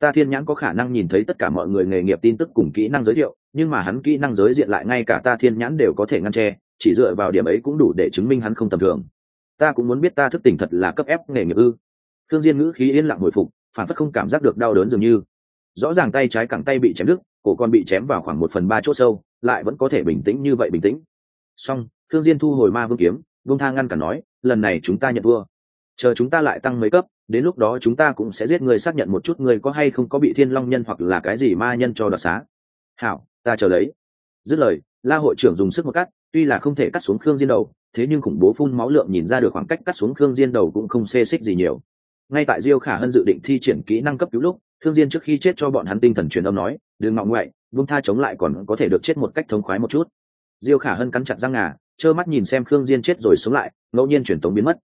Ta thiên nhãn có khả năng nhìn thấy tất cả mọi người nghề nghiệp tin tức cùng kỹ năng giới thiệu nhưng mà hắn kỹ năng giới diện lại ngay cả ta thiên nhãn đều có thể ngăn che, chỉ dựa vào điểm ấy cũng đủ để chứng minh hắn không tầm thường. Ta cũng muốn biết ta thức tỉnh thật là cấp ép nghề nghiệp ư. Thương diên ngữ khí yên lặng hồi phục, phản phất không cảm giác được đau đớn dường như. Rõ ràng tay trái cẳng tay bị chém đứt, cổ còn bị chém vào khoảng một phần ba chỗ sâu, lại vẫn có thể bình tĩnh như vậy bình tĩnh. Song thương diên thu hồi ma vương kiếm vương thang ngăn cả nói, lần này chúng ta nhận vua chờ chúng ta lại tăng mấy cấp, đến lúc đó chúng ta cũng sẽ giết người xác nhận một chút người có hay không có bị thiên long nhân hoặc là cái gì ma nhân cho đoạt xá hảo, ta chờ lấy. Dứt lời, la hội trưởng dùng sức một cắt, tuy là không thể cắt xuống khương diên đầu, thế nhưng khủng bố phun máu lượng nhìn ra được khoảng cách cắt xuống khương diên đầu cũng không xê xích gì nhiều. Ngay tại diêu khả hân dự định thi triển kỹ năng cấp cứu lúc, khương diên trước khi chết cho bọn hắn tinh thần truyền âm nói, đừng ngọng ngoại vung tha chống lại còn có thể được chết một cách thống khoái một chút. Diêu khả hân cắn chặt răng ngà, trơ mắt nhìn xem khương diên chết rồi sống lại, ngẫu nhiên truyền tống biến mất.